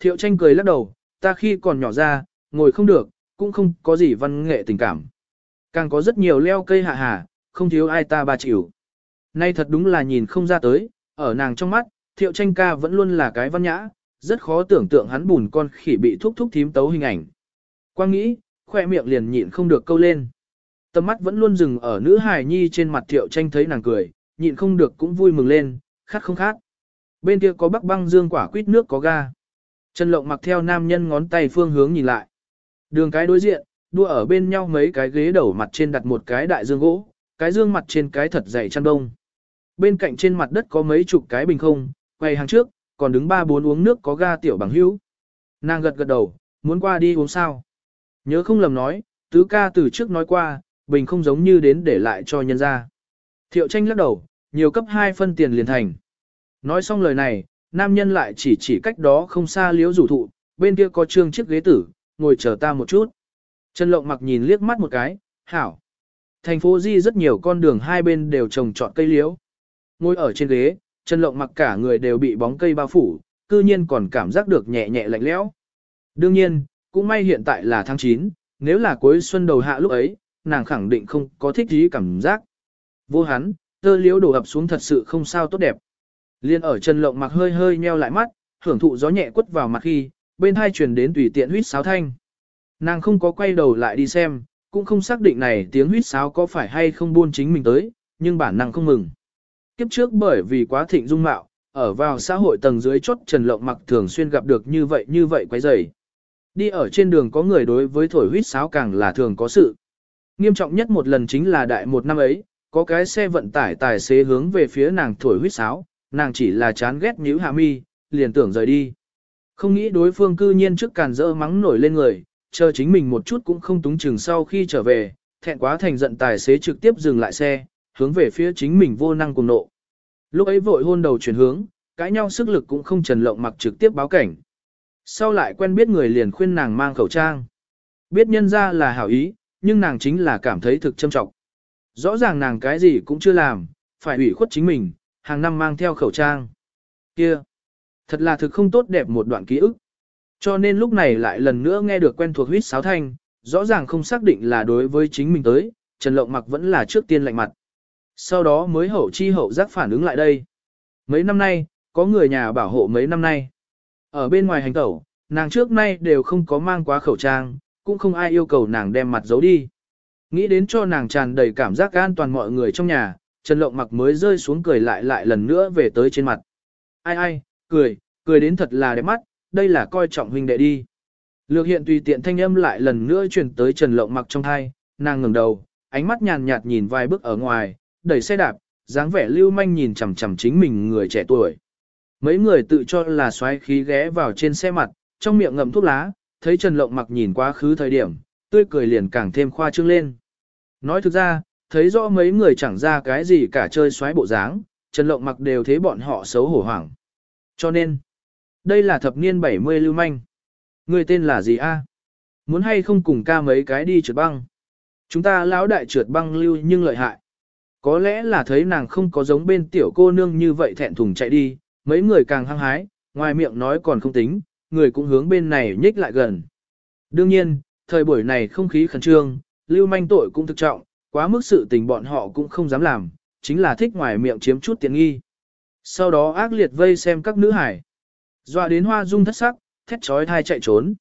Thiệu tranh cười lắc đầu, ta khi còn nhỏ ra, ngồi không được, cũng không có gì văn nghệ tình cảm. Càng có rất nhiều leo cây hạ hà, không thiếu ai ta ba chịu. Nay thật đúng là nhìn không ra tới, ở nàng trong mắt, thiệu tranh ca vẫn luôn là cái văn nhã, rất khó tưởng tượng hắn bùn con khỉ bị thúc thúc thím tấu hình ảnh. Quang nghĩ, khoe miệng liền nhịn không được câu lên. Tầm mắt vẫn luôn dừng ở nữ hài nhi trên mặt thiệu tranh thấy nàng cười, nhịn không được cũng vui mừng lên, khát không khát. Bên kia có bắc băng dương quả quýt nước có ga. Trần Lộng mặc theo nam nhân ngón tay phương hướng nhìn lại. Đường cái đối diện, đua ở bên nhau mấy cái ghế đầu mặt trên đặt một cái đại dương gỗ, cái dương mặt trên cái thật dày chăn đông. Bên cạnh trên mặt đất có mấy chục cái bình không, quay hàng trước, còn đứng ba bốn uống nước có ga tiểu bằng hữu. Nàng gật gật đầu, muốn qua đi uống sao. Nhớ không lầm nói, tứ ca từ trước nói qua, bình không giống như đến để lại cho nhân ra. Thiệu tranh lắc đầu, nhiều cấp 2 phân tiền liền thành. Nói xong lời này, nam nhân lại chỉ chỉ cách đó không xa liếu rủ thụ, bên kia có trương chiếc ghế tử, ngồi chờ ta một chút. Trần Lộng mặc nhìn liếc mắt một cái, hảo. Thành phố Di rất nhiều con đường hai bên đều trồng trọt cây liễu. Ngồi ở trên ghế, Trần Lộng mặc cả người đều bị bóng cây bao phủ, cư nhiên còn cảm giác được nhẹ nhẹ lạnh lẽo. Đương nhiên, cũng may hiện tại là tháng 9, nếu là cuối xuân đầu hạ lúc ấy, nàng khẳng định không có thích gì cảm giác. Vô hắn, tơ liễu đổ ập xuống thật sự không sao tốt đẹp. Liên ở Trần Lộng mặc hơi hơi nheo lại mắt, hưởng thụ gió nhẹ quất vào mặt khi, bên hai truyền đến tùy tiện huýt sáo thanh. Nàng không có quay đầu lại đi xem, cũng không xác định này tiếng huýt sáo có phải hay không buôn chính mình tới, nhưng bản năng không mừng. Kiếp trước bởi vì quá thịnh dung mạo, ở vào xã hội tầng dưới chốt Trần Lộng mặc thường xuyên gặp được như vậy như vậy quấy rầy. Đi ở trên đường có người đối với thổi huýt sáo càng là thường có sự. Nghiêm trọng nhất một lần chính là đại một năm ấy, có cái xe vận tải tài xế hướng về phía nàng thổi huýt sáo, nàng chỉ là chán ghét nhíu hạ mi, liền tưởng rời đi. Không nghĩ đối phương cư nhiên trước càn rỡ mắng nổi lên người, chờ chính mình một chút cũng không túng chừng sau khi trở về, thẹn quá thành giận tài xế trực tiếp dừng lại xe, hướng về phía chính mình vô năng cùng nộ. Lúc ấy vội hôn đầu chuyển hướng, cãi nhau sức lực cũng không trần lộng mặc trực tiếp báo cảnh. Sau lại quen biết người liền khuyên nàng mang khẩu trang. Biết nhân ra là hảo ý, nhưng nàng chính là cảm thấy thực châm trọng. Rõ ràng nàng cái gì cũng chưa làm, phải ủy khuất chính mình, hàng năm mang theo khẩu trang. Kia, thật là thực không tốt đẹp một đoạn ký ức. Cho nên lúc này lại lần nữa nghe được quen thuộc huyết sáo thanh, rõ ràng không xác định là đối với chính mình tới, Trần Lộng mặc vẫn là trước tiên lạnh mặt. Sau đó mới hậu chi hậu giác phản ứng lại đây. Mấy năm nay, có người nhà bảo hộ mấy năm nay. Ở bên ngoài hành tẩu, nàng trước nay đều không có mang quá khẩu trang, cũng không ai yêu cầu nàng đem mặt giấu đi. Nghĩ đến cho nàng tràn đầy cảm giác an toàn mọi người trong nhà, Trần Lộng mặc mới rơi xuống cười lại lại lần nữa về tới trên mặt. Ai ai, cười, cười đến thật là đẹp mắt, đây là coi trọng huynh đệ đi. Lược hiện tùy tiện thanh âm lại lần nữa truyền tới Trần Lộng mặc trong thai, nàng ngẩng đầu, ánh mắt nhàn nhạt nhìn vài bước ở ngoài, đẩy xe đạp, dáng vẻ lưu manh nhìn chằm chằm chính mình người trẻ tuổi. Mấy người tự cho là xoáy khí ghé vào trên xe mặt, trong miệng ngậm thuốc lá, thấy Trần Lộng mặc nhìn quá khứ thời điểm, tươi cười liền càng thêm khoa trương lên. Nói thực ra, thấy rõ mấy người chẳng ra cái gì cả chơi xoáy bộ dáng, Trần Lộng mặc đều thấy bọn họ xấu hổ hoảng. Cho nên, đây là thập niên 70 lưu manh. Người tên là gì a? Muốn hay không cùng ca mấy cái đi trượt băng? Chúng ta lão đại trượt băng lưu nhưng lợi hại. Có lẽ là thấy nàng không có giống bên tiểu cô nương như vậy thẹn thùng chạy đi, mấy người càng hăng hái, ngoài miệng nói còn không tính, người cũng hướng bên này nhích lại gần. Đương nhiên, thời buổi này không khí khẩn trương, lưu manh tội cũng thực trọng, quá mức sự tình bọn họ cũng không dám làm, chính là thích ngoài miệng chiếm chút tiện nghi. Sau đó ác liệt vây xem các nữ hải. Dọa đến hoa dung thất sắc, thét trói thai chạy trốn.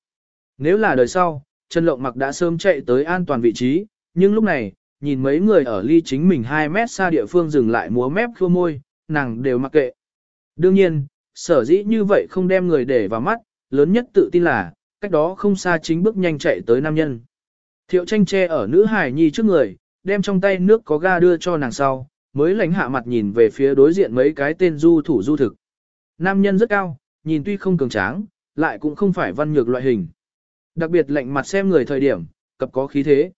Nếu là đời sau, Trần Lộng mặc đã sớm chạy tới an toàn vị trí, nhưng lúc này, nhìn mấy người ở ly chính mình 2 mét xa địa phương dừng lại múa mép khô môi, nàng đều mặc kệ. Đương nhiên, sở dĩ như vậy không đem người để vào mắt, lớn nhất tự tin là, cách đó không xa chính bước nhanh chạy tới nam nhân. Thiệu tranh che ở nữ hải nhi trước người, đem trong tay nước có ga đưa cho nàng sau, mới lánh hạ mặt nhìn về phía đối diện mấy cái tên du thủ du thực. Nam nhân rất cao, nhìn tuy không cường tráng, lại cũng không phải văn nhược loại hình. Đặc biệt lạnh mặt xem người thời điểm, cập có khí thế.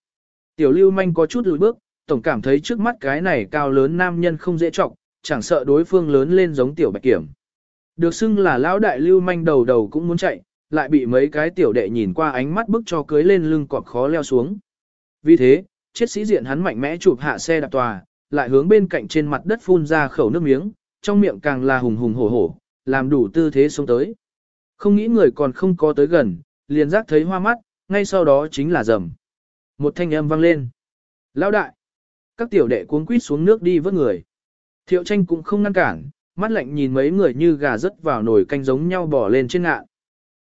Tiểu lưu manh có chút lùi bước, tổng cảm thấy trước mắt cái này cao lớn nam nhân không dễ trọng, chẳng sợ đối phương lớn lên giống tiểu bạch kiểm. Được xưng là lão đại lưu manh đầu đầu cũng muốn chạy, lại bị mấy cái tiểu đệ nhìn qua ánh mắt bức cho cưới lên lưng cọp khó leo xuống. Vì thế, chết sĩ diện hắn mạnh mẽ chụp hạ xe đạp tòa, lại hướng bên cạnh trên mặt đất phun ra khẩu nước miếng, trong miệng càng là hùng hùng hổ hổ, làm đủ tư thế xuống tới. Không nghĩ người còn không có tới gần, liền giác thấy hoa mắt, ngay sau đó chính là rầm. Một thanh âm vang lên. Lão đại! Các tiểu đệ cuống quýt xuống nước đi vớt người. Thiệu tranh cũng không ngăn cản, mắt lạnh nhìn mấy người như gà rớt vào nồi canh giống nhau bỏ lên trên ngạn.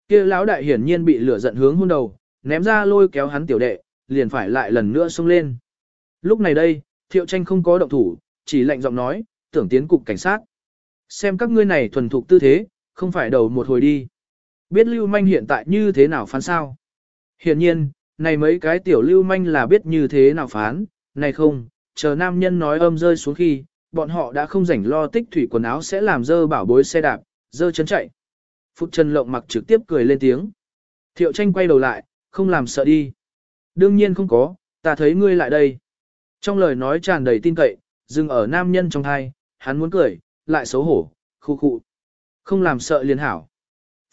Kia lão đại hiển nhiên bị lửa giận hướng hôn đầu, ném ra lôi kéo hắn tiểu đệ, liền phải lại lần nữa xông lên. Lúc này đây, thiệu tranh không có động thủ, chỉ lạnh giọng nói, tưởng tiến cục cảnh sát. Xem các ngươi này thuần thục tư thế, không phải đầu một hồi đi. Biết lưu manh hiện tại như thế nào phán sao? Hiện nhiên, này mấy cái tiểu lưu manh là biết như thế nào phán, này không, chờ nam nhân nói âm rơi xuống khi, bọn họ đã không rảnh lo tích thủy quần áo sẽ làm dơ bảo bối xe đạp, dơ chân chạy. Phúc Trần Lộng mặc trực tiếp cười lên tiếng. Thiệu tranh quay đầu lại, không làm sợ đi. Đương nhiên không có, ta thấy ngươi lại đây. Trong lời nói tràn đầy tin cậy, dừng ở nam nhân trong thai, hắn muốn cười, lại xấu hổ, khu khu. Không làm sợ liền hảo.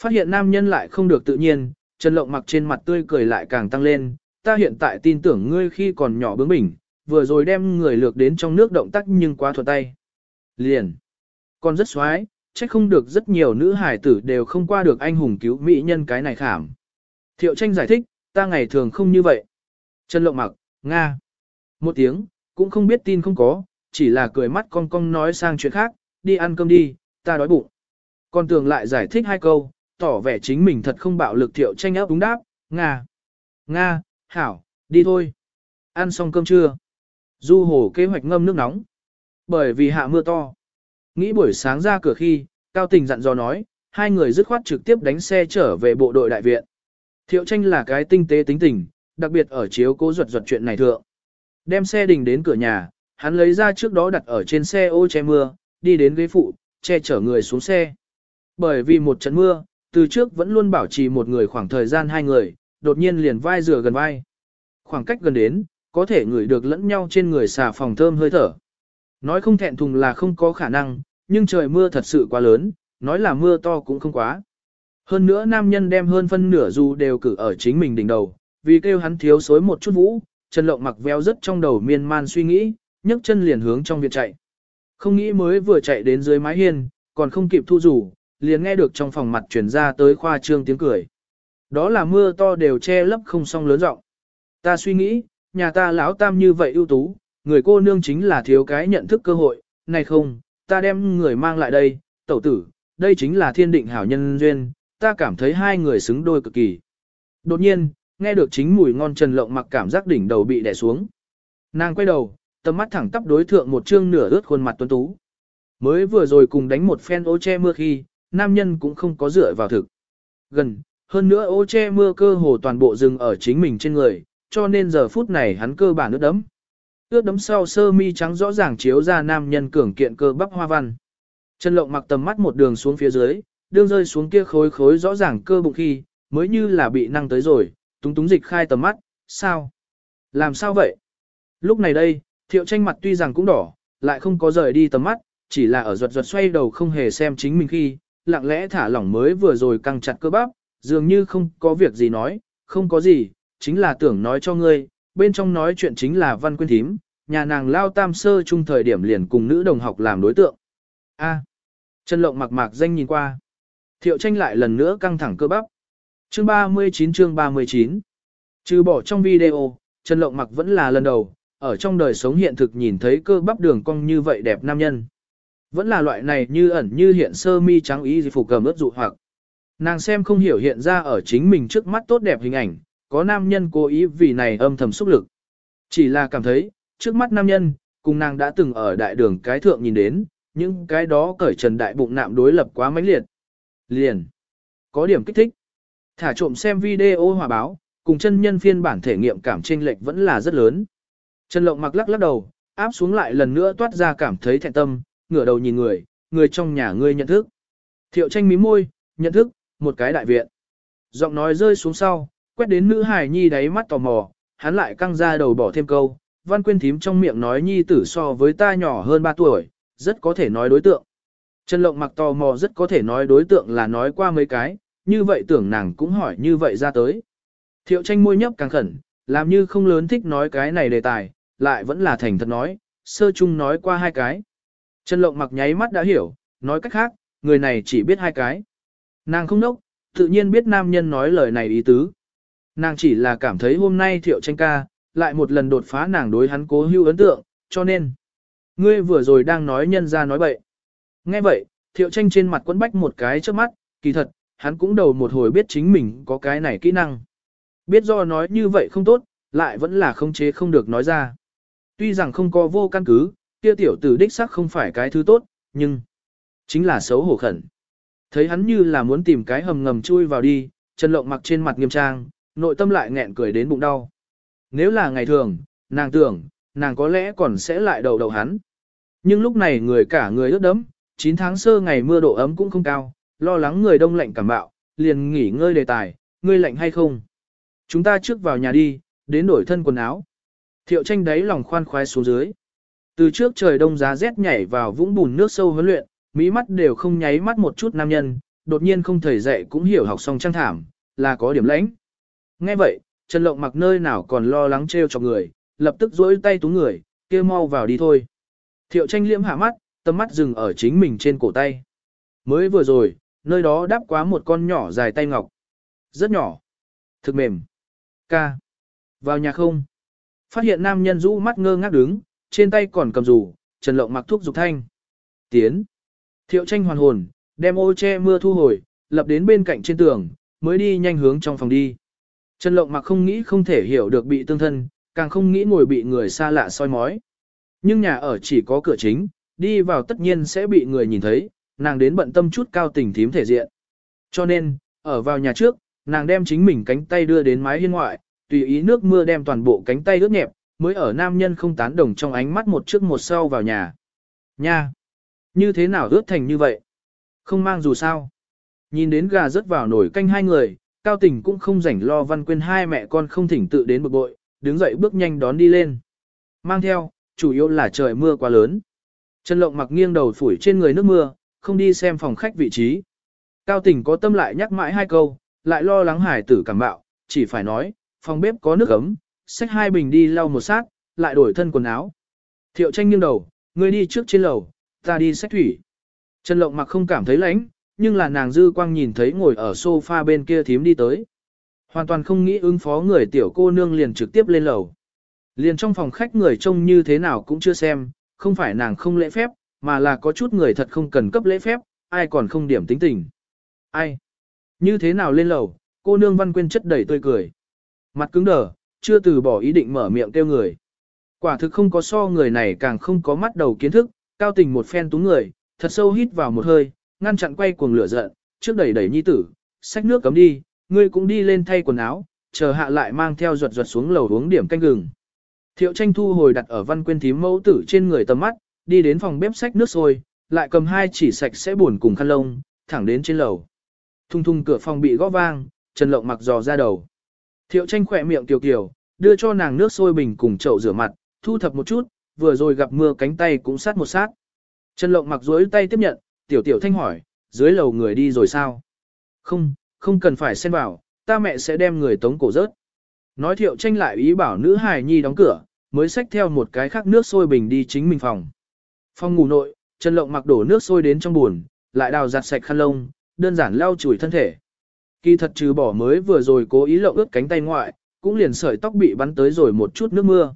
Phát hiện nam nhân lại không được tự nhiên, Trần Lộng mặc trên mặt tươi cười lại càng tăng lên, ta hiện tại tin tưởng ngươi khi còn nhỏ bướng bỉnh, vừa rồi đem người lược đến trong nước động tác nhưng quá thuận tay. Liền. Còn rất xoái, chắc không được rất nhiều nữ hải tử đều không qua được anh hùng cứu mỹ nhân cái này khảm. Thiệu tranh giải thích, ta ngày thường không như vậy. Trần Lộng mặc, Nga. Một tiếng, cũng không biết tin không có, chỉ là cười mắt cong cong nói sang chuyện khác, đi ăn cơm đi, ta đói bụng. Con tường lại giải thích hai câu, tỏ vẻ chính mình thật không bạo lực thiệu tranh áp đúng đáp, Nga. Nga, Hảo, đi thôi. Ăn xong cơm trưa. Du hồ kế hoạch ngâm nước nóng. Bởi vì hạ mưa to. Nghĩ buổi sáng ra cửa khi, Cao Tình dặn dò nói, hai người dứt khoát trực tiếp đánh xe trở về bộ đội đại viện. Thiệu tranh là cái tinh tế tính tình, đặc biệt ở chiếu cố ruột ruột chuyện này thượng. Đem xe đình đến cửa nhà, hắn lấy ra trước đó đặt ở trên xe ô che mưa, đi đến ghế phụ, che chở người xuống xe. Bởi vì một trận mưa, từ trước vẫn luôn bảo trì một người khoảng thời gian hai người, đột nhiên liền vai rửa gần vai. Khoảng cách gần đến, có thể ngửi được lẫn nhau trên người xà phòng thơm hơi thở. Nói không thẹn thùng là không có khả năng, nhưng trời mưa thật sự quá lớn, nói là mưa to cũng không quá. Hơn nữa nam nhân đem hơn phân nửa dù đều cử ở chính mình đỉnh đầu, vì kêu hắn thiếu xối một chút vũ, Trần Lộng mặc véo rất trong đầu miên man suy nghĩ, nhấc chân liền hướng trong viện chạy. Không nghĩ mới vừa chạy đến dưới mái hiên, còn không kịp thu rủ, liền nghe được trong phòng mặt truyền ra tới khoa trương tiếng cười. Đó là mưa to đều che lấp không song lớn rộng. Ta suy nghĩ, nhà ta lão tam như vậy ưu tú, người cô nương chính là thiếu cái nhận thức cơ hội, này không, ta đem người mang lại đây, tẩu tử, đây chính là thiên định hảo nhân duyên, ta cảm thấy hai người xứng đôi cực kỳ. Đột nhiên, nghe được chính mùi ngon trần lộng mặc cảm giác đỉnh đầu bị đè xuống. Nàng quay đầu, tầm mắt thẳng tắp đối thượng một trương nửa ướt khuôn mặt tuấn tú. Mới vừa rồi cùng đánh một phen ô che mưa khi, nam nhân cũng không có dựa vào thực. Gần, hơn nữa ô che mưa cơ hồ toàn bộ rừng ở chính mình trên người, cho nên giờ phút này hắn cơ bản ướt đấm. Ướt đấm sau sơ mi trắng rõ ràng chiếu ra nam nhân cường kiện cơ bắp hoa văn. Trần Lộng mặc tầm mắt một đường xuống phía dưới, đương rơi xuống kia khối khối rõ ràng cơ bụng khi, mới như là bị năng tới rồi, túng túng dịch khai tầm mắt, sao? Làm sao vậy? Lúc này đây, thiệu tranh mặt tuy rằng cũng đỏ, lại không có rời đi tầm mắt, chỉ là ở ruột ruột xoay đầu không hề xem chính mình khi, lặng lẽ thả lỏng mới vừa rồi căng chặt cơ bắp, dường như không có việc gì nói, không có gì, chính là tưởng nói cho ngươi, bên trong nói chuyện chính là văn quyên thím, nhà nàng lao tam sơ chung thời điểm liền cùng nữ đồng học làm đối tượng. A. Trần Lộng mặc mạc danh nhìn qua. Thiệu tranh lại lần nữa căng thẳng cơ bắp. Chương 39 chương 39 Trừ bỏ trong video, Trần Lộng mặc vẫn là lần đầu, ở trong đời sống hiện thực nhìn thấy cơ bắp đường cong như vậy đẹp nam nhân. Vẫn là loại này như ẩn như hiện sơ mi trắng ý gì phục cầm ướt dụ hoặc. Nàng xem không hiểu hiện ra ở chính mình trước mắt tốt đẹp hình ảnh, có nam nhân cố ý vì này âm thầm xúc lực. Chỉ là cảm thấy, trước mắt nam nhân, cùng nàng đã từng ở đại đường cái thượng nhìn đến, những cái đó cởi trần đại bụng nạm đối lập quá mãnh liệt. Liền. Có điểm kích thích. Thả trộm xem video hòa báo, cùng chân nhân phiên bản thể nghiệm cảm chênh lệch vẫn là rất lớn. Trần Lộng mặc lắc lắc đầu, áp xuống lại lần nữa toát ra cảm thấy thẹn tâm, ngửa đầu nhìn người, người trong nhà ngươi nhận thức. Thiệu tranh mí môi, nhận thức, một cái đại viện. Giọng nói rơi xuống sau, quét đến nữ hài nhi đáy mắt tò mò, hắn lại căng ra đầu bỏ thêm câu. Văn quyên thím trong miệng nói nhi tử so với ta nhỏ hơn 3 tuổi, rất có thể nói đối tượng. Trần Lộng mặc tò mò rất có thể nói đối tượng là nói qua mấy cái, như vậy tưởng nàng cũng hỏi như vậy ra tới. Thiệu tranh môi nhấp càng khẩn, làm như không lớn thích nói cái này đề tài, lại vẫn là thành thật nói, sơ chung nói qua hai cái. Trần Lộng mặc nháy mắt đã hiểu, nói cách khác, người này chỉ biết hai cái. Nàng không nốc, Tự nhiên biết nam nhân nói lời này ý tứ. Nàng chỉ là cảm thấy hôm nay thiệu tranh ca, lại một lần đột phá nàng đối hắn cố hữu ấn tượng, cho nên. Ngươi vừa rồi đang nói nhân ra nói bậy. Nghe vậy, thiệu tranh trên mặt quấn bách một cái trước mắt, kỳ thật, hắn cũng đầu một hồi biết chính mình có cái này kỹ năng. Biết do nói như vậy không tốt, lại vẫn là không chế không được nói ra. Tuy rằng không có vô căn cứ, kia tiểu tử đích sắc không phải cái thứ tốt, nhưng chính là xấu hổ khẩn. Thấy hắn như là muốn tìm cái hầm ngầm chui vào đi, Trần Lộng mặc trên mặt nghiêm trang, nội tâm lại nghẹn cười đến bụng đau. Nếu là ngày thường, nàng tưởng, nàng có lẽ còn sẽ lại đầu đầu hắn. Nhưng lúc này người cả người ướt đẫm, 9 tháng sơ ngày mưa độ ấm cũng không cao, lo lắng người đông lạnh cảm bạo, liền nghỉ ngơi đề tài, ngươi lạnh hay không? Chúng ta trước vào nhà đi, đến đổi thân quần áo. Thiệu tranh đáy lòng khoan khoái xuống dưới. Từ trước trời đông giá rét nhảy vào vũng bùn nước sâu huấn luyện, mỹ mắt đều không nháy mắt một chút nam nhân, đột nhiên không thầy dạy cũng hiểu học xong trang thảm, là có điểm lãnh. Nghe vậy, Trần Lộng mặc nơi nào còn lo lắng trêu cho người, lập tức duỗi tay tú người, kia mau vào đi thôi. Thiệu tranh liễm hạ mắt, tâm mắt dừng ở chính mình trên cổ tay. Mới vừa rồi, nơi đó đáp quá một con nhỏ dài tay ngọc. Rất nhỏ. Thực mềm. Ca. Vào nhà không? Phát hiện nam nhân rũ mắt ngơ ngác đứng, trên tay còn cầm rủ, Trần Lộng mặc thuốc dục thanh. Tiến. Thiệu tranh hoàn hồn, đem ô che mưa thu hồi, lập đến bên cạnh trên tường, mới đi nhanh hướng trong phòng đi. Trần Lộng mặc không nghĩ không thể hiểu được bị tương thân, càng không nghĩ ngồi bị người xa lạ soi mói. Nhưng nhà ở chỉ có cửa chính, đi vào tất nhiên sẽ bị người nhìn thấy, nàng đến bận tâm chút cao tình thím thể diện. Cho nên, ở vào nhà trước, nàng đem chính mình cánh tay đưa đến mái hiên ngoại, tùy ý nước mưa đem toàn bộ cánh tay ướt nhẹp, mới ở nam nhân không tán đồng trong ánh mắt một trước một sau vào nhà. Nha! Như thế nào ướt thành như vậy? Không mang dù sao. Nhìn đến gà rớt vào nổi canh hai người, cao tình cũng không rảnh lo văn quên hai mẹ con không thỉnh tự đến bực bội, đứng dậy bước nhanh đón đi lên. Mang theo, chủ yếu là trời mưa quá lớn. Trần Lộng mặc nghiêng đầu phủi trên người nước mưa, không đi xem phòng khách vị trí. Cao tình có tâm lại nhắc mãi hai câu, lại lo lắng hải tử cảm bạo, chỉ phải nói, phòng bếp có nước ấm, xách hai bình đi lau một sát, lại đổi thân quần áo. Thiệu tranh nghiêng đầu, người đi trước trên lầu, ta đi xách thủy. Trần Lộng mặc không cảm thấy lạnh, nhưng là nàng dư quang nhìn thấy ngồi ở sofa bên kia thím đi tới. Hoàn toàn không nghĩ ứng phó người tiểu cô nương liền trực tiếp lên lầu. Liền trong phòng khách người trông như thế nào cũng chưa xem, không phải nàng không lễ phép, mà là có chút người thật không cần cấp lễ phép, ai còn không điểm tính tình. Ai? Như thế nào lên lầu, cô nương văn quyên chất đầy tươi cười. Mặt cứng đờ, chưa từ bỏ ý định mở miệng kêu người. Quả thực không có so người này càng không có mắt đầu kiến thức, cao tình một phen túng người, thật sâu hít vào một hơi, ngăn chặn quay cuồng lửa giận, trước đẩy đẩy nhi tử, xách nước cấm đi, ngươi cũng đi lên thay quần áo, chờ hạ lại mang theo ruột ruột xuống lầu uống điểm canh gừng. Thiệu tranh thu hồi đặt ở văn quyên thím mẫu tử trên người tầm mắt, đi đến phòng bếp xách nước sôi, lại cầm hai chỉ sạch sẽ buồn cùng khăn lông, thẳng đến trên lầu. Thung thung cửa phòng bị gõ vang, Trần Lộng mặc dò ra đầu. Thiệu tranh khỏe miệng tiểu kiểu, đưa cho nàng nước sôi bình cùng chậu rửa mặt, thu thập một chút, vừa rồi gặp mưa cánh tay cũng sát một sát. Trần Lộng mặc duỗi tay tiếp nhận, tiểu tiểu thanh hỏi, dưới lầu người đi rồi sao? Không, không cần phải xen vào, ta mẹ sẽ đem người tống cổ rớt. Nói thiệu tranh lại ý bảo nữ hài nhi đóng cửa, mới xách theo một cái khác nước sôi bình đi chính mình phòng. Phòng ngủ nội, Trần Lộng mặc đổ nước sôi đến trong buồn, lại đào giặt sạch khăn lông, đơn giản lau chùi thân thể. Kỳ thật trừ bỏ mới vừa rồi cố ý lộng ướt cánh tay ngoại, cũng liền sợi tóc bị bắn tới rồi một chút nước mưa.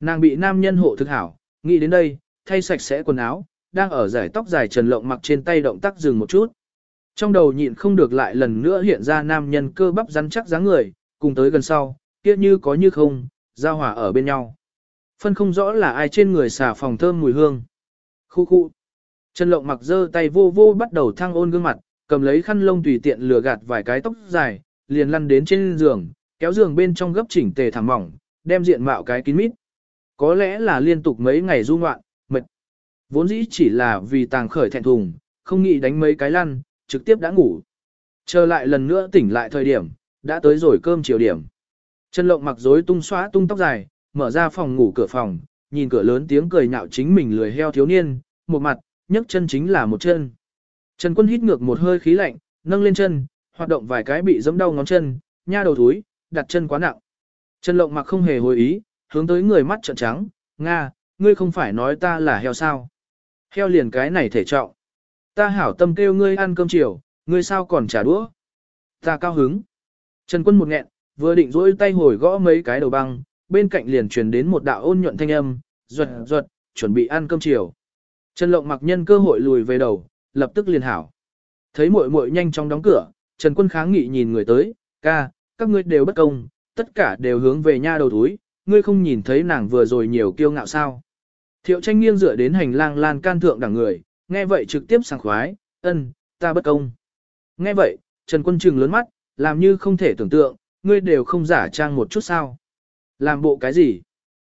Nàng bị nam nhân hộ thực hảo, nghĩ đến đây, thay sạch sẽ quần áo, đang ở giải tóc dài trần lộng mặc trên tay động tác dừng một chút. Trong đầu nhịn không được lại lần nữa hiện ra nam nhân cơ bắp rắn chắc dáng người, cùng tới gần sau, kia như có như không, giao hòa ở bên nhau. Phân không rõ là ai trên người xả phòng thơm mùi hương. Khu khu. Trần lộng mặc giơ tay vô vô bắt đầu thăng ôn gương mặt, cầm lấy khăn lông tùy tiện lừa gạt vài cái tóc dài, liền lăn đến trên giường, kéo giường bên trong gấp chỉnh tề thẳng mỏng, đem diện mạo cái kín mít. Có lẽ là liên tục mấy ngày du ngoạn, mệt. Vốn dĩ chỉ là vì tàng khởi thẹn thùng, không nghĩ đánh mấy cái lăn, trực tiếp đã ngủ. Trở lại lần nữa tỉnh lại thời điểm, đã tới rồi cơm chiều điểm. Trần Lộng mặc rối tung xóa tung tóc dài, mở ra phòng ngủ cửa phòng, nhìn cửa lớn tiếng cười nhạo chính mình lười heo thiếu niên, một mặt, nhấc chân chính là một chân. Trần Quân hít ngược một hơi khí lạnh, nâng lên chân, hoạt động vài cái bị giẫm đau ngón chân, nha đầu thúi đặt chân quá nặng. Trần Lộng mặc không hề hồi ý, hướng tới người mắt trợn trắng, "Nga, ngươi không phải nói ta là heo sao? Heo liền cái này thể trọng. Ta hảo tâm kêu ngươi ăn cơm chiều, ngươi sao còn trả đũa?" Ta cao hứng. Trần quân một nghẹn, vừa định rỗi tay hồi gõ mấy cái đầu băng, bên cạnh liền truyền đến một đạo ôn nhuận thanh âm, ruột ruột, chuẩn bị ăn cơm chiều. Trần Lộng mặc nhân cơ hội lùi về đầu, lập tức liền hảo. Thấy muội muội nhanh chóng đóng cửa, Trần Quân kháng nghị nhìn người tới, ca, các ngươi đều bất công, tất cả đều hướng về nha đầu túi, ngươi không nhìn thấy nàng vừa rồi nhiều kiêu ngạo sao. Thiệu tranh nghiêng dựa đến hành lang lan can thượng đẳng người, nghe vậy trực tiếp sảng khoái, ân, ta bất công. Nghe vậy, Trần Quân trừng lớn mắt, làm như không thể tưởng tượng, ngươi đều không giả trang một chút sao. Làm bộ cái gì?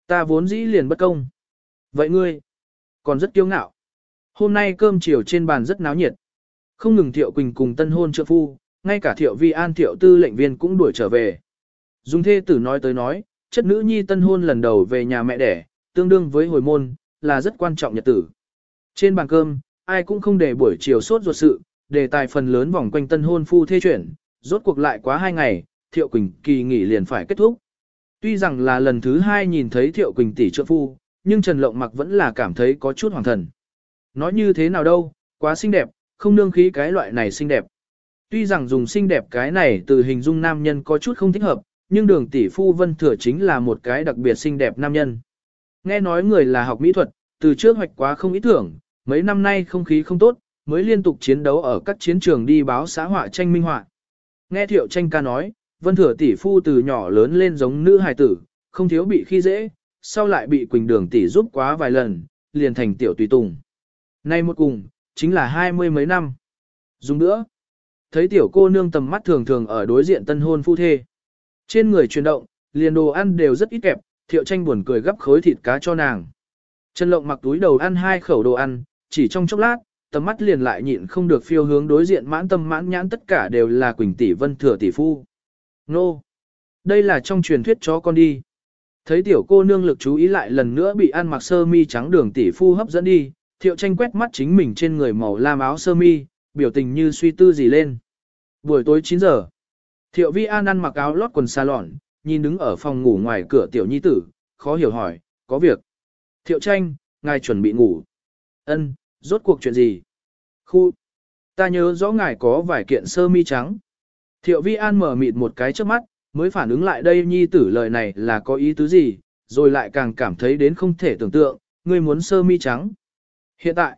Ta vốn dĩ liền bất công. Vậy ngươi, còn rất kiêu ngạo. Hôm nay cơm chiều trên bàn rất náo nhiệt. Không ngừng Thiệu Quỳnh cùng tân hôn trợ phu, ngay cả Thiệu Vi An Thiệu Tư lệnh viên cũng đuổi trở về. Dung thê tử nói tới nói, chất nữ nhi tân hôn lần đầu về nhà mẹ đẻ, tương đương với hồi môn, là rất quan trọng nhật tử. Trên bàn cơm, ai cũng không để buổi chiều sốt ruột sự, đề tài phần lớn vòng quanh tân hôn phu thê chuyển, rốt cuộc lại quá hai ngày, Thiệu Quỳnh kỳ nghỉ liền phải kết thúc. Tuy rằng là lần thứ hai nhìn thấy Thiệu Quỳnh tỷ trợ phu, nhưng Trần Lộng mặc vẫn là cảm thấy có chút hoàng thần. Nói như thế nào đâu, quá xinh đẹp, không nương khí cái loại này xinh đẹp. Tuy rằng dùng xinh đẹp cái này từ hình dung nam nhân có chút không thích hợp, nhưng đường tỷ phu vân thừa chính là một cái đặc biệt xinh đẹp nam nhân. Nghe nói người là học mỹ thuật, từ trước hoạch quá không ý tưởng, mấy năm nay không khí không tốt, mới liên tục chiến đấu ở các chiến trường đi báo xã họa tranh minh họa. Nghe thiệu tranh ca nói, vân thừa tỷ phu từ nhỏ lớn lên giống nữ hài tử, không thiếu bị khi dễ, sau lại bị Quỳnh Đường tỷ giúp quá vài lần, liền thành tiểu tùy tùng. Nay một cùng, chính là hai mươi mấy năm. Dùng nữa, thấy tiểu cô nương tầm mắt thường thường ở đối diện tân hôn phu thê. Trên người chuyển động, liền đồ ăn đều rất ít kẹp, thiệu tranh buồn cười gấp khối thịt cá cho nàng. Trần Lộng mặc túi đầu ăn hai khẩu đồ ăn, chỉ trong chốc lát, tầm mắt liền lại nhịn không được phiêu hướng đối diện mãn tâm mãn nhãn tất cả đều là Quỳnh tỷ vân thừa tỷ phu. Nô! Đây là trong truyền thuyết chó con đi. Thấy tiểu cô nương lực chú ý lại lần nữa bị ăn mặc sơ mi trắng đường tỷ phu hấp dẫn đi, thiệu tranh quét mắt chính mình trên người màu lam áo sơ mi, biểu tình như suy tư gì lên. Buổi tối 9 giờ, thiệu vi an ăn mặc áo lót quần xa lọn, nhìn đứng ở phòng ngủ ngoài cửa tiểu nhi tử, khó hiểu hỏi, có việc. Thiệu tranh, ngài chuẩn bị ngủ. Ân, rốt cuộc chuyện gì? Khu, ta nhớ rõ ngài có vài kiện sơ mi trắng. Thiệu vi an mở mịt một cái trước mắt, mới phản ứng lại đây nhi tử lời này là có ý tứ gì, rồi lại càng cảm thấy đến không thể tưởng tượng, ngươi muốn sơ mi trắng. Hiện tại,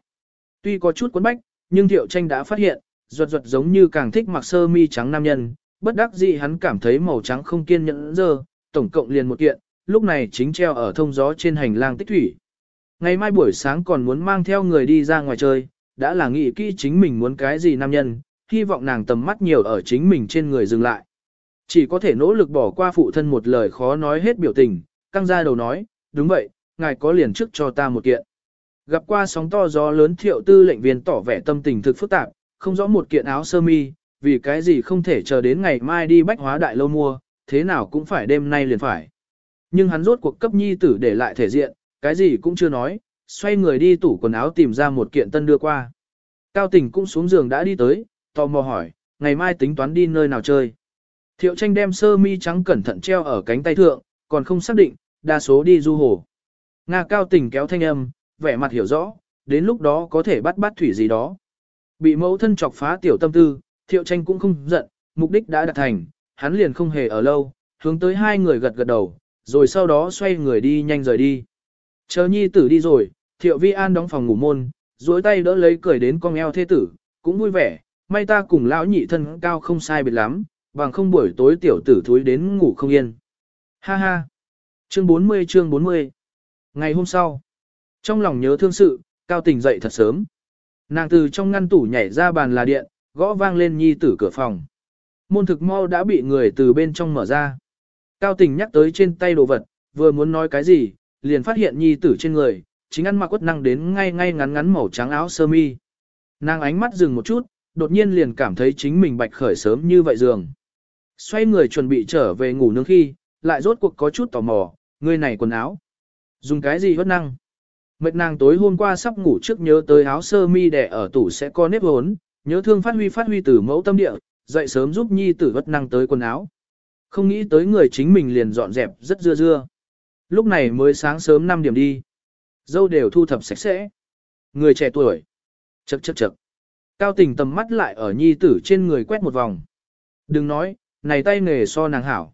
tuy có chút quấn bách, nhưng thiệu tranh đã phát hiện, ruột ruột giống như càng thích mặc sơ mi trắng nam nhân, bất đắc dĩ hắn cảm thấy màu trắng không kiên nhẫn giờ, tổng cộng liền một kiện, lúc này chính treo ở thông gió trên hành lang tích thủy. Ngày mai buổi sáng còn muốn mang theo người đi ra ngoài chơi, đã là nghĩ kỹ chính mình muốn cái gì nam nhân, hy vọng nàng tầm mắt nhiều ở chính mình trên người dừng lại. Chỉ có thể nỗ lực bỏ qua phụ thân một lời khó nói hết biểu tình, căng ra đầu nói, đúng vậy, ngài có liền trước cho ta một kiện. Gặp qua sóng to gió lớn thiệu tư lệnh viên tỏ vẻ tâm tình thực phức tạp, không rõ một kiện áo sơ mi, vì cái gì không thể chờ đến ngày mai đi bách hóa đại lâu mua, thế nào cũng phải đêm nay liền phải. Nhưng hắn rốt cuộc cấp nhi tử để lại thể diện, cái gì cũng chưa nói, xoay người đi tủ quần áo tìm ra một kiện tân đưa qua. Cao tình cũng xuống giường đã đi tới, tò mò hỏi, ngày mai tính toán đi nơi nào chơi. Thiệu tranh đem sơ mi trắng cẩn thận treo ở cánh tay thượng, còn không xác định, đa số đi du hồ. Nga cao tỉnh kéo thanh âm, vẻ mặt hiểu rõ, đến lúc đó có thể bắt bắt thủy gì đó. Bị mẫu thân chọc phá tiểu tâm tư, thiệu tranh cũng không giận, mục đích đã đạt thành, hắn liền không hề ở lâu, hướng tới hai người gật gật đầu, rồi sau đó xoay người đi nhanh rời đi. Chờ nhi tử đi rồi, thiệu vi an đóng phòng ngủ môn, duỗi tay đỡ lấy cười đến con eo thế tử, cũng vui vẻ, may ta cùng lão nhị thân cao không sai biệt lắm, bằng không buổi tối tiểu tử thúi đến ngủ không yên. Ha ha! Chương 40 chương 40 Ngày hôm sau, trong lòng nhớ thương sự, Cao Tình dậy thật sớm. Nàng từ trong ngăn tủ nhảy ra bàn là điện, gõ vang lên nhi tử cửa phòng. Môn thực mau đã bị người từ bên trong mở ra. Cao Tình nhắc tới trên tay đồ vật, vừa muốn nói cái gì, liền phát hiện nhi tử trên người, chính ăn mặc quất năng đến ngay ngay ngắn ngắn màu trắng áo sơ mi. Nàng ánh mắt dừng một chút, đột nhiên liền cảm thấy chính mình bạch khởi sớm như vậy giường. Xoay người chuẩn bị trở về ngủ nướng khi, lại rốt cuộc có chút tò mò, người này quần áo. Dùng cái gì hất năng? Mệt nàng tối hôm qua sắp ngủ trước nhớ tới áo sơ mi đẻ ở tủ sẽ có nếp hốn, nhớ thương phát huy phát huy từ mẫu tâm địa, dậy sớm giúp nhi tử vất năng tới quần áo. Không nghĩ tới người chính mình liền dọn dẹp rất dưa dưa. Lúc này mới sáng sớm 5 điểm đi. Dâu đều thu thập sạch sẽ. Người trẻ tuổi. Chậc chậc chậc. Cao tình tầm mắt lại ở nhi tử trên người quét một vòng. Đừng nói, này tay nghề so nàng hảo.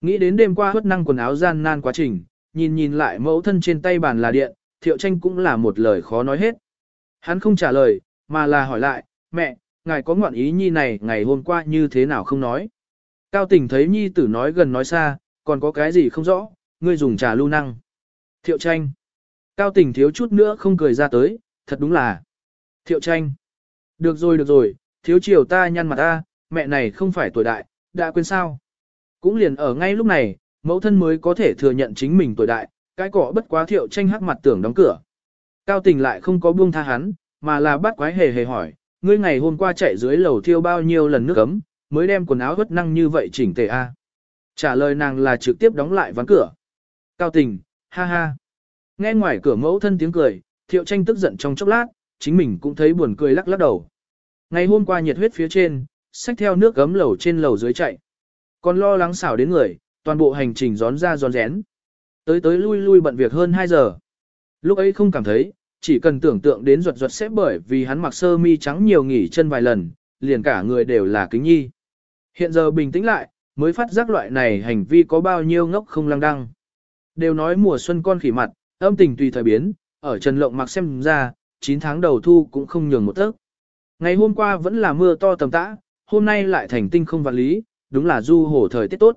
Nghĩ đến đêm qua hất năng quần áo gian nan quá trình, nhìn nhìn lại mẫu thân trên tay bàn là điện, thiệu tranh cũng là một lời khó nói hết. Hắn không trả lời, mà là hỏi lại, mẹ, ngài có ngoạn ý nhi này ngày hôm qua như thế nào không nói. Cao tình thấy nhi tử nói gần nói xa, còn có cái gì không rõ, ngươi dùng trà lưu năng. Thiệu tranh. Cao tình thiếu chút nữa không cười ra tới, thật đúng là. Thiệu tranh. Được rồi được rồi, thiếu chiều ta nhăn mặt ta, mẹ này không phải tuổi đại, đã quên sao. Cũng liền ở ngay lúc này, mẫu thân mới có thể thừa nhận chính mình tuổi đại, cái cỏ bất quá thiệu tranh hắc mặt tưởng đóng cửa. Cao tình lại không có buông tha hắn, mà là bắt quái hề hề hỏi, ngươi ngày hôm qua chạy dưới lầu thiêu bao nhiêu lần nước ấm, mới đem quần áo vất năng như vậy chỉnh tề a. Trả lời nàng là trực tiếp đóng lại ván cửa. Cao tình, ha ha. Nghe ngoài cửa mẫu thân tiếng cười, thiệu tranh tức giận trong chốc lát, chính mình cũng thấy buồn cười lắc lắc đầu. Ngày hôm qua nhiệt huyết phía trên, xách theo nước gấm lầu trên lầu dưới chạy. Còn lo lắng xảo đến người, toàn bộ hành trình gión ra gión rén. Tới tới lui lui bận việc hơn 2 giờ. Lúc ấy không cảm thấy, chỉ cần tưởng tượng đến ruột ruột sẽ bởi vì hắn mặc sơ mi trắng nhiều nghỉ chân vài lần, liền cả người đều là kính nhi. Hiện giờ bình tĩnh lại, mới phát giác loại này hành vi có bao nhiêu ngốc không lăng đăng. Đều nói mùa xuân con khỉ mặt, âm tình tùy thời biến, ở Trần Lộng mặc xem ra, 9 tháng đầu thu cũng không nhường một tấc. Ngày hôm qua vẫn là mưa to tầm tã, hôm nay lại thành tinh không vạn lý, đúng là du hổ thời tiết tốt.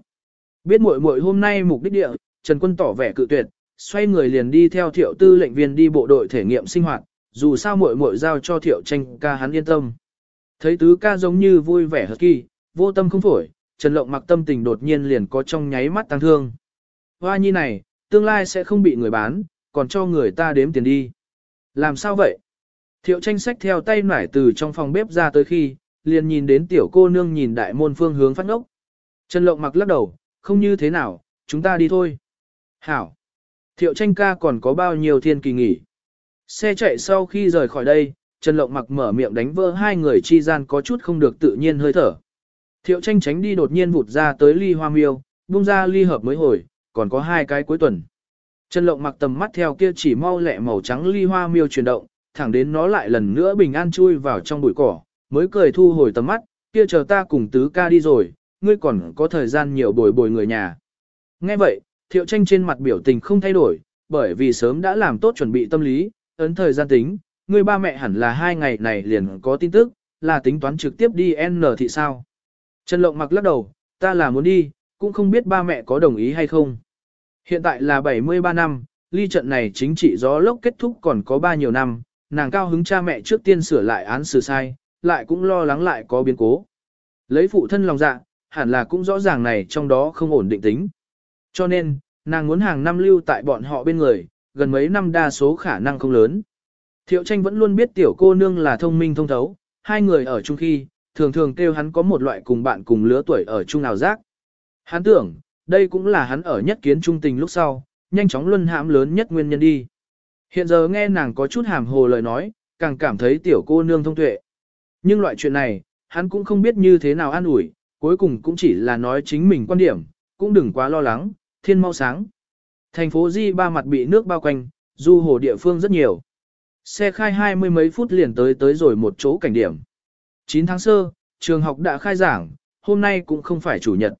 Biết muội muội hôm nay mục đích địa, Trần Quân tỏ vẻ cự tuyệt, xoay người liền đi theo thiệu tư lệnh viên đi bộ đội thể nghiệm sinh hoạt, dù sao muội muội giao cho thiệu tranh ca hắn yên tâm. Thấy tứ ca giống như vui vẻ hợp kỳ, vô tâm không phổi, Trần Lộng mặc tâm tình đột nhiên liền có trong nháy mắt tăng thương. Hoa nhi này, tương lai sẽ không bị người bán, còn cho người ta đếm tiền đi. Làm sao vậy? Thiệu tranh sách theo tay nải từ trong phòng bếp ra tới khi, liền nhìn đến tiểu cô nương nhìn đại môn phương hướng phát ngốc. Trần Lộng mặc lắc đầu, không như thế nào, chúng ta đi thôi. Hảo. Thiệu tranh ca còn có bao nhiêu thiên kỳ nghỉ. Xe chạy sau khi rời khỏi đây, Trần Lộng mặc mở miệng đánh vỡ hai người chi gian có chút không được tự nhiên hơi thở. Thiệu tranh tránh đi đột nhiên vụt ra tới ly hoa miêu, bung ra ly hợp mới hồi, còn có hai cái cuối tuần. Trần Lộng mặc tầm mắt theo kia chỉ mau lẹ màu trắng ly hoa miêu chuyển động, thẳng đến nó lại lần nữa bình an chui vào trong bụi cỏ, mới cười thu hồi tầm mắt, kia chờ ta cùng tứ ca đi rồi, ngươi còn có thời gian nhiều bồi bồi người nhà. Nghe vậy, thiệu tranh trên mặt biểu tình không thay đổi, bởi vì sớm đã làm tốt chuẩn bị tâm lý, ấn thời gian tính, ngươi ba mẹ hẳn là hai ngày này liền có tin tức, là tính toán trực tiếp đi N thị sao. Trần Lộng mặc lắc đầu, ta là muốn đi, cũng không biết ba mẹ có đồng ý hay không. Hiện tại là 73 năm, ly trận này chính trị gió lốc kết thúc còn có ba nhiều năm, nàng cao hứng cha mẹ trước tiên sửa lại án xử sai, lại cũng lo lắng lại có biến cố. Lấy phụ thân lòng dạ, hẳn là cũng rõ ràng này trong đó không ổn định tính. Cho nên, nàng muốn hàng năm lưu tại bọn họ bên người, gần mấy năm đa số khả năng không lớn. Thiệu tranh vẫn luôn biết tiểu cô nương là thông minh thông thấu, hai người ở chung khi, thường thường kêu hắn có một loại cùng bạn cùng lứa tuổi ở chung nào giác. Hắn tưởng, đây cũng là hắn ở nhất kiến trung tình lúc sau, nhanh chóng luân hãm lớn nhất nguyên nhân đi. Hiện giờ nghe nàng có chút hàm hồ lời nói, càng cảm thấy tiểu cô nương thông tuệ. Nhưng loại chuyện này, hắn cũng không biết như thế nào an ủi, cuối cùng cũng chỉ là nói chính mình quan điểm, cũng đừng quá lo lắng, thiên mau sáng. Thành phố Di ba mặt bị nước bao quanh, du hồ địa phương rất nhiều. Xe khai hai mươi mấy phút liền tới tới rồi một chỗ cảnh điểm. 9 tháng sơ, trường học đã khai giảng, hôm nay cũng không phải chủ nhật.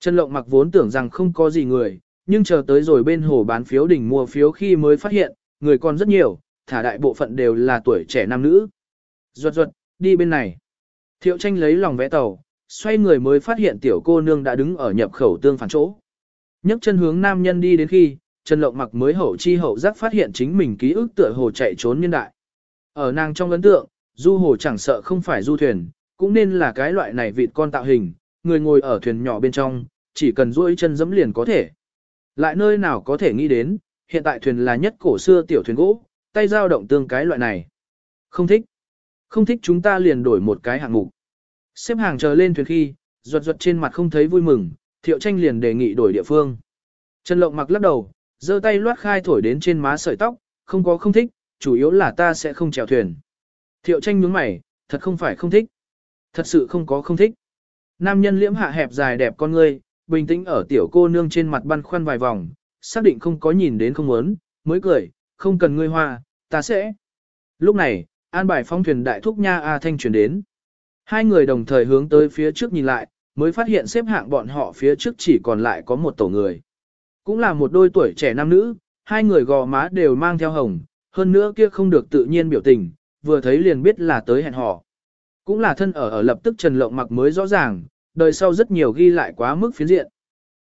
Trần Lộng mặc vốn tưởng rằng không có gì người, nhưng chờ tới rồi bên hồ bán phiếu đỉnh mua phiếu khi mới phát hiện, người còn rất nhiều, thả đại bộ phận đều là tuổi trẻ nam nữ. Ruột ruột, đi bên này. Thiệu tranh lấy lòng vẽ tàu, xoay người mới phát hiện tiểu cô nương đã đứng ở nhập khẩu tương phản chỗ. nhấc chân hướng nam nhân đi đến khi, Trần Lộng mặc mới hậu chi hậu giác phát hiện chính mình ký ức tựa hồ chạy trốn nhân đại. Ở nàng trong ấn tượng, du hồ chẳng sợ không phải du thuyền, cũng nên là cái loại này vịt con tạo hình, người ngồi ở thuyền nhỏ bên trong, chỉ cần duỗi chân dẫm liền có thể. Lại nơi nào có thể nghĩ đến, hiện tại thuyền là nhất cổ xưa tiểu thuyền gỗ, tay dao động tương cái loại này. Không thích. Không thích chúng ta liền đổi một cái hạng mục. Xếp hàng chờ lên thuyền khi, ruột ruột trên mặt không thấy vui mừng, thiệu tranh liền đề nghị đổi địa phương. Trần Lộng mặc lắc đầu, giơ tay loát khai thổi đến trên má sợi tóc, không có không thích, chủ yếu là ta sẽ không chèo thuyền. Thiệu tranh nhướng mày, thật không phải không thích. Thật sự không có không thích. Nam nhân liễm hạ hẹp dài đẹp con ngươi, bình tĩnh ở tiểu cô nương trên mặt băn khoăn vài vòng, xác định không có nhìn đến không muốn, mới cười, không cần ngươi hoa, ta sẽ. Lúc này, an bài phong thuyền đại thúc nha A Thanh chuyển đến. Hai người đồng thời hướng tới phía trước nhìn lại, mới phát hiện xếp hạng bọn họ phía trước chỉ còn lại có một tổ người. Cũng là một đôi tuổi trẻ nam nữ, hai người gò má đều mang theo hồng, hơn nữa kia không được tự nhiên biểu tình, vừa thấy liền biết là tới hẹn họ Cũng là thân ở ở lập tức Trần Lộng mặc mới rõ ràng, đời sau rất nhiều ghi lại quá mức phiến diện.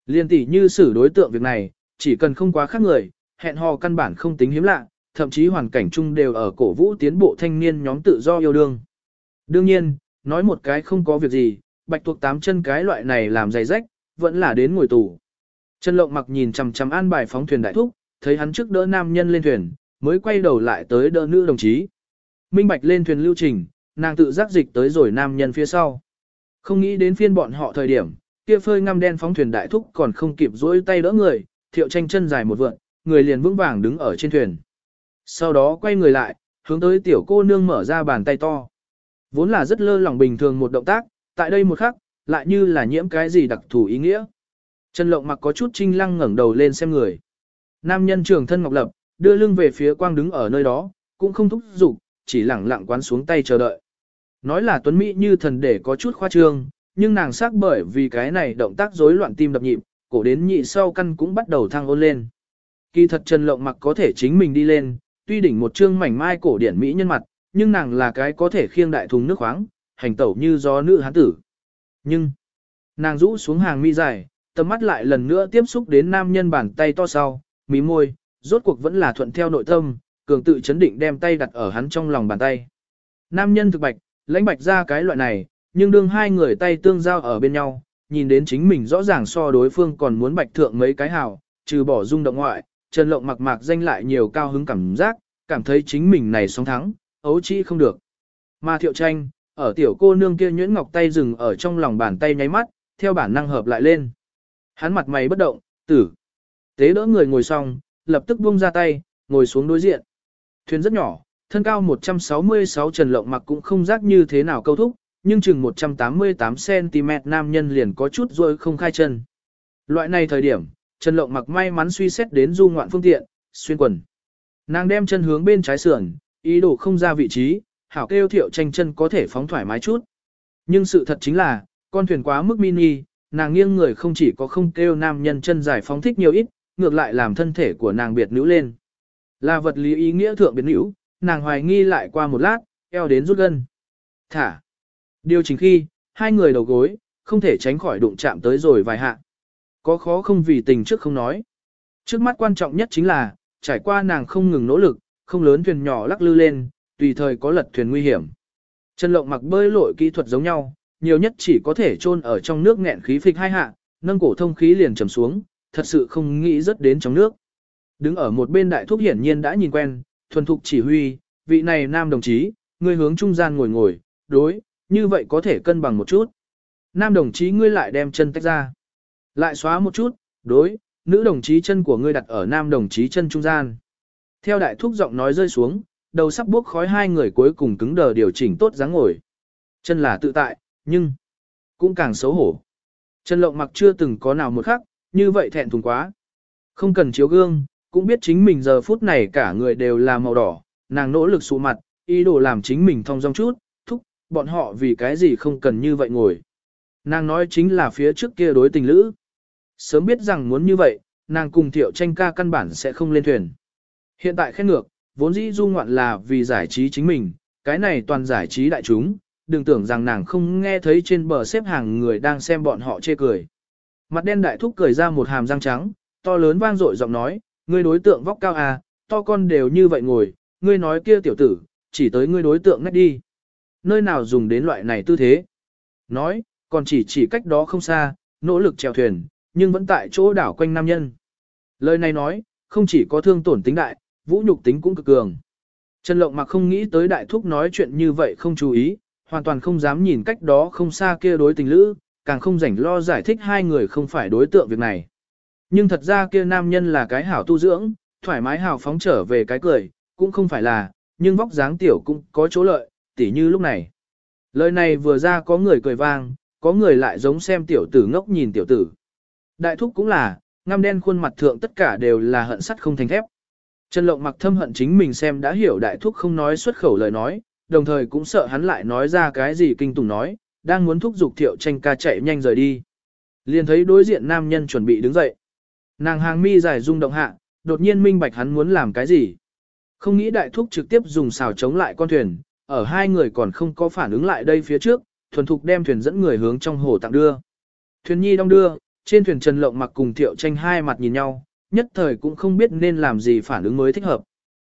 Liên tỷ như xử đối tượng việc này, chỉ cần không quá khác người, hẹn hò căn bản không tính hiếm lạ, thậm chí hoàn cảnh chung đều ở cổ vũ tiến bộ thanh niên nhóm tự do yêu đương. Đương nhiên, nói một cái không có việc gì, bạch tuộc tám chân cái loại này làm dày rách, vẫn là đến ngồi tù. Trần Lộng mặc nhìn chằm chằm an bài phóng thuyền đại thúc, thấy hắn trước đỡ nam nhân lên thuyền, mới quay đầu lại tới đỡ nữ đồng chí. Minh bạch lên thuyền lưu trình, nàng tự giác dịch tới rồi nam nhân phía sau. Không nghĩ đến phiên bọn họ thời điểm, kia phơi ngăm đen phóng thuyền đại thúc còn không kịp dỗi tay đỡ người, thiệu tranh chân dài một vượn, người liền vững vàng đứng ở trên thuyền. Sau đó quay người lại, hướng tới tiểu cô nương mở ra bàn tay to. Vốn là rất lơ lỏng bình thường một động tác, tại đây một khắc, lại như là nhiễm cái gì đặc thù ý nghĩa. Trần Lộng mặc có chút trinh lăng ngẩng đầu lên xem người. Nam nhân trường thân ngọc lập, đưa lưng về phía quang đứng ở nơi đó, cũng không thúc giục, chỉ lẳng lặng quán xuống tay chờ đợi. Nói là tuấn mỹ như thần để có chút khoa trương, nhưng nàng sắc bởi vì cái này động tác rối loạn tim đập nhịp, cổ đến nhị sau căn cũng bắt đầu thăng ôn lên. Kỳ thật Trần Lộng mặc có thể chính mình đi lên, tuy đỉnh một trương mảnh mai cổ điển mỹ nhân mặt, nhưng nàng là cái có thể khiêng đại thùng nước khoáng, hành tẩu như gió nữ hán tử. Nhưng, nàng rũ xuống hàng mi dài, tầm mắt lại lần nữa tiếp xúc đến nam nhân bàn tay to sau, mí môi, rốt cuộc vẫn là thuận theo nội tâm, cường tự chấn định đem tay đặt ở hắn trong lòng bàn tay. Nam nhân thực bạch, lãnh bạch ra cái loại này, nhưng đương hai người tay tương giao ở bên nhau, nhìn đến chính mình rõ ràng so đối phương còn muốn bạch thượng mấy cái hào, trừ bỏ rung động ngoại, Trần Lộng mặc mạc danh lại nhiều cao hứng cảm giác, cảm thấy chính mình này sóng thắng, ấu chi không được. Mà thiệu tranh, ở tiểu cô nương kia nhuyễn ngọc tay dừng ở trong lòng bàn tay nháy mắt, theo bản năng hợp lại lên. Hắn mặt mày bất động, tử. Tế đỡ người ngồi xong, lập tức buông ra tay, ngồi xuống đối diện. Thuyền rất nhỏ, thân cao 166 trần lộng mặc cũng không rác như thế nào câu thúc, nhưng chừng 188cm nam nhân liền có chút rồi không khai chân. Loại này thời điểm, Trần Lộng mặc may mắn suy xét đến du ngoạn phương tiện, xuyên quần. Nàng đem chân hướng bên trái sườn, ý đồ không ra vị trí, hảo kêu thiệu tranh chân có thể phóng thoải mái chút. Nhưng sự thật chính là, con thuyền quá mức mini, nàng nghiêng người không chỉ có không kêu nam nhân chân giải phóng thích nhiều ít, ngược lại làm thân thể của nàng biệt nữ lên. Là vật lý ý nghĩa thượng biệt nữ, nàng hoài nghi lại qua một lát, eo đến rút gân. Thả. Điều chỉnh khi, hai người đầu gối, không thể tránh khỏi đụng chạm tới rồi vài hạ. Có khó không vì tình trước không nói. Trước mắt quan trọng nhất chính là, trải qua nàng không ngừng nỗ lực, không lớn thuyền nhỏ lắc lư lên, tùy thời có lật thuyền nguy hiểm. Trần Lộng mặc bơi lội kỹ thuật giống nhau, nhiều nhất chỉ có thể chôn ở trong nước nghẹn khí phịch hai hạ, nâng cổ thông khí liền trầm xuống, thật sự không nghĩ rất đến trong nước. Đứng ở một bên đại thúc hiển nhiên đã nhìn quen, thuần thục chỉ huy, vị này nam đồng chí, người hướng trung gian ngồi ngồi, đối, như vậy có thể cân bằng một chút. Nam đồng chí ngươi lại đem chân tách ra. Lại xóa một chút, đối, nữ đồng chí chân của ngươi đặt ở nam đồng chí chân trung gian. Theo đại thúc giọng nói rơi xuống, đầu sắp bốc khói hai người cuối cùng cứng đờ điều chỉnh tốt dáng ngồi. Chân là tự tại, nhưng cũng càng xấu hổ. Chân lộng mặc chưa từng có nào một khắc, như vậy thẹn thùng quá. Không cần chiếu gương, cũng biết chính mình giờ phút này cả người đều là màu đỏ, nàng nỗ lực sụ mặt, ý đồ làm chính mình thong dong chút, bọn họ vì cái gì không cần như vậy ngồi. Nàng nói chính là phía trước kia đối tình lữ. Sớm biết rằng muốn như vậy, nàng cùng thiệu tranh ca căn bản sẽ không lên thuyền. Hiện tại khen ngược, vốn dĩ du ngoạn là vì giải trí chính mình, cái này toàn giải trí đại chúng, đừng tưởng rằng nàng không nghe thấy trên bờ xếp hàng người đang xem bọn họ chê cười. Mặt đen đại thúc cười ra một hàm răng trắng, to lớn vang dội giọng nói, ngươi đối tượng vóc cao à, to con đều như vậy ngồi, ngươi nói kia tiểu tử, chỉ tới ngươi đối tượng ngách đi. Nơi nào dùng đến loại này tư thế? Nói, còn chỉ chỉ cách đó không xa, nỗ lực chèo thuyền, nhưng vẫn tại chỗ đảo quanh nam nhân. Lời này nói, không chỉ có thương tổn tính đại, vũ nhục tính cũng cực cường. Trần Lộng mặc không nghĩ tới đại thúc nói chuyện như vậy không chú ý, hoàn toàn không dám nhìn cách đó không xa kia đối tình lữ, càng không rảnh lo giải thích hai người không phải đối tượng việc này. Nhưng thật ra kia nam nhân là cái hảo tu dưỡng, thoải mái hào phóng trở về cái cười, cũng không phải là, nhưng vóc dáng tiểu cũng có chỗ lợi, tỉ như lúc này. Lời này vừa ra có người cười vang, có người lại giống xem tiểu tử ngốc nhìn tiểu tử. Đại thúc cũng là, ngăm đen khuôn mặt thượng tất cả đều là hận sắt không thành thép. Trần Lộng mặc thâm hận chính mình xem đã hiểu đại thúc không nói xuất khẩu lời nói, đồng thời cũng sợ hắn lại nói ra cái gì kinh tùng nói, đang muốn thúc giục thiệu tranh ca chạy nhanh rời đi. Liền thấy đối diện nam nhân chuẩn bị đứng dậy. Nàng hàng mi dài rung động hạ, đột nhiên minh bạch hắn muốn làm cái gì. Không nghĩ đại thúc trực tiếp dùng xào chống lại con thuyền, ở hai người còn không có phản ứng lại đây phía trước, thuần thục đem thuyền dẫn người hướng trong hồ tặng đưa. Thuyền nhi đong đưa, trên thuyền Trần Lộng mặc cùng Thiệu Tranh hai mặt nhìn nhau, nhất thời cũng không biết nên làm gì phản ứng mới thích hợp.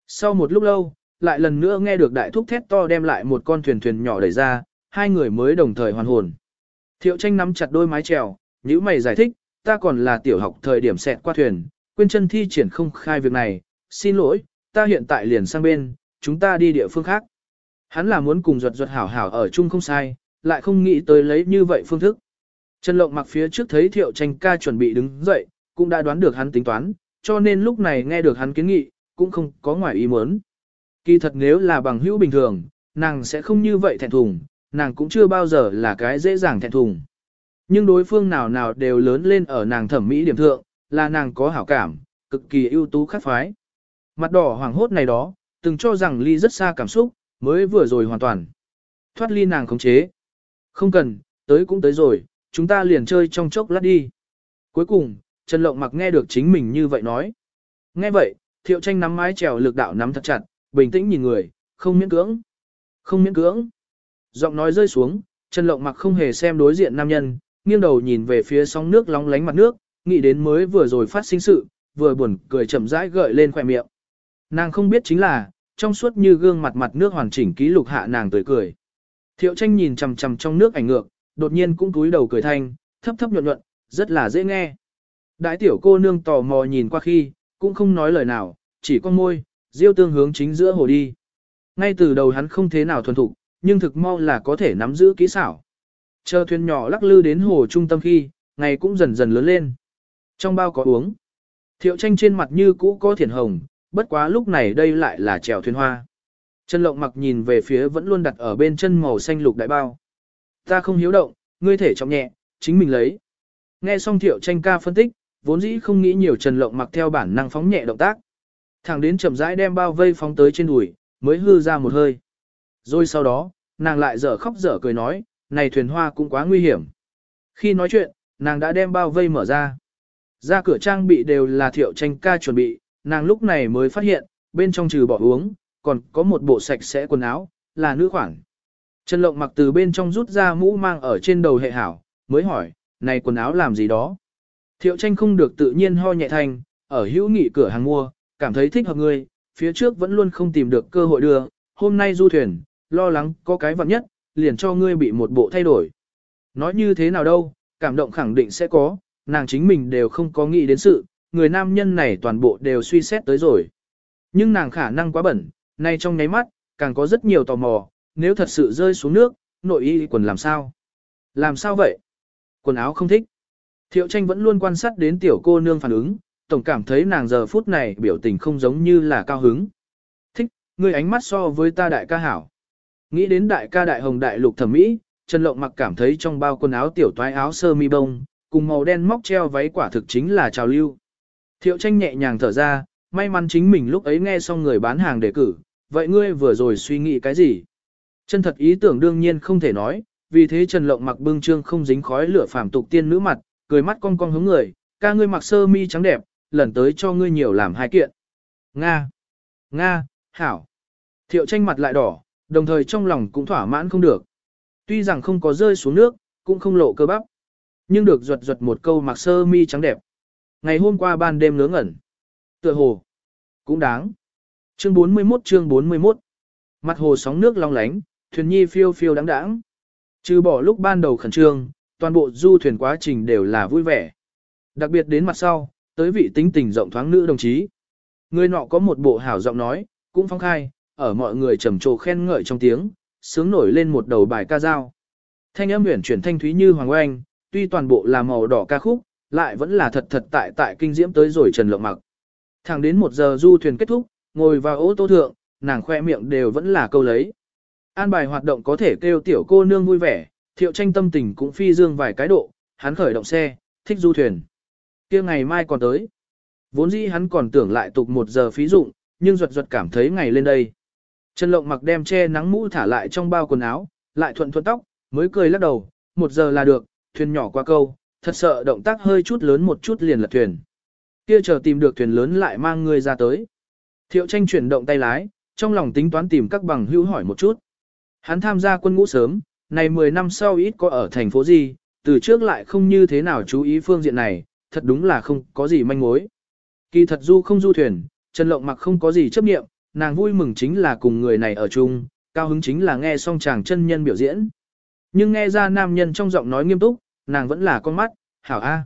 Sau một lúc lâu, lại lần nữa nghe được đại thúc thét to đem lại một con thuyền thuyền nhỏ đẩy ra, hai người mới đồng thời hoàn hồn. Thiệu Tranh nắm chặt đôi mái chèo, nhíu mày giải thích, ta còn là tiểu học thời điểm xẹt qua thuyền, quên chân thi triển không khai việc này, xin lỗi, ta hiện tại liền sang bên, chúng ta đi địa phương khác. Hắn là muốn cùng ruột ruột hảo hảo ở chung không sai, lại không nghĩ tới lấy như vậy phương thức. Trần Lộng mặc phía trước thấy Thiệu Tranh ca chuẩn bị đứng dậy, cũng đã đoán được hắn tính toán, cho nên lúc này nghe được hắn kiến nghị, cũng không có ngoài ý muốn. Kỳ thật nếu là bằng hữu bình thường, nàng sẽ không như vậy thẹn thùng, nàng cũng chưa bao giờ là cái dễ dàng thẹn thùng. Nhưng đối phương nào nào đều lớn lên ở nàng thẩm mỹ điểm thượng, là nàng có hảo cảm, cực kỳ ưu tú khắc phái. Mặt đỏ hoàng hốt này đó, từng cho rằng ly rất xa cảm xúc, mới vừa rồi hoàn toàn. Thoát ly nàng khống chế. Không cần, tới cũng tới rồi, chúng ta liền chơi trong chốc lát đi. Cuối cùng, Trần Lộng mặc nghe được chính mình như vậy nói. Nghe vậy, thiệu tranh nắm mái trèo lực đạo nắm thật chặt, bình tĩnh nhìn người, không miễn cưỡng. Không miễn cưỡng. Giọng nói rơi xuống, Trần Lộng mặc không hề xem đối diện nam nhân, nghiêng đầu nhìn về phía sóng nước lóng lánh mặt nước, nghĩ đến mới vừa rồi phát sinh sự, vừa buồn cười chậm rãi gợi lên khỏe miệng. Nàng không biết chính là, trong suốt như gương mặt mặt nước hoàn chỉnh ký lục hạ nàng tươi cười. Thiệu tranh nhìn chằm chằm trong nước ảnh ngược, đột nhiên cũng túi đầu cười thanh, thấp thấp nhuận nhuận, rất là dễ nghe. Đại tiểu cô nương tò mò nhìn qua khi, cũng không nói lời nào, chỉ con môi, diêu tương hướng chính giữa hồ đi. Ngay từ đầu hắn không thế nào thuần thục, nhưng thực mau là có thể nắm giữ kỹ xảo. Chờ thuyền nhỏ lắc lư đến hồ trung tâm khi, ngày cũng dần dần lớn lên. Trong bao có uống. Thiệu tranh trên mặt như cũ có thiển hồng, bất quá lúc này đây lại là trèo thuyền hoa. Trần Lộng mặc nhìn về phía vẫn luôn đặt ở bên chân màu xanh lục đại bao. Ta không hiếu động, ngươi thể trọng nhẹ, chính mình lấy. Nghe xong thiệu tranh ca phân tích, vốn dĩ không nghĩ nhiều Trần Lộng mặc theo bản năng phóng nhẹ động tác. Thẳng đến chậm rãi đem bao vây phóng tới trên đùi, mới hư ra một hơi. Rồi sau đó, nàng lại dở khóc dở cười nói, này thuyền hoa cũng quá nguy hiểm. Khi nói chuyện, nàng đã đem bao vây mở ra. Ra cửa trang bị đều là thiệu tranh ca chuẩn bị, nàng lúc này mới phát hiện, bên trong trừ bỏ uống, còn có một bộ sạch sẽ quần áo, là nữ khoản. Trần Lộng mặc từ bên trong rút ra mũ mang ở trên đầu hệ hảo, mới hỏi, này quần áo làm gì đó? Thiệu tranh không được tự nhiên ho nhẹ thành, ở hữu nghị cửa hàng mua, cảm thấy thích hợp ngươi, phía trước vẫn luôn không tìm được cơ hội đưa, hôm nay du thuyền, lo lắng có cái vật nhất, liền cho ngươi bị một bộ thay đổi. Nói như thế nào đâu, cảm động khẳng định sẽ có, nàng chính mình đều không có nghĩ đến sự, người nam nhân này toàn bộ đều suy xét tới rồi. Nhưng nàng khả năng quá bẩn, nay trong nháy mắt, càng có rất nhiều tò mò, nếu thật sự rơi xuống nước, nội y quần làm sao? Làm sao vậy? Quần áo không thích. Thiệu tranh vẫn luôn quan sát đến tiểu cô nương phản ứng, tổng cảm thấy nàng giờ phút này biểu tình không giống như là cao hứng. Thích, người ánh mắt so với ta đại ca hảo. Nghĩ đến đại ca đại hồng đại lục thẩm mỹ, Trần Lộng mặc cảm thấy trong bao quần áo tiểu toái áo sơ mi bông, cùng màu đen móc treo váy quả thực chính là trào lưu. Thiệu tranh nhẹ nhàng thở ra, may mắn chính mình lúc ấy nghe xong người bán hàng đề cử, vậy ngươi vừa rồi suy nghĩ cái gì? Chân thật ý tưởng đương nhiên không thể nói, vì thế Trần Lộng mặc bưng trương không dính khói lửa phàm tục tiên nữ mặt, cười mắt cong cong hướng người, ca ngươi mặc sơ mi trắng đẹp, lần tới cho ngươi nhiều làm hai kiện. Nga! Nga! Hảo! Thiệu tranh mặt lại đỏ, đồng thời trong lòng cũng thỏa mãn không được. Tuy rằng không có rơi xuống nước, cũng không lộ cơ bắp. Nhưng được ruột ruột một câu mặc sơ mi trắng đẹp. Ngày hôm qua ban đêm nướng ẩn. Tựa hồ. Cũng đáng. Chương 41 chương 41. Mặt hồ sóng nước long lánh, thuyền nhi phiêu phiêu đáng đáng. Trừ bỏ lúc ban đầu khẩn trương, toàn bộ du thuyền quá trình đều là vui vẻ. Đặc biệt đến mặt sau, tới vị tính tình rộng thoáng nữ đồng chí. Người nọ có một bộ hảo giọng nói, cũng phong khai, ở mọi người trầm trồ khen ngợi trong tiếng, sướng nổi lên một đầu bài ca dao. Thanh âm huyền chuyển thanh thúy như hoàng oanh, tuy toàn bộ là màu đỏ ca khúc, lại vẫn là thật thật tại tại kinh diễm tới rồi Trần Lộng Mặc. Thẳng đến một giờ du thuyền kết thúc, ngồi vào ô tô thượng, nàng khoe miệng đều vẫn là câu lấy. An bài hoạt động có thể kêu tiểu cô nương vui vẻ, thiệu tranh tâm tình cũng phi dương vài cái độ, hắn khởi động xe, thích du thuyền. kia ngày mai còn tới. Vốn dĩ hắn còn tưởng lại tục một giờ phí dụng, nhưng ruột ruột cảm thấy ngày lên đây. Trần Lộng mặc đem che nắng mũ thả lại trong bao quần áo, lại thuận thuận tóc, mới cười lắc đầu, một giờ là được, thuyền nhỏ qua câu, thật sợ động tác hơi chút lớn một chút liền lật thuyền. Kia chờ tìm được thuyền lớn lại mang người ra tới. Thiệu tranh chuyển động tay lái, trong lòng tính toán tìm các bằng hữu hỏi một chút. Hắn tham gia quân ngũ sớm, này 10 năm sau ít có ở thành phố gì, từ trước lại không như thế nào chú ý phương diện này, thật đúng là không có gì manh mối. Kỳ thật du không du thuyền, Trần Lộng mặc không có gì chấp nghiệm, nàng vui mừng chính là cùng người này ở chung, cao hứng chính là nghe xong chàng chân nhân biểu diễn. Nhưng nghe ra nam nhân trong giọng nói nghiêm túc, nàng vẫn là con mắt, hảo a.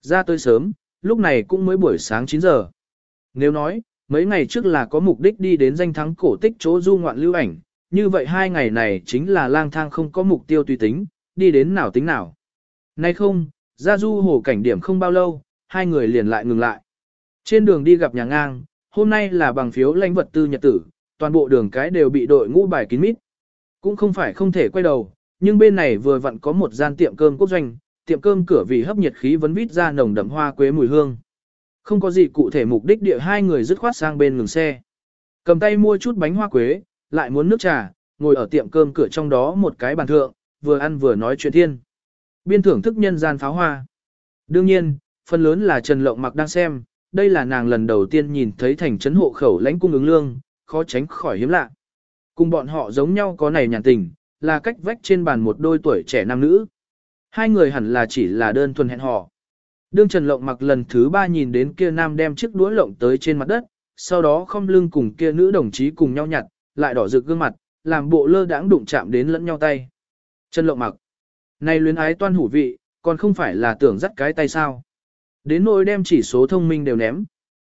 Ra tới sớm, lúc này cũng mới buổi sáng 9 giờ. Nếu nói, mấy ngày trước là có mục đích đi đến danh thắng cổ tích chỗ du ngoạn lưu ảnh, như vậy hai ngày này chính là lang thang không có mục tiêu tùy tính, đi đến nào tính nào. Nay không, ra du hồ cảnh điểm không bao lâu, hai người liền lại ngừng lại. Trên đường đi gặp nhà ngang, hôm nay là bằng phiếu lãnh vật tư nhật tử, toàn bộ đường cái đều bị đội ngũ bài kín mít. Cũng không phải không thể quay đầu, nhưng bên này vừa vặn có một gian tiệm cơm quốc doanh, tiệm cơm cửa vì hấp nhiệt khí vấn vít ra nồng đậm hoa quế mùi hương. Không có gì cụ thể mục đích địa hai người dứt khoát sang bên ngừng xe. Cầm tay mua chút bánh hoa quế, lại muốn nước trà, ngồi ở tiệm cơm cửa trong đó một cái bàn thượng, vừa ăn vừa nói chuyện thiên. Biên thưởng thức nhân gian pháo hoa. Đương nhiên, phần lớn là Trần Lộng Mặc đang xem, đây là nàng lần đầu tiên nhìn thấy thành trấn hộ khẩu lãnh cung ứng lương, khó tránh khỏi hiếm lạ. Cùng bọn họ giống nhau có này nhàn tình, là cách vách trên bàn một đôi tuổi trẻ nam nữ. Hai người hẳn là chỉ là đơn thuần hẹn hò. Đương Trần Lộng mặc lần thứ ba nhìn đến kia nam đem chiếc đũa lộng tới trên mặt đất, sau đó không lưng cùng kia nữ đồng chí cùng nhau nhặt, lại đỏ rực gương mặt, làm bộ lơ đãng đụng chạm đến lẫn nhau tay. Trần Lộng mặc. Này luyến ái toan hủ vị, còn không phải là tưởng dắt cái tay sao. Đến nỗi đem chỉ số thông minh đều ném.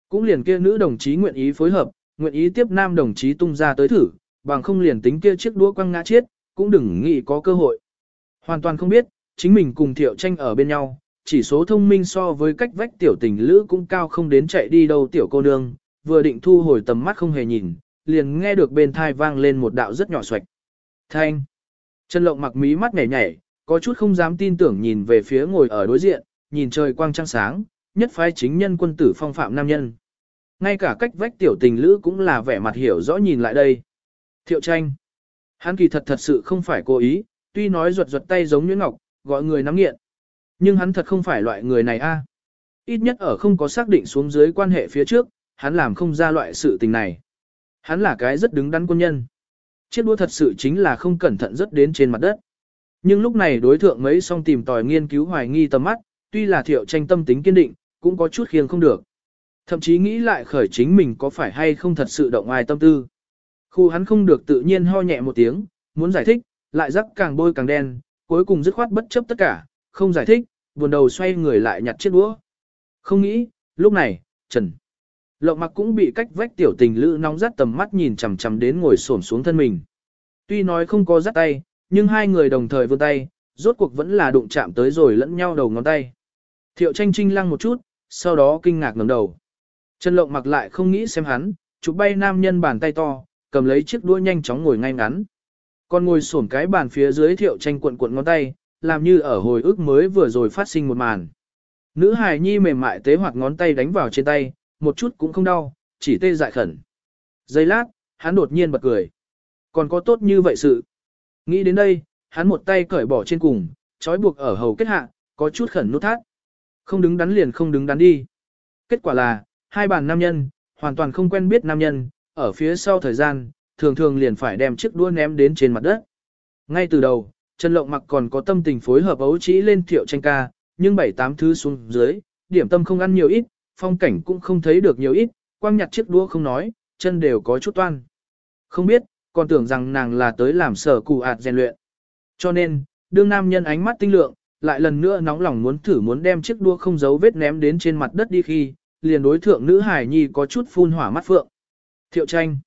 Cũng liền kia nữ đồng chí nguyện ý phối hợp, nguyện ý tiếp nam đồng chí tung ra tới thử, bằng không liền tính kia chiếc đũa quăng ngã chết, cũng đừng nghĩ có cơ hội. Hoàn toàn không biết, chính mình cùng thiệu tranh ở bên nhau, chỉ số thông minh so với cách vách tiểu tình lữ cũng cao không đến chạy đi đâu tiểu cô nương, vừa định thu hồi tầm mắt không hề nhìn, liền nghe được bên thai vang lên một đạo rất nhỏ xoạch. Thanh. Trần Lộng mặc mí mắt nhảy nhảy, có chút không dám tin tưởng nhìn về phía ngồi ở đối diện, nhìn trời quang trăng sáng, nhất phái chính nhân quân tử phong phạm nam nhân. Ngay cả cách vách tiểu tình lữ cũng là vẻ mặt hiểu rõ nhìn lại đây. Thiệu tranh. Hắn kỳ thật thật sự không phải cố ý, tuy nói ruột ruột tay giống Nguyễn ngọc, gọi người nắm nghiện. Nhưng hắn thật không phải loại người này a. Ít nhất ở không có xác định xuống dưới quan hệ phía trước, hắn làm không ra loại sự tình này. Hắn là cái rất đứng đắn quân nhân. Chiếc đua thật sự chính là không cẩn thận rất đến trên mặt đất. Nhưng lúc này đối thượng mấy song tìm tòi nghiên cứu hoài nghi tầm mắt, tuy là thiệu tranh tâm tính kiên định, cũng có chút khiêng không được. Thậm chí nghĩ lại khởi chính mình có phải hay không thật sự động ai tâm tư. Khu hắn không được tự nhiên ho nhẹ một tiếng, muốn giải thích, lại rắc càng bôi càng đen, cuối cùng dứt khoát bất chấp tất cả, không giải thích, buồn đầu xoay người lại nhặt chiếc đũa. Không nghĩ, lúc này, Trần Lộng mặc cũng bị cách vách tiểu tình lữ nóng rát tầm mắt nhìn chằm chằm đến ngồi xổm xuống thân mình. Tuy nói không có dắt tay, nhưng hai người đồng thời vươn tay, rốt cuộc vẫn là đụng chạm tới rồi lẫn nhau đầu ngón tay. Thiệu tranh trinh lăng một chút, sau đó kinh ngạc ngẩng đầu. Trần Lộng mặc lại không nghĩ xem hắn, chụp bay nam nhân bàn tay to, cầm lấy chiếc đũa nhanh chóng ngồi ngay ngắn. Còn ngồi xổm cái bàn phía dưới thiệu tranh cuộn cuộn ngón tay, làm như ở hồi ức mới vừa rồi phát sinh một màn. Nữ hài nhi mềm mại tế hoạt ngón tay đánh vào trên tay, một chút cũng không đau, chỉ tê dại khẩn. Giây lát, hắn đột nhiên bật cười. Còn có tốt như vậy sự. Nghĩ đến đây, hắn một tay cởi bỏ trên cùng, trói buộc ở hầu kết hạ, có chút khẩn nút thắt. Không đứng đắn liền không đứng đắn đi. Kết quả là, hai bàn nam nhân, hoàn toàn không quen biết nam nhân, ở phía sau thời gian, thường thường liền phải đem chiếc đua ném đến trên mặt đất. Ngay từ đầu, Trần Lộng mặc còn có tâm tình phối hợp ấu trĩ lên thiệu tranh ca, nhưng bảy tám thứ xuống dưới, điểm tâm không ăn nhiều ít, phong cảnh cũng không thấy được nhiều ít, quang nhặt chiếc đũa không nói, chân đều có chút toan. Không biết, còn tưởng rằng nàng là tới làm sở cụ ạt rèn luyện. Cho nên, đương nam nhân ánh mắt tinh lượng, lại lần nữa nóng lòng muốn thử muốn đem chiếc đua không giấu vết ném đến trên mặt đất đi khi, liền đối thượng nữ hải nhi có chút phun hỏa mắt phượng. Thiệu tranh.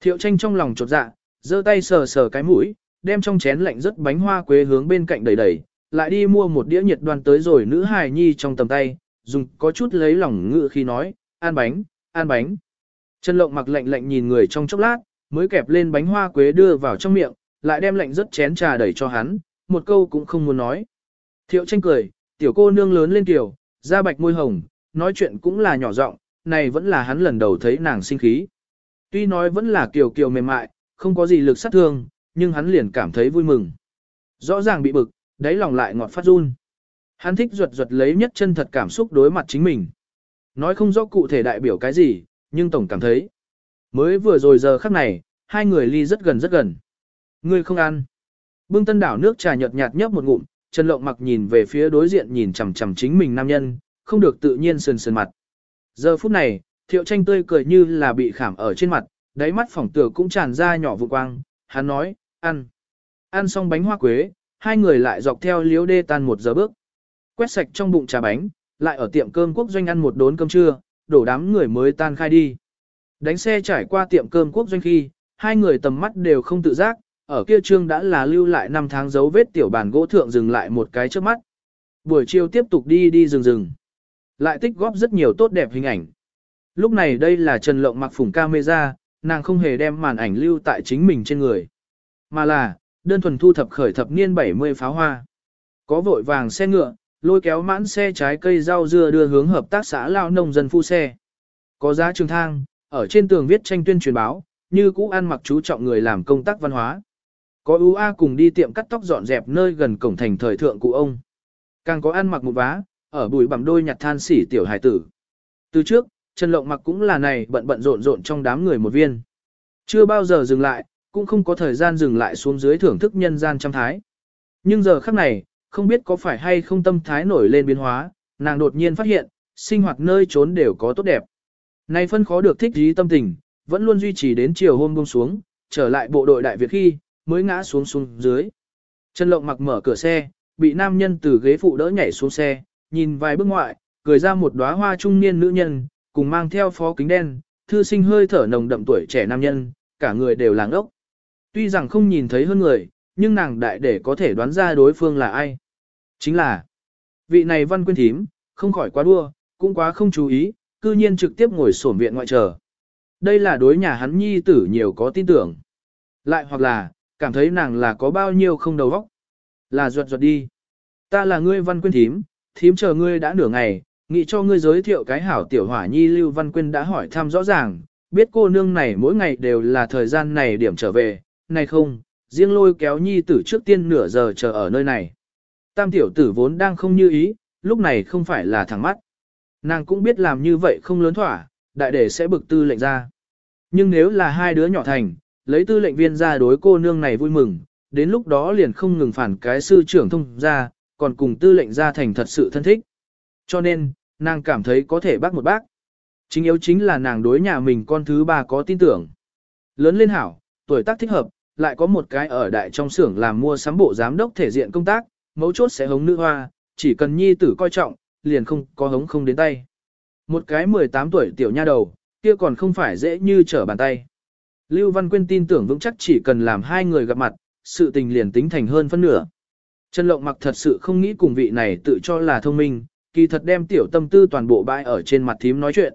Thiệu tranh trong lòng chột dạ, giơ tay sờ sờ cái mũi, đem trong chén lạnh rất bánh hoa quế hướng bên cạnh đẩy đẩy, lại đi mua một đĩa nhiệt đoan tới rồi nữ hài nhi trong tầm tay, dùng có chút lấy lòng ngự khi nói, ăn bánh, ăn bánh. Trần Lộng mặc lạnh lạnh nhìn người trong chốc lát, mới kẹp lên bánh hoa quế đưa vào trong miệng, lại đem lạnh rất chén trà đẩy cho hắn, một câu cũng không muốn nói. Thiệu tranh cười, tiểu cô nương lớn lên tiểu, da bạch môi hồng, nói chuyện cũng là nhỏ giọng, này vẫn là hắn lần đầu thấy nàng sinh khí. Tuy nói vẫn là kiều kiều mềm mại, không có gì lực sát thương, nhưng hắn liền cảm thấy vui mừng. Rõ ràng bị bực, đáy lòng lại ngọt phát run. Hắn thích ruột ruột lấy nhất chân thật cảm xúc đối mặt chính mình. Nói không rõ cụ thể đại biểu cái gì, nhưng tổng cảm thấy. Mới vừa rồi giờ khắc này, hai người ly rất gần rất gần. Ngươi không ăn. Bưng tân đảo nước trà nhợt nhạt nhấp một ngụm, Trần Lộng mặc nhìn về phía đối diện nhìn chằm chằm chính mình nam nhân, không được tự nhiên sườn sườn mặt. Giờ phút này, thiệu tranh tươi cười như là bị khảm ở trên mặt, đáy mắt phỏng tựa cũng tràn ra nhỏ vụ quang, hắn nói, ăn. Ăn xong bánh hoa quế, hai người lại dọc theo liếu đê tan một giờ bước. Quét sạch trong bụng trà bánh, lại ở tiệm cơm quốc doanh ăn một đốn cơm trưa, đổ đám người mới tan khai đi. Đánh xe trải qua tiệm cơm quốc doanh khi, hai người tầm mắt đều không tự giác, ở kia trương đã là lưu lại năm tháng dấu vết tiểu bàn gỗ thượng dừng lại một cái trước mắt. Buổi chiều tiếp tục đi đi rừng rừng. Lại tích góp rất nhiều tốt đẹp hình ảnh. Lúc này đây là Trần Lộng mặc phủng camera, nàng không hề đem màn ảnh lưu tại chính mình trên người. Mà là, đơn thuần thu thập khởi thập niên 70 pháo hoa. Có vội vàng xe ngựa, lôi kéo mãn xe trái cây rau dưa đưa hướng hợp tác xã lao nông dân phu xe. Có giá trường thang, ở trên tường viết tranh tuyên truyền báo, như cũ ăn mặc chú trọng người làm công tác văn hóa. Có UA cùng đi tiệm cắt tóc dọn dẹp nơi gần cổng thành thời thượng cụ ông. Càng có ăn mặc một vá, ở bùi bằng đôi nhặt than xỉ tiểu hải tử. Từ trước, Trần Lộng mặc cũng là này bận bận rộn rộn trong đám người một viên. Chưa bao giờ dừng lại, cũng không có thời gian dừng lại xuống dưới thưởng thức nhân gian trăm thái. Nhưng giờ khắc này, không biết có phải hay không tâm thái nổi lên biến hóa, nàng đột nhiên phát hiện, sinh hoạt nơi trốn đều có tốt đẹp. Này phân khó được thích ý tâm tình, vẫn luôn duy trì đến chiều hôm buông xuống, trở lại bộ đội đại Việt khi, mới ngã xuống xuống dưới. Trần Lộng mặc mở cửa xe, bị nam nhân từ ghế phụ đỡ nhảy xuống xe, nhìn vài bước ngoại, cười ra một đóa hoa trung niên nữ nhân, cùng mang theo phó kính đen, thư sinh hơi thở nồng đậm tuổi trẻ nam nhân, cả người đều làng ốc. Tuy rằng không nhìn thấy hơn người, nhưng nàng đại để có thể đoán ra đối phương là ai. Chính là, vị này văn quyên thím, không khỏi quá đua, cũng quá không chú ý, cư nhiên trực tiếp ngồi sổm viện ngoại trở. Đây là đối nhà hắn nhi tử nhiều có tin tưởng. Lại hoặc là, cảm thấy nàng là có bao nhiêu không đầu óc. Là ruột ruột đi. Ta là ngươi văn quyên thím, thím chờ ngươi đã nửa ngày, nghĩ cho ngươi giới thiệu cái hảo tiểu hỏa nhi Lưu Văn Quyên đã hỏi thăm rõ ràng, biết cô nương này mỗi ngày đều là thời gian này điểm trở về, này không, riêng lôi kéo nhi tử trước tiên nửa giờ chờ ở nơi này. Tam tiểu tử vốn đang không như ý, lúc này không phải là thẳng mắt. Nàng cũng biết làm như vậy không lớn thỏa, đại để sẽ bực tư lệnh ra. Nhưng nếu là hai đứa nhỏ thành, lấy tư lệnh viên ra đối cô nương này vui mừng, đến lúc đó liền không ngừng phản cái sư trưởng thông ra, còn cùng tư lệnh ra thành thật sự thân thích. Cho nên, nàng cảm thấy có thể bác một bác. Chính yếu chính là nàng đối nhà mình con thứ ba có tin tưởng. Lớn lên hảo, tuổi tác thích hợp, lại có một cái ở đại trong xưởng làm mua sắm bộ giám đốc thể diện công tác, mấu chốt sẽ hống nữ hoa, chỉ cần nhi tử coi trọng, liền không có hống không đến tay. Một cái 18 tuổi tiểu nha đầu, kia còn không phải dễ như trở bàn tay. Lưu Văn Quyên tin tưởng vững chắc chỉ cần làm hai người gặp mặt, sự tình liền tính thành hơn phân nửa. Trần Lộng mặc thật sự không nghĩ cùng vị này tự cho là thông minh, kỳ thật đem tiểu tâm tư toàn bộ bãi ở trên mặt thím nói chuyện.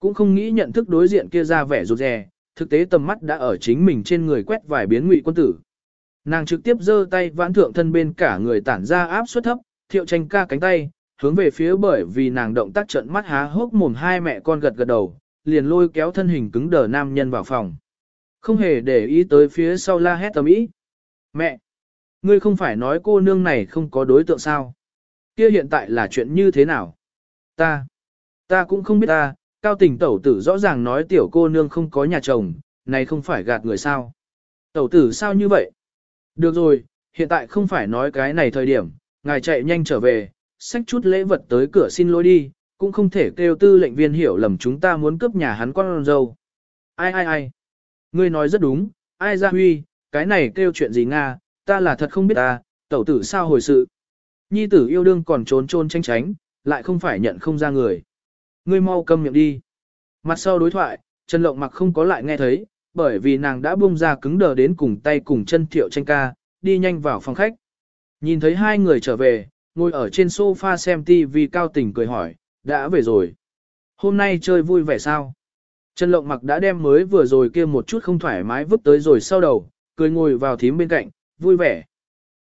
Cũng không nghĩ nhận thức đối diện kia ra vẻ rụt rè, thực tế tầm mắt đã ở chính mình trên người quét vài biến ngụy quân tử. Nàng trực tiếp giơ tay vãn thượng thân bên cả người tản ra áp suất thấp, thiệu tranh ca cánh tay, hướng về phía bởi vì nàng động tác trận mắt há hốc mồm hai mẹ con gật gật đầu, liền lôi kéo thân hình cứng đờ nam nhân vào phòng. Không hề để ý tới phía sau la hét tầm ý. Mẹ! Ngươi không phải nói cô nương này không có đối tượng sao? Kia hiện tại là chuyện như thế nào? Ta! Ta cũng không biết ta, cao tình tẩu tử rõ ràng nói tiểu cô nương không có nhà chồng, này không phải gạt người sao? Tẩu tử sao như vậy? Được rồi, hiện tại không phải nói cái này thời điểm, ngài chạy nhanh trở về, xách chút lễ vật tới cửa xin lỗi đi, cũng không thể kêu tư lệnh viên hiểu lầm chúng ta muốn cướp nhà hắn con dâu. Ai ai ai? Ngươi nói rất đúng, ai ra huy, cái này kêu chuyện gì Nga, ta là thật không biết ta, tẩu tử sao hồi sự. Nhi tử yêu đương còn trốn trôn tranh tránh, lại không phải nhận không ra người. Ngươi mau câm miệng đi. Mặt sau đối thoại, Trần Lộng mặc không có lại nghe thấy, bởi vì nàng đã buông ra cứng đờ đến cùng tay cùng chân thiệu tranh ca, đi nhanh vào phòng khách. Nhìn thấy hai người trở về, ngồi ở trên sofa xem TV cao tình cười hỏi, đã về rồi. Hôm nay chơi vui vẻ sao? Trần Lộng mặc đã đem mới vừa rồi kia một chút không thoải mái vứt tới rồi sau đầu, cười ngồi vào thím bên cạnh, vui vẻ.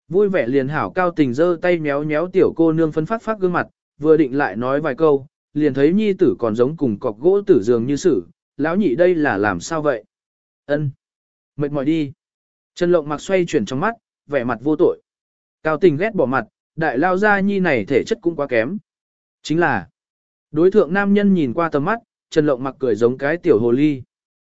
Vui vẻ liền hảo cao tình giơ tay méo méo tiểu cô nương phấn phát phát gương mặt, vừa định lại nói vài câu, liền thấy nhi tử còn giống cùng cọc gỗ tử dường như sử, lão nhị đây là làm sao vậy? Ân, Mệt mỏi đi. Trần Lộng mặc xoay chuyển trong mắt, vẻ mặt vô tội. Cao tình ghét bỏ mặt, đại lao gia nhi này thể chất cũng quá kém. Chính là, đối thượng nam nhân nhìn qua tầm mắt, Trần Lộng mặc cười giống cái tiểu hồ ly.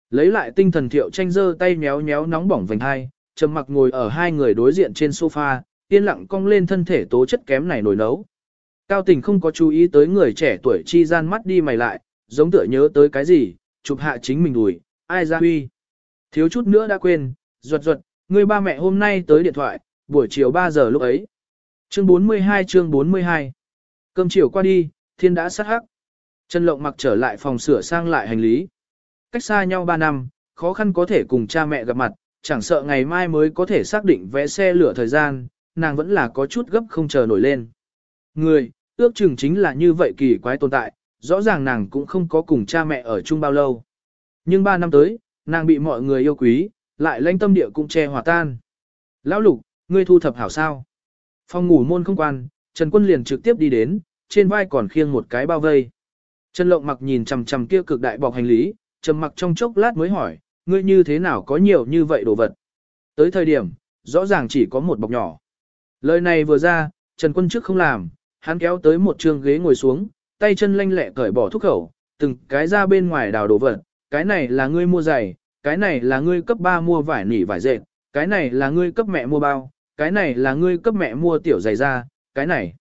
Lấy lại tinh thần thiệu tranh dơ tay méo méo nóng bỏng vành hai, trầm mặc ngồi ở hai người đối diện trên sofa, yên lặng cong lên thân thể tố chất kém này nổi nấu. Cao tình không có chú ý tới người trẻ tuổi chi gian mắt đi mày lại, giống tựa nhớ tới cái gì, chụp hạ chính mình đùi, ai ra huy. Thiếu chút nữa đã quên, ruột ruột, người ba mẹ hôm nay tới điện thoại, buổi chiều 3 giờ lúc ấy. Chương 42 chương 42 Cơm chiều qua đi, thiên đã sát hắc. Trần Lộng mặc trở lại phòng sửa sang lại hành lý. Cách xa nhau 3 năm, khó khăn có thể cùng cha mẹ gặp mặt, chẳng sợ ngày mai mới có thể xác định vé xe lửa thời gian, nàng vẫn là có chút gấp không chờ nổi lên. Người, ước chừng chính là như vậy kỳ quái tồn tại, rõ ràng nàng cũng không có cùng cha mẹ ở chung bao lâu. Nhưng 3 năm tới, nàng bị mọi người yêu quý, lại lanh tâm địa cũng che hòa tan. Lão lục, ngươi thu thập hảo sao? Phòng ngủ môn không quan, Trần Quân liền trực tiếp đi đến, trên vai còn khiêng một cái bao vây. Trần Lộng mặc nhìn chằm chằm kia cực đại bọc hành lý, trầm mặc trong chốc lát mới hỏi, ngươi như thế nào có nhiều như vậy đồ vật? Tới thời điểm, rõ ràng chỉ có một bọc nhỏ. Lời này vừa ra, Trần Quân trước không làm, hắn kéo tới một trường ghế ngồi xuống, tay chân lanh lẹ cởi bỏ thuốc khẩu, từng cái ra bên ngoài đào đồ vật, cái này là ngươi mua giày, cái này là ngươi cấp 3 mua vải nỉ vải dệt, cái này là ngươi cấp mẹ mua bao, cái này là ngươi cấp mẹ mua tiểu giày da, cái này.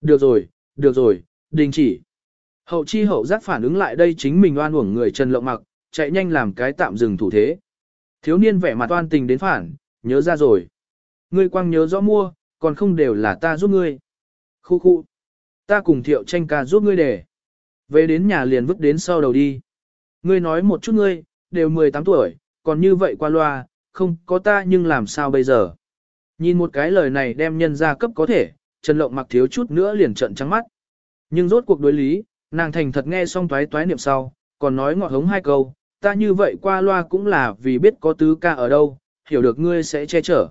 Được rồi, được rồi, đình chỉ. Hậu chi hậu giác phản ứng lại đây chính mình oan uổng người Trần Lộng Mặc, chạy nhanh làm cái tạm dừng thủ thế. Thiếu niên vẻ mặt oan tình đến phản, nhớ ra rồi. Ngươi quang nhớ rõ mua, còn không đều là ta giúp ngươi. Khu khu. Ta cùng thiệu tranh ca giúp ngươi để. Về đến nhà liền vứt đến sau đầu đi. Ngươi nói một chút ngươi, đều 18 tuổi, còn như vậy qua loa, không có ta nhưng làm sao bây giờ. Nhìn một cái lời này đem nhân ra cấp có thể, Trần Lộng mặc thiếu chút nữa liền trận trắng mắt. Nhưng rốt cuộc đối lý, nàng thành thật nghe xong toái toái niệm sau, còn nói ngọt hống hai câu, ta như vậy qua loa cũng là vì biết có tứ ca ở đâu, hiểu được ngươi sẽ che chở.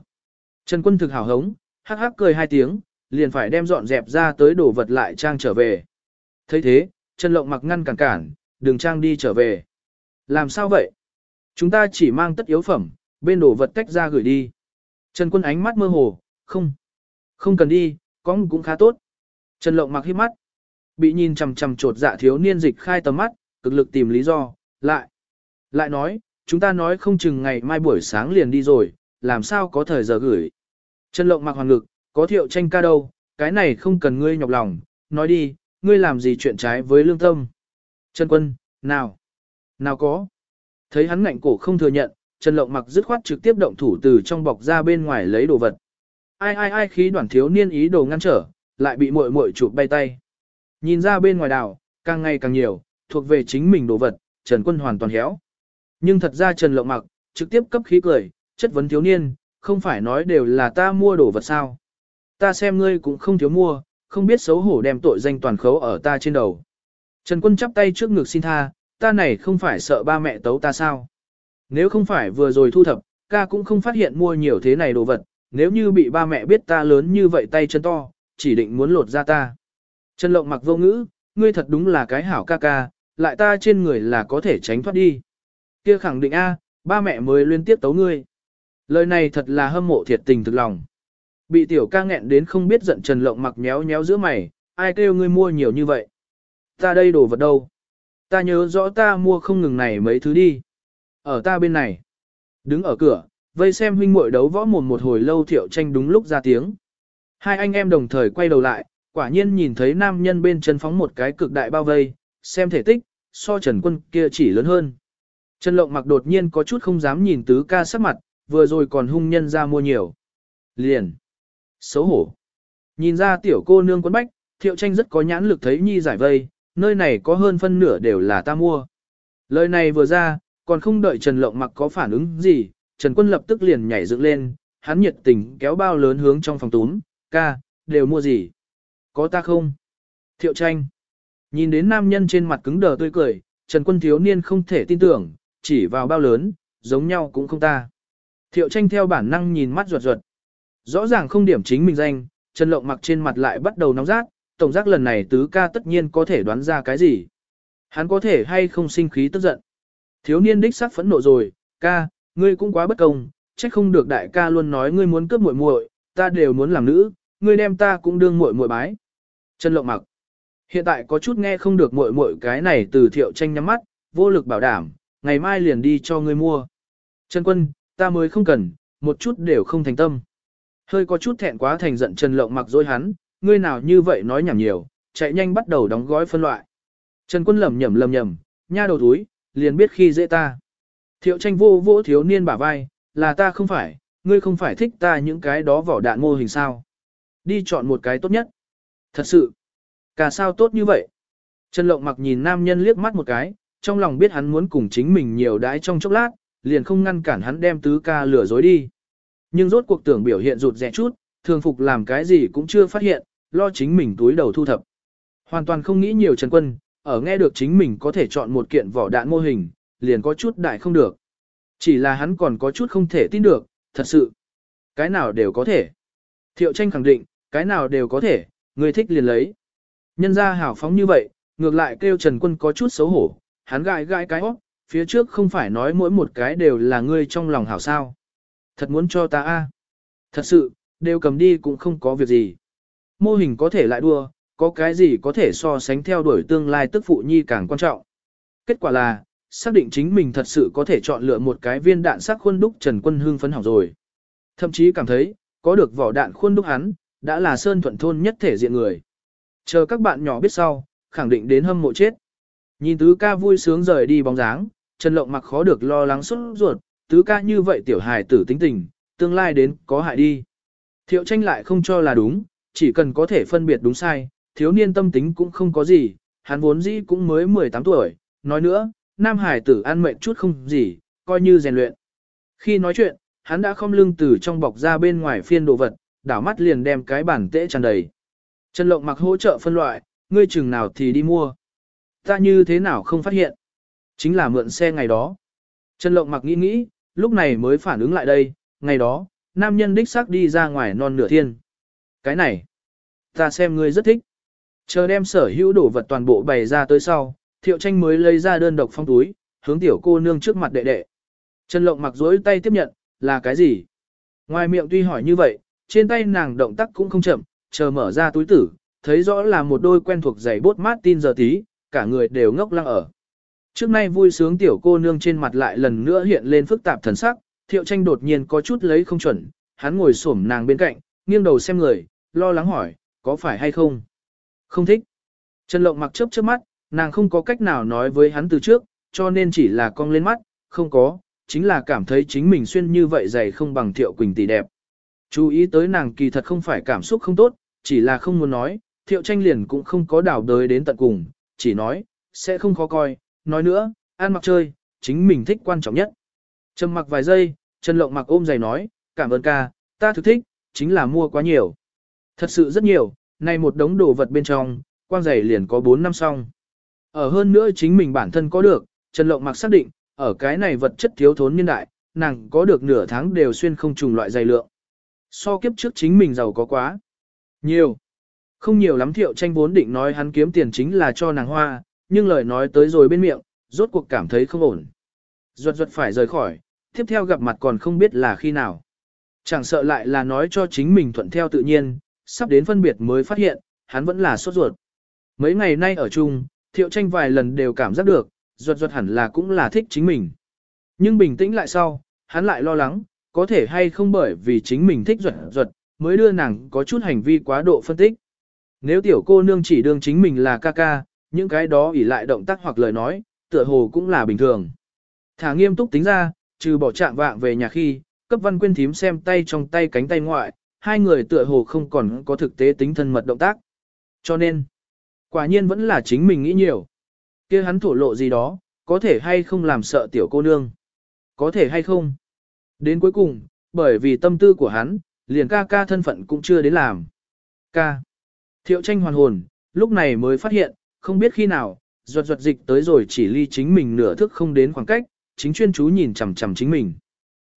Trần Quân thực hào hống, hắc hắc cười hai tiếng, liền phải đem dọn dẹp ra tới đổ vật lại trang trở về. thấy thế, Trần Lộng mặc ngăn cản cản, đừng trang đi trở về. Làm sao vậy? Chúng ta chỉ mang tất yếu phẩm, bên đổ vật tách ra gửi đi. Trần Quân ánh mắt mơ hồ, không. Không cần đi, con cũng khá tốt. Trần Lộng mặc hít mắt. Bị nhìn chằm chằm trột dạ thiếu niên dịch khai tầm mắt, cực lực tìm lý do, lại. Lại nói, chúng ta nói không chừng ngày mai buổi sáng liền đi rồi, làm sao có thời giờ gửi. Trần Lộng mặc hoàng ngực, có thiệu tranh ca đâu, cái này không cần ngươi nhọc lòng, nói đi, ngươi làm gì chuyện trái với lương tâm. Trần Quân, nào, nào có. Thấy hắn ngạnh cổ không thừa nhận, Trần Lộng mặc dứt khoát trực tiếp động thủ từ trong bọc ra bên ngoài lấy đồ vật. Ai ai ai khí đoàn thiếu niên ý đồ ngăn trở, lại bị muội muội chụp bay tay. Nhìn ra bên ngoài đảo, càng ngày càng nhiều, thuộc về chính mình đồ vật, Trần Quân hoàn toàn héo. Nhưng thật ra Trần Lộng mặc, trực tiếp cấp khí cười, chất vấn thiếu niên, không phải nói đều là ta mua đồ vật sao. Ta xem ngươi cũng không thiếu mua, không biết xấu hổ đem tội danh toàn khấu ở ta trên đầu. Trần Quân chắp tay trước ngực xin tha, ta này không phải sợ ba mẹ tấu ta sao. Nếu không phải vừa rồi thu thập, ca cũng không phát hiện mua nhiều thế này đồ vật, nếu như bị ba mẹ biết ta lớn như vậy tay chân to, chỉ định muốn lột ra ta. Trần Lộng mặc vô ngữ, ngươi thật đúng là cái hảo ca ca, lại ta trên người là có thể tránh thoát đi. Kia khẳng định A, ba mẹ mới liên tiếp tấu ngươi. Lời này thật là hâm mộ thiệt tình thực lòng. Bị tiểu ca nghẹn đến không biết giận Trần Lộng mặc nhéo nhéo giữa mày, ai kêu ngươi mua nhiều như vậy. Ta đây đồ vật đâu? Ta nhớ rõ ta mua không ngừng này mấy thứ đi. Ở ta bên này. Đứng ở cửa, vây xem huynh muội đấu võ mồm một hồi lâu thiệu tranh đúng lúc ra tiếng. Hai anh em đồng thời quay đầu lại, quả nhiên nhìn thấy nam nhân bên chân phóng một cái cực đại bao vây, xem thể tích, so trần quân kia chỉ lớn hơn. Trần lộng mặc đột nhiên có chút không dám nhìn tứ ca sắc mặt, vừa rồi còn hung nhân ra mua nhiều. Liền. Xấu hổ. Nhìn ra tiểu cô nương quấn bách, thiệu tranh rất có nhãn lực thấy nhi giải vây, nơi này có hơn phân nửa đều là ta mua. Lời này vừa ra, còn không đợi Trần Lộng mặc có phản ứng gì, Trần Quân lập tức liền nhảy dựng lên, hắn nhiệt tình kéo bao lớn hướng trong phòng túm, ca, đều mua gì? Có ta không? Thiệu tranh. Nhìn đến nam nhân trên mặt cứng đờ tươi cười, Trần Quân thiếu niên không thể tin tưởng, chỉ vào bao lớn, giống nhau cũng không ta. Thiệu tranh theo bản năng nhìn mắt ruột ruột. Rõ ràng không điểm chính mình danh, Trần Lộng mặc trên mặt lại bắt đầu nóng rát, tổng giác lần này tứ ca tất nhiên có thể đoán ra cái gì. Hắn có thể hay không sinh khí tức giận. Thiếu niên đích sắc phẫn nộ rồi, ca, ngươi cũng quá bất công, trách không được đại ca luôn nói ngươi muốn cướp muội muội, ta đều muốn làm nữ, ngươi đem ta cũng đương muội muội bái. Trần Lộng mặc. Hiện tại có chút nghe không được muội muội cái này từ thiệu tranh nhắm mắt, vô lực bảo đảm, ngày mai liền đi cho ngươi mua. Trần Quân, ta mới không cần, một chút đều không thành tâm. Hơi có chút thẹn quá thành giận Trần Lộng mặc dối hắn, ngươi nào như vậy nói nhảm nhiều, chạy nhanh bắt đầu đóng gói phân loại. Trần Quân lẩm nhẩm lẩm nhẩm, nha đầu túi, liền biết khi dễ ta. Thiệu tranh vô vô thiếu niên bả vai, là ta không phải, ngươi không phải thích ta những cái đó vỏ đạn mô hình sao. Đi chọn một cái tốt nhất. Thật sự, cả sao tốt như vậy. Trần Lộng mặc nhìn nam nhân liếc mắt một cái, trong lòng biết hắn muốn cùng chính mình nhiều đái trong chốc lát, liền không ngăn cản hắn đem tứ ca lừa dối đi. Nhưng rốt cuộc tưởng biểu hiện rụt rẻ chút, thường phục làm cái gì cũng chưa phát hiện, lo chính mình túi đầu thu thập. Hoàn toàn không nghĩ nhiều Trần Quân, ở nghe được chính mình có thể chọn một kiện vỏ đạn mô hình, liền có chút đại không được. Chỉ là hắn còn có chút không thể tin được, thật sự. Cái nào đều có thể. Thiệu tranh khẳng định, cái nào đều có thể, người thích liền lấy. Nhân ra hào phóng như vậy, ngược lại kêu Trần Quân có chút xấu hổ, hắn gãi gãi cái óc, phía trước không phải nói mỗi một cái đều là ngươi trong lòng hảo sao. Thật muốn cho ta a Thật sự, đều cầm đi cũng không có việc gì. Mô hình có thể lại đua, có cái gì có thể so sánh theo đuổi tương lai tức phụ nhi càng quan trọng. Kết quả là, xác định chính mình thật sự có thể chọn lựa một cái viên đạn sắc khuôn đúc Trần Quân Hương phấn hỏng rồi. Thậm chí cảm thấy, có được vỏ đạn khuôn đúc hắn, đã là sơn thuận thôn nhất thể diện người. Chờ các bạn nhỏ biết sau, khẳng định đến hâm mộ chết. Nhìn tứ ca vui sướng rời đi bóng dáng, Trần Lộng mặc khó được lo lắng xuất ruột, tứ ca như vậy tiểu hài tử tính tình, tương lai đến có hại đi. Thiệu tranh lại không cho là đúng, chỉ cần có thể phân biệt đúng sai, thiếu niên tâm tính cũng không có gì, hắn vốn dĩ cũng mới 18 tuổi, nói nữa, nam hải tử ăn mệnh chút không gì, coi như rèn luyện. Khi nói chuyện, hắn đã không lưng từ trong bọc ra bên ngoài phiên đồ vật, đảo mắt liền đem cái bản tễ tràn đầy. Trần Lộng mặc hỗ trợ phân loại, ngươi chừng nào thì đi mua. Ta như thế nào không phát hiện. Chính là mượn xe ngày đó. Trần Lộng mặc nghĩ nghĩ, lúc này mới phản ứng lại đây, ngày đó, nam nhân đích xác đi ra ngoài non nửa thiên. Cái này, ta xem ngươi rất thích. Chờ đem sở hữu đồ vật toàn bộ bày ra tới sau, thiệu tranh mới lấy ra đơn độc phong túi, hướng tiểu cô nương trước mặt đệ đệ. Trần Lộng mặc dối tay tiếp nhận, là cái gì? Ngoài miệng tuy hỏi như vậy, trên tay nàng động tác cũng không chậm, chờ mở ra túi tử, thấy rõ là một đôi quen thuộc giày bốt mát tin giờ tí, cả người đều ngốc lăng ở. Trước nay vui sướng tiểu cô nương trên mặt lại lần nữa hiện lên phức tạp thần sắc, thiệu tranh đột nhiên có chút lấy không chuẩn, hắn ngồi xổm nàng bên cạnh, nghiêng đầu xem người, lo lắng hỏi, có phải hay không? Không thích. Trần Lộng mặc chớp chớp mắt, nàng không có cách nào nói với hắn từ trước, cho nên chỉ là cong lên mắt, không có, chính là cảm thấy chính mình xuyên như vậy dày không bằng Thiệu Quỳnh tỷ đẹp. Chú ý tới nàng kỳ thật không phải cảm xúc không tốt, chỉ là không muốn nói, Thiệu tranh liền cũng không có đảo đới đến tận cùng, chỉ nói, sẽ không khó coi, nói nữa, ăn mặc chơi, chính mình thích quan trọng nhất. Trầm mặc vài giây, Trần Lộng mặc ôm giày nói, cảm ơn ca, ta thực thích, chính là mua quá nhiều. Thật sự rất nhiều, này một đống đồ vật bên trong, quang giày liền có 4 năm xong. Ở hơn nữa chính mình bản thân có được, Trần Lộng mặc xác định, ở cái này vật chất thiếu thốn nhân đại, nàng có được nửa tháng đều xuyên không trùng loại giày lượng. So kiếp trước chính mình giàu có quá. Nhiều. Không nhiều lắm thiệu tranh vốn định nói hắn kiếm tiền chính là cho nàng hoa, nhưng lời nói tới rồi bên miệng, rốt cuộc cảm thấy không ổn. Ruột ruột phải rời khỏi, tiếp theo gặp mặt còn không biết là khi nào. Chẳng sợ lại là nói cho chính mình thuận theo tự nhiên, sắp đến phân biệt mới phát hiện, hắn vẫn là sốt ruột. Mấy ngày nay ở chung, thiệu tranh vài lần đều cảm giác được, ruột ruột hẳn là cũng là thích chính mình. Nhưng bình tĩnh lại sau, hắn lại lo lắng, có thể hay không bởi vì chính mình thích ruột ruột, mới đưa nàng có chút hành vi quá độ phân tích. Nếu tiểu cô nương chỉ đương chính mình là ca ca, những cái đó ỉ lại động tác hoặc lời nói, tựa hồ cũng là bình thường. Thả nghiêm túc tính ra, trừ bỏ trạng vạng về nhà khi, cấp văn quyên thím xem tay trong tay cánh tay ngoại, hai người tựa hồ không còn có thực tế tính thân mật động tác. Cho nên, quả nhiên vẫn là chính mình nghĩ nhiều. kia hắn thổ lộ gì đó, có thể hay không làm sợ tiểu cô nương. Có thể hay không. Đến cuối cùng, bởi vì tâm tư của hắn, liền ca ca thân phận cũng chưa đến làm. Ca. Thiệu tranh hoàn hồn, lúc này mới phát hiện, không biết khi nào, ruột ruột dịch tới rồi chỉ ly chính mình nửa thức không đến khoảng cách, chính chuyên chú nhìn chằm chằm chính mình.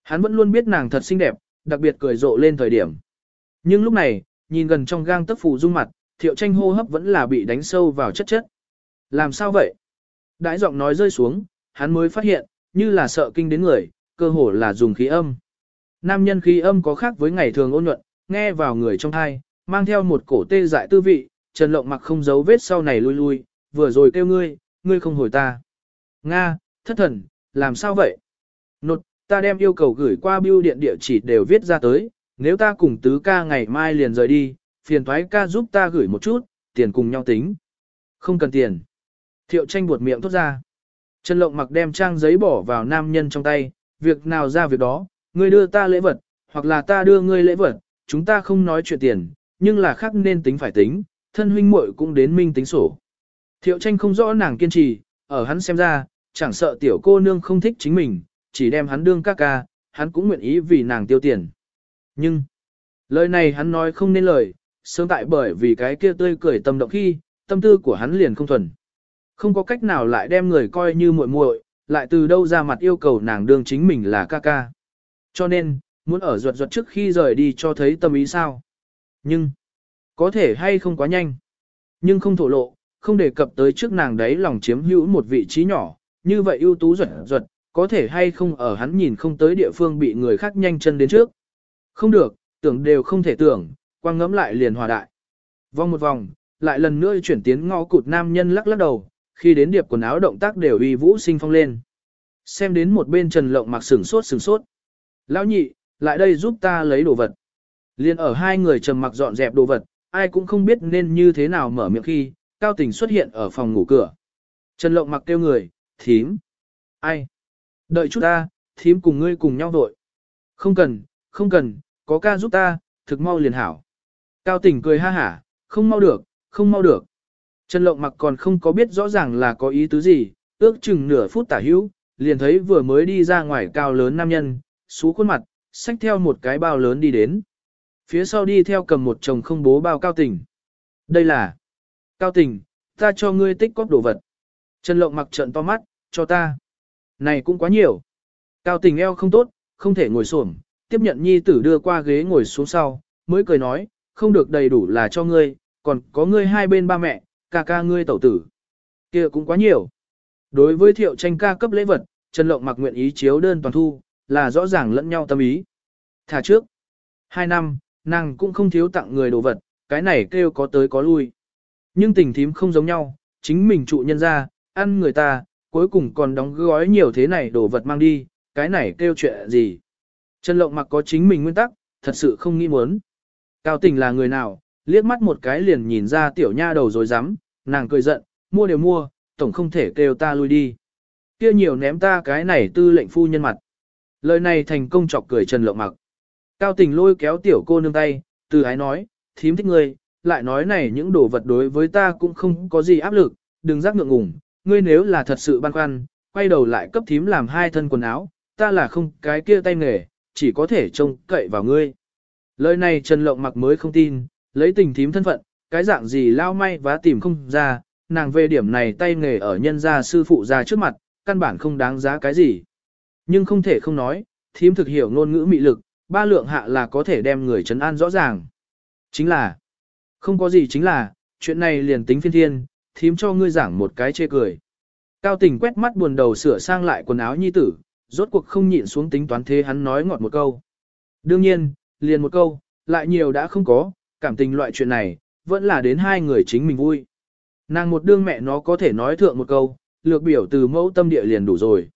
Hắn vẫn luôn biết nàng thật xinh đẹp, đặc biệt cười rộ lên thời điểm. Nhưng lúc này, nhìn gần trong gang tấc phù dung mặt, thiệu tranh hô hấp vẫn là bị đánh sâu vào chất chất. Làm sao vậy? Đãi giọng nói rơi xuống, hắn mới phát hiện, như là sợ kinh đến người, cơ hồ là dùng khí âm. Nam nhân khí âm có khác với ngày thường ôn nhuận, nghe vào người trong thai, mang theo một cổ tê dại tư vị, Trần Lộng mặc không giấu vết sau này lui lui, vừa rồi kêu ngươi, ngươi không hồi ta. Nga, thất thần, làm sao vậy? Nột, ta đem yêu cầu gửi qua bưu điện địa chỉ đều viết ra tới, nếu ta cùng tứ ca ngày mai liền rời đi, phiền thoái ca giúp ta gửi một chút, tiền cùng nhau tính. Không cần tiền. Thiệu tranh buột miệng thốt ra. Trần Lộng mặc đem trang giấy bỏ vào nam nhân trong tay, việc nào ra việc đó, ngươi đưa ta lễ vật, hoặc là ta đưa ngươi lễ vật, chúng ta không nói chuyện tiền, nhưng là khác nên tính phải tính, thân huynh muội cũng đến minh tính sổ. Thiệu tranh không rõ nàng kiên trì, ở hắn xem ra, chẳng sợ tiểu cô nương không thích chính mình, chỉ đem hắn đương ca ca, hắn cũng nguyện ý vì nàng tiêu tiền. Nhưng, lời này hắn nói không nên lời, sớm tại bởi vì cái kia tươi cười tâm động khi, tâm tư của hắn liền không thuần. Không có cách nào lại đem người coi như muội muội, lại từ đâu ra mặt yêu cầu nàng đương chính mình là ca ca. Cho nên, muốn ở ruột ruột trước khi rời đi cho thấy tâm ý sao. Nhưng, có thể hay không quá nhanh. Nhưng không thổ lộ, không đề cập tới trước nàng đấy lòng chiếm hữu một vị trí nhỏ, như vậy ưu tú ruột ruột, có thể hay không ở hắn nhìn không tới địa phương bị người khác nhanh chân đến trước. Không được, tưởng đều không thể tưởng, quang ngẫm lại liền hòa đại. Vòng một vòng, lại lần nữa chuyển tiến ngõ cụt nam nhân lắc lắc đầu, khi đến điệp quần áo động tác đều uy vũ sinh phong lên. Xem đến một bên trần lộng mặc sừng sốt sừng sốt. Lão nhị, lại đây giúp ta lấy đồ vật. Liên ở hai người trầm mặc dọn dẹp đồ vật, ai cũng không biết nên như thế nào mở miệng khi, cao tình xuất hiện ở phòng ngủ cửa. Trần lộng mặc kêu người, thím. Ai? Đợi chút ta, thím cùng ngươi cùng nhau vội. Không cần, không cần, có ca giúp ta, thực mau liền hảo. Cao tình cười ha hả, không mau được, không mau được. Trần lộng mặc còn không có biết rõ ràng là có ý tứ gì, ước chừng nửa phút tả hữu, liền thấy vừa mới đi ra ngoài cao lớn nam nhân, xú khuôn mặt, xách theo một cái bao lớn đi đến. Phía sau đi theo cầm một chồng không bố bao cao tình. Đây là Cao tình, ta cho ngươi tích cóp đồ vật. Trần lộng mặc trận to mắt, cho ta. Này cũng quá nhiều. Cao tình eo không tốt, không thể ngồi xổm, tiếp nhận nhi tử đưa qua ghế ngồi xuống sau, mới cười nói, không được đầy đủ là cho ngươi, còn có ngươi hai bên ba mẹ, ca ca ngươi tẩu tử. kia cũng quá nhiều. Đối với thiệu tranh ca cấp lễ vật, Trần Lộng mặc nguyện ý chiếu đơn toàn thu, là rõ ràng lẫn nhau tâm ý. Thả trước. Hai năm, nàng cũng không thiếu tặng người đồ vật, cái này kêu có tới có lui. Nhưng tình thím không giống nhau, chính mình trụ nhân ra, ăn người ta, cuối cùng còn đóng gói nhiều thế này đồ vật mang đi, cái này kêu chuyện gì. Trần Lộng mặc có chính mình nguyên tắc, thật sự không nghĩ muốn. Cao tình là người nào, liếc mắt một cái liền nhìn ra tiểu nha đầu rồi dám, nàng cười giận, mua đều mua, tổng không thể kêu ta lui đi. Kia nhiều ném ta cái này tư lệnh phu nhân mặt. Lời này thành công chọc cười Trần Lộng mặc. Cao tình lôi kéo tiểu cô nương tay, từ ái nói, thím thích ngươi, lại nói này những đồ vật đối với ta cũng không có gì áp lực, đừng giác ngượng ngùng, ngươi nếu là thật sự băn khoăn, quay đầu lại cấp thím làm hai thân quần áo, ta là không cái kia tay nghề, chỉ có thể trông cậy vào ngươi. Lời này Trần Lộng mặc mới không tin, lấy tình thím thân phận, cái dạng gì lao may vá tìm không ra, nàng về điểm này tay nghề ở nhân gia sư phụ ra trước mặt, căn bản không đáng giá cái gì. Nhưng không thể không nói, thím thực hiểu ngôn ngữ mị lực, ba lượng hạ là có thể đem người trấn an rõ ràng. Chính là, không có gì chính là, chuyện này liền tính phiên thiên, thím cho ngươi giảng một cái chê cười. Cao tình quét mắt buồn đầu sửa sang lại quần áo nhi tử, rốt cuộc không nhịn xuống tính toán thế hắn nói ngọt một câu. Đương nhiên, liền một câu, lại nhiều đã không có, cảm tình loại chuyện này, vẫn là đến hai người chính mình vui. Nàng một đương mẹ nó có thể nói thượng một câu, lược biểu từ mẫu tâm địa liền đủ rồi.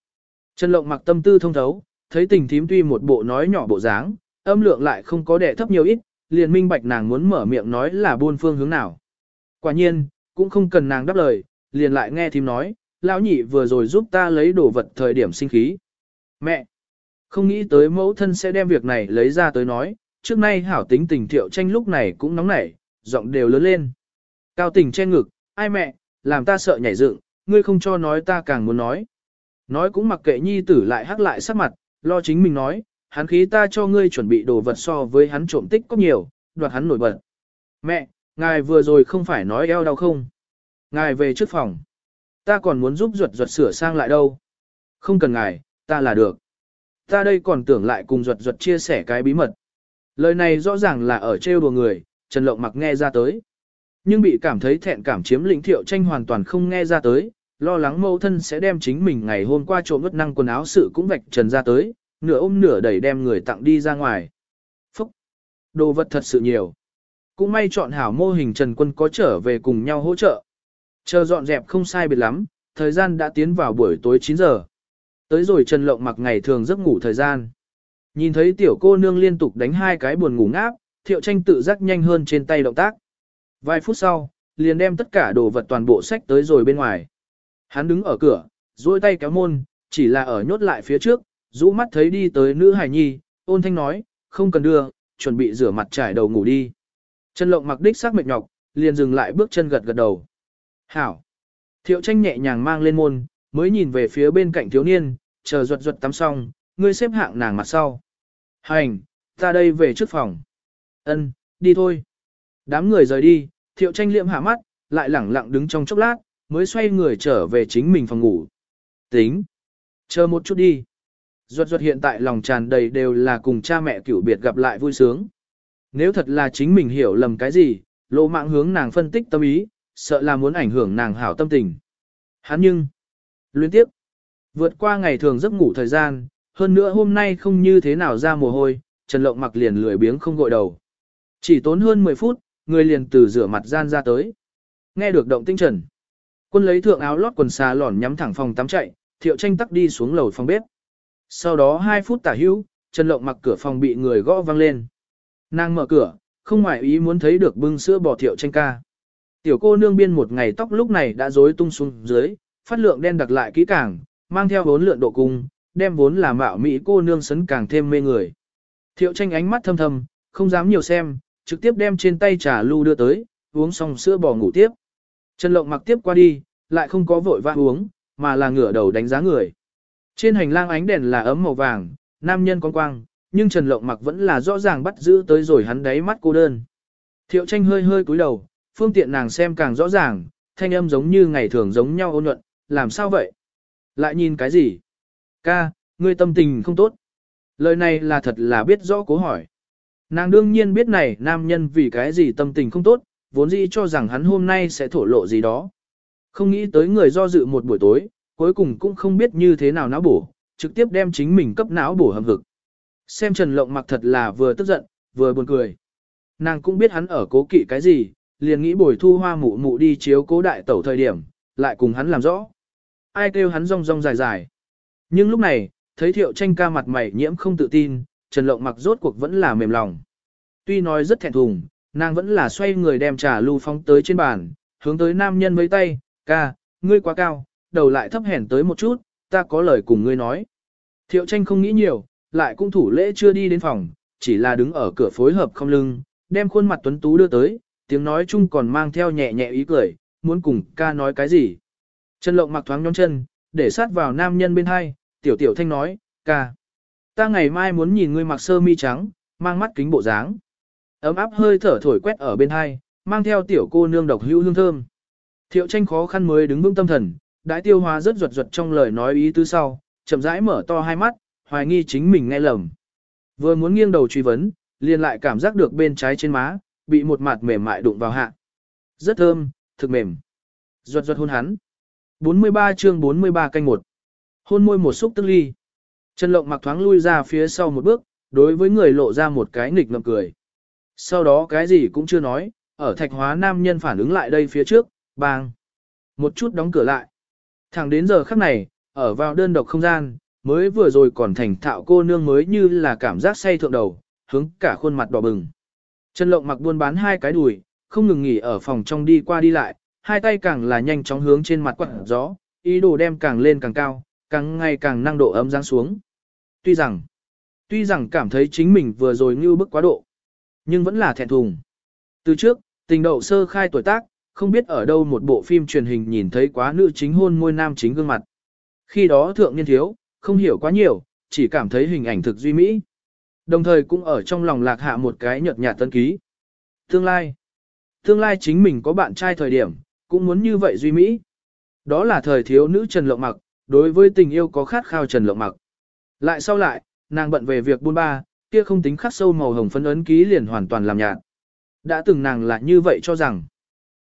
Trần Lộng mặc tâm tư thông thấu, thấy tình thím tuy một bộ nói nhỏ bộ dáng, âm lượng lại không có đẻ thấp nhiều ít, liền minh bạch nàng muốn mở miệng nói là buôn phương hướng nào. Quả nhiên, cũng không cần nàng đáp lời, liền lại nghe thím nói, lão nhị vừa rồi giúp ta lấy đồ vật thời điểm sinh khí. Mẹ! Không nghĩ tới mẫu thân sẽ đem việc này lấy ra tới nói, trước nay hảo tính tình thiệu tranh lúc này cũng nóng nảy, giọng đều lớn lên. Cao tình che ngực, ai mẹ, làm ta sợ nhảy dựng, ngươi không cho nói ta càng muốn nói. Nói cũng mặc kệ nhi tử lại hắc lại sắc mặt, lo chính mình nói, hắn khí ta cho ngươi chuẩn bị đồ vật so với hắn trộm tích có nhiều, đoạt hắn nổi bật. Mẹ, ngài vừa rồi không phải nói eo đau không? Ngài về trước phòng. Ta còn muốn giúp ruột ruột sửa sang lại đâu. Không cần ngài, ta là được. Ta đây còn tưởng lại cùng ruột ruột chia sẻ cái bí mật. Lời này rõ ràng là ở trêu đùa người, Trần Lộng mặc nghe ra tới. Nhưng bị cảm thấy thẹn cảm chiếm lĩnh thiệu tranh hoàn toàn không nghe ra tới, lo lắng mẫu thân sẽ đem chính mình ngày hôm qua trộm ướt năng quần áo sự cũng vạch trần ra tới, nửa ôm nửa đẩy đem người tặng đi ra ngoài. Phúc! đồ vật thật sự nhiều. Cũng may chọn hảo mô hình Trần Quân có trở về cùng nhau hỗ trợ. Chờ dọn dẹp không sai biệt lắm, thời gian đã tiến vào buổi tối 9 giờ. Tới rồi Trần Lộng mặc ngày thường giấc ngủ thời gian. Nhìn thấy tiểu cô nương liên tục đánh hai cái buồn ngủ ngáp, thiệu tranh tự giác nhanh hơn trên tay động tác. Vài phút sau, liền đem tất cả đồ vật toàn bộ sách tới rồi bên ngoài. Hắn đứng ở cửa, duỗi tay kéo môn, chỉ là ở nhốt lại phía trước, rũ mắt thấy đi tới nữ hải nhi, ôn thanh nói, không cần đưa, chuẩn bị rửa mặt trải đầu ngủ đi. Trần lộng mặc đích sắc mệt nhọc, liền dừng lại bước chân gật gật đầu. Hảo. Thiệu tranh nhẹ nhàng mang lên môn, mới nhìn về phía bên cạnh thiếu niên, chờ ruột ruột tắm xong, ngươi xếp hạng nàng mặt sau. Hành, ta đây về trước phòng. Ân, đi thôi. Đám người rời đi, thiệu tranh liệm hạ mắt, lại lẳng lặng đứng trong chốc lát, mới xoay người trở về chính mình phòng ngủ. Tính. Chờ một chút đi. Duật duật hiện tại lòng tràn đầy đều là cùng cha mẹ cửu biệt gặp lại vui sướng. Nếu thật là chính mình hiểu lầm cái gì, lộ mạng hướng nàng phân tích tâm ý, sợ là muốn ảnh hưởng nàng hảo tâm tình. Hắn nhưng, luyến tiếp, vượt qua ngày thường giấc ngủ thời gian, hơn nữa hôm nay không như thế nào ra mồ hôi, Trần Lộng mặc liền lười biếng không gội đầu. Chỉ tốn hơn 10 phút, người liền từ rửa mặt gian ra tới. Nghe được động tinh trần. Quân lấy thượng áo lót quần xà lỏn nhắm thẳng phòng tắm chạy, thiệu tranh tắc đi xuống lầu phòng bếp. Sau đó 2 phút tả hữu, Trần Lộng mặc cửa phòng bị người gõ vang lên. Nàng mở cửa, không ngoại ý muốn thấy được bưng sữa bò thiệu tranh ca. Tiểu cô nương biên một ngày tóc lúc này đã rối tung xuống dưới, phát lượng đen đặc lại kỹ càng, mang theo vốn lượn độ cung, đem vốn là mạo mỹ cô nương sấn càng thêm mê người. Thiệu tranh ánh mắt thâm thâm, không dám nhiều xem, trực tiếp đem trên tay trà lu đưa tới, uống xong sữa bò ngủ tiếp. Trần Lộng mặc tiếp qua đi, lại không có vội vã uống, mà là ngửa đầu đánh giá người. Trên hành lang ánh đèn là ấm màu vàng, nam nhân con quang, nhưng Trần Lộng mặc vẫn là rõ ràng bắt giữ tới rồi hắn đáy mắt cô đơn. Thiệu tranh hơi hơi cúi đầu, phương tiện nàng xem càng rõ ràng, thanh âm giống như ngày thường giống nhau ôn nhuận, làm sao vậy? Lại nhìn cái gì? Ca, ngươi tâm tình không tốt. Lời này là thật là biết rõ cố hỏi. Nàng đương nhiên biết này nam nhân vì cái gì tâm tình không tốt, vốn dĩ cho rằng hắn hôm nay sẽ thổ lộ gì đó. Không nghĩ tới người do dự một buổi tối, cuối cùng cũng không biết như thế nào não bổ, trực tiếp đem chính mình cấp não bổ hầm vực. Xem Trần Lộng mặc thật là vừa tức giận, vừa buồn cười. Nàng cũng biết hắn ở cố kỵ cái gì, liền nghĩ bồi thu hoa mụ mụ đi chiếu cố đại tẩu thời điểm, lại cùng hắn làm rõ. Ai kêu hắn rong rong dài dài. Nhưng lúc này, thấy thiệu tranh ca mặt mày nhiễm không tự tin, Trần Lộng mặc rốt cuộc vẫn là mềm lòng. Tuy nói rất thẹn thùng, nàng vẫn là xoay người đem trà lưu phóng tới trên bàn, hướng tới nam nhân với tay, ca, ngươi quá cao, đầu lại thấp hèn tới một chút, ta có lời cùng ngươi nói. Thiệu tranh không nghĩ nhiều, lại cũng thủ lễ chưa đi đến phòng, chỉ là đứng ở cửa phối hợp không lưng, đem khuôn mặt tuấn tú đưa tới, tiếng nói chung còn mang theo nhẹ nhẹ ý cười, muốn cùng ca nói cái gì. Trần Lộng mặc thoáng nhón chân, để sát vào nam nhân bên hai, tiểu tiểu thanh nói, ca. Ta ngày mai muốn nhìn ngươi mặc sơ mi trắng, mang mắt kính bộ dáng. Ấm áp hơi thở thổi quét ở bên hai, mang theo tiểu cô nương độc hữu hương thơm. Thiệu tranh khó khăn mới đứng vững tâm thần, đãi tiêu hóa rất ruột ruột trong lời nói ý tứ sau, chậm rãi mở to hai mắt, hoài nghi chính mình nghe lầm. Vừa muốn nghiêng đầu truy vấn, liền lại cảm giác được bên trái trên má, bị một mặt mềm mại đụng vào hạ. Rất thơm, thực mềm. Ruột ruột hôn hắn. 43 chương 43 canh một Hôn môi một xúc tức ly. Trần Lộng mặc thoáng lui ra phía sau một bước, đối với người lộ ra một cái nghịch ngợm cười. Sau đó cái gì cũng chưa nói, ở thạch hóa nam nhân phản ứng lại đây phía trước, bang. Một chút đóng cửa lại. Thẳng đến giờ khắc này, ở vào đơn độc không gian, mới vừa rồi còn thành thạo cô nương mới như là cảm giác say thượng đầu, hướng cả khuôn mặt đỏ bừng. Trần Lộng mặc buôn bán hai cái đùi, không ngừng nghỉ ở phòng trong đi qua đi lại, hai tay càng là nhanh chóng hướng trên mặt quạt gió, ý đồ đem càng lên càng cao, càng ngày càng năng độ ấm giáng xuống. Tuy rằng, tuy rằng cảm thấy chính mình vừa rồi như bức quá độ, nhưng vẫn là thẹn thùng. Từ trước, tình đậu sơ khai tuổi tác, không biết ở đâu một bộ phim truyền hình nhìn thấy quá nữ chính hôn môi nam chính gương mặt. Khi đó thượng niên thiếu, không hiểu quá nhiều, chỉ cảm thấy hình ảnh thực duy mỹ. Đồng thời cũng ở trong lòng lạc hạ một cái nhợt nhạt tân ký. Tương lai. Tương lai chính mình có bạn trai thời điểm, cũng muốn như vậy duy mỹ. Đó là thời thiếu nữ Trần Lộng Mặc, đối với tình yêu có khát khao Trần Lộng Mặc. Lại sau lại, nàng bận về việc buôn ba, kia không tính khắc sâu màu hồng phấn ấn ký liền hoàn toàn làm nhạt. Đã từng nàng là như vậy cho rằng,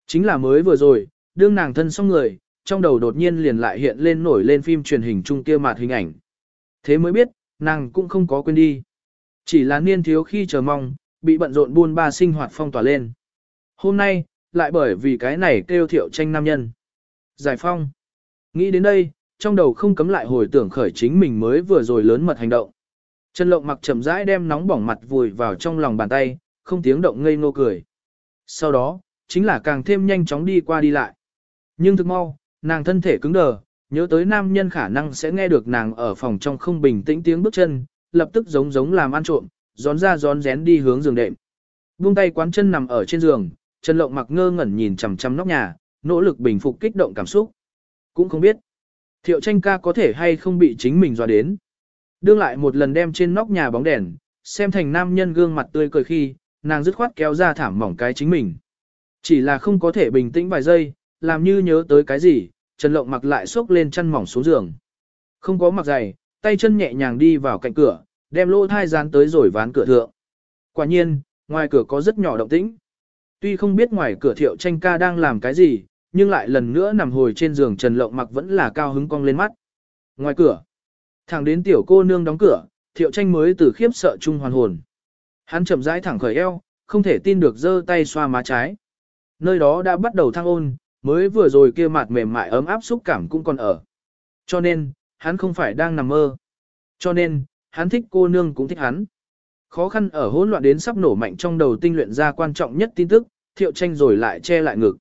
chính là mới vừa rồi, đương nàng thân xong người, trong đầu đột nhiên liền lại hiện lên nổi lên phim truyền hình trung kia mặt hình ảnh. Thế mới biết, nàng cũng không có quên đi. Chỉ là niên thiếu khi chờ mong, bị bận rộn buôn ba sinh hoạt phong tỏa lên. Hôm nay, lại bởi vì cái này kêu thiệu tranh nam nhân. Giải phong. Nghĩ đến đây, trong đầu không cấm lại hồi tưởng khởi chính mình mới vừa rồi lớn mật hành động. Trần Lộng mặc chậm rãi đem nóng bỏng mặt vùi vào trong lòng bàn tay, không tiếng động ngây ngô cười. Sau đó, chính là càng thêm nhanh chóng đi qua đi lại. Nhưng thực mau, nàng thân thể cứng đờ, nhớ tới nam nhân khả năng sẽ nghe được nàng ở phòng trong không bình tĩnh tiếng bước chân, lập tức giống giống làm ăn trộm, gión ra gión rén đi hướng giường đệm. Buông tay quán chân nằm ở trên giường, Trần Lộng mặc ngơ ngẩn nhìn chằm chằm nóc nhà, nỗ lực bình phục kích động cảm xúc. Cũng không biết, thiệu tranh ca có thể hay không bị chính mình dọa đến. Đương lại một lần đem trên nóc nhà bóng đèn, xem thành nam nhân gương mặt tươi cười khi, nàng dứt khoát kéo ra thảm mỏng cái chính mình. Chỉ là không có thể bình tĩnh vài giây, làm như nhớ tới cái gì, Trần Lộng mặc lại xốc lên chăn mỏng xuống giường. Không có mặc giày, tay chân nhẹ nhàng đi vào cạnh cửa, đem lỗ thai dán tới rồi ván cửa thượng. Quả nhiên, ngoài cửa có rất nhỏ động tĩnh. Tuy không biết ngoài cửa thiệu tranh ca đang làm cái gì, nhưng lại lần nữa nằm hồi trên giường Trần Lộng mặc vẫn là cao hứng cong lên mắt. Ngoài cửa, thẳng đến tiểu cô nương đóng cửa, thiệu tranh mới từ khiếp sợ chung hoàn hồn. Hắn chậm rãi thẳng khởi eo, không thể tin được giơ tay xoa má trái. Nơi đó đã bắt đầu thăng ôn, mới vừa rồi kia mặt mềm mại ấm áp xúc cảm cũng còn ở. Cho nên, hắn không phải đang nằm mơ. Cho nên, hắn thích cô nương cũng thích hắn. Khó khăn ở hỗn loạn đến sắp nổ mạnh trong đầu tinh luyện ra quan trọng nhất tin tức, thiệu tranh rồi lại che lại ngực.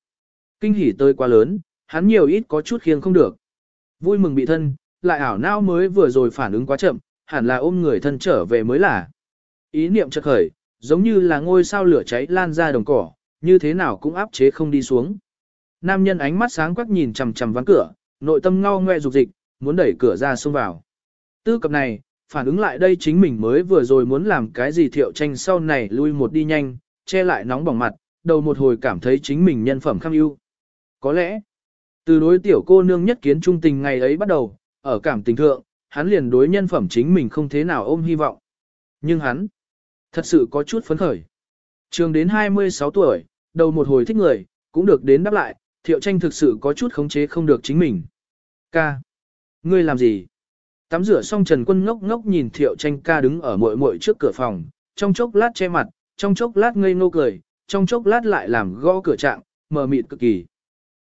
Kinh hỉ tới quá lớn, hắn nhiều ít có chút khiêng không được. Vui mừng bị thân, lại ảo não mới vừa rồi phản ứng quá chậm, hẳn là ôm người thân trở về mới là. Ý niệm chợt khởi, giống như là ngôi sao lửa cháy lan ra đồng cỏ, như thế nào cũng áp chế không đi xuống. Nam nhân ánh mắt sáng quắc nhìn chằm chằm ván cửa, nội tâm ngao ngoe dục dịch, muốn đẩy cửa ra xông vào. Tư cập này, phản ứng lại đây chính mình mới vừa rồi muốn làm cái gì thiệu tranh sau này lui một đi nhanh, che lại nóng bỏng mặt, đầu một hồi cảm thấy chính mình nhân phẩm kham ưu. Có lẽ, từ đối tiểu cô nương nhất kiến trung tình ngày ấy bắt đầu, ở cảm tình thượng, hắn liền đối nhân phẩm chính mình không thế nào ôm hy vọng. Nhưng hắn, thật sự có chút phấn khởi. Trường đến 26 tuổi, đầu một hồi thích người, cũng được đến đáp lại, thiệu tranh thực sự có chút khống chế không được chính mình. Ca. Ngươi làm gì? Tắm rửa xong Trần Quân ngốc ngốc nhìn thiệu tranh ca đứng ở mội mội trước cửa phòng, trong chốc lát che mặt, trong chốc lát ngây ngô cười, trong chốc lát lại làm gõ cửa trạng, mờ mịt cực kỳ.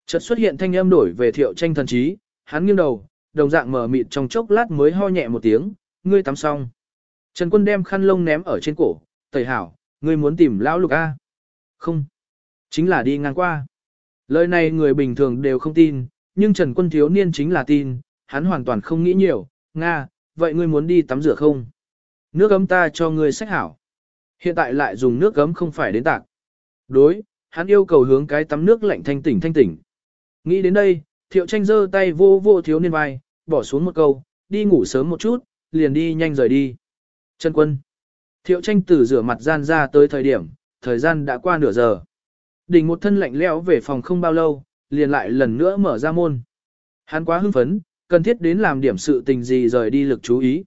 Chợt xuất hiện thanh âm đổi về thiệu tranh thần trí, hắn nghiêng đầu, đồng dạng mờ mịt trong chốc lát mới ho nhẹ một tiếng, ngươi tắm xong. Trần Quân đem khăn lông ném ở trên cổ, tẩy hảo, ngươi muốn tìm lão lục A. Không. Chính là đi ngang qua. Lời này người bình thường đều không tin, nhưng Trần Quân thiếu niên chính là tin, hắn hoàn toàn không nghĩ nhiều, Nga, vậy ngươi muốn đi tắm rửa không? Nước ấm ta cho ngươi sách hảo. Hiện tại lại dùng nước ấm không phải đến tạc. Đối, hắn yêu cầu hướng cái tắm nước lạnh thanh tỉnh thanh tỉnh. Nghĩ đến đây, thiệu tranh giơ tay vô vô thiếu niên vai, bỏ xuống một câu, đi ngủ sớm một chút, liền đi nhanh rời đi. Trần quân. Thiệu tranh Tử rửa mặt gian ra tới thời điểm, thời gian đã qua nửa giờ. Đỉnh một thân lạnh lẽo về phòng không bao lâu, liền lại lần nữa mở ra môn. Hắn quá hưng phấn, cần thiết đến làm điểm sự tình gì rời đi lực chú ý.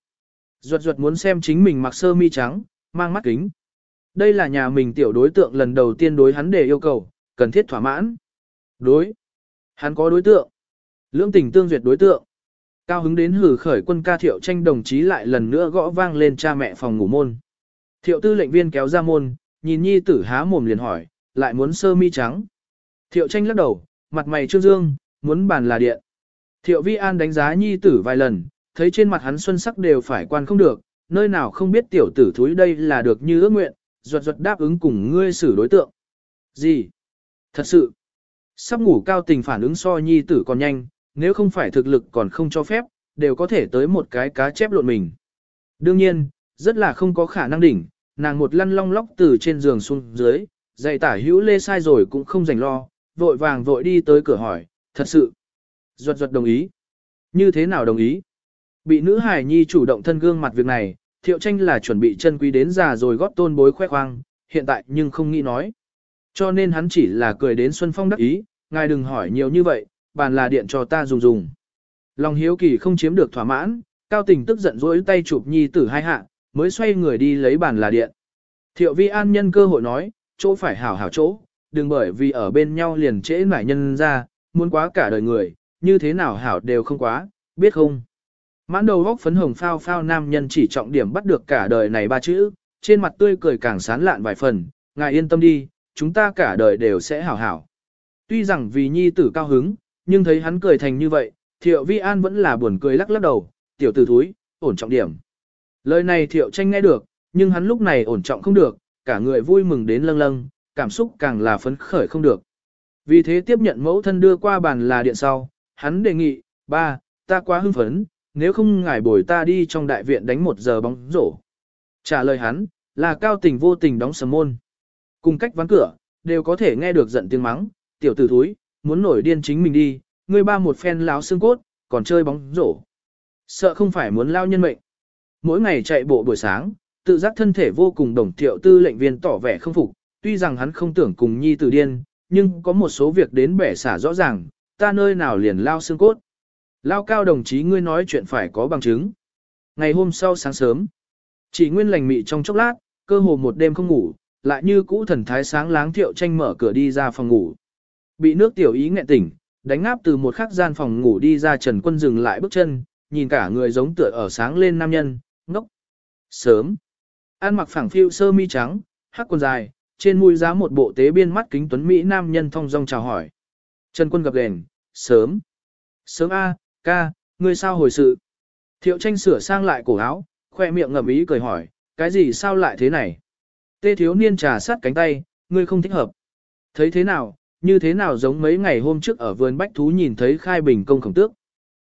Ruột ruột muốn xem chính mình mặc sơ mi trắng, mang mắt kính. Đây là nhà mình tiểu đối tượng lần đầu tiên đối hắn để yêu cầu, cần thiết thỏa mãn. Đối. Hắn có đối tượng. Lưỡng tình tương duyệt đối tượng. Cao hứng đến hử khởi quân ca thiệu tranh đồng chí lại lần nữa gõ vang lên cha mẹ phòng ngủ môn. Thiệu tư lệnh viên kéo ra môn, nhìn nhi tử há mồm liền hỏi, lại muốn sơ mi trắng. Thiệu tranh lắc đầu, mặt mày trương dương, muốn bàn là điện. Thiệu vi an đánh giá nhi tử vài lần, thấy trên mặt hắn xuân sắc đều phải quan không được, nơi nào không biết tiểu tử thúi đây là được như ước nguyện, ruột ruột đáp ứng cùng ngươi xử đối tượng. Gì? Thật sự, sắp ngủ cao tình phản ứng so nhi tử còn nhanh, nếu không phải thực lực còn không cho phép, đều có thể tới một cái cá chép lộn mình. Đương nhiên, rất là không có khả năng đỉnh, nàng một lăn long lóc từ trên giường xuống dưới, dạy tả hữu lê sai rồi cũng không dành lo, vội vàng vội đi tới cửa hỏi, thật sự. Ruột ruột đồng ý. Như thế nào đồng ý? Bị nữ hải nhi chủ động thân gương mặt việc này, thiệu tranh là chuẩn bị chân quý đến già rồi góp tôn bối khoe khoang, hiện tại nhưng không nghĩ nói. Cho nên hắn chỉ là cười đến Xuân Phong đắc ý, ngài đừng hỏi nhiều như vậy, bàn là điện cho ta dùng dùng. Lòng hiếu kỳ không chiếm được thỏa mãn, cao tình tức giận dỗi tay chụp nhi tử hai hạ, mới xoay người đi lấy bàn là điện. Thiệu vi an nhân cơ hội nói, chỗ phải hảo hảo chỗ, đừng bởi vì ở bên nhau liền trễ nải nhân ra, muốn quá cả đời người, như thế nào hảo đều không quá, biết không? Mãn đầu góc phấn hồng phao phao nam nhân chỉ trọng điểm bắt được cả đời này ba chữ, trên mặt tươi cười càng sán lạn vài phần, ngài yên tâm đi, chúng ta cả đời đều sẽ hảo hảo. Tuy rằng vì nhi tử cao hứng, nhưng thấy hắn cười thành như vậy, thiệu vi an vẫn là buồn cười lắc lắc đầu, tiểu tử thúi, ổn trọng điểm. Lời này thiệu tranh nghe được, nhưng hắn lúc này ổn trọng không được, cả người vui mừng đến lâng lâng, cảm xúc càng là phấn khởi không được. Vì thế tiếp nhận mẫu thân đưa qua bàn là điện sau, hắn đề nghị, ba, ta quá hưng phấn, nếu không ngài bồi ta đi trong đại viện đánh một giờ bóng rổ. Trả lời hắn, là cao tình vô tình đóng sầm môn. Cùng cách ván cửa, đều có thể nghe được giận tiếng mắng, tiểu tử thúi, muốn nổi điên chính mình đi, ngươi ba một phen láo xương cốt, còn chơi bóng rổ. Sợ không phải muốn lao nhân mệnh. Mỗi ngày chạy bộ buổi sáng, tự giác thân thể vô cùng đồng thiệu tư lệnh viên tỏ vẻ không phục, tuy rằng hắn không tưởng cùng nhi tử điên, nhưng có một số việc đến bẻ xả rõ ràng, ta nơi nào liền lao xương cốt. Lao cao đồng chí ngươi nói chuyện phải có bằng chứng. Ngày hôm sau sáng sớm, chỉ nguyên lành mị trong chốc lát, cơ hồ một đêm không ngủ, lại như cũ thần thái sáng láng thiệu tranh mở cửa đi ra phòng ngủ. Bị nước tiểu ý nghẹn tỉnh, đánh ngáp từ một khắc gian phòng ngủ đi ra Trần Quân dừng lại bước chân, nhìn cả người giống tựa ở sáng lên nam nhân, ngốc. Sớm. An mặc phẳng phiu sơ mi trắng, hắc quần dài, trên mũi giá một bộ tế biên mắt kính tuấn Mỹ nam nhân thong dong chào hỏi. Trần Quân gặp đèn sớm. Sớm A, ca, ngươi sao hồi sự? Thiệu tranh sửa sang lại cổ áo, khoe miệng ngầm ý cười hỏi, cái gì sao lại thế này? Tê thiếu niên trà sát cánh tay, ngươi không thích hợp. Thấy thế nào, như thế nào giống mấy ngày hôm trước ở vườn bách thú nhìn thấy khai bình công khổng tước.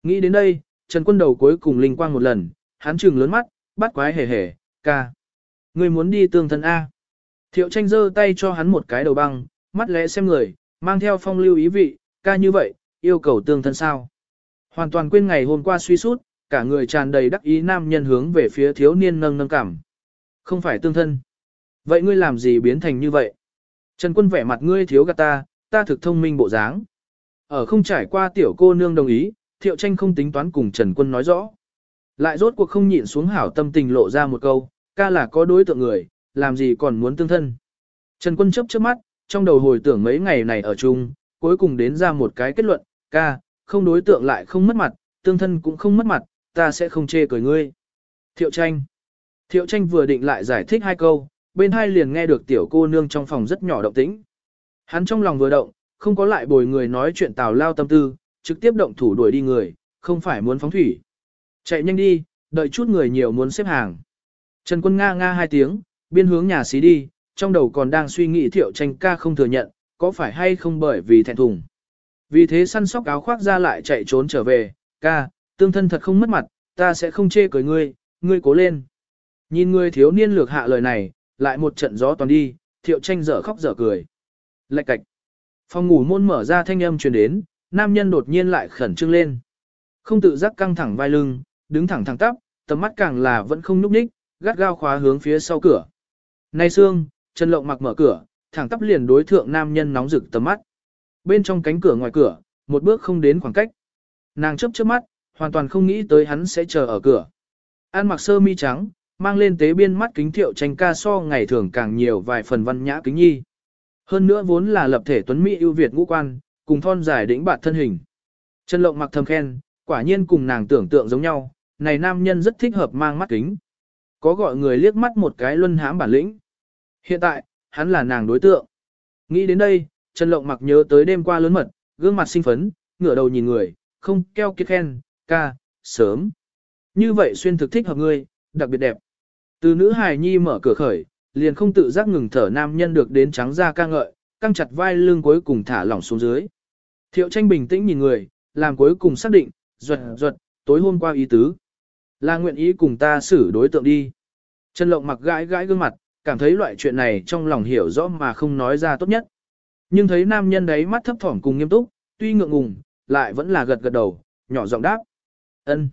Nghĩ đến đây, Trần Quân đầu cuối cùng linh quang một lần, hắn trừng lớn mắt, bắt quái hề hề, ca. người muốn đi tương thân A. Thiệu tranh giơ tay cho hắn một cái đầu băng, mắt lẽ xem người, mang theo phong lưu ý vị, ca như vậy, yêu cầu tương thân sao. Hoàn toàn quên ngày hôm qua suy sút, cả người tràn đầy đắc ý nam nhân hướng về phía thiếu niên nâng nâng cảm. Không phải tương thân. Vậy ngươi làm gì biến thành như vậy? Trần quân vẻ mặt ngươi thiếu gạt ta, ta thực thông minh bộ dáng. Ở không trải qua tiểu cô nương đồng ý, thiệu tranh không tính toán cùng Trần quân nói rõ. Lại rốt cuộc không nhịn xuống hảo tâm tình lộ ra một câu, ca là có đối tượng người, làm gì còn muốn tương thân. Trần quân chấp trước mắt, trong đầu hồi tưởng mấy ngày này ở chung, cuối cùng đến ra một cái kết luận, ca, không đối tượng lại không mất mặt, tương thân cũng không mất mặt, ta sẽ không chê cười ngươi. Thiệu tranh. Thiệu tranh vừa định lại giải thích hai câu, bên hai liền nghe được tiểu cô nương trong phòng rất nhỏ động tĩnh. Hắn trong lòng vừa động, không có lại bồi người nói chuyện tào lao tâm tư, trực tiếp động thủ đuổi đi người, không phải muốn phóng thủy. Chạy nhanh đi, đợi chút người nhiều muốn xếp hàng. Trần quân nga nga hai tiếng, biên hướng nhà xí đi, trong đầu còn đang suy nghĩ thiệu tranh ca không thừa nhận, có phải hay không bởi vì thẹn thùng. Vì thế săn sóc áo khoác ra lại chạy trốn trở về, ca, tương thân thật không mất mặt, ta sẽ không chê cười ngươi, ngươi cố lên. Nhìn ngươi thiếu niên lược hạ lời này, lại một trận gió toàn đi, thiệu tranh dở khóc dở cười. Lạch cạch. Phòng ngủ môn mở ra thanh âm truyền đến, nam nhân đột nhiên lại khẩn trương lên. Không tự giác căng thẳng vai lưng, đứng thẳng thẳng tắp, tầm mắt càng là vẫn không nhúc nhích, gắt gao khóa hướng phía sau cửa. Nay xương, Trần Lộng mặc mở cửa, thẳng tắp liền đối thượng nam nhân nóng rực tầm mắt. Bên trong cánh cửa ngoài cửa, một bước không đến khoảng cách. Nàng chớp chớp mắt, hoàn toàn không nghĩ tới hắn sẽ chờ ở cửa. An mặc sơ mi trắng, mang lên tế biên mắt kính thiệu tranh ca so ngày thường càng nhiều vài phần văn nhã kính nhi. Hơn nữa vốn là lập thể tuấn mỹ ưu việt ngũ quan, cùng thon dài đỉnh bạt thân hình. Trần Lộng mặc thầm khen, quả nhiên cùng nàng tưởng tượng giống nhau, này nam nhân rất thích hợp mang mắt kính. Có gọi người liếc mắt một cái luân hãm bản lĩnh. Hiện tại, hắn là nàng đối tượng. Nghĩ đến đây, Trần Lộng mặc nhớ tới đêm qua lớn mật, gương mặt sinh phấn, ngửa đầu nhìn người, không keo kiệt khen, ca, sớm. Như vậy xuyên thực thích hợp ngươi, đặc biệt đẹp. Từ nữ hài nhi mở cửa khởi, liền không tự giác ngừng thở nam nhân được đến trắng da ca ngợi, căng chặt vai lưng cuối cùng thả lỏng xuống dưới. Thiệu tranh bình tĩnh nhìn người, làm cuối cùng xác định, ruột ruột, tối hôm qua ý tứ. Là nguyện ý cùng ta xử đối tượng đi. Trần Lộng mặc gãi gãi gương mặt, cảm thấy loại chuyện này trong lòng hiểu rõ mà không nói ra tốt nhất. Nhưng thấy nam nhân đấy mắt thấp thỏm cùng nghiêm túc, tuy ngượng ngùng, lại vẫn là gật gật đầu, nhỏ giọng đáp. ân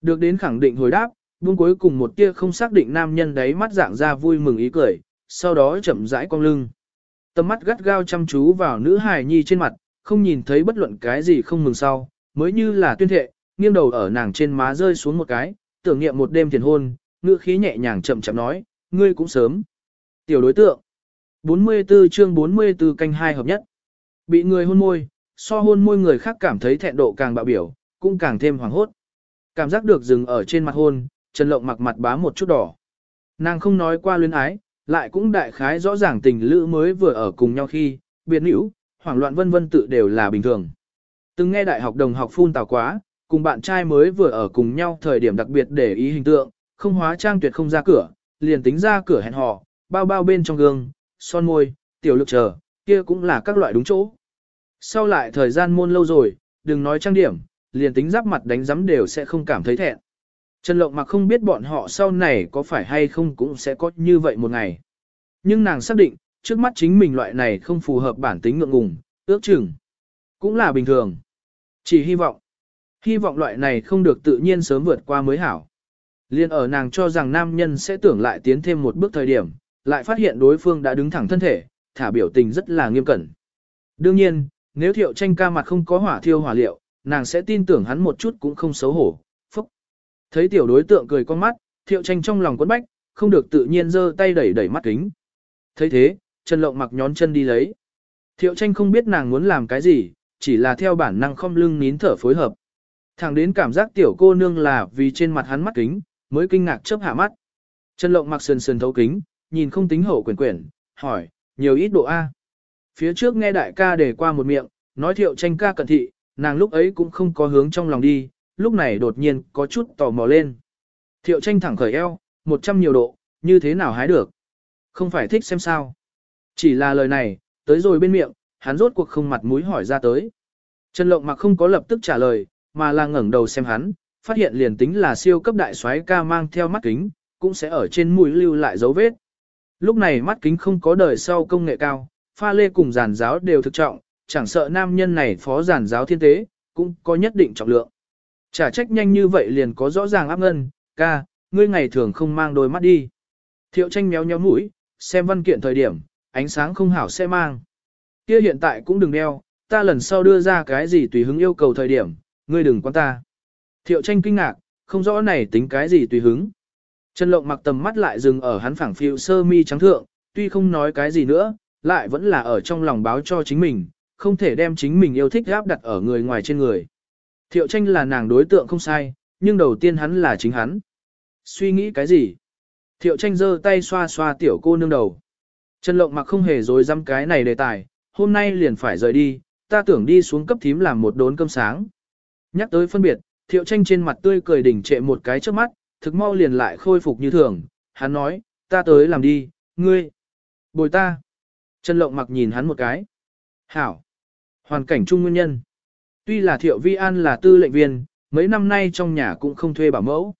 Được đến khẳng định hồi đáp, buông cuối cùng một tia không xác định nam nhân đấy mắt dạng ra vui mừng ý cười, sau đó chậm rãi cong lưng. Tầm mắt gắt gao chăm chú vào nữ hài nhi trên mặt, không nhìn thấy bất luận cái gì không mừng sau, mới như là tuyên thệ, nghiêng đầu ở nàng trên má rơi xuống một cái, tưởng niệm một đêm thiền hôn, ngữ khí nhẹ nhàng chậm chậm nói, ngươi cũng sớm. Tiểu đối tượng. 44 chương 44 canh hai hợp nhất. Bị người hôn môi, so hôn môi người khác cảm thấy thẹn độ càng bạo biểu, cũng càng thêm hoàng hốt. Cảm giác được dừng ở trên mặt hôn, Trần Lộng mặc mặt bá một chút đỏ. Nàng không nói qua luyến ái, lại cũng đại khái rõ ràng tình lữ mới vừa ở cùng nhau khi, biệt nữ, hoảng loạn vân vân tự đều là bình thường. Từng nghe đại học đồng học phun tào quá, cùng bạn trai mới vừa ở cùng nhau thời điểm đặc biệt để ý hình tượng, không hóa trang tuyệt không ra cửa, liền tính ra cửa hẹn hò, bao bao bên trong gương, son môi, tiểu lực chờ, kia cũng là các loại đúng chỗ. Sau lại thời gian môn lâu rồi, đừng nói trang điểm, liền tính giáp mặt đánh giấm đều sẽ không cảm thấy thẹn. Trần Lộng mặc không biết bọn họ sau này có phải hay không cũng sẽ có như vậy một ngày. Nhưng nàng xác định, trước mắt chính mình loại này không phù hợp bản tính ngượng ngùng, ước chừng. Cũng là bình thường. Chỉ hy vọng. Hy vọng loại này không được tự nhiên sớm vượt qua mới hảo. Liên ở nàng cho rằng nam nhân sẽ tưởng lại tiến thêm một bước thời điểm, lại phát hiện đối phương đã đứng thẳng thân thể, thả biểu tình rất là nghiêm cẩn. Đương nhiên, nếu thiệu tranh ca mặt không có hỏa thiêu hỏa liệu, nàng sẽ tin tưởng hắn một chút cũng không xấu hổ. Thấy tiểu đối tượng cười con mắt, thiệu tranh trong lòng quấn bách, không được tự nhiên giơ tay đẩy đẩy mắt kính. thấy thế, Trần Lộng mặc nhón chân đi lấy. Thiệu tranh không biết nàng muốn làm cái gì, chỉ là theo bản năng không lưng nín thở phối hợp. Thẳng đến cảm giác tiểu cô nương là vì trên mặt hắn mắt kính, mới kinh ngạc chớp hạ mắt. Trần Lộng mặc sườn sườn thấu kính, nhìn không tính hậu quyển quyển, hỏi, nhiều ít độ A. Phía trước nghe đại ca để qua một miệng, nói thiệu tranh ca cận thị, nàng lúc ấy cũng không có hướng trong lòng đi, lúc này đột nhiên có chút tò mò lên. Thiệu tranh thẳng khởi eo, một trăm nhiều độ, như thế nào hái được? Không phải thích xem sao? Chỉ là lời này, tới rồi bên miệng, hắn rốt cuộc không mặt mũi hỏi ra tới. Trần Lộng mặc không có lập tức trả lời, mà là ngẩng đầu xem hắn, phát hiện liền tính là siêu cấp đại soái ca mang theo mắt kính, cũng sẽ ở trên mũi lưu lại dấu vết. Lúc này mắt kính không có đời sau công nghệ cao, pha lê cùng giàn giáo đều thực trọng, chẳng sợ nam nhân này phó giàn giáo thiên tế, cũng có nhất định trọng lượng. Trả trách nhanh như vậy liền có rõ ràng áp ngân, ca, ngươi ngày thường không mang đôi mắt đi. Thiệu tranh méo nhéo mũi, xem văn kiện thời điểm, ánh sáng không hảo sẽ mang. Kia hiện tại cũng đừng đeo, ta lần sau đưa ra cái gì tùy hứng yêu cầu thời điểm, ngươi đừng quan ta. Thiệu tranh kinh ngạc, không rõ này tính cái gì tùy hứng. Trần Lộng mặc tầm mắt lại dừng ở hắn phẳng phiu sơ mi trắng thượng, tuy không nói cái gì nữa, lại vẫn là ở trong lòng báo cho chính mình, không thể đem chính mình yêu thích áp đặt ở người ngoài trên người. Thiệu tranh là nàng đối tượng không sai, nhưng đầu tiên hắn là chính hắn. Suy nghĩ cái gì? Thiệu tranh giơ tay xoa xoa tiểu cô nương đầu. Trần Lộng mặc không hề dối dăm cái này đề tài, hôm nay liền phải rời đi, ta tưởng đi xuống cấp thím làm một đốn cơm sáng. Nhắc tới phân biệt, thiệu tranh trên mặt tươi cười đỉnh trệ một cái trước mắt, thực mau liền lại khôi phục như thường, hắn nói, ta tới làm đi, ngươi, bồi ta. Trần Lộng mặc nhìn hắn một cái. Hảo. Hoàn cảnh chung nguyên nhân. Tuy là thiệu vi an là tư lệnh viên, mấy năm nay trong nhà cũng không thuê bảo mẫu.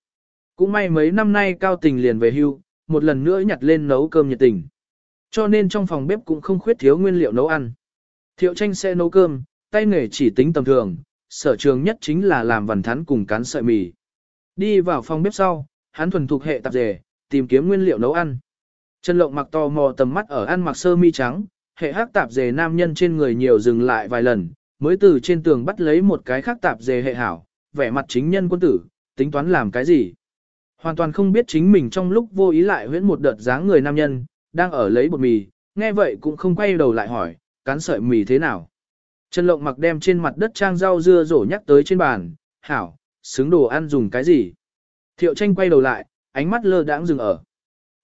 Cũng may mấy năm nay cao tình liền về hưu, một lần nữa nhặt lên nấu cơm nhiệt tình. Cho nên trong phòng bếp cũng không khuyết thiếu nguyên liệu nấu ăn. Thiệu tranh sẽ nấu cơm, tay nghề chỉ tính tầm thường, sở trường nhất chính là làm vằn thắn cùng cán sợi mì. Đi vào phòng bếp sau, hắn thuần thuộc hệ tạp dề, tìm kiếm nguyên liệu nấu ăn. Trần Lộng mặc to mò tầm mắt ở ăn mặc sơ mi trắng, hệ hắc tạp dề nam nhân trên người nhiều dừng lại vài lần, mới từ trên tường bắt lấy một cái khác tạp dề hệ hảo, vẻ mặt chính nhân quân tử, tính toán làm cái gì. Hoàn toàn không biết chính mình trong lúc vô ý lại huyễn một đợt dáng người nam nhân, đang ở lấy bột mì, nghe vậy cũng không quay đầu lại hỏi, cán sợi mì thế nào. Trần Lộng mặc đem trên mặt đất trang rau dưa rổ nhắc tới trên bàn, hảo, xứng đồ ăn dùng cái gì. Thiệu tranh quay đầu lại, ánh mắt lơ đãng dừng ở.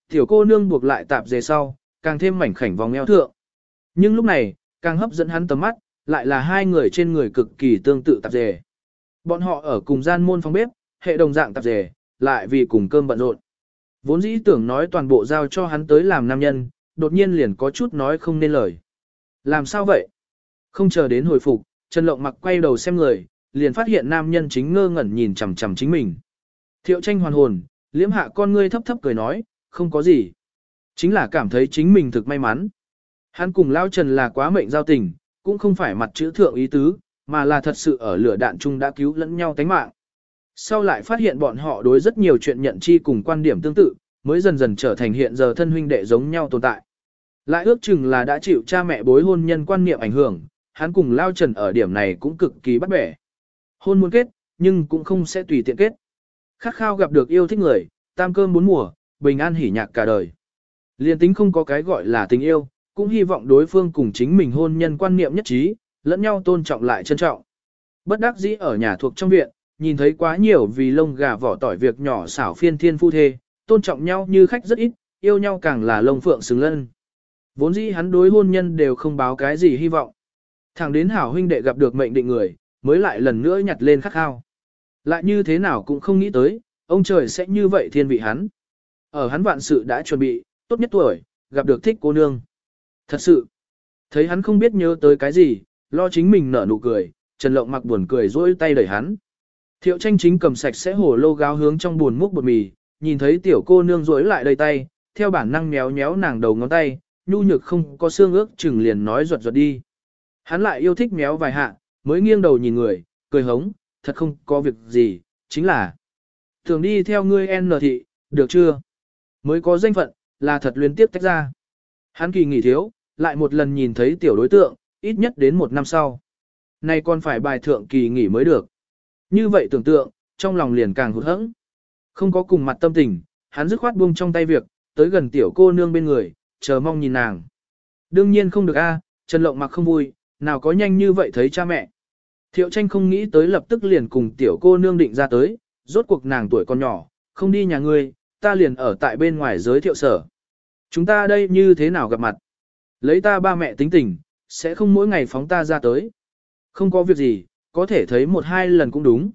Tiểu cô nương buộc lại tạp dề sau, càng thêm mảnh khảnh vòng eo thượng. Nhưng lúc này, càng hấp dẫn hắn tầm mắt, lại là hai người trên người cực kỳ tương tự tạp dề. Bọn họ ở cùng gian môn phòng bếp, hệ đồng dạng tạp dề, lại vì cùng cơm bận rộn. Vốn dĩ tưởng nói toàn bộ giao cho hắn tới làm nam nhân, đột nhiên liền có chút nói không nên lời. Làm sao vậy? Không chờ đến hồi phục, Trần Lộng mặc quay đầu xem người, liền phát hiện nam nhân chính ngơ ngẩn nhìn chằm chằm chính mình. Thiệu tranh hoàn hồn, liễm hạ con ngươi thấp thấp cười nói, không có gì. Chính là cảm thấy chính mình thực may mắn. Hắn cùng Lao Trần là quá mệnh giao tình, cũng không phải mặt chữ thượng ý tứ, mà là thật sự ở lửa đạn chung đã cứu lẫn nhau tánh mạng. Sau lại phát hiện bọn họ đối rất nhiều chuyện nhận chi cùng quan điểm tương tự, mới dần dần trở thành hiện giờ thân huynh đệ giống nhau tồn tại. Lại ước chừng là đã chịu cha mẹ bối hôn nhân quan niệm ảnh hưởng, hắn cùng Lao Trần ở điểm này cũng cực kỳ bắt bẻ. Hôn muốn kết, nhưng cũng không sẽ tùy tiện kết. Khát khao gặp được yêu thích người, tam cơm bốn mùa, bình an hỉ nhạc cả đời. Liên tính không có cái gọi là tình yêu, cũng hy vọng đối phương cùng chính mình hôn nhân quan niệm nhất trí, lẫn nhau tôn trọng lại trân trọng. Bất đắc dĩ ở nhà thuộc trong viện, nhìn thấy quá nhiều vì lông gà vỏ tỏi việc nhỏ xảo phiên thiên phu thê, tôn trọng nhau như khách rất ít, yêu nhau càng là lông phượng xứng lân. Vốn dĩ hắn đối hôn nhân đều không báo cái gì hy vọng. Thẳng đến hảo huynh đệ gặp được mệnh định người, mới lại lần nữa nhặt lên khắc khao. Lại như thế nào cũng không nghĩ tới, ông trời sẽ như vậy thiên vị hắn. Ở hắn vạn sự đã chuẩn bị, tốt nhất tuổi, gặp được thích cô nương. Thật sự, thấy hắn không biết nhớ tới cái gì, lo chính mình nở nụ cười, Trần Lộng mặc buồn cười dỗi tay đẩy hắn. Thiệu tranh chính cầm sạch sẽ hổ lô gáo hướng trong buồn múc bột mì, nhìn thấy tiểu cô nương rỗi lại đầy tay, theo bản năng méo méo nàng đầu ngón tay, nhu nhược không có xương ước chừng liền nói ruột ruột đi. Hắn lại yêu thích méo vài hạ, mới nghiêng đầu nhìn người, cười hống, thật không có việc gì, chính là thường đi theo ngươi N thị, được chưa? Mới có danh phận, là thật liên tiếp tách ra. Hắn kỳ nghỉ thiếu, lại một lần nhìn thấy tiểu đối tượng, ít nhất đến một năm sau. Này còn phải bài thượng kỳ nghỉ mới được. Như vậy tưởng tượng, trong lòng liền càng hụt hẫng. Không có cùng mặt tâm tình, hắn dứt khoát buông trong tay việc, tới gần tiểu cô nương bên người, chờ mong nhìn nàng. Đương nhiên không được a, Trần Lộng mặc không vui, nào có nhanh như vậy thấy cha mẹ. Thiệu tranh không nghĩ tới lập tức liền cùng tiểu cô nương định ra tới, rốt cuộc nàng tuổi còn nhỏ, không đi nhà ngươi, ta liền ở tại bên ngoài giới thiệu sở. Chúng ta đây như thế nào gặp mặt? Lấy ta ba mẹ tính tình, sẽ không mỗi ngày phóng ta ra tới. Không có việc gì, có thể thấy một hai lần cũng đúng.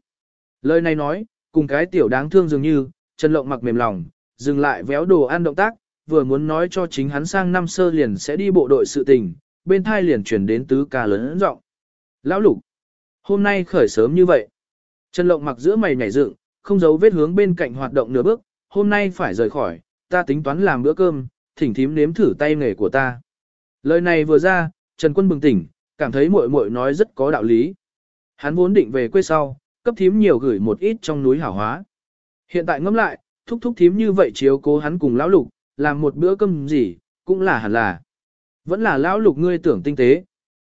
Lời này nói, cùng cái tiểu đáng thương dường như, Trần Lộng mặc mềm lòng, dừng lại véo đồ ăn động tác, vừa muốn nói cho chính hắn sang năm sơ liền sẽ đi bộ đội sự tình, bên thai liền chuyển đến tứ ca lớn giọng. Lão lục, hôm nay khởi sớm như vậy. Trần Lộng mặc giữa mày nhảy dựng, không giấu vết hướng bên cạnh hoạt động nửa bước, hôm nay phải rời khỏi, ta tính toán làm bữa cơm, thỉnh thím nếm thử tay nghề của ta. Lời này vừa ra, Trần Quân bừng tỉnh, cảm thấy muội muội nói rất có đạo lý. Hắn vốn định về quê sau, cấp thím nhiều gửi một ít trong núi hảo hóa. Hiện tại ngẫm lại, thúc thúc thím như vậy chiếu cố hắn cùng lão lục, làm một bữa cơm gì, cũng là hẳn là. Vẫn là lão lục ngươi tưởng tinh tế.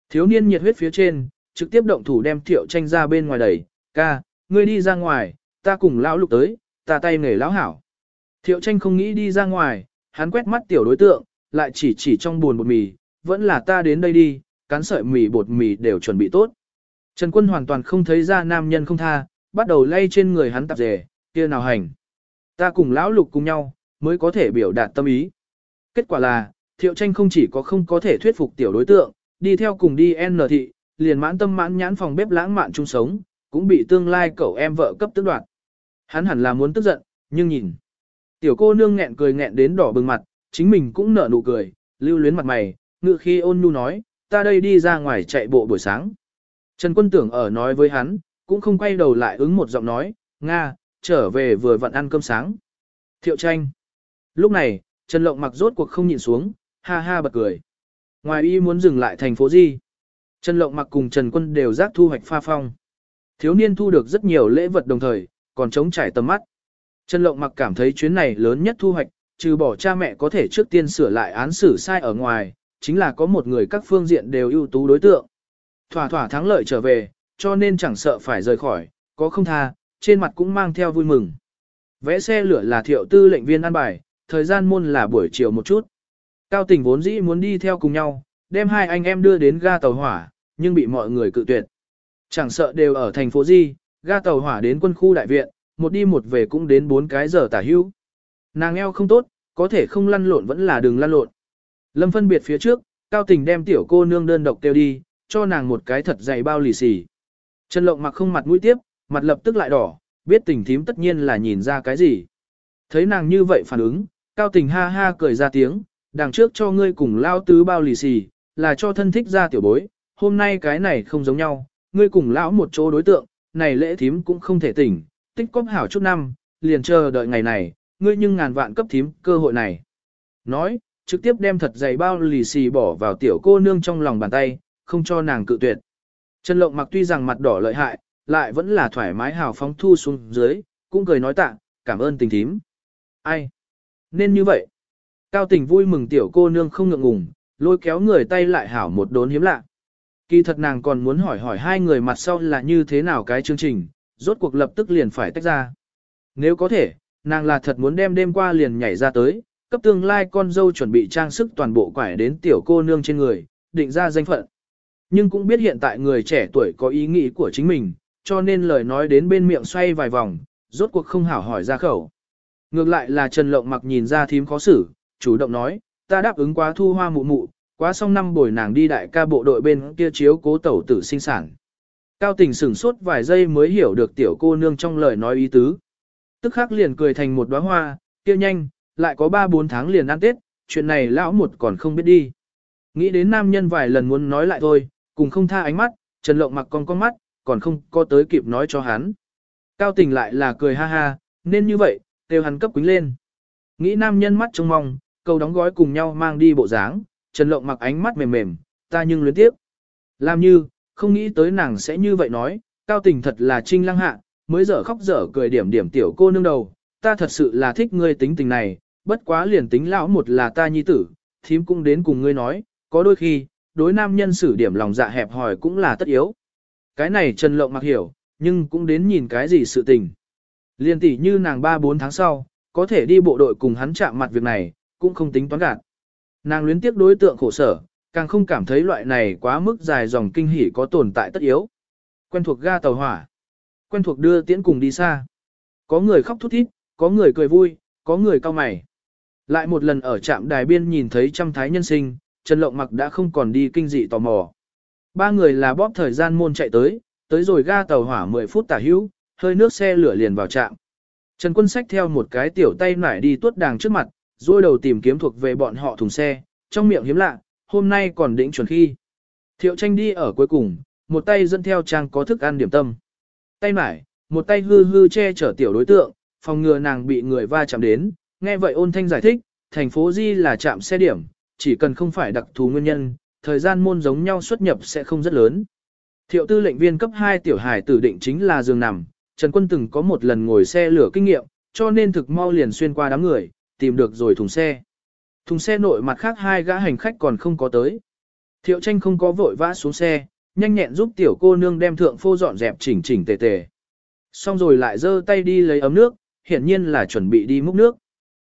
Thiếu niên nhiệt huyết phía trên, trực tiếp động thủ đem thiệu tranh ra bên ngoài đẩy, ca, ngươi đi ra ngoài, ta cùng lão lục tới, ta tay nghề lão hảo. Thiệu tranh không nghĩ đi ra ngoài, hắn quét mắt tiểu đối tượng, lại chỉ chỉ trong buồn bột mì, vẫn là ta đến đây đi, cán sợi mì bột mì đều chuẩn bị tốt. Trần Quân hoàn toàn không thấy ra nam nhân không tha, bắt đầu lay trên người hắn tạp dề, kia nào hành. Ta cùng lão lục cùng nhau, mới có thể biểu đạt tâm ý. Kết quả là, thiệu tranh không chỉ có không có thể thuyết phục tiểu đối tượng, đi theo cùng đi N thị, liền mãn tâm mãn nhãn phòng bếp lãng mạn chung sống, cũng bị tương lai cậu em vợ cấp tức đoạt. Hắn hẳn là muốn tức giận, nhưng nhìn. Tiểu cô nương nghẹn cười nghẹn đến đỏ bừng mặt, chính mình cũng nở nụ cười, lưu luyến mặt mày, ngự khi ôn nhu nói, ta đây đi ra ngoài chạy bộ buổi sáng. Trần quân tưởng ở nói với hắn, cũng không quay đầu lại ứng một giọng nói, Nga, trở về vừa vặn ăn cơm sáng. Thiệu tranh. Lúc này, Trần Lộng mặc rốt cuộc không nhìn xuống, ha ha bật cười. Ngoài y muốn dừng lại thành phố gì? Trần Lộng mặc cùng Trần Quân đều giác thu hoạch pha phong. Thiếu niên thu được rất nhiều lễ vật đồng thời, còn chống trải tầm mắt. Trần Lộng mặc cảm thấy chuyến này lớn nhất thu hoạch, trừ bỏ cha mẹ có thể trước tiên sửa lại án xử sai ở ngoài, chính là có một người các phương diện đều ưu tú đối tượng. Thỏa thỏa thắng lợi trở về, cho nên chẳng sợ phải rời khỏi, có không tha, trên mặt cũng mang theo vui mừng. Vẽ xe lửa là thiệu tư lệnh viên an bài, thời gian môn là buổi chiều một chút. Cao tình vốn dĩ muốn đi theo cùng nhau, đem hai anh em đưa đến ga tàu hỏa, nhưng bị mọi người cự tuyệt. Chẳng sợ đều ở thành phố Di, ga tàu hỏa đến quân khu đại viện, một đi một về cũng đến 4 cái giờ tả hưu. Nàng eo không tốt, có thể không lăn lộn vẫn là đường lăn lộn. Lâm phân biệt phía trước, cao tình đem tiểu cô nương đơn độc tiêu đi, cho nàng một cái thật dày bao lì xì. Trần lộng mặc không mặt mũi tiếp, mặt lập tức lại đỏ, biết tình thím tất nhiên là nhìn ra cái gì. Thấy nàng như vậy phản ứng, cao tình ha ha cười ra tiếng, đằng trước cho ngươi cùng lao tứ bao lì xì, là cho thân thích ra tiểu bối, hôm nay cái này không giống nhau, ngươi cùng lão một chỗ đối tượng, này lễ thím cũng không thể tỉnh, tích cóp hảo chút năm, liền chờ đợi ngày này, ngươi nhưng ngàn vạn cấp thím cơ hội này. Nói, trực tiếp đem thật dày bao lì xì bỏ vào tiểu cô nương trong lòng bàn tay, không cho nàng cự tuyệt. Trần Lộng mặc tuy rằng mặt đỏ lợi hại, lại vẫn là thoải mái hào phóng thu xuống dưới, cũng cười nói tạ, cảm ơn tình thím. Ai? Nên như vậy. Cao tình vui mừng tiểu cô nương không ngượng ngùng, lôi kéo người tay lại hảo một đốn hiếm lạ. Kỳ thật nàng còn muốn hỏi hỏi hai người mặt sau là như thế nào cái chương trình, rốt cuộc lập tức liền phải tách ra. Nếu có thể, nàng là thật muốn đem đêm qua liền nhảy ra tới, cấp tương lai con dâu chuẩn bị trang sức toàn bộ quải đến tiểu cô nương trên người, định ra danh phận. Nhưng cũng biết hiện tại người trẻ tuổi có ý nghĩ của chính mình, cho nên lời nói đến bên miệng xoay vài vòng, rốt cuộc không hảo hỏi ra khẩu. Ngược lại là Trần Lộng mặc nhìn ra thím khó xử, chủ động nói, ta đáp ứng quá thu hoa mụ mụ, quá xong năm buổi nàng đi đại ca bộ đội bên kia chiếu cố tẩu tử sinh sản. Cao tình sửng sốt vài giây mới hiểu được tiểu cô nương trong lời nói ý tứ. Tức khắc liền cười thành một đóa hoa, tiêu nhanh, lại có 3-4 tháng liền ăn Tết, chuyện này lão một còn không biết đi. Nghĩ đến nam nhân vài lần muốn nói lại thôi, cùng không tha ánh mắt, Trần Lộng mặc con con mắt, còn không có tới kịp nói cho hắn. Cao tình lại là cười ha ha, nên như vậy, kêu hắn cấp quính lên. Nghĩ nam nhân mắt trông mong, câu đóng gói cùng nhau mang đi bộ dáng, Trần Lộng mặc ánh mắt mềm mềm, ta nhưng luyến tiếp. Làm như, không nghĩ tới nàng sẽ như vậy nói, cao tình thật là trinh lăng hạ, mới dở khóc dở cười điểm điểm tiểu cô nương đầu, ta thật sự là thích ngươi tính tình này, bất quá liền tính lão một là ta nhi tử, thím cũng đến cùng ngươi nói, có đôi khi, đối nam nhân xử điểm lòng dạ hẹp hòi cũng là tất yếu. Cái này Trần Lộng mặc hiểu, nhưng cũng đến nhìn cái gì sự tình. Liên tỷ như nàng 3-4 tháng sau, có thể đi bộ đội cùng hắn chạm mặt việc này, cũng không tính toán gạt. Nàng luyến tiếp đối tượng khổ sở, càng không cảm thấy loại này quá mức dài dòng kinh hỉ có tồn tại tất yếu. Quen thuộc ga tàu hỏa. Quen thuộc đưa tiễn cùng đi xa. Có người khóc thút thít, có người cười vui, có người cao mày. Lại một lần ở trạm đài biên nhìn thấy trăm thái nhân sinh, Trần Lộng Mặc đã không còn đi kinh dị tò mò. Ba người là bóp thời gian môn chạy tới, tới rồi ga tàu hỏa 10 phút tả hữu, hơi nước xe lửa liền vào trạm. Trần Quân Sách theo một cái tiểu tay nải đi tuốt đàng trước mặt, rồi đầu tìm kiếm thuộc về bọn họ thùng xe, trong miệng hiếm lạ, hôm nay còn đỉnh chuẩn khi. Thiệu tranh đi ở cuối cùng, một tay dẫn theo trang có thức ăn điểm tâm. Tay mải, một tay hư hư che chở tiểu đối tượng, phòng ngừa nàng bị người va chạm đến, nghe vậy ôn thanh giải thích, thành phố Di là trạm xe điểm, chỉ cần không phải đặc thù nguyên nhân, thời gian môn giống nhau xuất nhập sẽ không rất lớn. Thiệu tư lệnh viên cấp 2 tiểu hải tử định chính là giường nằm, Trần Quân từng có một lần ngồi xe lửa kinh nghiệm, cho nên thực mau liền xuyên qua đám người, tìm được rồi thùng xe. Thùng xe nội mặt khác hai gã hành khách còn không có tới. Thiệu tranh không có vội vã xuống xe, nhanh nhẹn giúp tiểu cô nương đem thượng phô dọn dẹp chỉnh chỉnh tề tề. Xong rồi lại giơ tay đi lấy ấm nước, hiển nhiên là chuẩn bị đi múc nước.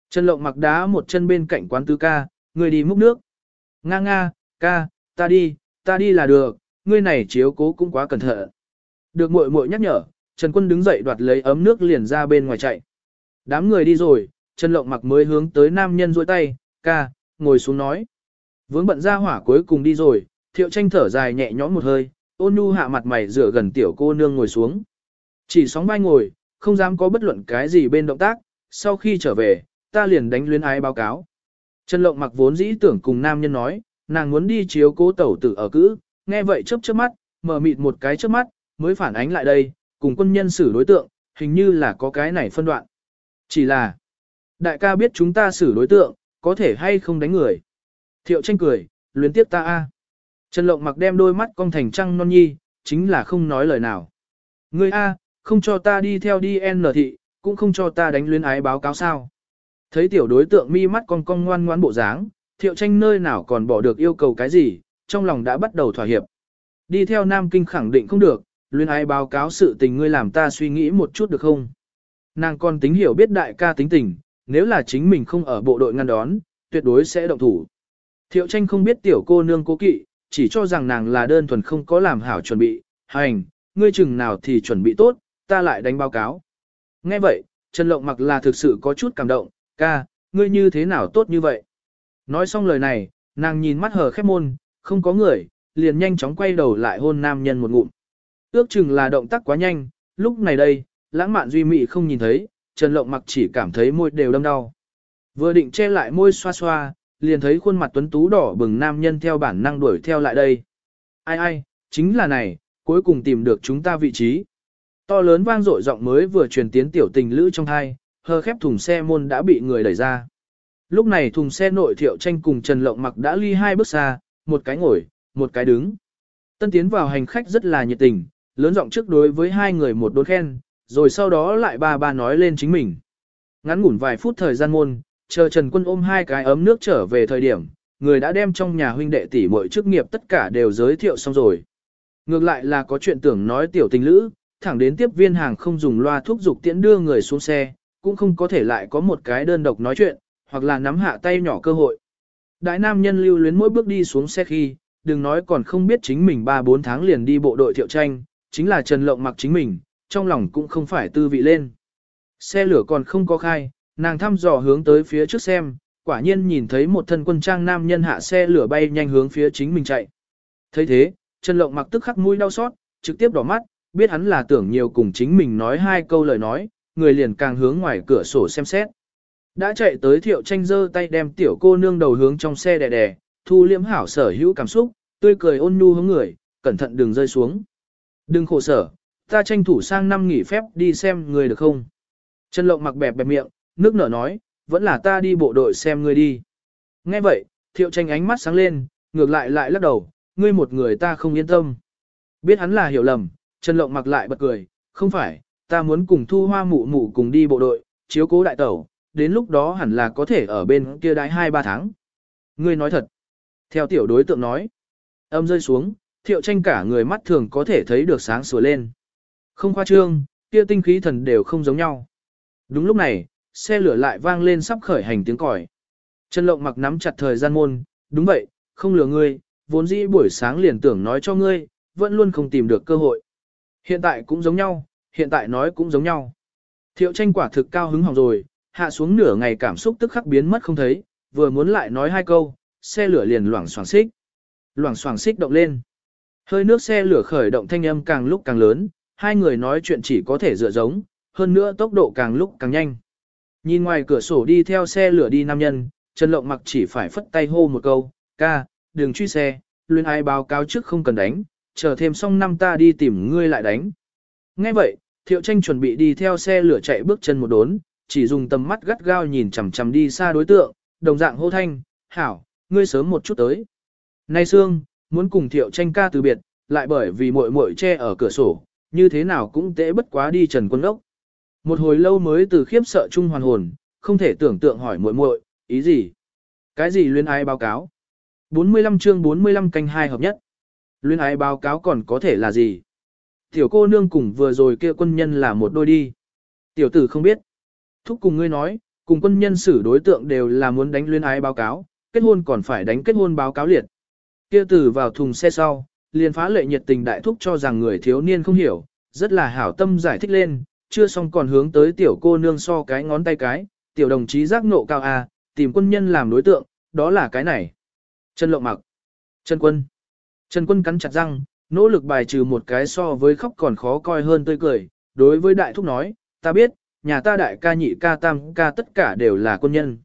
Trần Lộng mặc đá một chân bên cạnh quán tứ ca, người đi múc nước. Nga nga, ca, ta đi, ta đi là được, ngươi này chiếu cố cũng quá cẩn thận. Được muội muội nhắc nhở, Trần Quân đứng dậy đoạt lấy ấm nước liền ra bên ngoài chạy. Đám người đi rồi, Trần Lộng mặc mới hướng tới nam nhân duỗi tay, ca, ngồi xuống nói. Vướng bận ra hỏa cuối cùng đi rồi, thiệu tranh thở dài nhẹ nhõm một hơi, ôn nhu hạ mặt mày rửa gần tiểu cô nương ngồi xuống. Chỉ sóng vai ngồi, không dám có bất luận cái gì bên động tác, sau khi trở về, ta liền đánh luyến ái báo cáo. Trần Lộng mặc vốn dĩ tưởng cùng nam nhân nói, nàng muốn đi chiếu cố tẩu tử ở cữ, nghe vậy chớp chớp mắt, mở mịt một cái chớp mắt, mới phản ánh lại đây, cùng quân nhân xử đối tượng, hình như là có cái này phân đoạn. Chỉ là, đại ca biết chúng ta xử đối tượng, có thể hay không đánh người. Thiệu tranh cười, luyến tiếp ta a. Trần Lộng mặc đem đôi mắt cong thành trăng non nhi, chính là không nói lời nào. Ngươi a, không cho ta đi theo đi N thị, cũng không cho ta đánh luyến ái báo cáo sao. Thấy tiểu đối tượng mi mắt cong cong ngoan ngoan bộ dáng, thiệu tranh nơi nào còn bỏ được yêu cầu cái gì, trong lòng đã bắt đầu thỏa hiệp. Đi theo Nam Kinh khẳng định không được, luyến ái báo cáo sự tình ngươi làm ta suy nghĩ một chút được không? Nàng còn tính hiểu biết đại ca tính tình, nếu là chính mình không ở bộ đội ngăn đón, tuyệt đối sẽ động thủ. Thiệu tranh không biết tiểu cô nương cố kỵ, chỉ cho rằng nàng là đơn thuần không có làm hảo chuẩn bị, hành, ngươi chừng nào thì chuẩn bị tốt, ta lại đánh báo cáo. Nghe vậy, Trần Lộng mặc là thực sự có chút cảm động, ca, ngươi như thế nào tốt như vậy? Nói xong lời này, nàng nhìn mắt hờ khép môn, không có người, liền nhanh chóng quay đầu lại hôn nam nhân một ngụm. Ước chừng là động tác quá nhanh, lúc này đây, lãng mạn duy mị không nhìn thấy, Trần Lộng mặc chỉ cảm thấy môi đều đâm đau. Vừa định che lại môi xoa xoa, liền thấy khuôn mặt tuấn tú đỏ bừng nam nhân theo bản năng đuổi theo lại đây. Ai ai, chính là này, cuối cùng tìm được chúng ta vị trí. To lớn vang dội giọng mới vừa truyền tiến tiểu tình lữ trong hai, hờ khép thùng xe môn đã bị người đẩy ra. Lúc này thùng xe nội thiệu tranh cùng Trần Lộng mặc đã ly hai bước xa, một cái ngồi, một cái đứng. Tân tiến vào hành khách rất là nhiệt tình, lớn giọng trước đối với hai người một đốn khen, rồi sau đó lại ba ba nói lên chính mình. Ngắn ngủn vài phút thời gian môn, chờ Trần Quân ôm hai cái ấm nước trở về thời điểm, người đã đem trong nhà huynh đệ tỷ muội chức nghiệp tất cả đều giới thiệu xong rồi. Ngược lại là có chuyện tưởng nói tiểu tình lữ, thẳng đến tiếp viên hàng không dùng loa thuốc dục tiễn đưa người xuống xe, cũng không có thể lại có một cái đơn độc nói chuyện, hoặc là nắm hạ tay nhỏ cơ hội. Đại nam nhân lưu luyến mỗi bước đi xuống xe khi, đừng nói còn không biết chính mình 3-4 tháng liền đi bộ đội thiệu tranh, chính là Trần Lộng mặc chính mình, trong lòng cũng không phải tư vị lên. Xe lửa còn không có khai, nàng thăm dò hướng tới phía trước xem, quả nhiên nhìn thấy một thân quân trang nam nhân hạ xe lửa bay nhanh hướng phía chính mình chạy. thấy thế, Trần Lộng mặc tức khắc mũi đau xót, trực tiếp đỏ mắt, biết hắn là tưởng nhiều cùng chính mình nói hai câu lời nói, người liền càng hướng ngoài cửa sổ xem xét. Đã chạy tới thiệu tranh giơ tay đem tiểu cô nương đầu hướng trong xe đè đè, thu liễm hảo sở hữu cảm xúc, tươi cười ôn nhu hướng người, cẩn thận đừng rơi xuống. Đừng khổ sở, ta tranh thủ sang năm nghỉ phép đi xem người được không? Trần Lộng mặc bẹp bẹp miệng, nước nở nói, vẫn là ta đi bộ đội xem ngươi đi. Nghe vậy, thiệu tranh ánh mắt sáng lên, ngược lại lại lắc đầu, ngươi một người ta không yên tâm. Biết hắn là hiểu lầm, Trần Lộng mặc lại bật cười, không phải, ta muốn cùng thu hoa mụ mụ cùng đi bộ đội, chiếu cố đại tẩu, đến lúc đó hẳn là có thể ở bên kia đái 2-3 tháng. Ngươi nói thật. Theo tiểu đối tượng nói, âm rơi xuống, thiệu tranh cả người mắt thường có thể thấy được sáng sủa lên. Không khoa trương, kia tinh khí thần đều không giống nhau. Đúng lúc này, xe lửa lại vang lên sắp khởi hành tiếng còi. Trần Lộng mặc nắm chặt thời gian môn, đúng vậy, không lừa ngươi, vốn dĩ buổi sáng liền tưởng nói cho ngươi, vẫn luôn không tìm được cơ hội. Hiện tại cũng giống nhau, hiện tại nói cũng giống nhau. Thiệu tranh quả thực cao hứng hỏng rồi, hạ xuống nửa ngày cảm xúc tức khắc biến mất không thấy, vừa muốn lại nói hai câu, xe lửa liền loảng xoảng xích. Loảng xoảng xích động lên. Hơi nước xe lửa khởi động thanh âm càng lúc càng lớn, hai người nói chuyện chỉ có thể dựa giống, hơn nữa tốc độ càng lúc càng nhanh. Nhìn ngoài cửa sổ đi theo xe lửa đi nam nhân, Trần Lộng mặc chỉ phải phất tay hô một câu, ca, đừng truy xe, luyện ai báo cáo trước không cần đánh, chờ thêm xong năm ta đi tìm ngươi lại đánh. Nghe vậy, Thiệu Tranh chuẩn bị đi theo xe lửa chạy bước chân một đốn, chỉ dùng tầm mắt gắt gao nhìn chằm chằm đi xa đối tượng, đồng dạng hô thanh, hảo, ngươi sớm một chút tới. Nay Sương, muốn cùng Thiệu Tranh ca từ biệt, lại bởi vì muội muội che ở cửa sổ, như thế nào cũng tễ bất quá đi Trần Quân Ốc. Một hồi lâu mới từ khiếp sợ chung hoàn hồn, không thể tưởng tượng hỏi muội muội, ý gì? Cái gì luyến ái báo cáo? 45 chương 45 canh hai hợp nhất. Luyến ái báo cáo còn có thể là gì? Tiểu cô nương cùng vừa rồi kia quân nhân là một đôi đi. Tiểu tử không biết. Thúc cùng ngươi nói, cùng quân nhân xử đối tượng đều là muốn đánh luyến ái báo cáo, kết hôn còn phải đánh kết hôn báo cáo liệt. Kia tử vào thùng xe sau, liền phá lệ nhiệt tình đại thúc cho rằng người thiếu niên không hiểu, rất là hảo tâm giải thích lên, chưa xong còn hướng tới tiểu cô nương so cái ngón tay cái, tiểu đồng chí giác nộ cao A, tìm quân nhân làm đối tượng, đó là cái này. Trần Lộng mặc. Trần Quân. Trần Quân cắn chặt răng, nỗ lực bài trừ một cái so với khóc còn khó coi hơn tươi cười, đối với đại thúc nói, ta biết, nhà ta đại ca nhị ca tam ca tất cả đều là quân nhân.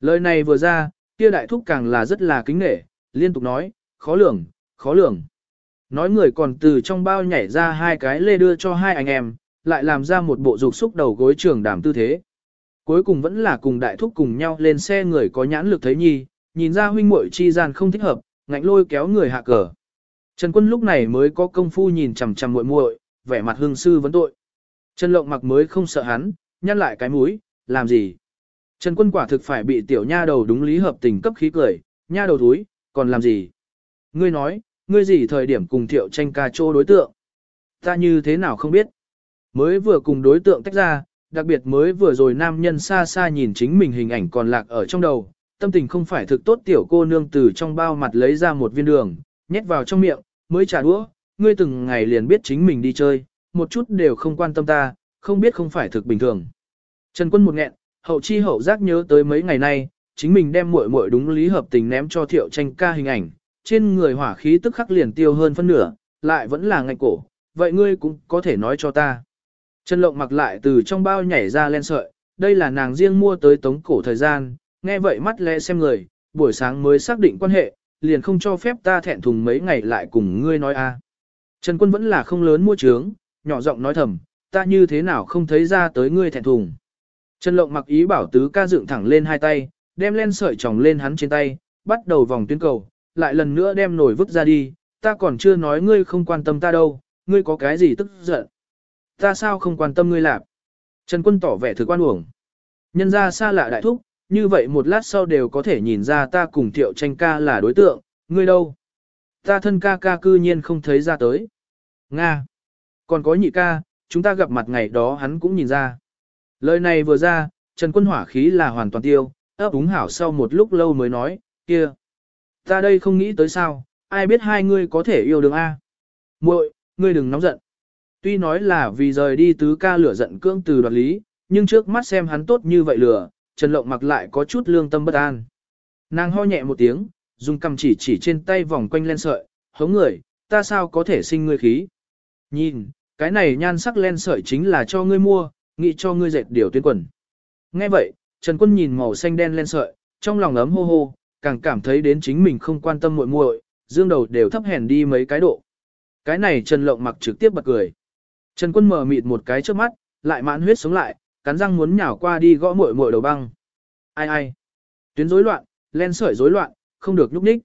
Lời này vừa ra, kia đại thúc càng là rất là kính nể, liên tục nói, khó lường, khó lường. Nói người còn từ trong bao nhảy ra hai cái lê đưa cho hai anh em, lại làm ra một bộ dục xúc đầu gối trường đàm tư thế. Cuối cùng vẫn là cùng đại thúc cùng nhau lên xe người có nhãn lực thấy nhi, nhìn ra huynh muội chi gian không thích hợp, ngạnh lôi kéo người hạ cờ. Trần Quân lúc này mới có công phu nhìn chằm chằm muội muội, vẻ mặt hương sư vấn tội. Trần Lộng mặc mới không sợ hắn, nhăn lại cái mũi, làm gì? Trần Quân quả thực phải bị tiểu nha đầu đúng lý hợp tình cấp khí cười, nha đầu túi, còn làm gì? Ngươi nói, ngươi gì thời điểm cùng thiệu tranh ca chô đối tượng? Ta như thế nào không biết? Mới vừa cùng đối tượng tách ra, đặc biệt mới vừa rồi nam nhân xa xa nhìn chính mình hình ảnh còn lạc ở trong đầu, tâm tình không phải thực tốt tiểu cô nương từ trong bao mặt lấy ra một viên đường, nhét vào trong miệng, mới trả đũa, ngươi từng ngày liền biết chính mình đi chơi, một chút đều không quan tâm ta, không biết không phải thực bình thường. Trần quân một nghẹn, hậu chi hậu giác nhớ tới mấy ngày nay, chính mình đem muội muội đúng lý hợp tình ném cho thiệu tranh ca hình ảnh, trên người hỏa khí tức khắc liền tiêu hơn phân nửa, lại vẫn là ngạnh cổ, vậy ngươi cũng có thể nói cho ta. Trần lộng mặc lại từ trong bao nhảy ra len sợi, đây là nàng riêng mua tới tống cổ thời gian, nghe vậy mắt lẽ xem người, buổi sáng mới xác định quan hệ, liền không cho phép ta thẹn thùng mấy ngày lại cùng ngươi nói a. Trần quân vẫn là không lớn mua trướng, nhỏ giọng nói thầm, ta như thế nào không thấy ra tới ngươi thẹn thùng. Trần lộng mặc ý bảo tứ ca dựng thẳng lên hai tay, đem len sợi tròng lên hắn trên tay, bắt đầu vòng tuyến cầu, lại lần nữa đem nổi vứt ra đi, ta còn chưa nói ngươi không quan tâm ta đâu, ngươi có cái gì tức giận. Ta sao không quan tâm ngươi lạp? Trần quân tỏ vẻ thực quan uổng. Nhân ra xa lạ đại thúc, như vậy một lát sau đều có thể nhìn ra ta cùng thiệu tranh ca là đối tượng, ngươi đâu? Ta thân ca ca cư nhiên không thấy ra tới. Nga. Còn có nhị ca, chúng ta gặp mặt ngày đó hắn cũng nhìn ra. Lời này vừa ra, Trần Quân hỏa khí là hoàn toàn tiêu, ấp úng hảo sau một lúc lâu mới nói, kia. Ta đây không nghĩ tới sao, ai biết hai ngươi có thể yêu đương A. muội ngươi đừng nóng giận. Tuy nói là vì rời đi tứ ca lửa giận cưỡng từ đoạt lý, nhưng trước mắt xem hắn tốt như vậy lừa, Trần Lộng mặc lại có chút lương tâm bất an. Nàng ho nhẹ một tiếng, dùng cầm chỉ chỉ trên tay vòng quanh len sợi, hống người, ta sao có thể sinh ngươi khí. Nhìn, cái này nhan sắc len sợi chính là cho ngươi mua, nghĩ cho ngươi dệt điều tuyên quần. Nghe vậy, Trần Quân nhìn màu xanh đen len sợi, trong lòng ấm hô hô, càng cảm thấy đến chính mình không quan tâm muội muội, dương đầu đều thấp hèn đi mấy cái độ. Cái này Trần Lộng mặc trực tiếp bật cười. Trần Quân mở mịt một cái trước mắt, lại mãn huyết sống lại, cắn răng muốn nhào qua đi gõ muội muội đầu băng. Ai ai? Tuyến rối loạn, len sợi rối loạn, không được nhúc nhích.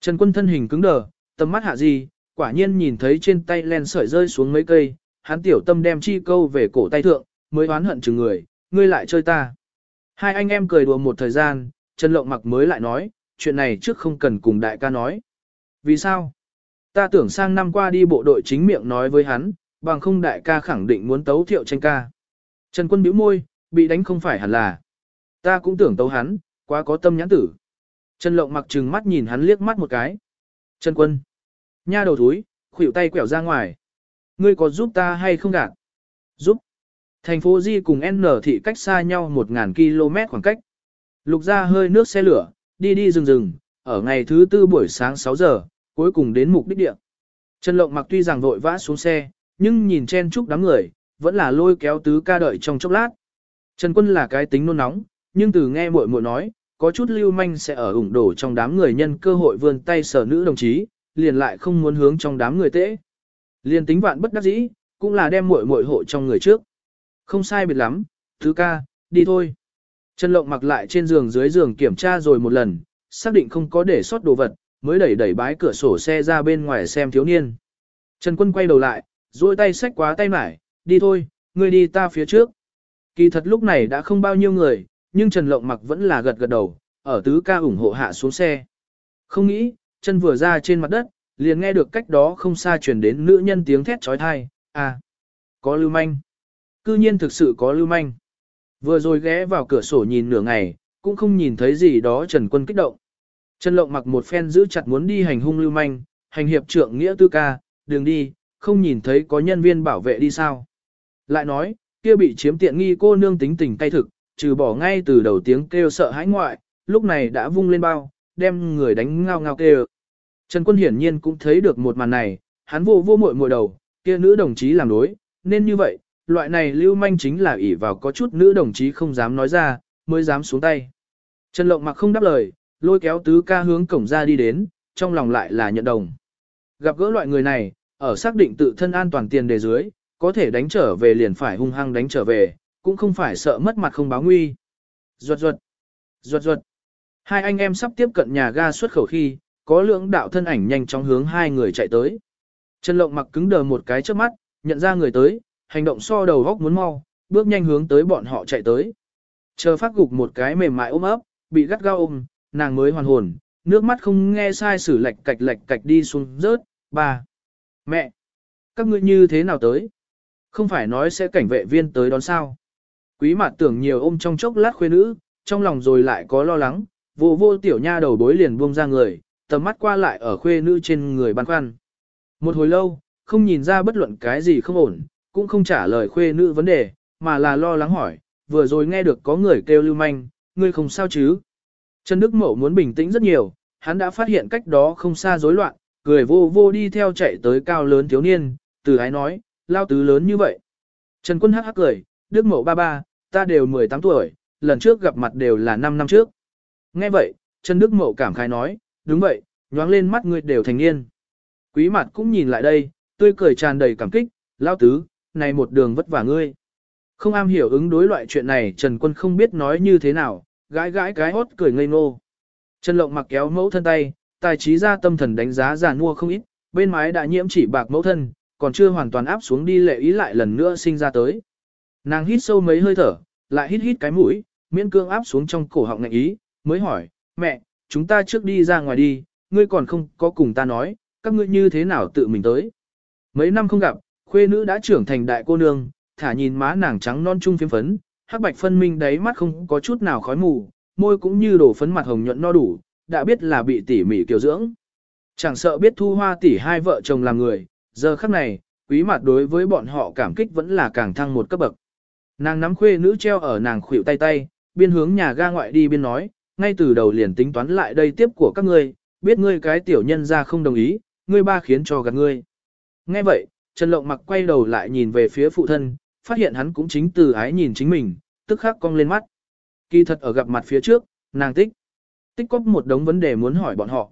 Trần Quân thân hình cứng đờ, tầm mắt hạ gì, quả nhiên nhìn thấy trên tay len sợi rơi xuống mấy cây, hắn tiểu tâm đem chi câu về cổ tay thượng, mới oán hận chừng người, ngươi lại chơi ta. Hai anh em cười đùa một thời gian, Trần Lộng mặc mới lại nói, chuyện này trước không cần cùng đại ca nói. Vì sao? Ta tưởng sang năm qua đi bộ đội chính miệng nói với hắn, bằng không đại ca khẳng định muốn tấu thiệu tranh ca. Trần Quân bĩu môi, bị đánh không phải hẳn là. Ta cũng tưởng tấu hắn, quá có tâm nhãn tử. Trần Lộng mặc trừng mắt nhìn hắn liếc mắt một cái. Trần Quân. Nha đầu thúi, khuỷu tay quẹo ra ngoài. Ngươi có giúp ta hay không gạt? Giúp. Thành phố Di cùng N thị cách xa nhau 1.000 km khoảng cách. Lục ra hơi nước xe lửa, đi đi rừng rừng, ở ngày thứ tư buổi sáng 6 giờ, cuối cùng đến mục đích địa. Trần Lộng mặc tuy rằng vội vã xuống xe, nhưng nhìn chen chúc đám người, vẫn là lôi kéo tứ ca đợi trong chốc lát. Trần Quân là cái tính nôn nóng, nhưng từ nghe muội muội nói, có chút lưu manh sẽ ở ủng đổ trong đám người nhân cơ hội vươn tay sở nữ đồng chí, liền lại không muốn hướng trong đám người tễ. Liền tính vạn bất đắc dĩ, cũng là đem muội muội hộ trong người trước. Không sai biệt lắm, tứ ca, đi thôi. Trần Lộng mặc lại trên giường dưới giường kiểm tra rồi một lần, xác định không có để sót đồ vật, mới đẩy đẩy bái cửa sổ xe ra bên ngoài xem thiếu niên. Trần Quân quay đầu lại, duỗi tay xách quá tay mải, đi thôi, ngươi đi ta phía trước. Kỳ thật lúc này đã không bao nhiêu người, nhưng Trần Lộng mặc vẫn là gật gật đầu, ở tứ ca ủng hộ hạ xuống xe. Không nghĩ, chân vừa ra trên mặt đất, liền nghe được cách đó không xa truyền đến nữ nhân tiếng thét trói thai, à, có lưu manh. Cư nhiên thực sự có lưu manh. Vừa rồi ghé vào cửa sổ nhìn nửa ngày, cũng không nhìn thấy gì đó Trần Quân kích động. Trần Lộng mặc một phen giữ chặt muốn đi hành hung lưu manh, hành hiệp trưởng nghĩa tư ca, đường đi, không nhìn thấy có nhân viên bảo vệ đi sao. Lại nói, kia bị chiếm tiện nghi cô nương tính tình cay thực, trừ bỏ ngay từ đầu tiếng kêu sợ hãi ngoại, lúc này đã vung lên bao, đem người đánh ngao ngao kêu. Trần Quân hiển nhiên cũng thấy được một màn này, hắn vô vô muội muội đầu, kia nữ đồng chí làm đối, nên như vậy, loại này lưu manh chính là ỷ vào có chút nữ đồng chí không dám nói ra, mới dám xuống tay. Trần Lộng mặc không đáp lời, lôi kéo tứ ca hướng cổng ra đi đến, trong lòng lại là nhận đồng. Gặp gỡ loại người này, ở xác định tự thân an toàn tiền đề dưới, có thể đánh trở về liền phải hung hăng đánh trở về, cũng không phải sợ mất mặt không báo nguy. Ruột ruột, ruột ruột. Hai anh em sắp tiếp cận nhà ga xuất khẩu khi, có lượng đạo thân ảnh nhanh chóng hướng hai người chạy tới. Trần Lộng mặc cứng đờ một cái trước mắt, nhận ra người tới, hành động so đầu góc muốn mau, bước nhanh hướng tới bọn họ chạy tới. Chờ phát gục một cái mềm mại ôm ấp, bị gắt gao ôm, nàng mới hoàn hồn, nước mắt không nghe sai sử lệch cạch lệch cạch đi xuống rớt, ba Mẹ! Các ngươi như thế nào tới? Không phải nói sẽ cảnh vệ viên tới đón sao? Quý mặt tưởng nhiều ôm trong chốc lát khuê nữ, trong lòng rồi lại có lo lắng, vô vô tiểu nha đầu bối liền buông ra người, tầm mắt qua lại ở khuê nữ trên người băn khoăn. Một hồi lâu, không nhìn ra bất luận cái gì không ổn, cũng không trả lời khuê nữ vấn đề, mà là lo lắng hỏi, vừa rồi nghe được có người kêu lưu manh, ngươi không sao chứ? Trần Đức Mậu muốn bình tĩnh rất nhiều, hắn đã phát hiện cách đó không xa rối loạn, cười vô vô đi theo chạy tới cao lớn thiếu niên, từ ái nói, lao tứ lớn như vậy. Trần Quân hắc hắc cười, Đức Mậu ba ba, ta đều 18 tuổi, lần trước gặp mặt đều là 5 năm trước. Nghe vậy, Trần Đức Mậu cảm khái nói, đúng vậy, nhoáng lên mắt ngươi đều thành niên. Quý mặt cũng nhìn lại đây, tươi cười tràn đầy cảm kích, lao tứ, này một đường vất vả ngươi. Không am hiểu ứng đối loại chuyện này Trần Quân không biết nói như thế nào, gãi gãi cái hốt cười ngây ngô. Trần Lộng mặc kéo mẫu thân tay, tài trí ra tâm thần đánh giá giàn mua không ít, bên mái đã nhiễm chỉ bạc mẫu thân, còn chưa hoàn toàn áp xuống đi lệ ý lại lần nữa sinh ra tới. Nàng hít sâu mấy hơi thở, lại hít hít cái mũi, miễn cương áp xuống trong cổ họng ngạnh ý, mới hỏi, mẹ, chúng ta trước đi ra ngoài đi, ngươi còn không có cùng ta nói, các ngươi như thế nào tự mình tới. Mấy năm không gặp, khuê nữ đã trưởng thành đại cô nương, thả nhìn má nàng trắng non trung phiếm phấn, hắc bạch phân minh đáy mắt không có chút nào khói mù, môi cũng như đổ phấn mặt hồng nhuận no đủ, đã biết là bị tỉ mỉ kiều dưỡng. Chẳng sợ biết thu hoa tỉ hai vợ chồng là người, giờ khắc này, quý mặt đối với bọn họ cảm kích vẫn là càng thăng một cấp bậc. Nàng nắm khuê nữ treo ở nàng khuỷu tay tay, biên hướng nhà ga ngoại đi biên nói, ngay từ đầu liền tính toán lại đây tiếp của các ngươi, biết ngươi cái tiểu nhân ra không đồng ý, ngươi ba khiến cho gạt ngươi. Nghe vậy, Trần Lộng mặc quay đầu lại nhìn về phía phụ thân, phát hiện hắn cũng chính từ ái nhìn chính mình, tức khắc cong lên mắt. Kỳ thật ở gặp mặt phía trước, nàng tích. Tích cóp một đống vấn đề muốn hỏi bọn họ.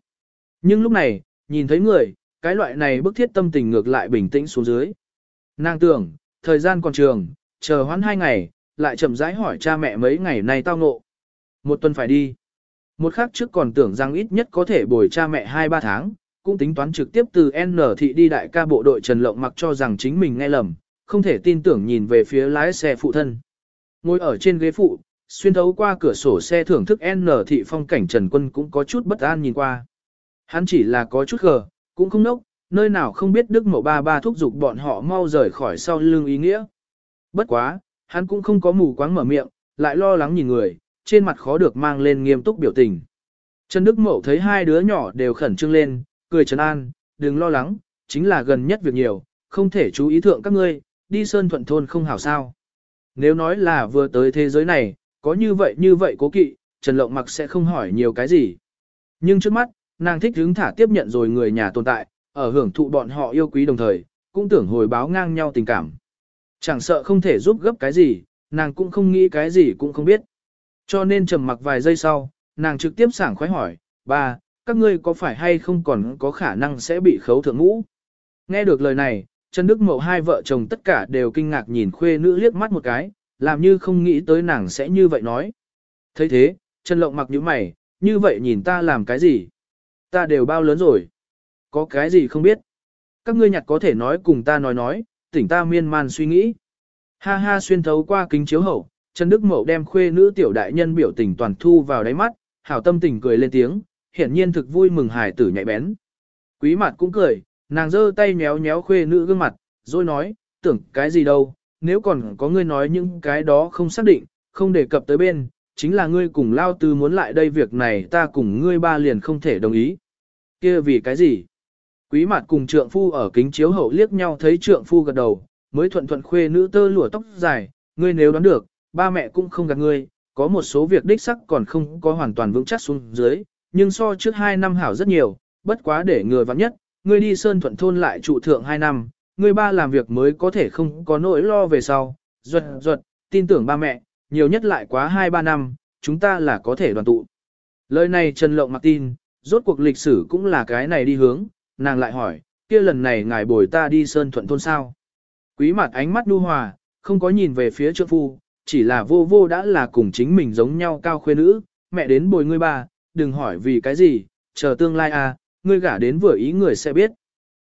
Nhưng lúc này, nhìn thấy người, cái loại này bức thiết tâm tình ngược lại bình tĩnh xuống dưới. Nàng tưởng, thời gian còn trường, chờ hoãn hai ngày, lại chậm rãi hỏi cha mẹ mấy ngày nay tao ngộ. Một tuần phải đi. Một khắc trước còn tưởng rằng ít nhất có thể bồi cha mẹ 2-3 tháng, cũng tính toán trực tiếp từ N thị đi đại ca bộ đội Trần Lộng mặc cho rằng chính mình nghe lầm, không thể tin tưởng nhìn về phía lái xe phụ thân. Ngồi ở trên ghế phụ, xuyên thấu qua cửa sổ xe thưởng thức N thị phong cảnh Trần Quân cũng có chút bất an nhìn qua. Hắn chỉ là có chút gờ, cũng không nốc, nơi nào không biết Đức Mậu Ba Ba thúc giục bọn họ mau rời khỏi sau lưng ý nghĩa. Bất quá, hắn cũng không có mù quáng mở miệng, lại lo lắng nhìn người, trên mặt khó được mang lên nghiêm túc biểu tình. Trần Đức Mậu thấy hai đứa nhỏ đều khẩn trương lên, cười trấn an, đừng lo lắng, chính là gần nhất việc nhiều, không thể chú ý thượng các ngươi, đi sơn thuận thôn không hảo sao. Nếu nói là vừa tới thế giới này, có như vậy như vậy cố kỵ, Trần Lộng mặc sẽ không hỏi nhiều cái gì. Nhưng trước mắt, nàng thích hứng thả tiếp nhận rồi người nhà tồn tại, ở hưởng thụ bọn họ yêu quý đồng thời, cũng tưởng hồi báo ngang nhau tình cảm. Chẳng sợ không thể giúp gấp cái gì, nàng cũng không nghĩ cái gì cũng không biết. Cho nên trầm mặc vài giây sau, nàng trực tiếp sảng khoái hỏi, ba, các ngươi có phải hay không còn có khả năng sẽ bị khấu thượng ngũ? Nghe được lời này, Trần Đức Mậu hai vợ chồng tất cả đều kinh ngạc nhìn khuê nữ liếc mắt một cái, làm như không nghĩ tới nàng sẽ như vậy nói. thấy thế, Trần Lộng mặc như mày, như vậy nhìn ta làm cái gì? Ta đều bao lớn rồi. Có cái gì không biết? Các ngươi nhặt có thể nói cùng ta nói nói, tỉnh ta miên man suy nghĩ. Ha ha xuyên thấu qua kính chiếu hậu, Trần Đức Mậu đem khuê nữ tiểu đại nhân biểu tình toàn thu vào đáy mắt, hảo tâm tình cười lên tiếng, hiển nhiên thực vui mừng hài tử nhạy bén. Quý mặt cũng cười, nàng giơ tay méo méo khuê nữ gương mặt, rồi nói, tưởng cái gì đâu, nếu còn có ngươi nói những cái đó không xác định, không đề cập tới bên, chính là ngươi cùng lao tư muốn lại đây việc này ta cùng ngươi ba liền không thể đồng ý. kia vì cái gì? Quý mặt cùng trượng phu ở kính chiếu hậu liếc nhau thấy trượng phu gật đầu, mới thuận thuận khuê nữ tơ lụa tóc dài, ngươi nếu đoán được, ba mẹ cũng không gạt ngươi, có một số việc đích sắc còn không có hoàn toàn vững chắc xuống dưới, nhưng so trước hai năm hảo rất nhiều, bất quá để người vắng nhất, ngươi đi sơn thuận thôn lại trụ thượng hai năm, ngươi ba làm việc mới có thể không có nỗi lo về sau, ruột ruột, tin tưởng ba mẹ, nhiều nhất lại quá 2-3 năm, chúng ta là có thể đoàn tụ. Lời này Trần Lộng mặc tin, rốt cuộc lịch sử cũng là cái này đi hướng, nàng lại hỏi, kia lần này ngài bồi ta đi sơn thuận thôn sao? Quý mặt ánh mắt nu hòa, không có nhìn về phía trượng phu, chỉ là vô vô đã là cùng chính mình giống nhau cao khuê nữ, mẹ đến bồi ngươi ba, đừng hỏi vì cái gì, chờ tương lai à, ngươi gả đến vừa ý người sẽ biết.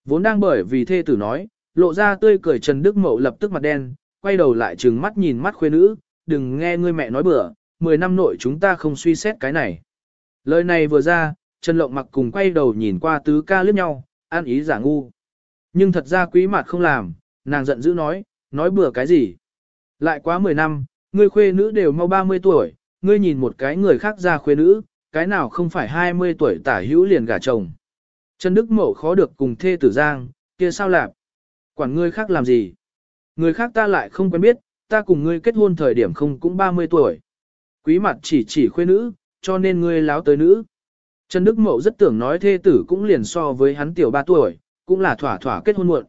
Vốn đang bởi vì thê tử nói, lộ ra tươi cười Trần Đức Mậu lập tức mặt đen, quay đầu lại trừng mắt nhìn mắt khuê nữ, đừng nghe ngươi mẹ nói bừa, 10 năm nội chúng ta không suy xét cái này. Lời này vừa ra, Trần Lộng mặc cùng quay đầu nhìn qua tứ ca liếc nhau, an ý giả ngu. Nhưng thật ra quý mặt không làm, nàng giận dữ nói, nói bừa cái gì. Lại quá 10 năm, ngươi khuê nữ đều mau 30 tuổi, ngươi nhìn một cái người khác ra khuê nữ, cái nào không phải 20 tuổi tả hữu liền gả chồng. Trần Đức Mậu khó được cùng thê tử giang, kia sao lạp? Quản ngươi khác làm gì? Người khác ta lại không quen biết, ta cùng ngươi kết hôn thời điểm không cũng 30 tuổi. Quý mặt chỉ chỉ khuê nữ, cho nên ngươi láo tới nữ. Trần Đức Mậu rất tưởng nói thê tử cũng liền so với hắn tiểu 3 tuổi, cũng là thỏa thỏa kết hôn muộn.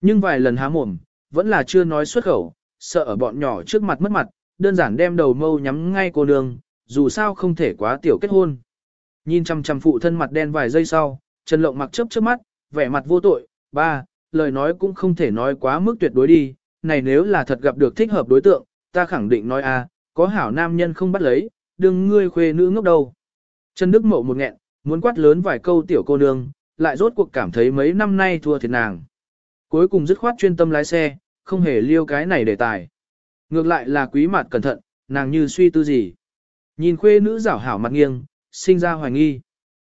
Nhưng vài lần há mồm, vẫn là chưa nói xuất khẩu, sợ ở bọn nhỏ trước mặt mất mặt, đơn giản đem đầu mâu nhắm ngay cô nương, dù sao không thể quá tiểu kết hôn. Nhìn chăm chăm phụ thân mặt đen vài giây sau, Trần Lộng mặc chớp chớp mắt, vẻ mặt vô tội, ba, lời nói cũng không thể nói quá mức tuyệt đối đi, này nếu là thật gặp được thích hợp đối tượng, ta khẳng định nói a, có hảo nam nhân không bắt lấy, đừng ngươi khuê nữ ngốc đâu. Trần Đức Mậu một nghẹn, muốn quát lớn vài câu tiểu cô nương, lại rốt cuộc cảm thấy mấy năm nay thua thiệt nàng. Cuối cùng dứt khoát chuyên tâm lái xe, không hề liêu cái này đề tài. Ngược lại là quý mặt cẩn thận, nàng như suy tư gì. Nhìn khuê nữ rảo hảo mặt nghiêng, sinh ra hoài nghi.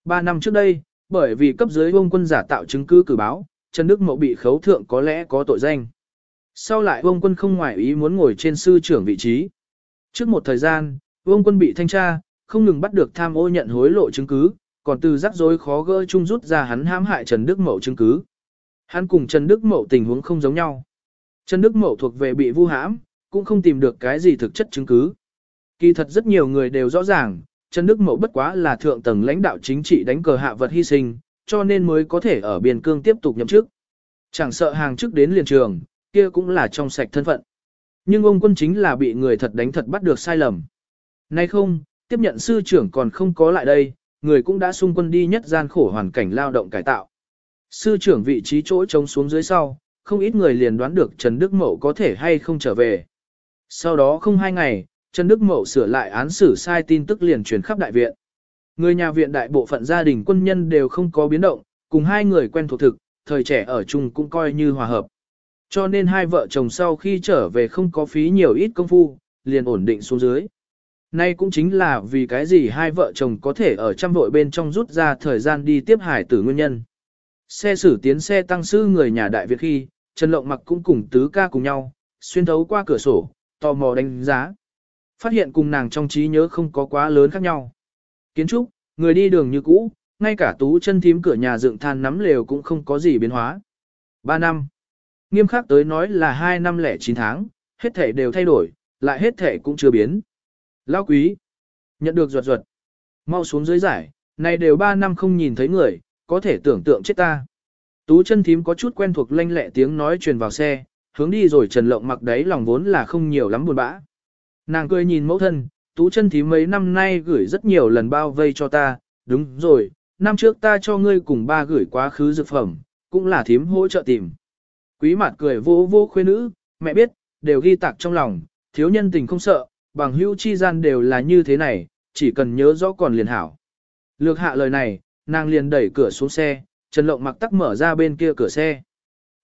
Ba năm trước đây, bởi vì cấp dưới ông quân giả tạo chứng cứ cử báo, Trần Đức Mậu bị khấu thượng có lẽ có tội danh. Sau lại Vương quân không ngoại ý muốn ngồi trên sư trưởng vị trí. Trước một thời gian, Vương quân bị thanh tra, không ngừng bắt được tham ô nhận hối lộ chứng cứ, còn từ rắc rối khó gỡ chung rút ra hắn hãm hại Trần Đức Mậu chứng cứ. Hắn cùng Trần Đức Mậu tình huống không giống nhau. Trần Đức Mậu thuộc về bị vu hãm, cũng không tìm được cái gì thực chất chứng cứ. Kỳ thật rất nhiều người đều rõ ràng, Trần Đức Mậu bất quá là thượng tầng lãnh đạo chính trị đánh cờ hạ vật hy sinh, cho nên mới có thể ở biên cương tiếp tục nhậm chức. Chẳng sợ hàng chức đến liền trường, kia cũng là trong sạch thân phận. Nhưng ông quân chính là bị người thật đánh thật bắt được sai lầm. Nay không, tiếp nhận sư trưởng còn không có lại đây, người cũng đã xung quân đi nhất gian khổ hoàn cảnh lao động cải tạo. Sư trưởng vị trí chỗ trống xuống dưới sau, không ít người liền đoán được Trần Đức Mậu có thể hay không trở về. Sau đó không hai ngày, Trần Đức Mậu sửa lại án xử sai tin tức liền truyền khắp đại viện. Người nhà viện đại bộ phận gia đình quân nhân đều không có biến động, cùng hai người quen thuộc thực, thời trẻ ở chung cũng coi như hòa hợp. Cho nên hai vợ chồng sau khi trở về không có phí nhiều ít công phu, liền ổn định xuống dưới. Nay cũng chính là vì cái gì hai vợ chồng có thể ở trăm vội bên trong rút ra thời gian đi tiếp hải tử nguyên nhân. Xe xử tiến xe tăng sư người nhà đại Việt khi, Trần Lộng mặc cũng cùng tứ ca cùng nhau, xuyên thấu qua cửa sổ, tò mò đánh giá. Phát hiện cùng nàng trong trí nhớ không có quá lớn khác nhau. Kiến trúc, người đi đường như cũ, ngay cả tú chân thím cửa nhà dựng than nắm lều cũng không có gì biến hóa. 3 năm. Nghiêm khắc tới nói là 2 năm lẻ 9 tháng, hết thể đều thay đổi, lại hết thể cũng chưa biến. Lao quý. Nhận được ruột ruột. Mau xuống dưới giải, này đều 3 năm không nhìn thấy người, có thể tưởng tượng chết ta. Tú chân thím có chút quen thuộc lanh lẹ tiếng nói truyền vào xe, hướng đi rồi trần lộng mặc đấy lòng vốn là không nhiều lắm buồn bã. Nàng cười nhìn mẫu thân, tú chân thím mấy năm nay gửi rất nhiều lần bao vây cho ta, đúng rồi, năm trước ta cho ngươi cùng ba gửi quá khứ dược phẩm, cũng là thím hỗ trợ tìm. Quý mặt cười vô vô khuê nữ, mẹ biết, đều ghi tạc trong lòng, thiếu nhân tình không sợ, bằng hữu chi gian đều là như thế này, chỉ cần nhớ rõ còn liền hảo. Lược hạ lời này, nàng liền đẩy cửa xuống xe, Trần Lộng mặc tắc mở ra bên kia cửa xe.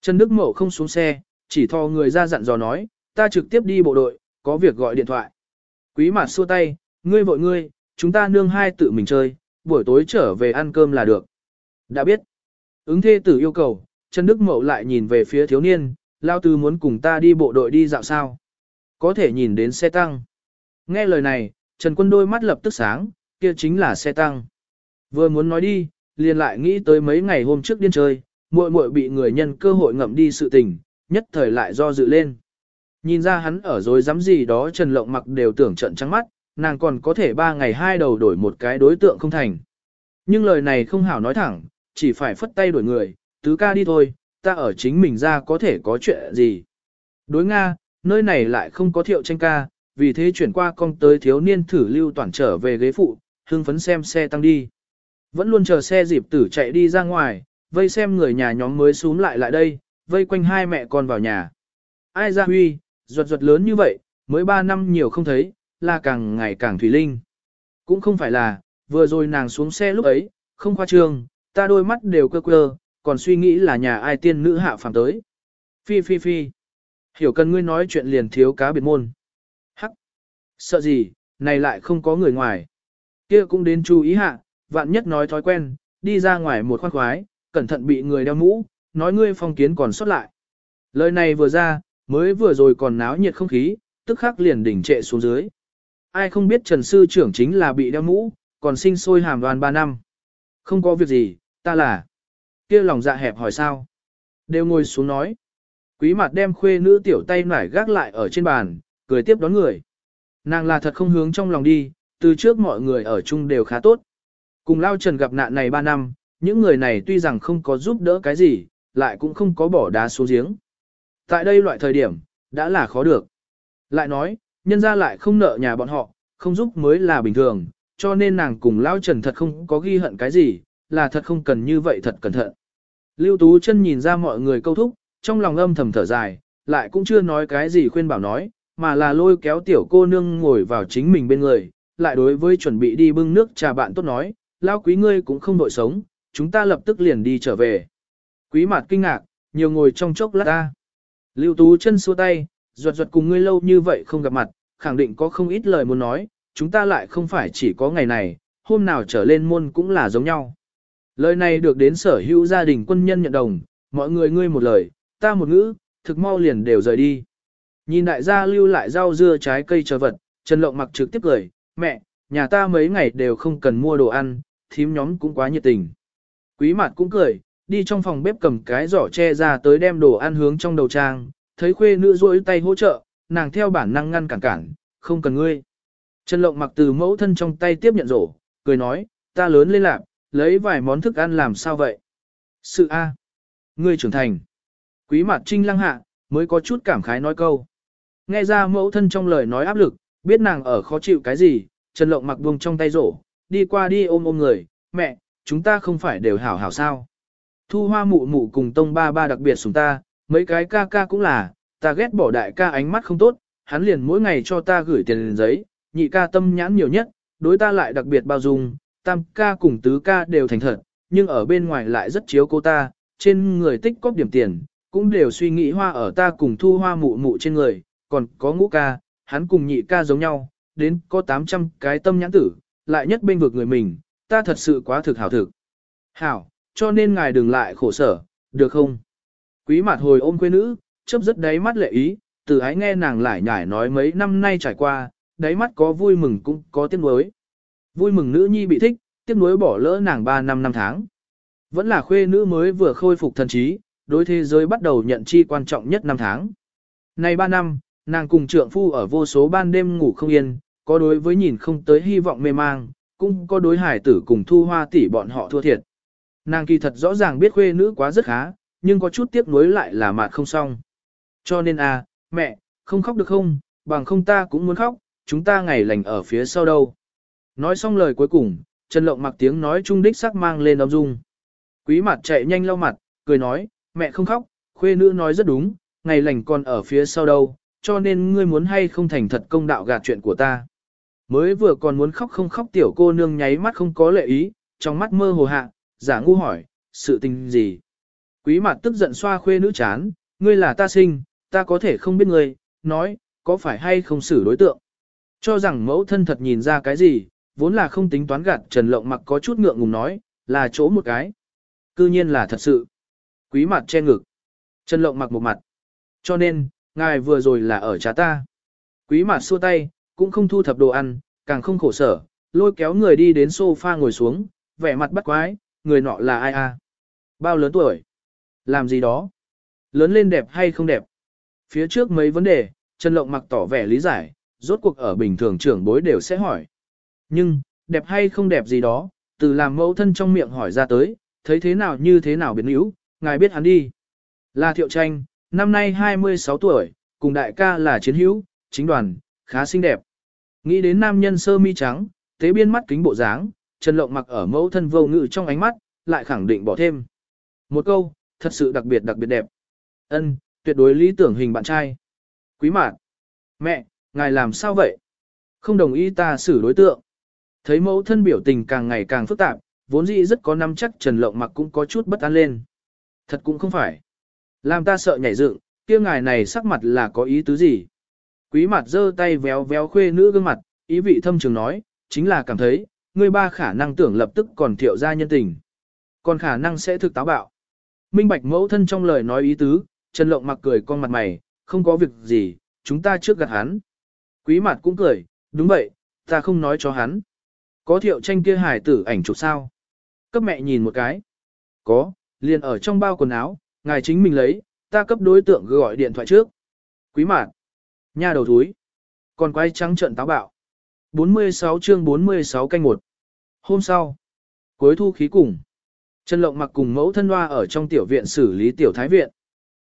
Trần Đức Mậu không xuống xe, chỉ thò người ra dặn dò nói, ta trực tiếp đi bộ đội, có việc gọi điện thoại. Quý mặt xua tay, ngươi vội ngươi, chúng ta nương hai tự mình chơi, buổi tối trở về ăn cơm là được. Đã biết. Ứng thê tử yêu cầu, Trần Đức Mậu lại nhìn về phía thiếu niên, lao tư muốn cùng ta đi bộ đội đi dạo sao. Có thể nhìn đến xe tăng. Nghe lời này, Trần Quân đôi mắt lập tức sáng, kia chính là xe tăng. Vừa muốn nói đi, liền lại nghĩ tới mấy ngày hôm trước điên chơi, muội muội bị người nhân cơ hội ngậm đi sự tình, nhất thời lại do dự lên. Nhìn ra hắn ở rồi dám gì đó Trần Lộng mặc đều tưởng trận trắng mắt, nàng còn có thể ba ngày hai đầu đổi một cái đối tượng không thành. Nhưng lời này không hảo nói thẳng, chỉ phải phất tay đổi người, tứ ca đi thôi, ta ở chính mình ra có thể có chuyện gì. Đối Nga, nơi này lại không có thiệu tranh ca, vì thế chuyển qua con tới thiếu niên thử lưu toàn trở về ghế phụ, hưng phấn xem xe tăng đi. Vẫn luôn chờ xe dịp tử chạy đi ra ngoài, vây xem người nhà nhóm mới xuống lại lại đây, vây quanh hai mẹ con vào nhà. Ai ra huy, ruột ruột lớn như vậy, mới ba năm nhiều không thấy, là càng ngày càng thủy linh. Cũng không phải là, vừa rồi nàng xuống xe lúc ấy, không khoa trương, ta đôi mắt đều quơ quơ, còn suy nghĩ là nhà ai tiên nữ hạ phàm tới. Phi phi phi. Hiểu cần ngươi nói chuyện liền thiếu cá biệt môn. Hắc. Sợ gì, này lại không có người ngoài. kia cũng đến chú ý hạ, vạn nhất nói thói quen, đi ra ngoài một khoan khoái, cẩn thận bị người đeo mũ, nói ngươi phong kiến còn sót lại. Lời này vừa ra, mới vừa rồi còn náo nhiệt không khí, tức khắc liền đỉnh trệ xuống dưới. Ai không biết Trần Sư trưởng chính là bị đeo mũ, còn sinh sôi hàm đoàn 3 năm. Không có việc gì, ta là. kia lòng dạ hẹp hỏi sao. Đều ngồi xuống nói. Quý mặt đem khuê nữ tiểu tay nải gác lại ở trên bàn, cười tiếp đón người. Nàng là thật không hướng trong lòng đi, từ trước mọi người ở chung đều khá tốt. Cùng Lao Trần gặp nạn này 3 năm, những người này tuy rằng không có giúp đỡ cái gì, lại cũng không có bỏ đá xuống giếng. Tại đây loại thời điểm, đã là khó được. Lại nói, nhân ra lại không nợ nhà bọn họ, không giúp mới là bình thường, cho nên nàng cùng Lao Trần thật không có ghi hận cái gì, là thật không cần như vậy thật cẩn thận. Lưu Tú chân nhìn ra mọi người câu thúc, trong lòng âm thầm thở dài, lại cũng chưa nói cái gì khuyên bảo nói, mà là lôi kéo tiểu cô nương ngồi vào chính mình bên người, lại đối với chuẩn bị đi bưng nước trà bạn tốt nói, lao quý ngươi cũng không đội sống, chúng ta lập tức liền đi trở về. Quý mặt kinh ngạc, nhiều ngồi trong chốc lát ta. Lưu Tú chân xua tay, ruột ruột cùng ngươi lâu như vậy không gặp mặt, khẳng định có không ít lời muốn nói, chúng ta lại không phải chỉ có ngày này, hôm nào trở lên môn cũng là giống nhau. Lời này được đến sở hữu gia đình quân nhân nhận đồng, mọi người ngươi một lời, ta một ngữ, thực mau liền đều rời đi. Nhìn đại gia lưu lại rau dưa trái cây chờ vật, Trần Lộng mặc trực tiếp cười, mẹ, nhà ta mấy ngày đều không cần mua đồ ăn, thím nhóm cũng quá nhiệt tình. Quý mặt cũng cười, đi trong phòng bếp cầm cái giỏ che ra tới đem đồ ăn hướng trong đầu trang, thấy khuê nữ rỗi tay hỗ trợ, nàng theo bản năng ngăn cản cản, không cần ngươi. Trần Lộng mặc từ mẫu thân trong tay tiếp nhận rổ, cười nói, ta lớn lên lạc, lấy vài món thức ăn làm sao vậy? Sự A. Ngươi trưởng thành. Quý mặt trinh lăng hạ, mới có chút cảm khái nói câu. Nghe ra mẫu thân trong lời nói áp lực, biết nàng ở khó chịu cái gì, Trần Lộng mặc buông trong tay rổ, đi qua đi ôm ôm người, mẹ, chúng ta không phải đều hảo hảo sao. Thu hoa mụ mụ cùng tông ba ba đặc biệt sủng ta, mấy cái ca ca cũng là, ta ghét bỏ đại ca ánh mắt không tốt, hắn liền mỗi ngày cho ta gửi tiền giấy, nhị ca tâm nhãn nhiều nhất, đối ta lại đặc biệt bao dung, tam ca cùng tứ ca đều thành thật, nhưng ở bên ngoài lại rất chiếu cô ta, trên người tích cóp điểm tiền, cũng đều suy nghĩ hoa ở ta cùng thu hoa mụ mụ trên người, còn có ngũ ca, hắn cùng nhị ca giống nhau, đến có 800 cái tâm nhãn tử, lại nhất bên vực người mình, ta thật sự quá thực hảo thực. Hảo, cho nên ngài đừng lại khổ sở, được không? Quý mặt hồi ôm quê nữ, chấp rất đáy mắt lệ ý, từ ái nghe nàng lại nhải nói mấy năm nay trải qua, đáy mắt có vui mừng cũng có tiếc nuối. Vui mừng nữ nhi bị thích, tiếc nuối bỏ lỡ nàng 3 năm năm tháng. Vẫn là khuê nữ mới vừa khôi phục thần trí, đối thế giới bắt đầu nhận chi quan trọng nhất năm tháng. Này 3 năm, nàng cùng trượng phu ở vô số ban đêm ngủ không yên, có đối với nhìn không tới hy vọng mê mang, cũng có đối hải tử cùng thu hoa tỷ bọn họ thua thiệt. Nàng kỳ thật rõ ràng biết khuê nữ quá rất khá, nhưng có chút tiếc nuối lại là mạt không xong. Cho nên à, mẹ, không khóc được không, bằng không ta cũng muốn khóc, chúng ta ngày lành ở phía sau đâu. Nói xong lời cuối cùng, Trần Lộng mặc tiếng nói trung đích sắc mang lên âm dung. Quý mặt chạy nhanh lau mặt, cười nói, mẹ không khóc, khuê nữ nói rất đúng, ngày lành còn ở phía sau đâu, cho nên ngươi muốn hay không thành thật công đạo gạt chuyện của ta. Mới vừa còn muốn khóc không khóc tiểu cô nương nháy mắt không có lệ ý, trong mắt mơ hồ hạ, giả ngu hỏi, sự tình gì? Quý mặt tức giận xoa khuê nữ chán, ngươi là ta sinh, ta có thể không biết ngươi, nói, có phải hay không xử đối tượng. Cho rằng mẫu thân thật nhìn ra cái gì, vốn là không tính toán gạt Trần Lộng mặc có chút ngượng ngùng nói, là chỗ một cái. Cư nhiên là thật sự. Quý mặt che ngực. Trần Lộng mặc một mặt. Cho nên, ngài vừa rồi là ở trá ta. Quý mặt xua tay, cũng không thu thập đồ ăn, càng không khổ sở, lôi kéo người đi đến sofa ngồi xuống, vẻ mặt bắt quái, người nọ là ai a? Bao lớn tuổi? Làm gì đó? Lớn lên đẹp hay không đẹp? Phía trước mấy vấn đề, Trần Lộng mặc tỏ vẻ lý giải, rốt cuộc ở bình thường trưởng bối đều sẽ hỏi. Nhưng, đẹp hay không đẹp gì đó, từ làm mẫu thân trong miệng hỏi ra tới, thấy thế nào như thế nào biến yếu, ngài biết hắn đi. Là Thiệu Tranh, năm nay 26 tuổi, cùng đại ca là chiến hữu, chính đoàn, khá xinh đẹp. Nghĩ đến nam nhân sơ mi trắng, tế biên mắt kính bộ dáng, Trần Lộng mặc ở mẫu thân vô ngự trong ánh mắt, lại khẳng định bỏ thêm. Một câu, thật sự đặc biệt đặc biệt đẹp. Ân, tuyệt đối lý tưởng hình bạn trai. Quý mạn. Mẹ, ngài làm sao vậy? Không đồng ý ta xử đối tượng. Thấy mẫu thân biểu tình càng ngày càng phức tạp, vốn dĩ rất có năm chắc Trần Lộng mặc cũng có chút bất an lên. Thật cũng không phải. Làm ta sợ nhảy dựng, kia ngài này sắc mặt là có ý tứ gì? Quý mặt giơ tay véo véo khuê nữ gương mặt, ý vị thâm trường nói, chính là cảm thấy, Ngươi ba khả năng tưởng lập tức còn thiệu ra nhân tình. Còn khả năng sẽ thực táo bạo. Minh bạch mẫu thân trong lời nói ý tứ, Trần Lộng mặc cười con mặt mày, không có việc gì, chúng ta trước gạt hắn. Quý mặt cũng cười, đúng vậy, ta không nói cho hắn. Có thiệu tranh kia hải tử ảnh chụp sao? Cấp mẹ nhìn một cái. Có, liền ở trong bao quần áo, ngài chính mình lấy, ta cấp đối tượng gọi điện thoại trước. Quý mạn. Nha đầu thúi. Còn quay trắng trận táo bạo. 46 chương 46 canh 1. Hôm sau. Cuối thu khí cùng. Trần Lộng mặc cùng mẫu thân hoa ở trong tiểu viện xử lý tiểu thái viện.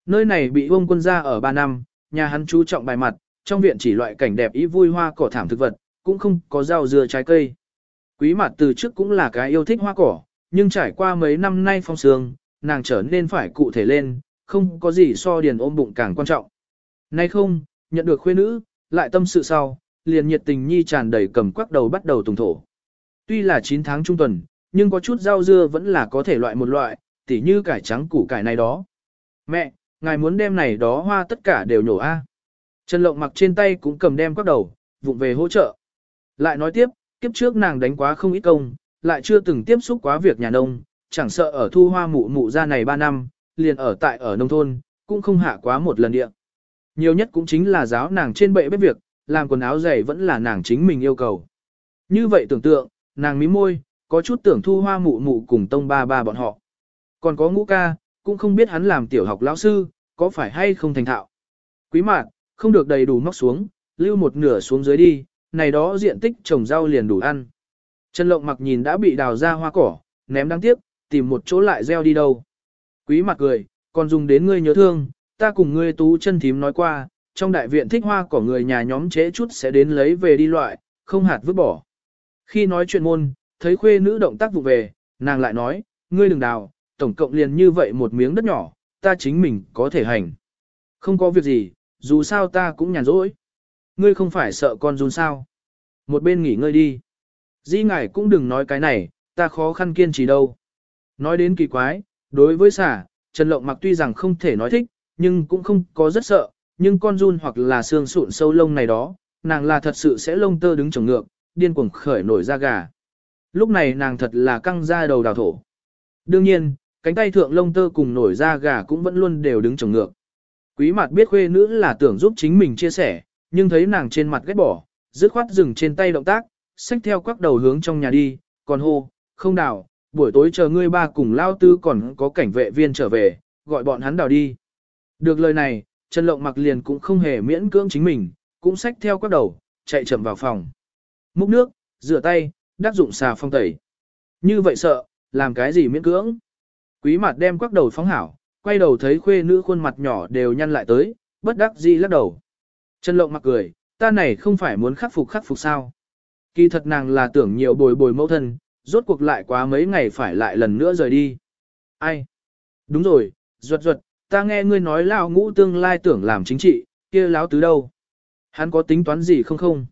Nơi này bị ông quân gia ở 3 năm, nhà hắn chú trọng bài mặt, trong viện chỉ loại cảnh đẹp ý vui hoa cỏ thảm thực vật, cũng không có rau dưa trái cây. Quý mặt từ trước cũng là cái yêu thích hoa cỏ, nhưng trải qua mấy năm nay phong sương, nàng trở nên phải cụ thể lên, không có gì so điền ôm bụng càng quan trọng. Nay không, nhận được khuê nữ, lại tâm sự sau, liền nhiệt tình nhi tràn đầy cầm quắc đầu bắt đầu tùng thổ. Tuy là 9 tháng trung tuần, nhưng có chút rau dưa vẫn là có thể loại một loại, tỉ như cải trắng củ cải này đó. Mẹ, ngài muốn đem này đó hoa tất cả đều nhổ a. Trần Lộng mặc trên tay cũng cầm đem quắc đầu, vụng về hỗ trợ. Lại nói tiếp, kiếp trước nàng đánh quá không ít công, lại chưa từng tiếp xúc quá việc nhà nông, chẳng sợ ở thu hoa mụ mụ ra này 3 năm, liền ở tại ở nông thôn, cũng không hạ quá một lần địa. Nhiều nhất cũng chính là giáo nàng trên bệ bếp việc, làm quần áo dày vẫn là nàng chính mình yêu cầu. Như vậy tưởng tượng, nàng mí môi, có chút tưởng thu hoa mụ mụ cùng tông ba ba bọn họ. Còn có ngũ ca, cũng không biết hắn làm tiểu học lão sư, có phải hay không thành thạo. Quý mạn, không được đầy đủ móc xuống, lưu một nửa xuống dưới đi, này đó diện tích trồng rau liền đủ ăn. Trần Lộng mặc nhìn đã bị đào ra hoa cỏ, ném đáng tiếc, tìm một chỗ lại gieo đi đâu. Quý mặt cười, còn dùng đến ngươi nhớ thương, ta cùng ngươi tú chân thím nói qua, trong đại viện thích hoa cỏ người nhà nhóm chế chút sẽ đến lấy về đi loại, không hạt vứt bỏ. Khi nói chuyện môn, thấy khuê nữ động tác vụ về, nàng lại nói, ngươi đừng đào, tổng cộng liền như vậy một miếng đất nhỏ, ta chính mình có thể hành. Không có việc gì, dù sao ta cũng nhàn rỗi. Ngươi không phải sợ con run sao. Một bên nghỉ ngơi đi. Di ngài cũng đừng nói cái này, ta khó khăn kiên trì đâu. Nói đến kỳ quái, đối với xả, Trần Lộng mặc tuy rằng không thể nói thích, nhưng cũng không có rất sợ, nhưng con run hoặc là xương sụn sâu lông này đó, nàng là thật sự sẽ lông tơ đứng trồng ngược, điên cuồng khởi nổi da gà. Lúc này nàng thật là căng ra đầu đào thổ. Đương nhiên, cánh tay thượng lông tơ cùng nổi da gà cũng vẫn luôn đều đứng trồng ngược. Quý mặt biết khuê nữ là tưởng giúp chính mình chia sẻ, nhưng thấy nàng trên mặt ghét bỏ, dứt khoát dừng trên tay động tác, xách theo quắc đầu hướng trong nhà đi, còn hô, không đào, buổi tối chờ ngươi ba cùng lao tư còn có cảnh vệ viên trở về, gọi bọn hắn đào đi. Được lời này, Trần Lộng mặc liền cũng không hề miễn cưỡng chính mình, cũng xách theo quắc đầu, chạy chậm vào phòng. Múc nước, rửa tay, đắc dụng xà phong tẩy. Như vậy sợ, làm cái gì miễn cưỡng. Quý mặt đem quắc đầu phóng hảo, quay đầu thấy khuê nữ khuôn mặt nhỏ đều nhăn lại tới, bất đắc dĩ lắc đầu. Trần Lộng mặc cười, ta này không phải muốn khắc phục khắc phục sao. Kỳ thật nàng là tưởng nhiều bồi bồi mẫu thân, rốt cuộc lại quá mấy ngày phải lại lần nữa rời đi. Ai? Đúng rồi, ruột ruột, ta nghe ngươi nói lao ngũ tương lai tưởng làm chính trị, kia láo tứ đâu? Hắn có tính toán gì không không?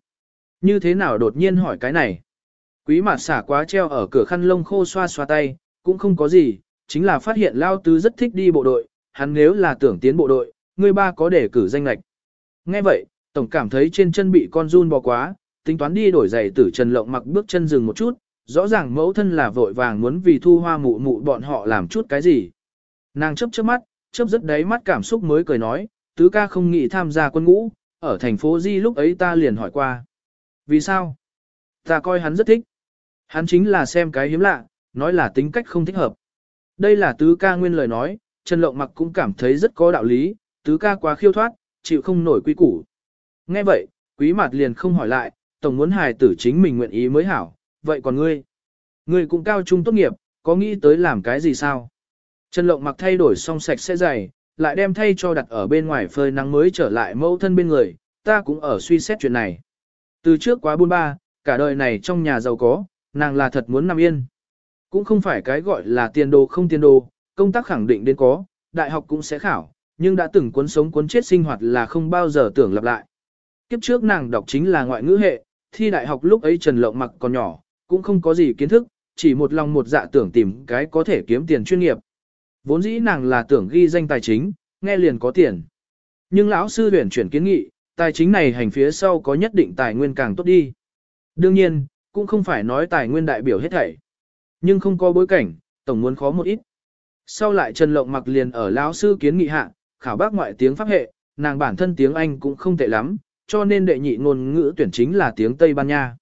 Như thế nào đột nhiên hỏi cái này? Quý mặt xả quá treo ở cửa khăn lông khô xoa xoa tay, cũng không có gì, chính là phát hiện lao tứ rất thích đi bộ đội, hắn nếu là tưởng tiến bộ đội, người ba có để cử danh lạch. Nghe vậy, tổng cảm thấy trên chân bị con run bò quá, tính toán đi đổi giày tử trần lộng mặc bước chân dừng một chút, rõ ràng mẫu thân là vội vàng muốn vì thu hoa mụ mụ bọn họ làm chút cái gì. Nàng chấp chớp mắt, chớp rất đáy mắt cảm xúc mới cười nói, tứ ca không nghĩ tham gia quân ngũ, ở thành phố Di lúc ấy ta liền hỏi qua. Vì sao? Ta coi hắn rất thích. Hắn chính là xem cái hiếm lạ, nói là tính cách không thích hợp. Đây là tứ ca nguyên lời nói, Trần Lộng mặc cũng cảm thấy rất có đạo lý, tứ ca quá khiêu thoát, chịu không nổi quy củ. Nghe vậy, quý mặt liền không hỏi lại, tổng muốn hài tử chính mình nguyện ý mới hảo, vậy còn ngươi? Ngươi cũng cao trung tốt nghiệp, có nghĩ tới làm cái gì sao? Trần Lộng mặc thay đổi xong sạch sẽ dày, lại đem thay cho đặt ở bên ngoài phơi nắng mới trở lại mẫu thân bên người, ta cũng ở suy xét chuyện này. Từ trước quá buôn ba, cả đời này trong nhà giàu có, nàng là thật muốn nằm yên. Cũng không phải cái gọi là tiền đồ không tiền đồ, công tác khẳng định đến có, đại học cũng sẽ khảo, nhưng đã từng cuốn sống cuốn chết sinh hoạt là không bao giờ tưởng lặp lại. Kiếp trước nàng đọc chính là ngoại ngữ hệ, thi đại học lúc ấy Trần Lộng mặc còn nhỏ, cũng không có gì kiến thức, chỉ một lòng một dạ tưởng tìm cái có thể kiếm tiền chuyên nghiệp. Vốn dĩ nàng là tưởng ghi danh tài chính, nghe liền có tiền. Nhưng lão sư tuyển chuyển kiến nghị, tài chính này hành phía sau có nhất định tài nguyên càng tốt đi. Đương nhiên, cũng không phải nói tài nguyên đại biểu hết thảy. Nhưng không có bối cảnh, tổng muốn khó một ít. Sau lại Trần Lộng mặc liền ở lão sư kiến nghị hạ, khảo bác ngoại tiếng pháp hệ, nàng bản thân tiếng Anh cũng không tệ lắm, cho nên đệ nhị ngôn ngữ tuyển chính là tiếng Tây Ban Nha.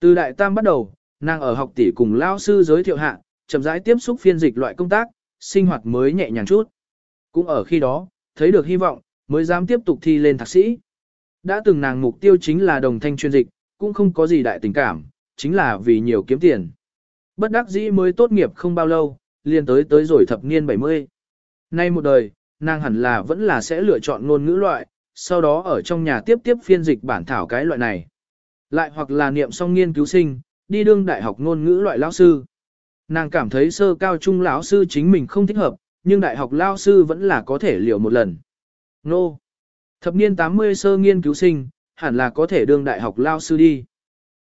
Từ đại tam bắt đầu, nàng ở học tỷ cùng lão sư giới thiệu hạ, chậm rãi tiếp xúc phiên dịch loại công tác, sinh hoạt mới nhẹ nhàng chút. Cũng ở khi đó, thấy được hy vọng, mới dám tiếp tục thi lên thạc sĩ. Đã từng nàng mục tiêu chính là đồng thanh chuyên dịch, cũng không có gì đại tình cảm, chính là vì nhiều kiếm tiền. Bất đắc dĩ mới tốt nghiệp không bao lâu, liền tới tới rồi thập niên 70. Nay một đời, nàng hẳn là vẫn là sẽ lựa chọn ngôn ngữ loại, sau đó ở trong nhà tiếp tiếp phiên dịch bản thảo cái loại này. Lại hoặc là niệm xong nghiên cứu sinh, đi đương đại học ngôn ngữ loại lão sư. Nàng cảm thấy sơ cao trung lão sư chính mình không thích hợp, nhưng đại học lão sư vẫn là có thể liệu một lần. Nô! Thập niên 80 sơ nghiên cứu sinh, hẳn là có thể đương đại học lao sư đi.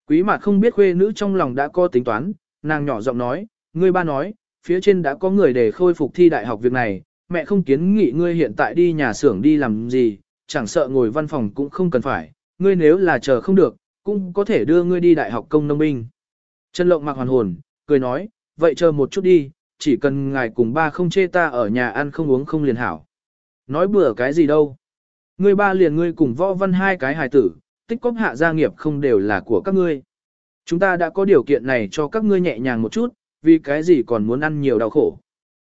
Quý mặt không biết khuê nữ trong lòng đã có tính toán, nàng nhỏ giọng nói, ngươi ba nói, phía trên đã có người để khôi phục thi đại học việc này, mẹ không kiến nghị ngươi hiện tại đi nhà xưởng đi làm gì, chẳng sợ ngồi văn phòng cũng không cần phải, ngươi nếu là chờ không được, cũng có thể đưa ngươi đi đại học công nông binh. Trần Lộng mặc hoàn hồn, cười nói, vậy chờ một chút đi, chỉ cần ngài cùng ba không chê ta ở nhà ăn không uống không liền hảo. Nói bừa cái gì đâu. Ngươi ba liền ngươi cùng võ văn hai cái hài tử, tích cóp hạ gia nghiệp không đều là của các ngươi. Chúng ta đã có điều kiện này cho các ngươi nhẹ nhàng một chút, vì cái gì còn muốn ăn nhiều đau khổ.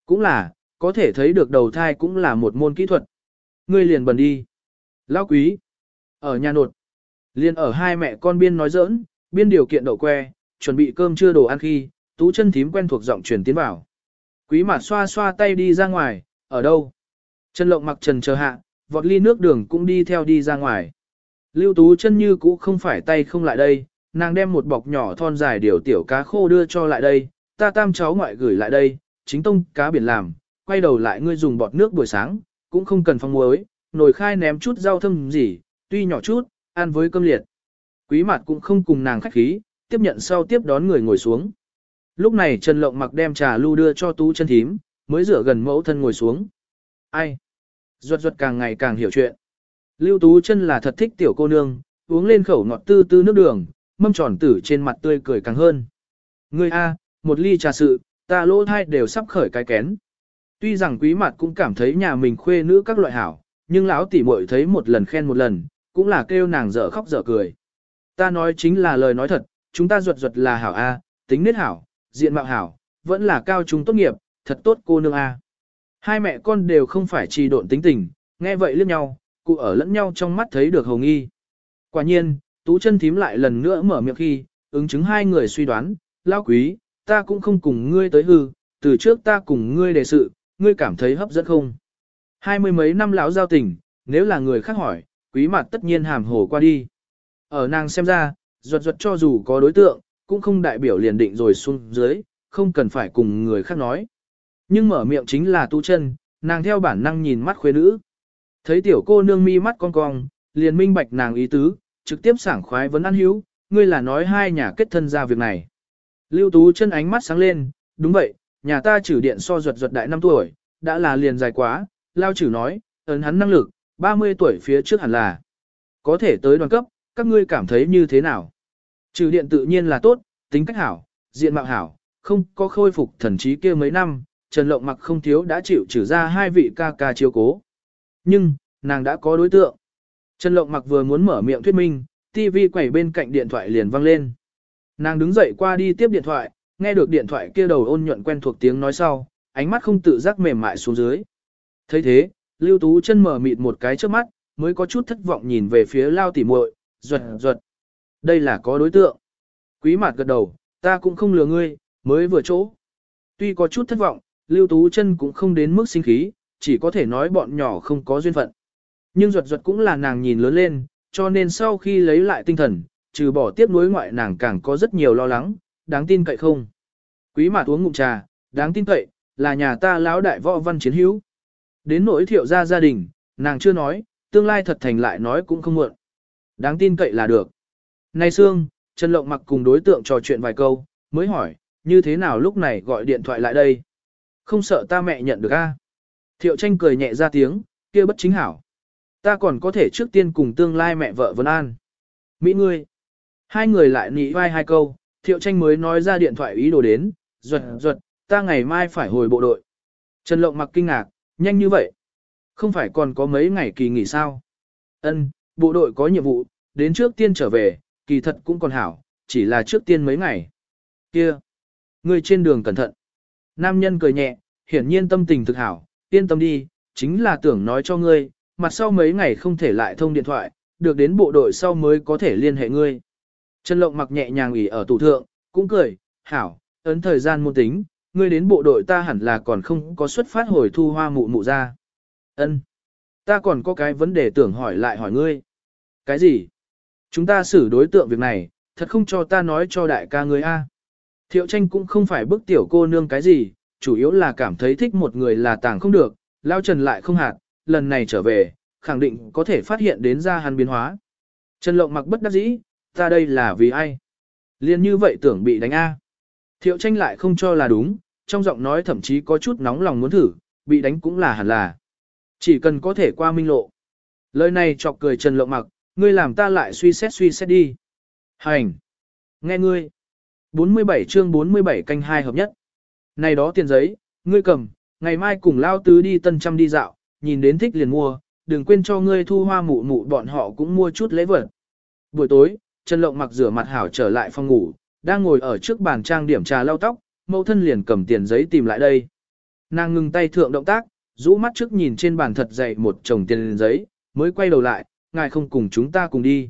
Cũng là, có thể thấy được đầu thai cũng là một môn kỹ thuật. Ngươi liền bần đi. Lão quý. Ở nhà nột. liền ở hai mẹ con biên nói giỡn, biên điều kiện đậu que, chuẩn bị cơm trưa đồ ăn khi, tú chân thím quen thuộc giọng truyền tiến vào. Quý mặt xoa xoa tay đi ra ngoài, ở đâu? Trần lộng mặc trần chờ hạ, vọt ly nước đường cũng đi theo đi ra ngoài. Lưu tú chân như cũ không phải tay không lại đây, nàng đem một bọc nhỏ thon dài điều tiểu cá khô đưa cho lại đây, ta tam cháu ngoại gửi lại đây, chính tông cá biển làm, quay đầu lại ngươi dùng bọt nước buổi sáng, cũng không cần phong muối, nồi khai ném chút rau thơm gì, tuy nhỏ chút, ăn với cơm liệt. Quý mặt cũng không cùng nàng khách khí, tiếp nhận sau tiếp đón người ngồi xuống. Lúc này Trần Lộng mặc đem trà lưu đưa cho tú chân thím, mới rửa gần mẫu thân ngồi xuống. Ai? Ruột ruột càng ngày càng hiểu chuyện. Lưu tú chân là thật thích tiểu cô nương, uống lên khẩu ngọt tư tư nước đường, mâm tròn tử trên mặt tươi cười càng hơn. Ngươi A, một ly trà sự, ta lỗ thai đều sắp khởi cái kén. Tuy rằng quý mặt cũng cảm thấy nhà mình khuê nữ các loại hảo, nhưng lão tỷ muội thấy một lần khen một lần, cũng là kêu nàng dở khóc dở cười. Ta nói chính là lời nói thật, chúng ta ruột ruột là hảo A, tính nết hảo, diện mạo hảo, vẫn là cao trung tốt nghiệp, thật tốt cô nương A. Hai mẹ con đều không phải trì độn tính tình, nghe vậy liếc nhau, cụ ở lẫn nhau trong mắt thấy được hồng nghi. Quả nhiên, tú chân thím lại lần nữa mở miệng khi, ứng chứng hai người suy đoán, lao quý, ta cũng không cùng ngươi tới hư, từ trước ta cùng ngươi đề sự, ngươi cảm thấy hấp dẫn không? Hai mươi mấy năm lão giao tình, nếu là người khác hỏi, quý mặt tất nhiên hàm hồ qua đi. Ở nàng xem ra, ruột ruột cho dù có đối tượng, cũng không đại biểu liền định rồi xuống dưới, không cần phải cùng người khác nói. Nhưng mở miệng chính là tu chân, nàng theo bản năng nhìn mắt khuê nữ. Thấy tiểu cô nương mi mắt con cong, liền minh bạch nàng ý tứ, trực tiếp sảng khoái vấn ăn hữu, ngươi là nói hai nhà kết thân ra việc này. Lưu Tú chân ánh mắt sáng lên, đúng vậy, nhà ta trừ điện so ruột ruột đại 5 tuổi, đã là liền dài quá, lao trừ nói, ấn hắn năng lực, 30 tuổi phía trước hẳn là. Có thể tới đoàn cấp, các ngươi cảm thấy như thế nào? Trừ điện tự nhiên là tốt, tính cách hảo, diện mạo hảo, không có khôi phục thần trí kia mấy năm, Trần Lộng mặc không thiếu đã chịu trừ ra hai vị ca ca chiếu cố. Nhưng, nàng đã có đối tượng. Trần Lộng mặc vừa muốn mở miệng thuyết minh, TV quẩy bên cạnh điện thoại liền vang lên. Nàng đứng dậy qua đi tiếp điện thoại, nghe được điện thoại kia đầu ôn nhuận quen thuộc tiếng nói sau, ánh mắt không tự giác mềm mại xuống dưới. thấy thế, Lưu Tú chân mở mịt một cái trước mắt, mới có chút thất vọng nhìn về phía Lao tỉ muội, ruột ruột. Đây là có đối tượng. Quý mặt gật đầu, ta cũng không lừa ngươi, mới vừa chỗ. Tuy có chút thất vọng, Lưu Tú chân cũng không đến mức sinh khí, chỉ có thể nói bọn nhỏ không có duyên phận. Nhưng ruột ruột cũng là nàng nhìn lớn lên, cho nên sau khi lấy lại tinh thần, trừ bỏ tiếp nối ngoại nàng càng có rất nhiều lo lắng, đáng tin cậy không. Quý mà uống ngụm trà, đáng tin cậy, là nhà ta lão đại võ văn chiến hữu. Đến nỗi thiệu ra gia đình, nàng chưa nói, tương lai thật thành lại nói cũng không muộn. Đáng tin cậy là được. Nay Sương, Trần Lộng mặc cùng đối tượng trò chuyện vài câu, mới hỏi, như thế nào lúc này gọi điện thoại lại đây? Không sợ ta mẹ nhận được a? Thiệu tranh cười nhẹ ra tiếng, kia bất chính hảo. Ta còn có thể trước tiên cùng tương lai mẹ vợ Vân An. Mỹ ngươi. Hai người lại nỉ vai hai câu, thiệu tranh mới nói ra điện thoại ý đồ đến, ruột ruột, ta ngày mai phải hồi bộ đội. Trần Lộng mặc kinh ngạc, nhanh như vậy. Không phải còn có mấy ngày kỳ nghỉ sao? Ân, bộ đội có nhiệm vụ, đến trước tiên trở về, kỳ thật cũng còn hảo, chỉ là trước tiên mấy ngày. Kia, ngươi trên đường cẩn thận. Nam nhân cười nhẹ, hiển nhiên tâm tình thực hảo, yên tâm đi, chính là tưởng nói cho ngươi, mặt sau mấy ngày không thể lại thông điện thoại, được đến bộ đội sau mới có thể liên hệ ngươi. Trần Lộng mặc nhẹ nhàng ủy ở tủ thượng, cũng cười, hảo, ấn thời gian môn tính, ngươi đến bộ đội ta hẳn là còn không có xuất phát hồi thu hoa mụ mụ ra. Ân, Ta còn có cái vấn đề tưởng hỏi lại hỏi ngươi. Cái gì? Chúng ta xử đối tượng việc này, thật không cho ta nói cho đại ca ngươi a. Thiệu tranh cũng không phải bức tiểu cô nương cái gì, chủ yếu là cảm thấy thích một người là tàng không được, lao trần lại không hạt, lần này trở về, khẳng định có thể phát hiện đến ra hắn biến hóa. Trần lộng mặc bất đắc dĩ, ta đây là vì ai? Liên như vậy tưởng bị đánh A. Thiệu tranh lại không cho là đúng, trong giọng nói thậm chí có chút nóng lòng muốn thử, bị đánh cũng là hẳn là. Chỉ cần có thể qua minh lộ. Lời này chọc cười Trần Lộng Mặc, ngươi làm ta lại suy xét suy xét đi. Hành. Nghe ngươi. 47 chương 47 canh hai hợp nhất. Này đó tiền giấy, ngươi cầm, ngày mai cùng lao tứ đi tân trăm đi dạo, nhìn đến thích liền mua, đừng quên cho ngươi thu hoa mụ mụ bọn họ cũng mua chút lễ vật. Buổi tối, Trần Lộng mặc rửa mặt hảo trở lại phòng ngủ, đang ngồi ở trước bàn trang điểm trà lau tóc, mẫu thân liền cầm tiền giấy tìm lại đây. Nàng ngừng tay thượng động tác, rũ mắt trước nhìn trên bàn thật dày một chồng tiền giấy, mới quay đầu lại, ngài không cùng chúng ta cùng đi.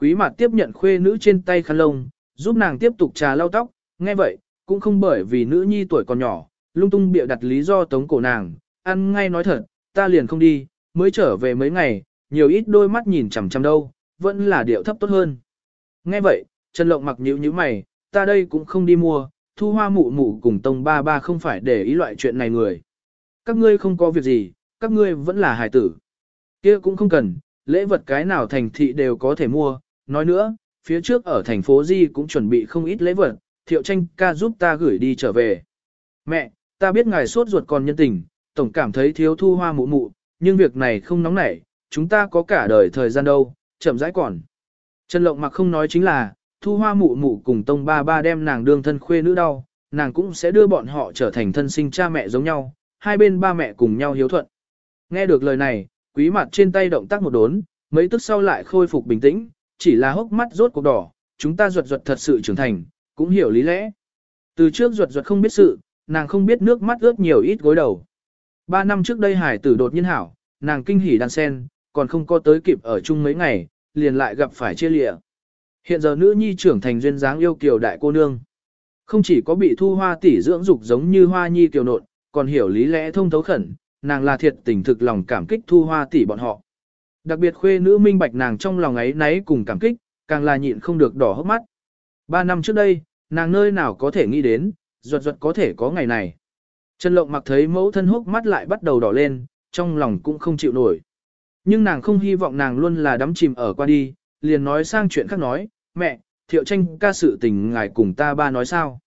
Quý mặt tiếp nhận khuê nữ trên tay khăn lông, giúp nàng tiếp tục trà lau tóc, nghe vậy, cũng không bởi vì nữ nhi tuổi còn nhỏ, lung tung bịa đặt lý do tống cổ nàng, ăn ngay nói thật, ta liền không đi, mới trở về mấy ngày, nhiều ít đôi mắt nhìn chằm chằm đâu, vẫn là điệu thấp tốt hơn. Nghe vậy, Trần Lộng mặc nhíu nhíu mày, ta đây cũng không đi mua, thu hoa mụ mụ cùng tông ba ba không phải để ý loại chuyện này người. Các ngươi không có việc gì, các ngươi vẫn là hài tử. kia cũng không cần, lễ vật cái nào thành thị đều có thể mua, nói nữa, phía trước ở thành phố Di cũng chuẩn bị không ít lễ vật, thiệu tranh ca giúp ta gửi đi trở về. Mẹ, ta biết ngài sốt ruột còn nhân tình, tổng cảm thấy thiếu thu hoa mụ mụ, nhưng việc này không nóng nảy, chúng ta có cả đời thời gian đâu, chậm rãi còn. Trần Lộng mặc không nói chính là, thu hoa mụ mụ cùng tông ba ba đem nàng đương thân khuê nữ đau, nàng cũng sẽ đưa bọn họ trở thành thân sinh cha mẹ giống nhau, hai bên ba mẹ cùng nhau hiếu thuận. Nghe được lời này, quý mặt trên tay động tác một đốn, mấy tức sau lại khôi phục bình tĩnh, chỉ là hốc mắt rốt cuộc đỏ, chúng ta ruột ruột thật sự trưởng thành, cũng hiểu lý lẽ. Từ trước ruột ruột không biết sự, nàng không biết nước mắt ướt nhiều ít gối đầu. Ba năm trước đây hải tử đột nhiên hảo, nàng kinh hỉ đan sen, còn không có tới kịp ở chung mấy ngày, liền lại gặp phải chia lịa. Hiện giờ nữ nhi trưởng thành duyên dáng yêu kiều đại cô nương. Không chỉ có bị thu hoa tỷ dưỡng dục giống như hoa nhi kiều nộn, còn hiểu lý lẽ thông thấu khẩn, nàng là thiệt tình thực lòng cảm kích thu hoa tỷ bọn họ. Đặc biệt khuê nữ minh bạch nàng trong lòng ấy náy cùng cảm kích, càng là nhịn không được đỏ hốc mắt. Ba năm trước đây, nàng nơi nào có thể nghĩ đến, ruột ruột có thể có ngày này. Trần Lộng mặc thấy mẫu thân hốc mắt lại bắt đầu đỏ lên, trong lòng cũng không chịu nổi. Nhưng nàng không hy vọng nàng luôn là đắm chìm ở qua đi, liền nói sang chuyện khác nói, mẹ, thiệu tranh ca sự tình ngài cùng ta ba nói sao.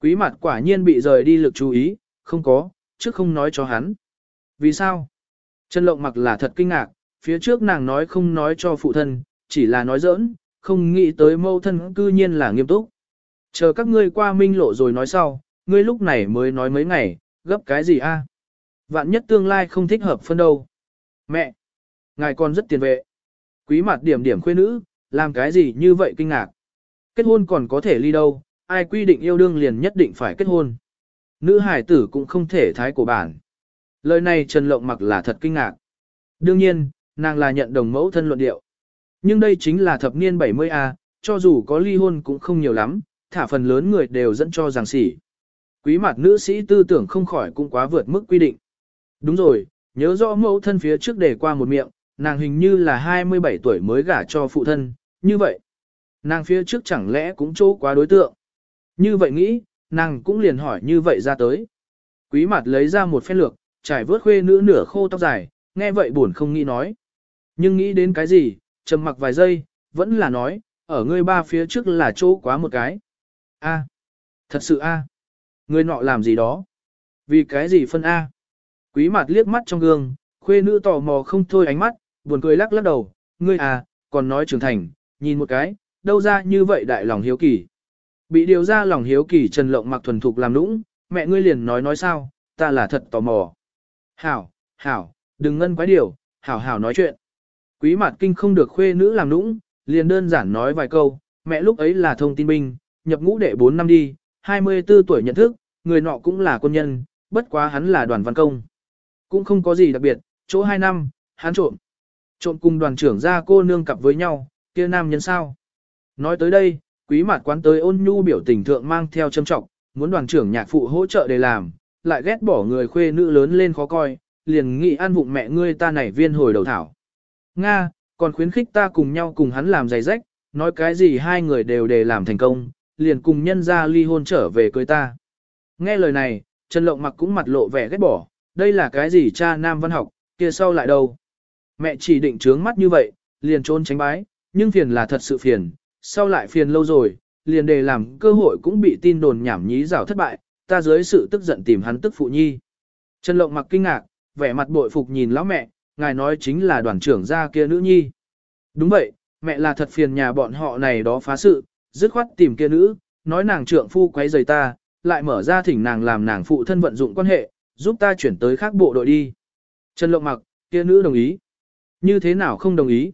Quý mặt quả nhiên bị rời đi lực chú ý, không có, chứ không nói cho hắn. Vì sao? Trần Lộng mặc là thật kinh ngạc, phía trước nàng nói không nói cho phụ thân, chỉ là nói giỡn, không nghĩ tới mâu thân cư nhiên là nghiêm túc. Chờ các ngươi qua minh lộ rồi nói sau, ngươi lúc này mới nói mấy ngày, gấp cái gì a? Vạn nhất tương lai không thích hợp phân đâu. Mẹ! Ngài còn rất tiền vệ. Quý mặt điểm điểm khuê nữ, làm cái gì như vậy kinh ngạc. Kết hôn còn có thể ly đâu, ai quy định yêu đương liền nhất định phải kết hôn. Nữ hải tử cũng không thể thái của bản. Lời này Trần Lộng mặc là thật kinh ngạc. Đương nhiên, nàng là nhận đồng mẫu thân luận điệu. Nhưng đây chính là thập niên 70A, cho dù có ly hôn cũng không nhiều lắm, thả phần lớn người đều dẫn cho rằng sỉ. Quý mặt nữ sĩ tư tưởng không khỏi cũng quá vượt mức quy định. Đúng rồi, nhớ rõ mẫu thân phía trước để qua một miệng, nàng hình như là 27 tuổi mới gả cho phụ thân, như vậy. Nàng phía trước chẳng lẽ cũng chỗ quá đối tượng. Như vậy nghĩ, nàng cũng liền hỏi như vậy ra tới. Quý mặt lấy ra một phen lược, trải vớt khuê nữ nửa khô tóc dài, nghe vậy buồn không nghĩ nói. Nhưng nghĩ đến cái gì, trầm mặc vài giây, vẫn là nói, ở ngươi ba phía trước là chỗ quá một cái. A, thật sự A. Ngươi nọ làm gì đó? Vì cái gì phân A? Quý mặt liếc mắt trong gương, khuê nữ tò mò không thôi ánh mắt, buồn cười lắc lắc đầu, ngươi à, còn nói trưởng thành, nhìn một cái, đâu ra như vậy đại lòng hiếu kỳ. Bị điều ra lòng hiếu kỳ trần lộng mặc thuần thục làm nũng, mẹ ngươi liền nói nói sao, ta là thật tò mò. Hảo, hảo, đừng ngân quái điều, hảo hảo nói chuyện. Quý Mạt kinh không được khuê nữ làm nũng, liền đơn giản nói vài câu, mẹ lúc ấy là thông tin binh, nhập ngũ đệ 4 năm đi, 24 tuổi nhận thức, người nọ cũng là quân nhân, bất quá hắn là đoàn văn công. Cũng không có gì đặc biệt, chỗ 2 năm, hắn trộm. Trộm cùng đoàn trưởng ra cô nương cặp với nhau, kia nam nhân sao. Nói tới đây, quý mặt quán tới ôn nhu biểu tình thượng mang theo châm trọng, muốn đoàn trưởng nhạc phụ hỗ trợ để làm, lại ghét bỏ người khuê nữ lớn lên khó coi, liền nghị an vụng mẹ ngươi ta nảy viên hồi đầu thảo. Nga, còn khuyến khích ta cùng nhau cùng hắn làm giày rách, nói cái gì hai người đều để làm thành công, liền cùng nhân ra ly hôn trở về cưới ta. Nghe lời này, Trần Lộng mặc cũng mặt lộ vẻ ghét bỏ, đây là cái gì cha nam văn học, kia sau lại đâu. Mẹ chỉ định trướng mắt như vậy, liền trốn tránh bái, nhưng phiền là thật sự phiền, sau lại phiền lâu rồi, liền đề làm cơ hội cũng bị tin đồn nhảm nhí rào thất bại, ta dưới sự tức giận tìm hắn tức phụ nhi. Trần Lộng mặc kinh ngạc, vẻ mặt bội phục nhìn lão mẹ, ngài nói chính là đoàn trưởng gia kia nữ nhi. Đúng vậy, mẹ là thật phiền nhà bọn họ này đó phá sự, dứt khoát tìm kia nữ, nói nàng trượng phu quấy rầy ta, lại mở ra thỉnh nàng làm nàng phụ thân vận dụng quan hệ, giúp ta chuyển tới khác bộ đội đi. Trần Lộng mặc, kia nữ đồng ý. Như thế nào không đồng ý?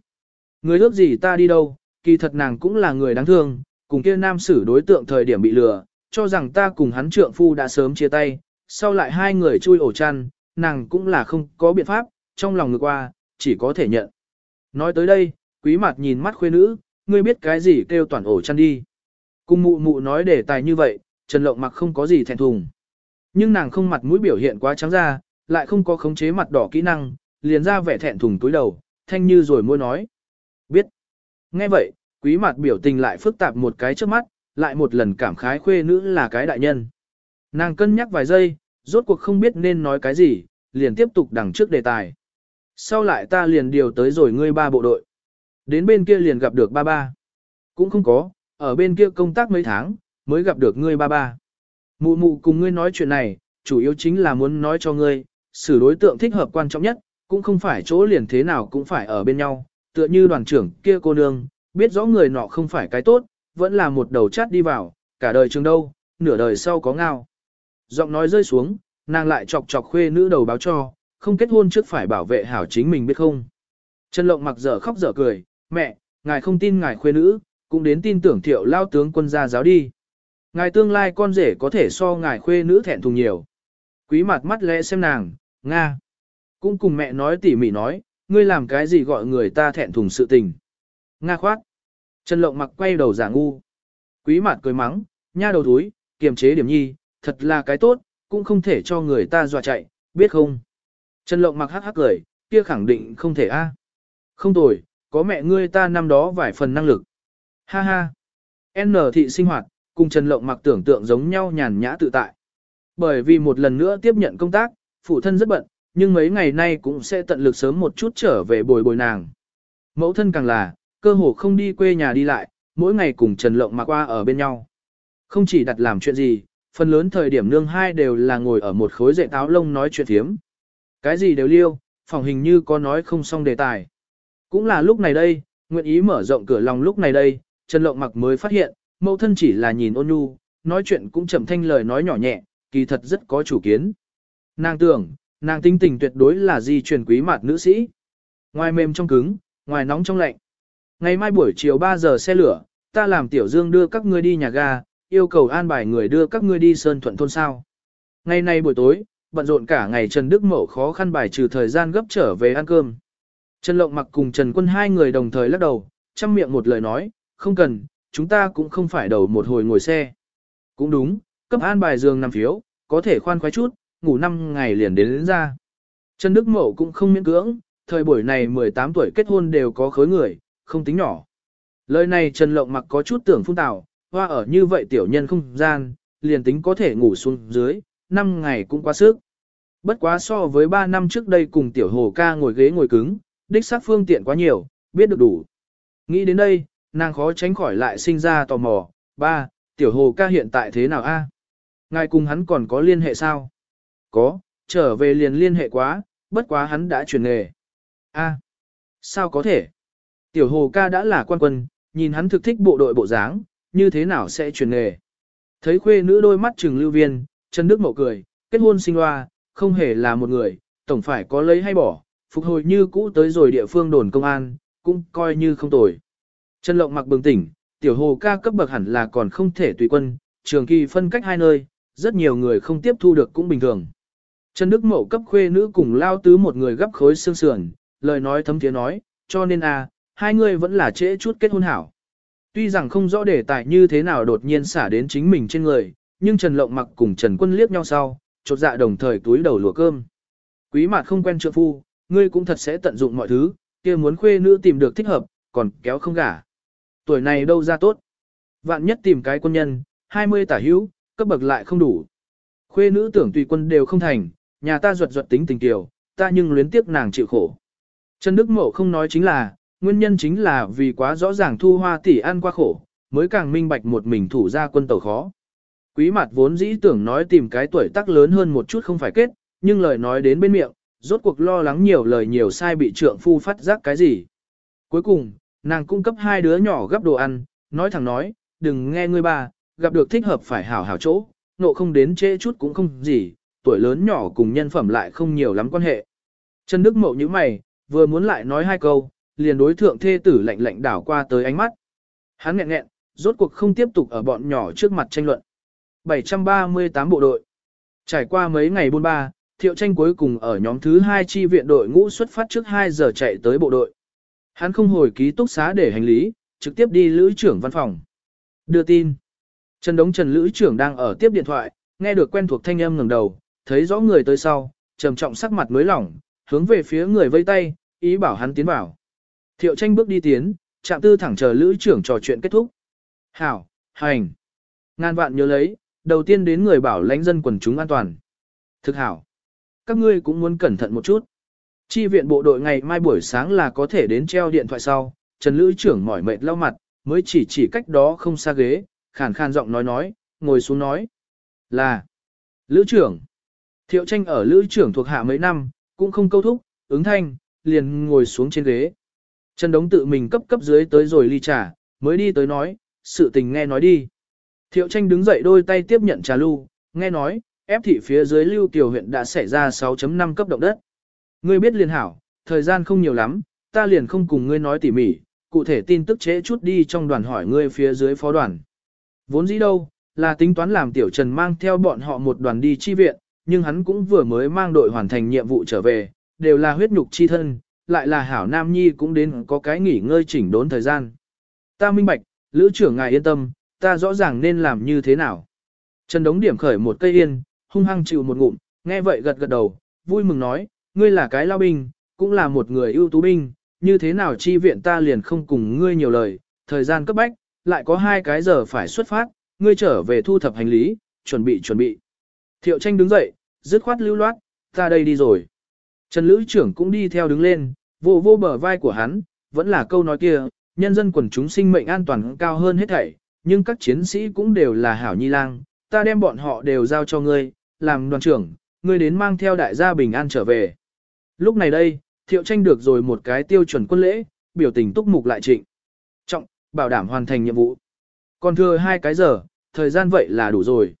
Người ước gì ta đi đâu, kỳ thật nàng cũng là người đáng thương, cùng kia nam xử đối tượng thời điểm bị lừa, cho rằng ta cùng hắn trượng phu đã sớm chia tay, sau lại hai người chui ổ chăn, nàng cũng là không có biện pháp, trong lòng ngược qua, chỉ có thể nhận. Nói tới đây, quý mặt nhìn mắt khuê nữ, ngươi biết cái gì kêu toàn ổ chăn đi. Cùng mụ mụ nói để tài như vậy, Trần Lộng mặc không có gì thẹn thùng. Nhưng nàng không mặt mũi biểu hiện quá trắng ra, lại không có khống chế mặt đỏ kỹ năng, liền ra vẻ thẹn thùng túi đầu, thanh như rồi môi nói. Biết. Nghe vậy, quý mặt biểu tình lại phức tạp một cái trước mắt, lại một lần cảm khái khuê nữ là cái đại nhân. Nàng cân nhắc vài giây, rốt cuộc không biết nên nói cái gì, liền tiếp tục đằng trước đề tài. Sau lại ta liền điều tới rồi ngươi ba bộ đội. Đến bên kia liền gặp được ba ba. Cũng không có, ở bên kia công tác mấy tháng, mới gặp được ngươi ba ba. Mụ mụ cùng ngươi nói chuyện này, chủ yếu chính là muốn nói cho ngươi, xử đối tượng thích hợp quan trọng nhất, cũng không phải chỗ liền thế nào cũng phải ở bên nhau, tựa như đoàn trưởng kia cô nương, biết rõ người nọ không phải cái tốt, vẫn là một đầu chát đi vào, cả đời trường đâu, nửa đời sau có ngao. Giọng nói rơi xuống, nàng lại chọc chọc khuê nữ đầu báo cho, không kết hôn trước phải bảo vệ hảo chính mình biết không. Trần Lộng mặc dở khóc dở cười, mẹ, ngài không tin ngài khuê nữ, cũng đến tin tưởng thiệu lao tướng quân gia giáo đi. Ngài tương lai con rể có thể so ngài khuê nữ thẹn thùng nhiều. Quý mặt mắt lẽ xem nàng, Nga. Cũng cùng mẹ nói tỉ mỉ nói, ngươi làm cái gì gọi người ta thẹn thùng sự tình. Nga khoát. Trần Lộng mặc quay đầu giả ngu. Quý mặt cười mắng, nha đầu túi, kiềm chế điểm nhi, thật là cái tốt, cũng không thể cho người ta dọa chạy, biết không? Trần Lộng mặc hắc hắc cười, kia khẳng định không thể a. À. Không tồi, có mẹ ngươi ta năm đó vài phần năng lực. Ha ha. N thị sinh hoạt, cùng Trần Lộng mặc tưởng tượng giống nhau nhàn nhã tự tại. Bởi vì một lần nữa tiếp nhận công tác, phụ thân rất bận, nhưng mấy ngày nay cũng sẽ tận lực sớm một chút trở về bồi bồi nàng. Mẫu thân càng là, cơ hồ không đi quê nhà đi lại, mỗi ngày cùng Trần Lộng mặc qua ở bên nhau. Không chỉ đặt làm chuyện gì, phần lớn thời điểm nương hai đều là ngồi ở một khối dậy táo lông nói chuyện thiếm. Cái gì đều liêu, phòng hình như có nói không xong đề tài. Cũng là lúc này đây, nguyện ý mở rộng cửa lòng lúc này đây, Trần Lộng mặc mới phát hiện, mẫu thân chỉ là nhìn ôn nhu, nói chuyện cũng chậm thanh lời nói nhỏ nhẹ, kỳ thật rất có chủ kiến. Nàng tưởng, nàng tinh tình tuyệt đối là di truyền quý mạt nữ sĩ. Ngoài mềm trong cứng, ngoài nóng trong lạnh. Ngày mai buổi chiều 3 giờ xe lửa, ta làm tiểu dương đưa các ngươi đi nhà ga, yêu cầu an bài người đưa các ngươi đi Sơn Thuận thôn sao. Ngày nay buổi tối, bận rộn cả ngày Trần Đức Mậu khó khăn bài trừ thời gian gấp trở về ăn cơm. Trần Lộng mặc cùng Trần Quân hai người đồng thời lắc đầu, chăm miệng một lời nói, không cần, chúng ta cũng không phải đầu một hồi ngồi xe. Cũng đúng, cấp an bài giường nằm phiếu, có thể khoan khoái chút, ngủ 5 ngày liền đến, đến ra. Trần Đức Mậu cũng không miễn cưỡng, thời buổi này 18 tuổi kết hôn đều có khối người, không tính nhỏ. Lời này Trần Lộng mặc có chút tưởng phun tào, hoa ở như vậy tiểu nhân không gian, liền tính có thể ngủ xuống dưới, năm ngày cũng quá sức. Bất quá so với 3 năm trước đây cùng tiểu hồ ca ngồi ghế ngồi cứng, đích xác phương tiện quá nhiều, biết được đủ. Nghĩ đến đây, nàng khó tránh khỏi lại sinh ra tò mò, ba, tiểu hồ ca hiện tại thế nào a? Ngài cùng hắn còn có liên hệ sao? Có, trở về liền liên hệ quá, bất quá hắn đã chuyển nghề. A, sao có thể? Tiểu hồ ca đã là quan quân, nhìn hắn thực thích bộ đội bộ dáng, như thế nào sẽ chuyển nghề? Thấy khuê nữ đôi mắt trừng lưu viên, Trần Đức Mậu cười, kết hôn sinh hoa, không hề là một người, tổng phải có lấy hay bỏ, phục hồi như cũ tới rồi địa phương đồn công an, cũng coi như không tồi. Trần Lộng mặc bừng tỉnh, tiểu hồ ca cấp bậc hẳn là còn không thể tùy quân, trường kỳ phân cách hai nơi, rất nhiều người không tiếp thu được cũng bình thường. Trần Đức Mậu cấp khuê nữ cùng lao tứ một người gấp khối xương sườn, lời nói thấm tiếng nói, cho nên à, hai người vẫn là trễ chút kết hôn hảo. Tuy rằng không rõ đề tài như thế nào đột nhiên xả đến chính mình trên người, nhưng Trần Lộng mặc cùng Trần Quân liếc nhau sau, chột dạ đồng thời túi đầu lùa cơm. Quý mặt không quen trượng phu, ngươi cũng thật sẽ tận dụng mọi thứ, kia muốn khuê nữ tìm được thích hợp, còn kéo không gả. Tuổi này đâu ra tốt. Vạn nhất tìm cái quân nhân, 20 tả hữu, cấp bậc lại không đủ. Khuê nữ tưởng tùy quân đều không thành, nhà ta ruột ruột tính tình kiều, ta nhưng luyến tiếc nàng chịu khổ. Trần Đức Mậu không nói chính là, nguyên nhân chính là vì quá rõ ràng thu hoa tỷ ăn qua khổ, mới càng minh bạch một mình thủ ra quân tàu khó. Quý mặt vốn dĩ tưởng nói tìm cái tuổi tác lớn hơn một chút không phải kết, nhưng lời nói đến bên miệng, rốt cuộc lo lắng nhiều lời nhiều sai bị trượng phu phát giác cái gì. Cuối cùng, nàng cung cấp hai đứa nhỏ gấp đồ ăn, nói thẳng nói, đừng nghe ngươi ba, gặp được thích hợp phải hảo hảo chỗ, nộ không đến trễ chút cũng không gì, tuổi lớn nhỏ cùng nhân phẩm lại không nhiều lắm quan hệ. Trần Đức Mậu như mày, vừa muốn lại nói hai câu, liền đối thượng thê tử lạnh lạnh đảo qua tới ánh mắt. Hắn nghẹn nghẹn, rốt cuộc không tiếp tục ở bọn nhỏ trước mặt tranh luận. 738 bộ đội. Trải qua mấy ngày buôn ba, thiệu tranh cuối cùng ở nhóm thứ 2 chi viện đội ngũ xuất phát trước 2 giờ chạy tới bộ đội. Hắn không hồi ký túc xá để hành lý, trực tiếp đi lữ trưởng văn phòng. Đưa tin. Trần Đống Trần lữ trưởng đang ở tiếp điện thoại, nghe được quen thuộc thanh âm ngẩng đầu, thấy rõ người tới sau, trầm trọng sắc mặt mới lỏng, hướng về phía người vây tay, ý bảo hắn tiến vào. Thiệu tranh bước đi tiến, chạm tư thẳng chờ lữ trưởng trò chuyện kết thúc. Hảo, hành. Ngàn vạn nhớ lấy, đầu tiên đến người bảo lãnh dân quần chúng an toàn. Thực hảo. Các ngươi cũng muốn cẩn thận một chút. Chi viện bộ đội ngày mai buổi sáng là có thể đến treo điện thoại sau, Trần Lữ trưởng mỏi mệt lau mặt, mới chỉ chỉ cách đó không xa ghế, khàn khàn giọng nói nói, ngồi xuống nói. Là, Lữ trưởng. Thiệu tranh ở Lữ trưởng thuộc hạ mấy năm, cũng không câu thúc, ứng thanh, liền ngồi xuống trên ghế. Trần Đống tự mình cấp cấp dưới tới rồi ly trà, mới đi tới nói, sự tình nghe nói đi. Thiệu tranh đứng dậy đôi tay tiếp nhận trà lưu, nghe nói, ép thị phía dưới lưu tiểu huyện đã xảy ra 6.5 cấp động đất. Ngươi biết liền hảo, thời gian không nhiều lắm, ta liền không cùng ngươi nói tỉ mỉ, cụ thể tin tức chế chút đi trong đoàn hỏi ngươi phía dưới phó đoàn. Vốn dĩ đâu, là tính toán làm tiểu trần mang theo bọn họ một đoàn đi chi viện, nhưng hắn cũng vừa mới mang đội hoàn thành nhiệm vụ trở về, đều là huyết nhục chi thân, lại là hảo nam nhi cũng đến có cái nghỉ ngơi chỉnh đốn thời gian. Ta minh bạch, lữ trưởng ngài yên tâm, ta rõ ràng nên làm như thế nào. Trần Đống điểm khởi một cây yên, hung hăng chịu một ngụm, nghe vậy gật gật đầu, vui mừng nói, ngươi là cái lao binh, cũng là một người ưu tú binh, như thế nào chi viện ta liền không cùng ngươi nhiều lời, thời gian cấp bách, lại có hai cái giờ phải xuất phát, ngươi trở về thu thập hành lý, chuẩn bị chuẩn bị. Thiệu tranh đứng dậy, dứt khoát lưu loát, ta đây đi rồi. Trần Lữ trưởng cũng đi theo đứng lên, vô vô bờ vai của hắn, vẫn là câu nói kia, nhân dân quần chúng sinh mệnh an toàn cao hơn hết thảy, nhưng các chiến sĩ cũng đều là hảo nhi lang, ta đem bọn họ đều giao cho ngươi, làm đoàn trưởng, ngươi đến mang theo đại gia bình an trở về. Lúc này đây, thiệu tranh được rồi một cái tiêu chuẩn quân lễ, biểu tình túc mục lại trịnh. Trọng, bảo đảm hoàn thành nhiệm vụ. Còn thừa hai cái giờ, thời gian vậy là đủ rồi.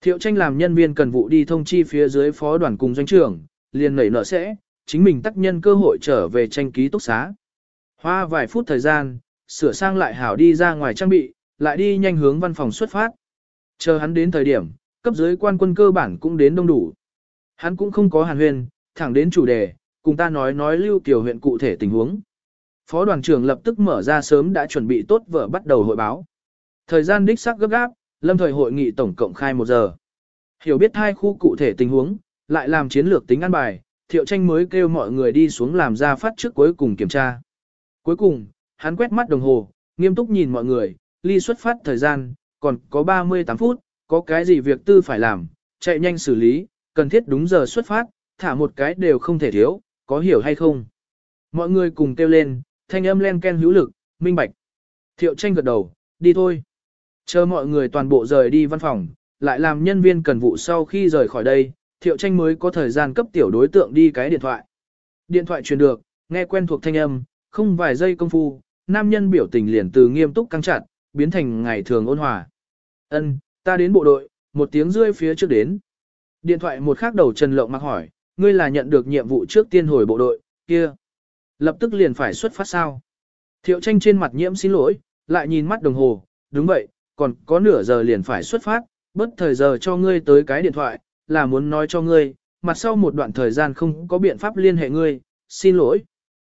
Thiệu tranh làm nhân viên cần vụ đi thông chi phía dưới phó đoàn cùng doanh trưởng, liền nảy nợ sẽ, chính mình tác nhân cơ hội trở về tranh ký túc xá. Hoa vài phút thời gian, sửa sang lại hảo đi ra ngoài trang bị, lại đi nhanh hướng văn phòng xuất phát. Chờ hắn đến thời điểm, cấp dưới quan quân cơ bản cũng đến đông đủ. Hắn cũng không có hàn huyền, thẳng đến chủ đề, cùng ta nói nói lưu tiểu huyện cụ thể tình huống. Phó đoàn trưởng lập tức mở ra sớm đã chuẩn bị tốt vở bắt đầu hội báo. Thời gian đích xác gấp gáp, lâm thời hội nghị tổng cộng khai một giờ. Hiểu biết hai khu cụ thể tình huống, lại làm chiến lược tính ăn bài, thiệu tranh mới kêu mọi người đi xuống làm ra phát trước cuối cùng kiểm tra. Cuối cùng, hắn quét mắt đồng hồ, nghiêm túc nhìn mọi người, ly xuất phát thời gian, còn có 38 phút, có cái gì việc tư phải làm, chạy nhanh xử lý, cần thiết đúng giờ xuất phát, thả một cái đều không thể thiếu, có hiểu hay không? Mọi người cùng kêu lên, thanh âm len ken hữu lực, minh bạch. Thiệu tranh gật đầu, đi thôi. Chờ mọi người toàn bộ rời đi văn phòng, lại làm nhân viên cần vụ sau khi rời khỏi đây, thiệu tranh mới có thời gian cấp tiểu đối tượng đi cái điện thoại. Điện thoại truyền được, nghe quen thuộc thanh âm, không vài giây công phu, nam nhân biểu tình liền từ nghiêm túc căng chặt, biến thành ngày thường ôn hòa. Ân, ta đến bộ đội, một tiếng rưỡi phía trước đến. Điện thoại một khắc đầu Trần Lộng mặc hỏi, ngươi là nhận được nhiệm vụ trước tiên hồi bộ đội, kia. Lập tức liền phải xuất phát sao. Thiệu tranh trên mặt nhiễm xin lỗi, lại nhìn mắt đồng hồ, đúng vậy, còn có nửa giờ liền phải xuất phát, bất thời giờ cho ngươi tới cái điện thoại, là muốn nói cho ngươi, mặt sau một đoạn thời gian không có biện pháp liên hệ ngươi, xin lỗi.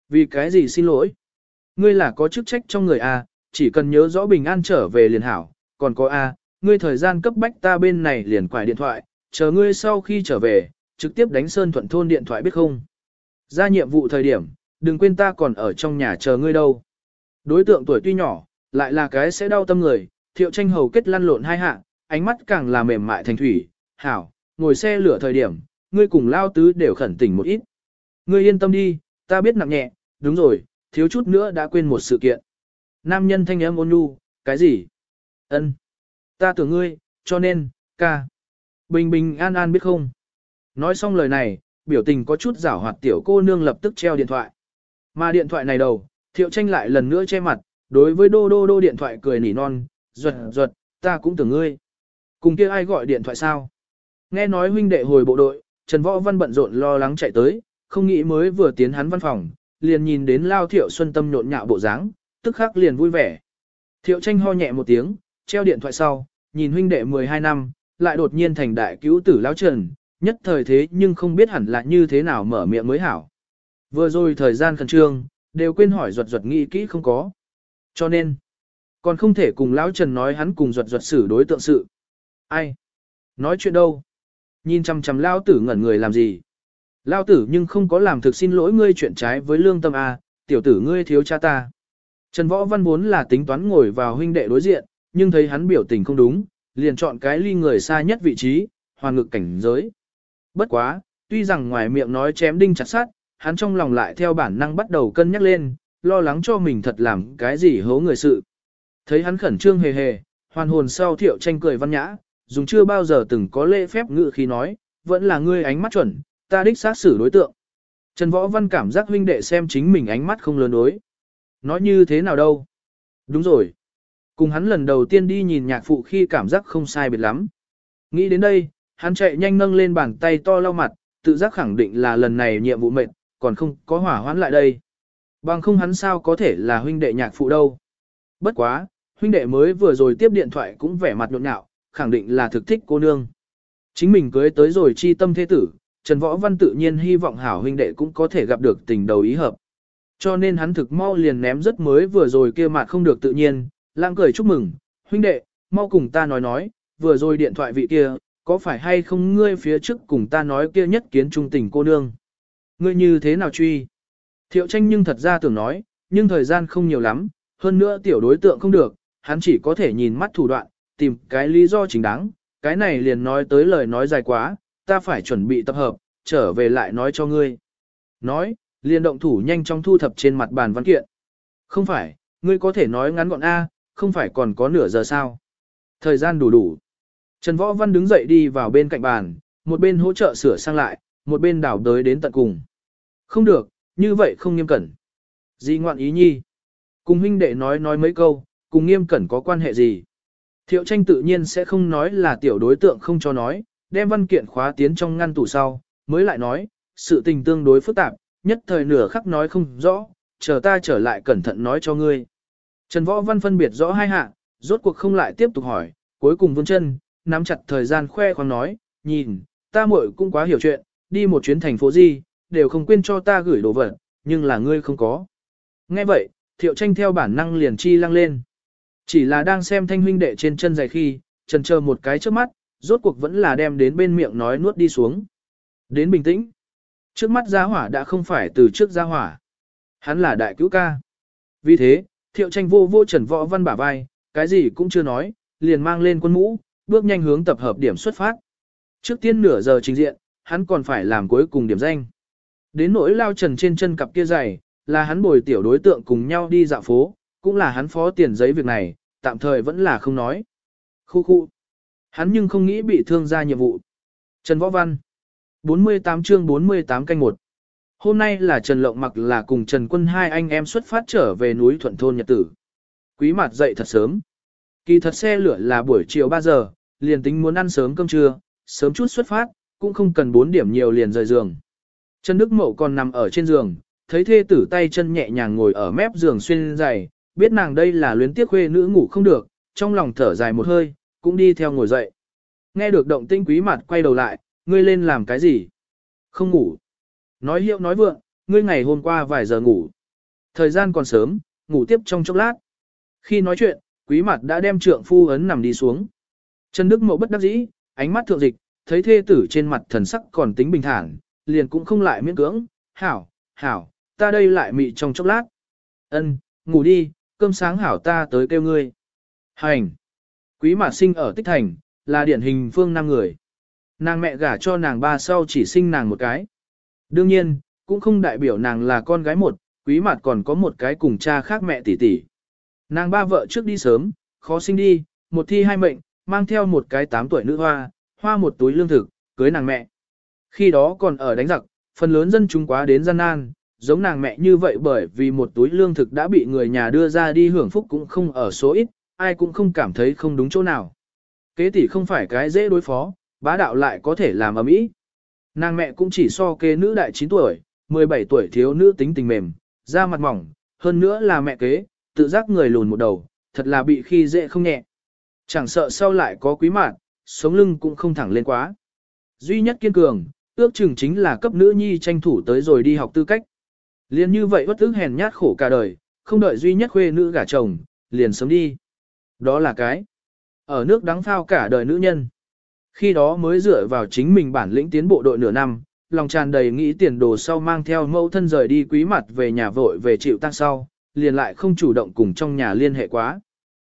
Vì cái gì xin lỗi? Ngươi là có chức trách trong người à? Chỉ cần nhớ rõ bình an trở về liền hảo, còn có A, ngươi thời gian cấp bách ta bên này liền quải điện thoại, chờ ngươi sau khi trở về, trực tiếp đánh Sơn Thuận Thôn điện thoại biết không? Ra nhiệm vụ thời điểm, đừng quên ta còn ở trong nhà chờ ngươi đâu. Đối tượng tuổi tuy nhỏ, lại là cái sẽ đau tâm người, thiệu tranh hầu kết lăn lộn hai hạ, ánh mắt càng là mềm mại thành thủy, hảo, ngồi xe lửa thời điểm, ngươi cùng lao tứ đều khẩn tỉnh một ít. Ngươi yên tâm đi, ta biết nặng nhẹ, đúng rồi, thiếu chút nữa đã quên một sự kiện. Nam nhân thanh âm ôn nhu, cái gì? Ân, Ta tưởng ngươi, cho nên, ca. Bình bình an an biết không? Nói xong lời này, biểu tình có chút giảo hoạt tiểu cô nương lập tức treo điện thoại. Mà điện thoại này đầu, thiệu tranh lại lần nữa che mặt, đối với đô đô đô điện thoại cười nỉ non, ruột ruột, ta cũng tưởng ngươi. Cùng kia ai gọi điện thoại sao? Nghe nói huynh đệ hồi bộ đội, Trần Võ Văn bận rộn lo lắng chạy tới, không nghĩ mới vừa tiến hắn văn phòng, liền nhìn đến Lao Thiệu Xuân Tâm nhộn nhạo bộ dáng, tức khắc liền vui vẻ. Thiệu tranh ho nhẹ một tiếng, treo điện thoại sau, nhìn huynh đệ 12 năm, lại đột nhiên thành đại cứu tử Lão Trần, nhất thời thế nhưng không biết hẳn là như thế nào mở miệng mới hảo. Vừa rồi thời gian khẩn trương, đều quên hỏi ruột ruột nghĩ kỹ không có. Cho nên, còn không thể cùng lão Trần nói hắn cùng ruột ruột xử đối tượng sự. Ai? Nói chuyện đâu? Nhìn chằm chằm lao tử ngẩn người làm gì? Lao tử nhưng không có làm thực xin lỗi ngươi chuyện trái với lương tâm A, tiểu tử ngươi thiếu cha ta. Trần Võ Văn vốn là tính toán ngồi vào huynh đệ đối diện, nhưng thấy hắn biểu tình không đúng, liền chọn cái ly người xa nhất vị trí, hoàn ngực cảnh giới. Bất quá, tuy rằng ngoài miệng nói chém đinh chặt sát, hắn trong lòng lại theo bản năng bắt đầu cân nhắc lên, lo lắng cho mình thật làm cái gì hố người sự. Thấy hắn khẩn trương hề hề, hoàn hồn sau thiệu tranh cười văn nhã, dùng chưa bao giờ từng có lễ phép ngự khi nói, vẫn là ngươi ánh mắt chuẩn, ta đích xác xử đối tượng. Trần Võ Văn cảm giác huynh đệ xem chính mình ánh mắt không lớn đối. Nói như thế nào đâu? Đúng rồi. Cùng hắn lần đầu tiên đi nhìn nhạc phụ khi cảm giác không sai biệt lắm. Nghĩ đến đây, hắn chạy nhanh nâng lên bàn tay to lau mặt, tự giác khẳng định là lần này nhiệm vụ mệt, còn không có hỏa hoãn lại đây. Bằng không hắn sao có thể là huynh đệ nhạc phụ đâu. Bất quá, huynh đệ mới vừa rồi tiếp điện thoại cũng vẻ mặt nhộn nhạo, khẳng định là thực thích cô nương. Chính mình cưới tới rồi chi tâm thế tử, Trần Võ Văn tự nhiên hy vọng hảo huynh đệ cũng có thể gặp được tình đầu ý hợp. Cho nên hắn thực mau liền ném rất mới vừa rồi kia mặt không được tự nhiên, lang cười chúc mừng, huynh đệ, mau cùng ta nói nói, vừa rồi điện thoại vị kia, có phải hay không ngươi phía trước cùng ta nói kia nhất kiến trung tình cô nương? Ngươi như thế nào truy? Thiệu tranh nhưng thật ra tưởng nói, nhưng thời gian không nhiều lắm, hơn nữa tiểu đối tượng không được, hắn chỉ có thể nhìn mắt thủ đoạn, tìm cái lý do chính đáng, cái này liền nói tới lời nói dài quá, ta phải chuẩn bị tập hợp, trở về lại nói cho ngươi. Nói, liền động thủ nhanh chóng thu thập trên mặt bàn văn kiện. Không phải, ngươi có thể nói ngắn gọn A, không phải còn có nửa giờ sao. Thời gian đủ đủ. Trần Võ Văn đứng dậy đi vào bên cạnh bàn, một bên hỗ trợ sửa sang lại, một bên đảo đới đến tận cùng. Không được, như vậy không nghiêm cẩn. Di ngoạn ý nhi. Cùng huynh đệ nói nói mấy câu, cùng nghiêm cẩn có quan hệ gì. Thiệu tranh tự nhiên sẽ không nói là tiểu đối tượng không cho nói, đem văn kiện khóa tiến trong ngăn tủ sau, mới lại nói, sự tình tương đối phức tạp, nhất thời nửa khắc nói không rõ, chờ ta trở lại cẩn thận nói cho ngươi. Trần Võ Văn phân biệt rõ hai hạ, rốt cuộc không lại tiếp tục hỏi, cuối cùng vươn chân, nắm chặt thời gian khoe khoang nói, nhìn, ta muội cũng quá hiểu chuyện, đi một chuyến thành phố gì, đều không quên cho ta gửi đồ vật, nhưng là ngươi không có. Nghe vậy, thiệu tranh theo bản năng liền chi lăng lên. Chỉ là đang xem thanh huynh đệ trên chân giày khi, trần chờ một cái trước mắt, rốt cuộc vẫn là đem đến bên miệng nói nuốt đi xuống. Đến bình tĩnh. Trước mắt gia hỏa đã không phải từ trước gia hỏa. Hắn là đại cứu ca. Vì thế, thiệu tranh vô vô trần võ văn bả vai, cái gì cũng chưa nói, liền mang lên quân mũ, bước nhanh hướng tập hợp điểm xuất phát. Trước tiên nửa giờ trình diện, hắn còn phải làm cuối cùng điểm danh. Đến nỗi lao trần trên chân cặp kia giày, là hắn bồi tiểu đối tượng cùng nhau đi dạo phố, cũng là hắn phó tiền giấy việc này, tạm thời vẫn là không nói. Khu khu. Hắn nhưng không nghĩ bị thương ra nhiệm vụ. Trần Võ Văn. 48 chương 48 canh 1. Hôm nay là Trần Lộng mặc là cùng Trần Quân hai anh em xuất phát trở về núi Thuận Thôn Nhật Tử. Quý mặt dậy thật sớm. Kỳ thật xe lửa là buổi chiều 3 giờ, liền tính muốn ăn sớm cơm trưa, sớm chút xuất phát, cũng không cần 4 điểm nhiều liền rời giường. Trần Đức Mậu còn nằm ở trên giường, thấy thê tử tay chân nhẹ nhàng ngồi ở mép giường xuyên dày, biết nàng đây là luyến tiếc khuê nữ ngủ không được, trong lòng thở dài một hơi, cũng đi theo ngồi dậy. Nghe được động tinh quý mặt quay đầu lại, ngươi lên làm cái gì? Không ngủ. Nói hiệu nói vượng, ngươi ngày hôm qua vài giờ ngủ. Thời gian còn sớm, ngủ tiếp trong chốc lát. Khi nói chuyện, quý mặt đã đem trượng phu ấn nằm đi xuống. Trần Đức Mậu bất đắc dĩ, ánh mắt thượng dịch, thấy thê tử trên mặt thần sắc còn tính bình thản, liền cũng không lại miễn cưỡng, hảo, hảo, ta đây lại mị trong chốc lát. Ân, ngủ đi, cơm sáng hảo ta tới kêu ngươi. Hành. Quý mạt sinh ở Tích Thành, là điển hình phương nam người. Nàng mẹ gả cho nàng ba sau chỉ sinh nàng một cái. Đương nhiên, cũng không đại biểu nàng là con gái một, quý mặt còn có một cái cùng cha khác mẹ tỷ tỷ. Nàng ba vợ trước đi sớm, khó sinh đi, một thi hai mệnh, mang theo một cái tám tuổi nữ hoa, hoa một túi lương thực, cưới nàng mẹ. Khi đó còn ở đánh giặc, phần lớn dân chúng quá đến gian nan, giống nàng mẹ như vậy bởi vì một túi lương thực đã bị người nhà đưa ra đi hưởng phúc cũng không ở số ít, ai cũng không cảm thấy không đúng chỗ nào. Kế tỷ không phải cái dễ đối phó, bá đạo lại có thể làm ầm ĩ. Nàng mẹ cũng chỉ so kế nữ đại 9 tuổi, 17 tuổi thiếu nữ tính tình mềm, da mặt mỏng, hơn nữa là mẹ kế, tự giác người lùn một đầu, thật là bị khi dễ không nhẹ. Chẳng sợ sau lại có quý mạn, sống lưng cũng không thẳng lên quá. Duy nhất kiên cường, ước chừng chính là cấp nữ nhi tranh thủ tới rồi đi học tư cách. Liền như vậy bất ức hèn nhát khổ cả đời, không đợi duy nhất khuê nữ gả chồng, liền sớm đi. Đó là cái. Ở nước đắng phao cả đời nữ nhân. Khi đó mới dựa vào chính mình bản lĩnh tiến bộ đội nửa năm, lòng tràn đầy nghĩ tiền đồ sau mang theo mẫu thân rời đi quý mặt về nhà vội về chịu tăng sau, liền lại không chủ động cùng trong nhà liên hệ quá.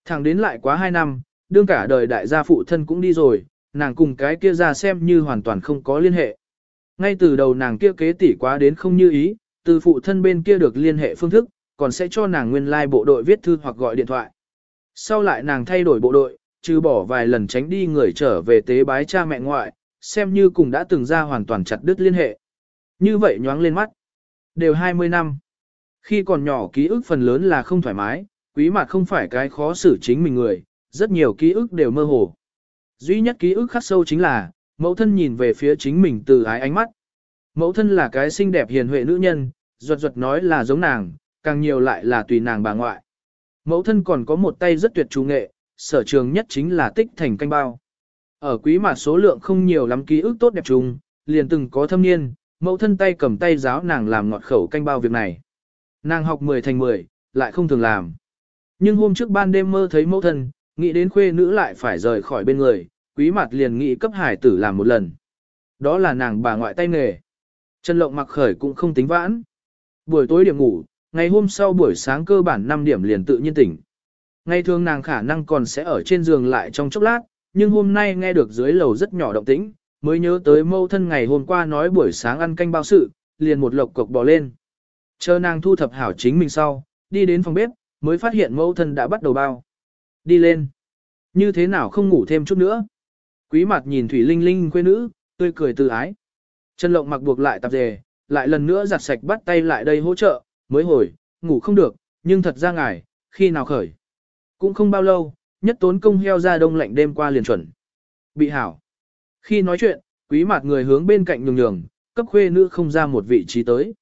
Thẳng đến lại quá 2 năm, đương cả đời đại gia phụ thân cũng đi rồi, nàng cùng cái kia ra xem như hoàn toàn không có liên hệ. Ngay từ đầu nàng kia kế tỉ quá đến không như ý, từ phụ thân bên kia được liên hệ phương thức, còn sẽ cho nàng nguyên lai like bộ đội viết thư hoặc gọi điện thoại. Sau lại nàng thay đổi bộ đội, trừ bỏ vài lần tránh đi người trở về tế bái cha mẹ ngoại, xem như cùng đã từng ra hoàn toàn chặt đứt liên hệ. Như vậy nhoáng lên mắt. Đều 20 năm. Khi còn nhỏ ký ức phần lớn là không thoải mái, quý mặt không phải cái khó xử chính mình người, rất nhiều ký ức đều mơ hồ. Duy nhất ký ức khắc sâu chính là, mẫu thân nhìn về phía chính mình từ ái ánh mắt. Mẫu thân là cái xinh đẹp hiền huệ nữ nhân, ruột ruột nói là giống nàng, càng nhiều lại là tùy nàng bà ngoại. Mẫu thân còn có một tay rất tuyệt chú nghệ, sở trường nhất chính là tích thành canh bao. Ở quý mà số lượng không nhiều lắm ký ức tốt đẹp chung, liền từng có thâm niên, mẫu thân tay cầm tay giáo nàng làm ngọt khẩu canh bao việc này. Nàng học 10 thành 10, lại không thường làm. Nhưng hôm trước ban đêm mơ thấy mẫu thân, nghĩ đến khuê nữ lại phải rời khỏi bên người, quý mặt liền nghĩ cấp hải tử làm một lần. Đó là nàng bà ngoại tay nghề. Trần Lộng mặc khởi cũng không tính vãn. Buổi tối điểm ngủ, ngày hôm sau buổi sáng cơ bản 5 điểm liền tự nhiên tỉnh. Ngày thường nàng khả năng còn sẽ ở trên giường lại trong chốc lát, nhưng hôm nay nghe được dưới lầu rất nhỏ động tĩnh, mới nhớ tới mâu thân ngày hôm qua nói buổi sáng ăn canh bao sự, liền một lộc cộc bò lên. Chờ nàng thu thập hảo chính mình sau, đi đến phòng bếp, mới phát hiện mâu thân đã bắt đầu bao. Đi lên. Như thế nào không ngủ thêm chút nữa. Quý mặt nhìn Thủy Linh Linh quê nữ, tươi cười từ ái. Chân Lộng mặc buộc lại tạp dề, lại lần nữa giặt sạch bắt tay lại đây hỗ trợ, mới hồi, ngủ không được, nhưng thật ra ngài, khi nào khởi. Cũng không bao lâu, nhất tốn công heo ra đông lạnh đêm qua liền chuẩn. Bị hảo. Khi nói chuyện, quý mặt người hướng bên cạnh nhường nhường, cấp khuê nữ không ra một vị trí tới.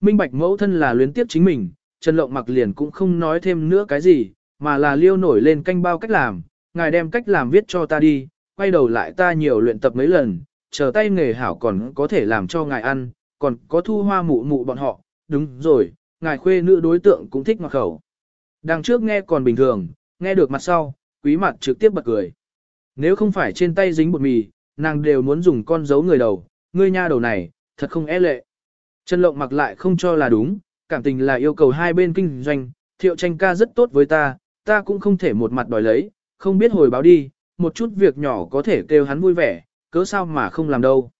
Minh bạch mẫu thân là luyến tiếp chính mình, Trần Lộng mặc liền cũng không nói thêm nữa cái gì, mà là liêu nổi lên canh bao cách làm, ngài đem cách làm viết cho ta đi, quay đầu lại ta nhiều luyện tập mấy lần, chờ tay nghề hảo còn có thể làm cho ngài ăn, còn có thu hoa mụ mụ bọn họ, đúng rồi, ngài khuê nữ đối tượng cũng thích ngọt khẩu. Đằng trước nghe còn bình thường, nghe được mặt sau, quý mặt trực tiếp bật cười. Nếu không phải trên tay dính bột mì, nàng đều muốn dùng con dấu người đầu, ngươi nha đầu này, thật không e lệ. Trần Lộng mặc lại không cho là đúng, cảm tình là yêu cầu hai bên kinh doanh, thiệu tranh ca rất tốt với ta, ta cũng không thể một mặt đòi lấy, không biết hồi báo đi, một chút việc nhỏ có thể kêu hắn vui vẻ, cớ sao mà không làm đâu.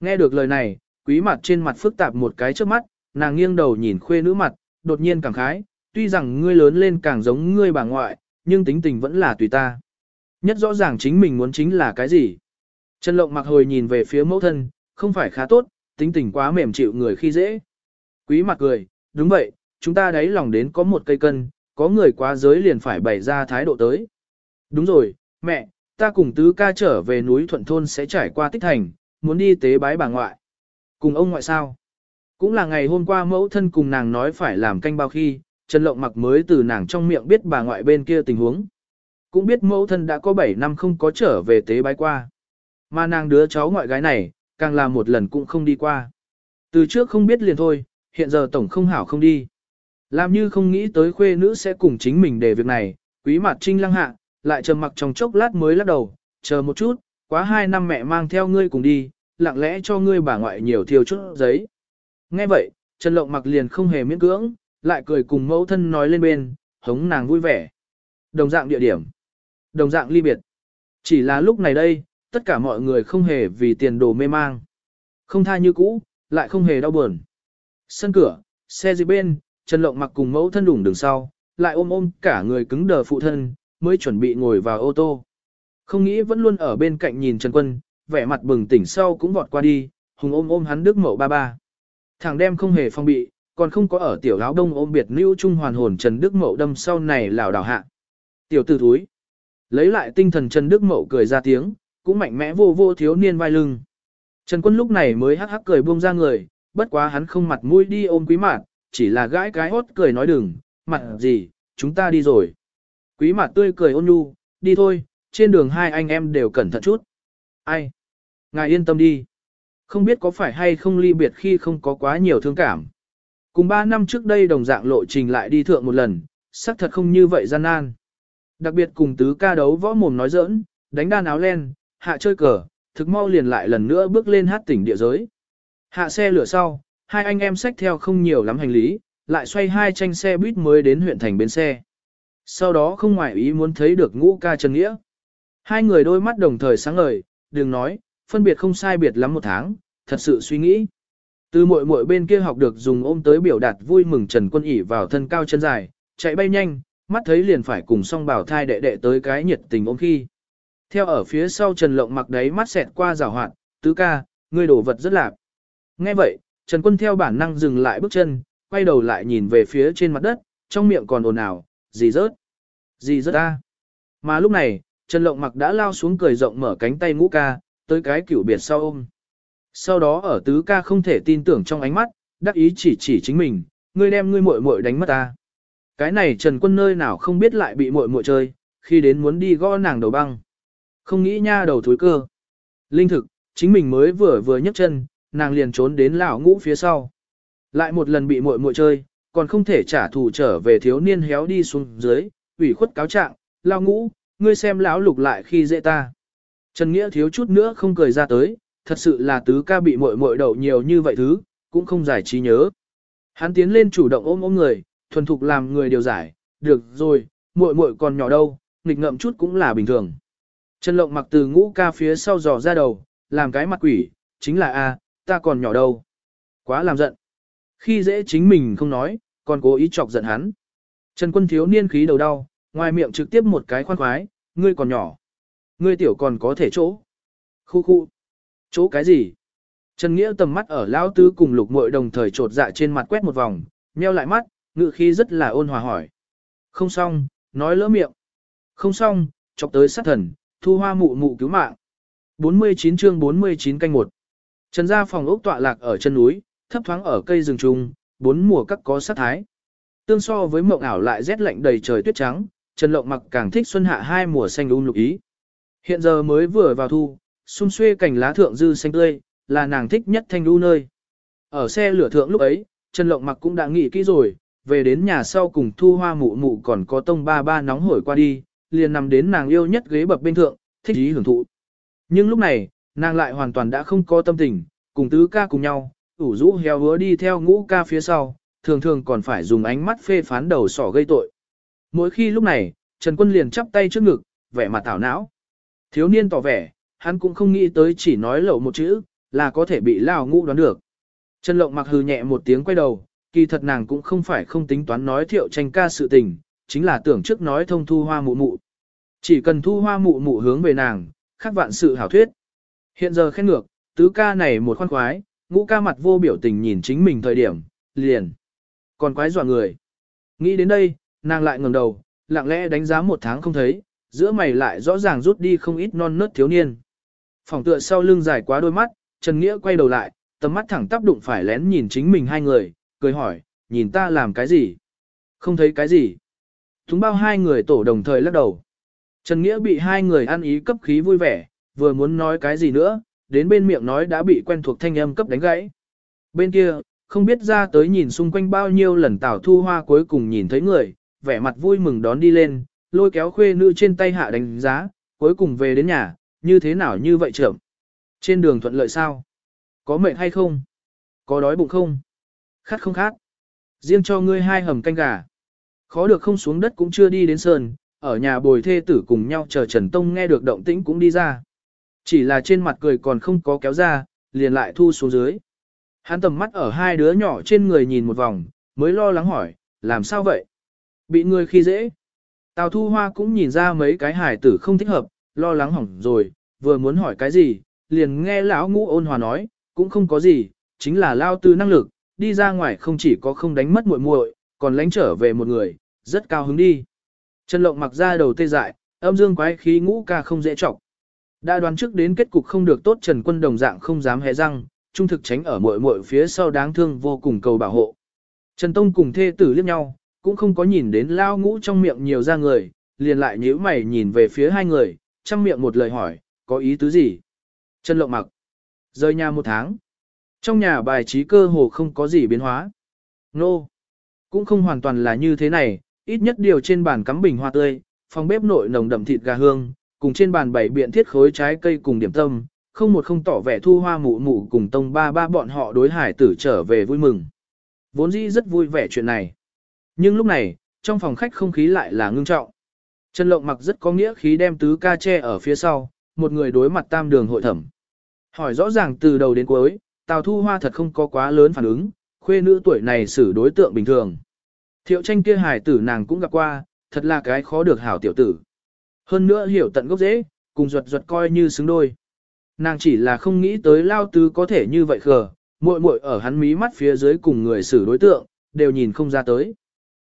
Nghe được lời này, quý mặt trên mặt phức tạp một cái trước mắt, nàng nghiêng đầu nhìn khuê nữ mặt, đột nhiên cảm khái, tuy rằng ngươi lớn lên càng giống ngươi bà ngoại, nhưng tính tình vẫn là tùy ta. Nhất rõ ràng chính mình muốn chính là cái gì. Trần Lộng mặc hồi nhìn về phía mẫu thân, không phải khá tốt, tính tình quá mềm chịu người khi dễ. Quý mặt cười, đúng vậy, chúng ta đấy lòng đến có một cây cân, có người quá giới liền phải bày ra thái độ tới. Đúng rồi, mẹ, ta cùng tứ ca trở về núi Thuận Thôn sẽ trải qua tích thành, muốn đi tế bái bà ngoại. Cùng ông ngoại sao? Cũng là ngày hôm qua mẫu thân cùng nàng nói phải làm canh bao khi, Trần Lộng mặc mới từ nàng trong miệng biết bà ngoại bên kia tình huống. Cũng biết mẫu thân đã có 7 năm không có trở về tế bái qua. Mà nàng đứa cháu ngoại gái này, càng là một lần cũng không đi qua. Từ trước không biết liền thôi, hiện giờ tổng không hảo không đi. Làm như không nghĩ tới khuê nữ sẽ cùng chính mình để việc này, quý mặt trinh lăng hạ, lại trầm mặc trong chốc lát mới lắc đầu, chờ một chút, quá hai năm mẹ mang theo ngươi cùng đi, lặng lẽ cho ngươi bà ngoại nhiều thiêu chút giấy. Nghe vậy, Trần Lộng mặc liền không hề miễn cưỡng, lại cười cùng mẫu thân nói lên bên, hống nàng vui vẻ. Đồng dạng địa điểm, đồng dạng ly biệt. Chỉ là lúc này đây, tất cả mọi người không hề vì tiền đồ mê mang. Không tha như cũ, lại không hề đau buồn. Sân cửa, xe dưới bên, Trần Lộng mặc cùng mẫu thân đủng đường sau, lại ôm ôm cả người cứng đờ phụ thân, mới chuẩn bị ngồi vào ô tô. Không nghĩ vẫn luôn ở bên cạnh nhìn Trần Quân, vẻ mặt bừng tỉnh sau cũng vọt qua đi, hùng ôm ôm hắn đức mẫu ba ba. Thằng đem không hề phong bị, còn không có ở tiểu áo đông ôm biệt lưu trung hoàn hồn Trần Đức Mậu đâm sau này lảo đảo hạ. Tiểu tử thúi. Lấy lại tinh thần Trần Đức Mậu cười ra tiếng, cũng mạnh mẽ vô vô thiếu niên vai lưng. Trần Quân lúc này mới hắc hắc cười buông ra người, bất quá hắn không mặt mũi đi ôm quý mạt, chỉ là gãi cái hốt cười nói đừng, mặt gì, chúng ta đi rồi. Quý mạt tươi cười ôn nhu, đi thôi, trên đường hai anh em đều cẩn thận chút. Ai? Ngài yên tâm đi. Không biết có phải hay không ly biệt khi không có quá nhiều thương cảm. Cùng 3 năm trước đây đồng dạng lộ trình lại đi thượng một lần, xác thật không như vậy gian nan. Đặc biệt cùng tứ ca đấu võ mồm nói giỡn, đánh đan áo len, hạ chơi cờ, thực mau liền lại lần nữa bước lên hát tỉnh địa giới. Hạ xe lửa sau, hai anh em xách theo không nhiều lắm hành lý, lại xoay hai tranh xe buýt mới đến huyện thành bến xe. Sau đó không ngoại ý muốn thấy được ngũ ca Trần Nghĩa. Hai người đôi mắt đồng thời sáng ngời, đừng nói, phân biệt không sai biệt lắm một tháng, thật sự suy nghĩ. Từ muội muội bên kia học được dùng ôm tới biểu đạt vui mừng Trần Quân ỉ vào thân cao chân dài, chạy bay nhanh, mắt thấy liền phải cùng song bảo thai đệ đệ tới cái nhiệt tình ôm khi. Theo ở phía sau Trần Lộng mặc đấy mắt xẹt qua rào hoạt, tứ ca, ngươi đổ vật rất lạc. Nghe vậy, Trần Quân theo bản năng dừng lại bước chân, quay đầu lại nhìn về phía trên mặt đất, trong miệng còn ồn ào, gì rớt, gì rớt ta. Mà lúc này, Trần Lộng mặc đã lao xuống cười rộng mở cánh tay ngũ ca, tới cái kiểu biệt sau ôm. Sau đó ở tứ ca không thể tin tưởng trong ánh mắt, đắc ý chỉ chỉ chính mình, ngươi đem ngươi muội muội đánh mất ta. Cái này Trần Quân nơi nào không biết lại bị muội muội chơi, khi đến muốn đi gõ nàng đầu băng. Không nghĩ nha đầu thối cơ. Linh thực, chính mình mới vừa vừa nhấc chân, nàng liền trốn đến lão ngũ phía sau. Lại một lần bị muội muội chơi, còn không thể trả thù trở về thiếu niên héo đi xuống dưới, ủy khuất cáo trạng, lão ngũ, ngươi xem lão lục lại khi dễ ta. Trần Nghĩa thiếu chút nữa không cười ra tới, thật sự là tứ ca bị muội muội đậu nhiều như vậy thứ, cũng không giải trí nhớ. Hắn tiến lên chủ động ôm ôm người, thuần thục làm người điều giải, được rồi, muội muội còn nhỏ đâu, nghịch ngợm chút cũng là bình thường. Trần Lộng mặc từ ngũ ca phía sau dò ra đầu, làm cái mặt quỷ, chính là a, ta còn nhỏ đâu. Quá làm giận. Khi dễ chính mình không nói, còn cố ý chọc giận hắn. Trần Quân thiếu niên khí đầu đau, ngoài miệng trực tiếp một cái khoan khoái, ngươi còn nhỏ. Ngươi tiểu còn có thể chỗ. Khu khu. Chỗ cái gì? Trần Nghĩa tầm mắt ở lão tứ cùng lục muội đồng thời trột dạ trên mặt quét một vòng, meo lại mắt, ngự khí rất là ôn hòa hỏi. Không xong, nói lỡ miệng. Không xong, chọc tới sát thần, thu hoa mụ mụ cứu mạng. 49 chương 49 canh một. Trần gia phòng ốc tọa lạc ở chân núi, thấp thoáng ở cây rừng trung, bốn mùa các có sát thái. Tương so với mộng ảo lại rét lạnh đầy trời tuyết trắng, Trần Lộng mặc càng thích xuân hạ hai mùa xanh um lục ý. Hiện giờ mới vừa vào thu, xung xuê cành lá thượng dư xanh tươi, là nàng thích nhất thanh đu nơi. Ở xe lửa thượng lúc ấy, Trần Lộng mặc cũng đã nghĩ kỹ rồi, về đến nhà sau cùng thu hoa mụ mụ còn có tông ba ba nóng hổi qua đi, liền nằm đến nàng yêu nhất ghế bập bên thượng, thích ý hưởng thụ. Nhưng lúc này, nàng lại hoàn toàn đã không có tâm tình, cùng tứ ca cùng nhau, ủ rũ heo hứa đi theo ngũ ca phía sau, thường thường còn phải dùng ánh mắt phê phán đầu sỏ gây tội. Mỗi khi lúc này, Trần Quân liền chắp tay trước ngực, vẻ mặt thảo não. Thiếu niên tỏ vẻ, hắn cũng không nghĩ tới chỉ nói lẩu một chữ, là có thể bị lao ngũ đoán được. Trần Lộng mặc hừ nhẹ một tiếng quay đầu, kỳ thật nàng cũng không phải không tính toán nói thiệu tranh ca sự tình, chính là tưởng trước nói thông thu hoa mụ mụ. Chỉ cần thu hoa mụ mụ hướng về nàng, khác vạn sự hảo thuyết. Hiện giờ khen ngược, tứ ca này một khoan khoái, ngũ ca mặt vô biểu tình nhìn chính mình thời điểm, liền. Còn quái dọa người. Nghĩ đến đây, nàng lại ngẩng đầu, lặng lẽ đánh giá một tháng không thấy, giữa mày lại rõ ràng rút đi không ít non nớt thiếu niên. Phòng tựa sau lưng dài quá đôi mắt, Trần Nghĩa quay đầu lại, tầm mắt thẳng tắp đụng phải lén nhìn chính mình hai người, cười hỏi, nhìn ta làm cái gì? Không thấy cái gì. Thúng bao hai người tổ đồng thời lắc đầu. Trần Nghĩa bị hai người ăn ý cấp khí vui vẻ, vừa muốn nói cái gì nữa, đến bên miệng nói đã bị quen thuộc thanh âm cấp đánh gãy. Bên kia, không biết ra tới nhìn xung quanh bao nhiêu lần Tào Thu Hoa cuối cùng nhìn thấy người, vẻ mặt vui mừng đón đi lên, lôi kéo khuê nữ trên tay hạ đánh giá, cuối cùng về đến nhà, như thế nào như vậy trưởng. Trên đường thuận lợi sao? Có mệt hay không? Có đói bụng không? Khát không khát? Riêng cho ngươi hai hầm canh gà. Khó được không xuống đất cũng chưa đi đến sơn, ở nhà bồi thê tử cùng nhau chờ Trần Tông nghe được động tĩnh cũng đi ra. Chỉ là trên mặt cười còn không có kéo ra, liền lại thu xuống dưới. Hắn tầm mắt ở hai đứa nhỏ trên người nhìn một vòng, mới lo lắng hỏi, làm sao vậy? Bị người khi dễ. Tào Thu Hoa cũng nhìn ra mấy cái hải tử không thích hợp, lo lắng hỏng rồi, vừa muốn hỏi cái gì, liền nghe lão ngũ ôn hòa nói, cũng không có gì, chính là lao tư năng lực, đi ra ngoài không chỉ có không đánh mất muội muội, còn lánh trở về một người, rất cao hứng đi. Trần Lộng mặc ra đầu tê dại, âm dương quái khí ngũ ca không dễ trọng. Đã đoán trước đến kết cục không được tốt Trần Quân đồng dạng không dám hé răng, trung thực tránh ở muội muội phía sau đáng thương vô cùng cầu bảo hộ. Trần Tông cùng thê tử liếc nhau, cũng không có nhìn đến lao ngũ trong miệng nhiều ra người, liền lại nhíu mày nhìn về phía hai người, chăm miệng một lời hỏi, có ý tứ gì? Trần Lộng mặc. Rời nhà một tháng. Trong nhà bài trí cơ hồ không có gì biến hóa. Nô! No. Cũng không hoàn toàn là như thế này, ít nhất điều trên bàn cắm bình hoa tươi, phòng bếp nội nồng đậm thịt gà hương, cùng trên bàn bảy biện thiết khối trái cây cùng điểm tâm, không một không tỏ vẻ thu hoa mụ mụ cùng tông ba ba bọn họ đối hải tử trở về vui mừng. Vốn dĩ rất vui vẻ chuyện này. Nhưng lúc này, trong phòng khách không khí lại là ngưng trọng. Trần Lộng mặc rất có nghĩa khí đem tứ ca che ở phía sau, một người đối mặt tam đường hội thẩm. Hỏi rõ ràng từ đầu đến cuối, Tào Thu Hoa thật không có quá lớn phản ứng, khuê nữ tuổi này xử đối tượng bình thường. Thiệu tranh kia hài tử nàng cũng gặp qua, thật là cái khó được hảo tiểu tử. Hơn nữa hiểu tận gốc dễ, cùng ruột ruột coi như xứng đôi. Nàng chỉ là không nghĩ tới lao tứ có thể như vậy khờ, muội muội ở hắn mí mắt phía dưới cùng người xử đối tượng, đều nhìn không ra tới.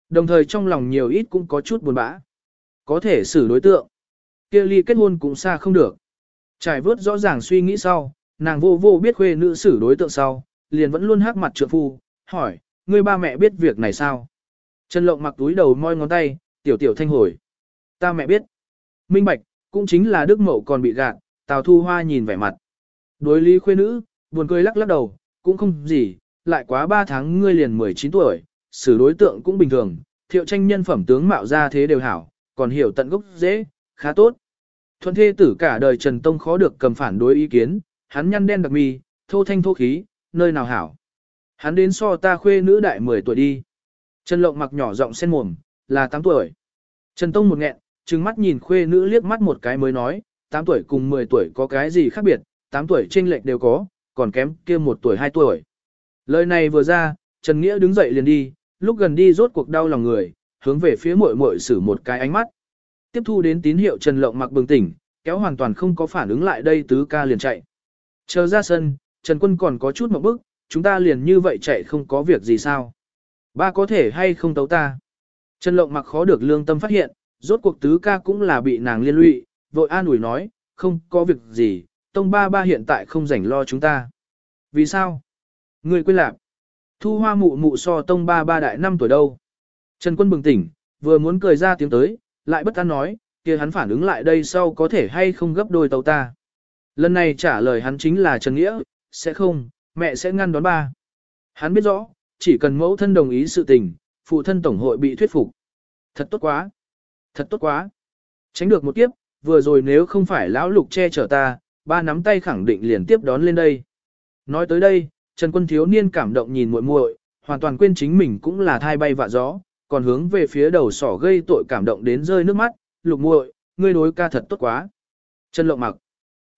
Đồng thời trong lòng nhiều ít cũng có chút buồn bã. Có thể xử đối tượng. kia ly kết hôn cũng xa không được. Trải vớt rõ ràng suy nghĩ sau, nàng vô vô biết khuê nữ xử đối tượng sau, liền vẫn luôn hắc mặt trượng phu, hỏi, ngươi ba mẹ biết việc này sao? Trần Lộng mặc túi đầu moi ngón tay, tiểu tiểu thanh hồi. Ta mẹ biết. Minh Bạch, cũng chính là Đức Mậu còn bị gạt, Tào Thu Hoa nhìn vẻ mặt. Đối lý khuê nữ, buồn cười lắc lắc đầu, cũng không gì, lại quá 3 tháng ngươi liền 19 tuổi, xử đối tượng cũng bình thường, thiệu tranh nhân phẩm tướng mạo ra thế đều hảo, còn hiểu tận gốc dễ, khá tốt. Thuận thê tử cả đời Trần Tông khó được cầm phản đối ý kiến, hắn nhăn đen đặc mi, thô thanh thô khí, nơi nào hảo. Hắn đến so ta khuê nữ đại 10 tuổi đi. Trần Lộng mặc nhỏ giọng sen mồm, là 8 tuổi. Trần Tông một nghẹn, trừng mắt nhìn khuê nữ liếc mắt một cái mới nói, 8 tuổi cùng 10 tuổi có cái gì khác biệt, 8 tuổi chênh lệch đều có, còn kém kia một tuổi 2 tuổi. Lời này vừa ra, Trần Nghĩa đứng dậy liền đi, lúc gần đi rốt cuộc đau lòng người, hướng về phía muội muội sử một cái ánh mắt. Tiếp thu đến tín hiệu Trần Lộng mặc bừng tỉnh, kéo hoàn toàn không có phản ứng lại đây tứ ca liền chạy. Chờ ra sân, Trần Quân còn có chút một bức, chúng ta liền như vậy chạy không có việc gì sao. Ba có thể hay không tấu ta. Trần Lộng mặc khó được lương tâm phát hiện, rốt cuộc tứ ca cũng là bị nàng liên lụy, vội an ủi nói, không có việc gì, tông ba ba hiện tại không rảnh lo chúng ta. Vì sao? Người quên lạc. Thu hoa mụ mụ so tông ba ba đại năm tuổi đâu. Trần Quân bừng tỉnh, vừa muốn cười ra tiếng tới, lại bất an nói, kia hắn phản ứng lại đây sau có thể hay không gấp đôi tàu ta. Lần này trả lời hắn chính là Trần Nghĩa, sẽ không, mẹ sẽ ngăn đón ba. Hắn biết rõ, chỉ cần mẫu thân đồng ý sự tình, phụ thân tổng hội bị thuyết phục. Thật tốt quá. Thật tốt quá. Tránh được một kiếp, vừa rồi nếu không phải lão lục che chở ta, ba nắm tay khẳng định liền tiếp đón lên đây. Nói tới đây, Trần Quân thiếu niên cảm động nhìn muội muội, hoàn toàn quên chính mình cũng là thai bay vạ gió, còn hướng về phía đầu sỏ gây tội cảm động đến rơi nước mắt, lục muội, ngươi đối ca thật tốt quá. Trần Lộng mặc.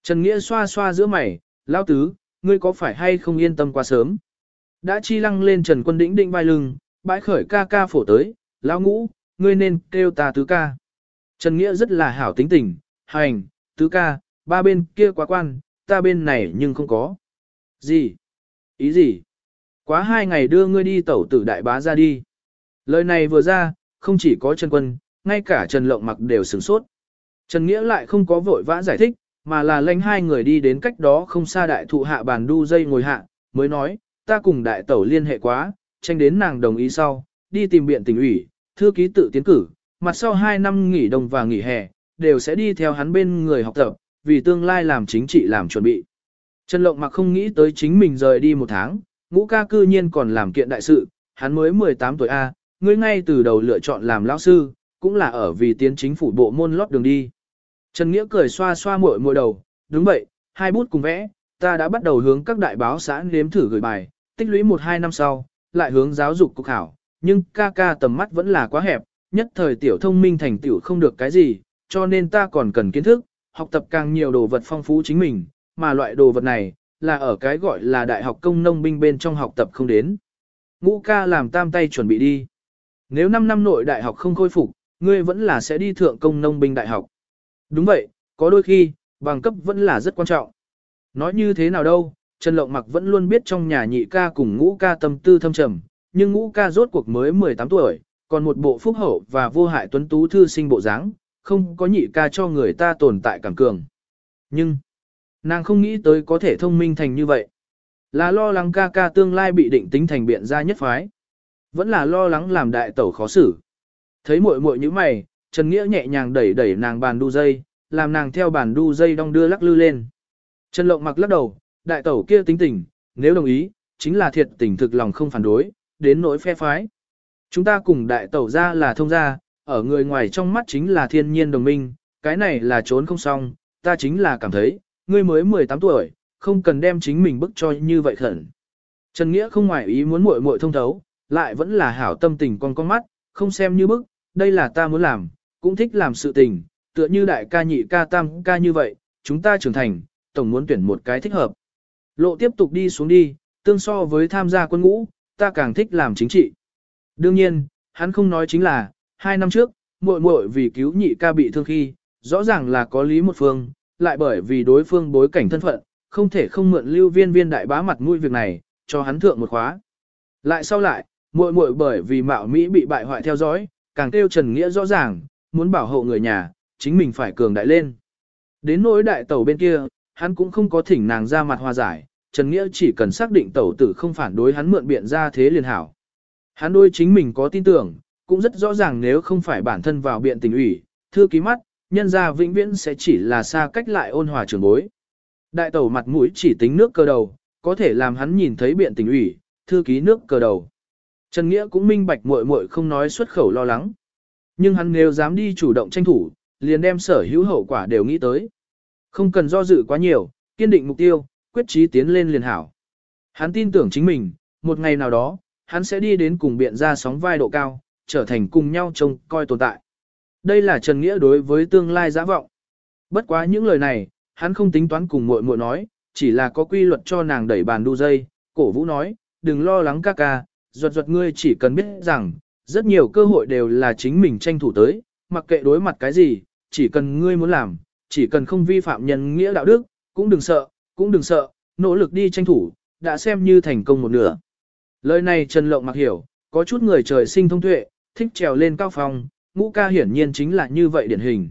Trần Nghĩa xoa xoa giữa mày, lão tứ, ngươi có phải hay không yên tâm quá sớm? Đã chi lăng lên Trần Quân đĩnh định vai lưng, bãi khởi ca ca phổ tới, lão ngũ, ngươi nên kêu ta tứ ca. Trần Nghĩa rất là hảo tính tình, hành, tứ ca, ba bên kia quá quan, ta bên này nhưng không có. Gì? Ý gì? Quá hai ngày đưa ngươi đi tẩu tử đại bá ra đi. Lời này vừa ra, không chỉ có Trần Quân, ngay cả Trần Lộng mặc đều sửng sốt. Trần Nghĩa lại không có vội vã giải thích, mà là lãnh hai người đi đến cách đó không xa đại thụ hạ bàn đu dây ngồi hạ, mới nói, ta cùng đại tẩu liên hệ quá, tranh đến nàng đồng ý sau, đi tìm biện tỉnh ủy, thư ký tự tiến cử, mặt sau 2 năm nghỉ đông và nghỉ hè, đều sẽ đi theo hắn bên người học tập, vì tương lai làm chính trị làm chuẩn bị. Trần Lộng mặc không nghĩ tới chính mình rời đi một tháng, ngũ ca cư nhiên còn làm kiện đại sự, hắn mới 18 tuổi A, ngươi ngay từ đầu lựa chọn làm lão sư, cũng là ở vì tiến chính phủ bộ môn lót đường đi. Trần Nghĩa cười xoa xoa muội muội đầu, đúng vậy, hai bút cùng vẽ, ta đã bắt đầu hướng các đại báo xã nếm thử gửi bài, tích lũy một hai năm sau, lại hướng giáo dục cục khảo, nhưng ca ca tầm mắt vẫn là quá hẹp, nhất thời tiểu thông minh thành tiểu không được cái gì, cho nên ta còn cần kiến thức, học tập càng nhiều đồ vật phong phú chính mình, mà loại đồ vật này, là ở cái gọi là đại học công nông binh bên trong học tập không đến. Ngũ ca làm tam tay chuẩn bị đi. Nếu 5 năm nội đại học không khôi phục, ngươi vẫn là sẽ đi thượng công nông binh đại học. Đúng vậy, có đôi khi, bằng cấp vẫn là rất quan trọng. Nói như thế nào đâu, Trần Lộng Mặc vẫn luôn biết trong nhà nhị ca cùng ngũ ca tâm tư thâm trầm, nhưng ngũ ca rốt cuộc mới 18 tuổi, còn một bộ phúc hậu và vô hại tuấn tú thư sinh bộ dáng, không có nhị ca cho người ta tồn tại cảm cường. Nhưng, nàng không nghĩ tới có thể thông minh thành như vậy. Là lo lắng ca ca tương lai bị định tính thành biện gia nhất phái. Vẫn là lo lắng làm đại tẩu khó xử. Thấy muội muội như mày, Trần Nghĩa nhẹ nhàng đẩy đẩy nàng bàn đu dây, làm nàng theo bàn đu dây đong đưa lắc lư lên. Trần Lộng mặc lắc đầu, đại tẩu kia tính tình, nếu đồng ý, chính là thiệt tình thực lòng không phản đối, đến nỗi phe phái. Chúng ta cùng đại tẩu ra là thông gia, ở người ngoài trong mắt chính là thiên nhiên đồng minh, cái này là trốn không xong, ta chính là cảm thấy, ngươi mới 18 tuổi, không cần đem chính mình bức cho như vậy khẩn. Trần Nghĩa không ngoài ý muốn muội muội thông thấu, lại vẫn là hảo tâm tình con con mắt, không xem như bức, đây là ta muốn làm, cũng thích làm sự tình, tựa như đại ca nhị ca tam ca như vậy, chúng ta trưởng thành, tổng muốn tuyển một cái thích hợp. Lộ tiếp tục đi xuống đi, tương so với tham gia quân ngũ, ta càng thích làm chính trị. Đương nhiên, hắn không nói chính là, hai năm trước, muội muội vì cứu nhị ca bị thương khi, rõ ràng là có lý một phương, lại bởi vì đối phương bối cảnh thân phận, không thể không mượn lưu viên viên đại bá mặt mũi việc này, cho hắn thượng một khóa. Lại sau lại, muội muội bởi vì mạo Mỹ bị bại hoại theo dõi, càng kêu Trần Nghĩa rõ ràng, muốn bảo hộ người nhà, chính mình phải cường đại lên. Đến nỗi đại tẩu bên kia, hắn cũng không có thỉnh nàng ra mặt hòa giải, Trần Nghĩa chỉ cần xác định tẩu tử không phản đối hắn mượn biện ra thế liền hảo. Hắn đôi chính mình có tin tưởng, cũng rất rõ ràng nếu không phải bản thân vào biện tình ủy, thư ký mắt, nhân gia vĩnh viễn sẽ chỉ là xa cách lại ôn hòa trường bối. Đại tẩu mặt mũi chỉ tính nước cơ đầu, có thể làm hắn nhìn thấy biện tình ủy, thư ký nước cơ đầu. Trần Nghĩa cũng minh bạch muội muội không nói xuất khẩu lo lắng. Nhưng hắn nếu dám đi chủ động tranh thủ, liền đem sở hữu hậu quả đều nghĩ tới. Không cần do dự quá nhiều, kiên định mục tiêu, quyết chí tiến lên liền hảo. Hắn tin tưởng chính mình, một ngày nào đó, hắn sẽ đi đến cùng biện ra sóng vai độ cao, trở thành cùng nhau trông coi tồn tại. Đây là Trần Nghĩa đối với tương lai giả vọng. Bất quá những lời này, hắn không tính toán cùng muội muội nói, chỉ là có quy luật cho nàng đẩy bàn đu dây, cổ vũ nói, đừng lo lắng ca ca, ruột ruột ngươi chỉ cần biết rằng, rất nhiều cơ hội đều là chính mình tranh thủ tới, mặc kệ đối mặt cái gì, chỉ cần ngươi muốn làm, chỉ cần không vi phạm nhân nghĩa đạo đức, cũng đừng sợ, cũng đừng sợ, nỗ lực đi tranh thủ, đã xem như thành công một nửa. Lời này Trần Lộng mặc hiểu, có chút người trời sinh thông tuệ, thích trèo lên cao phong, ngũ ca hiển nhiên chính là như vậy điển hình.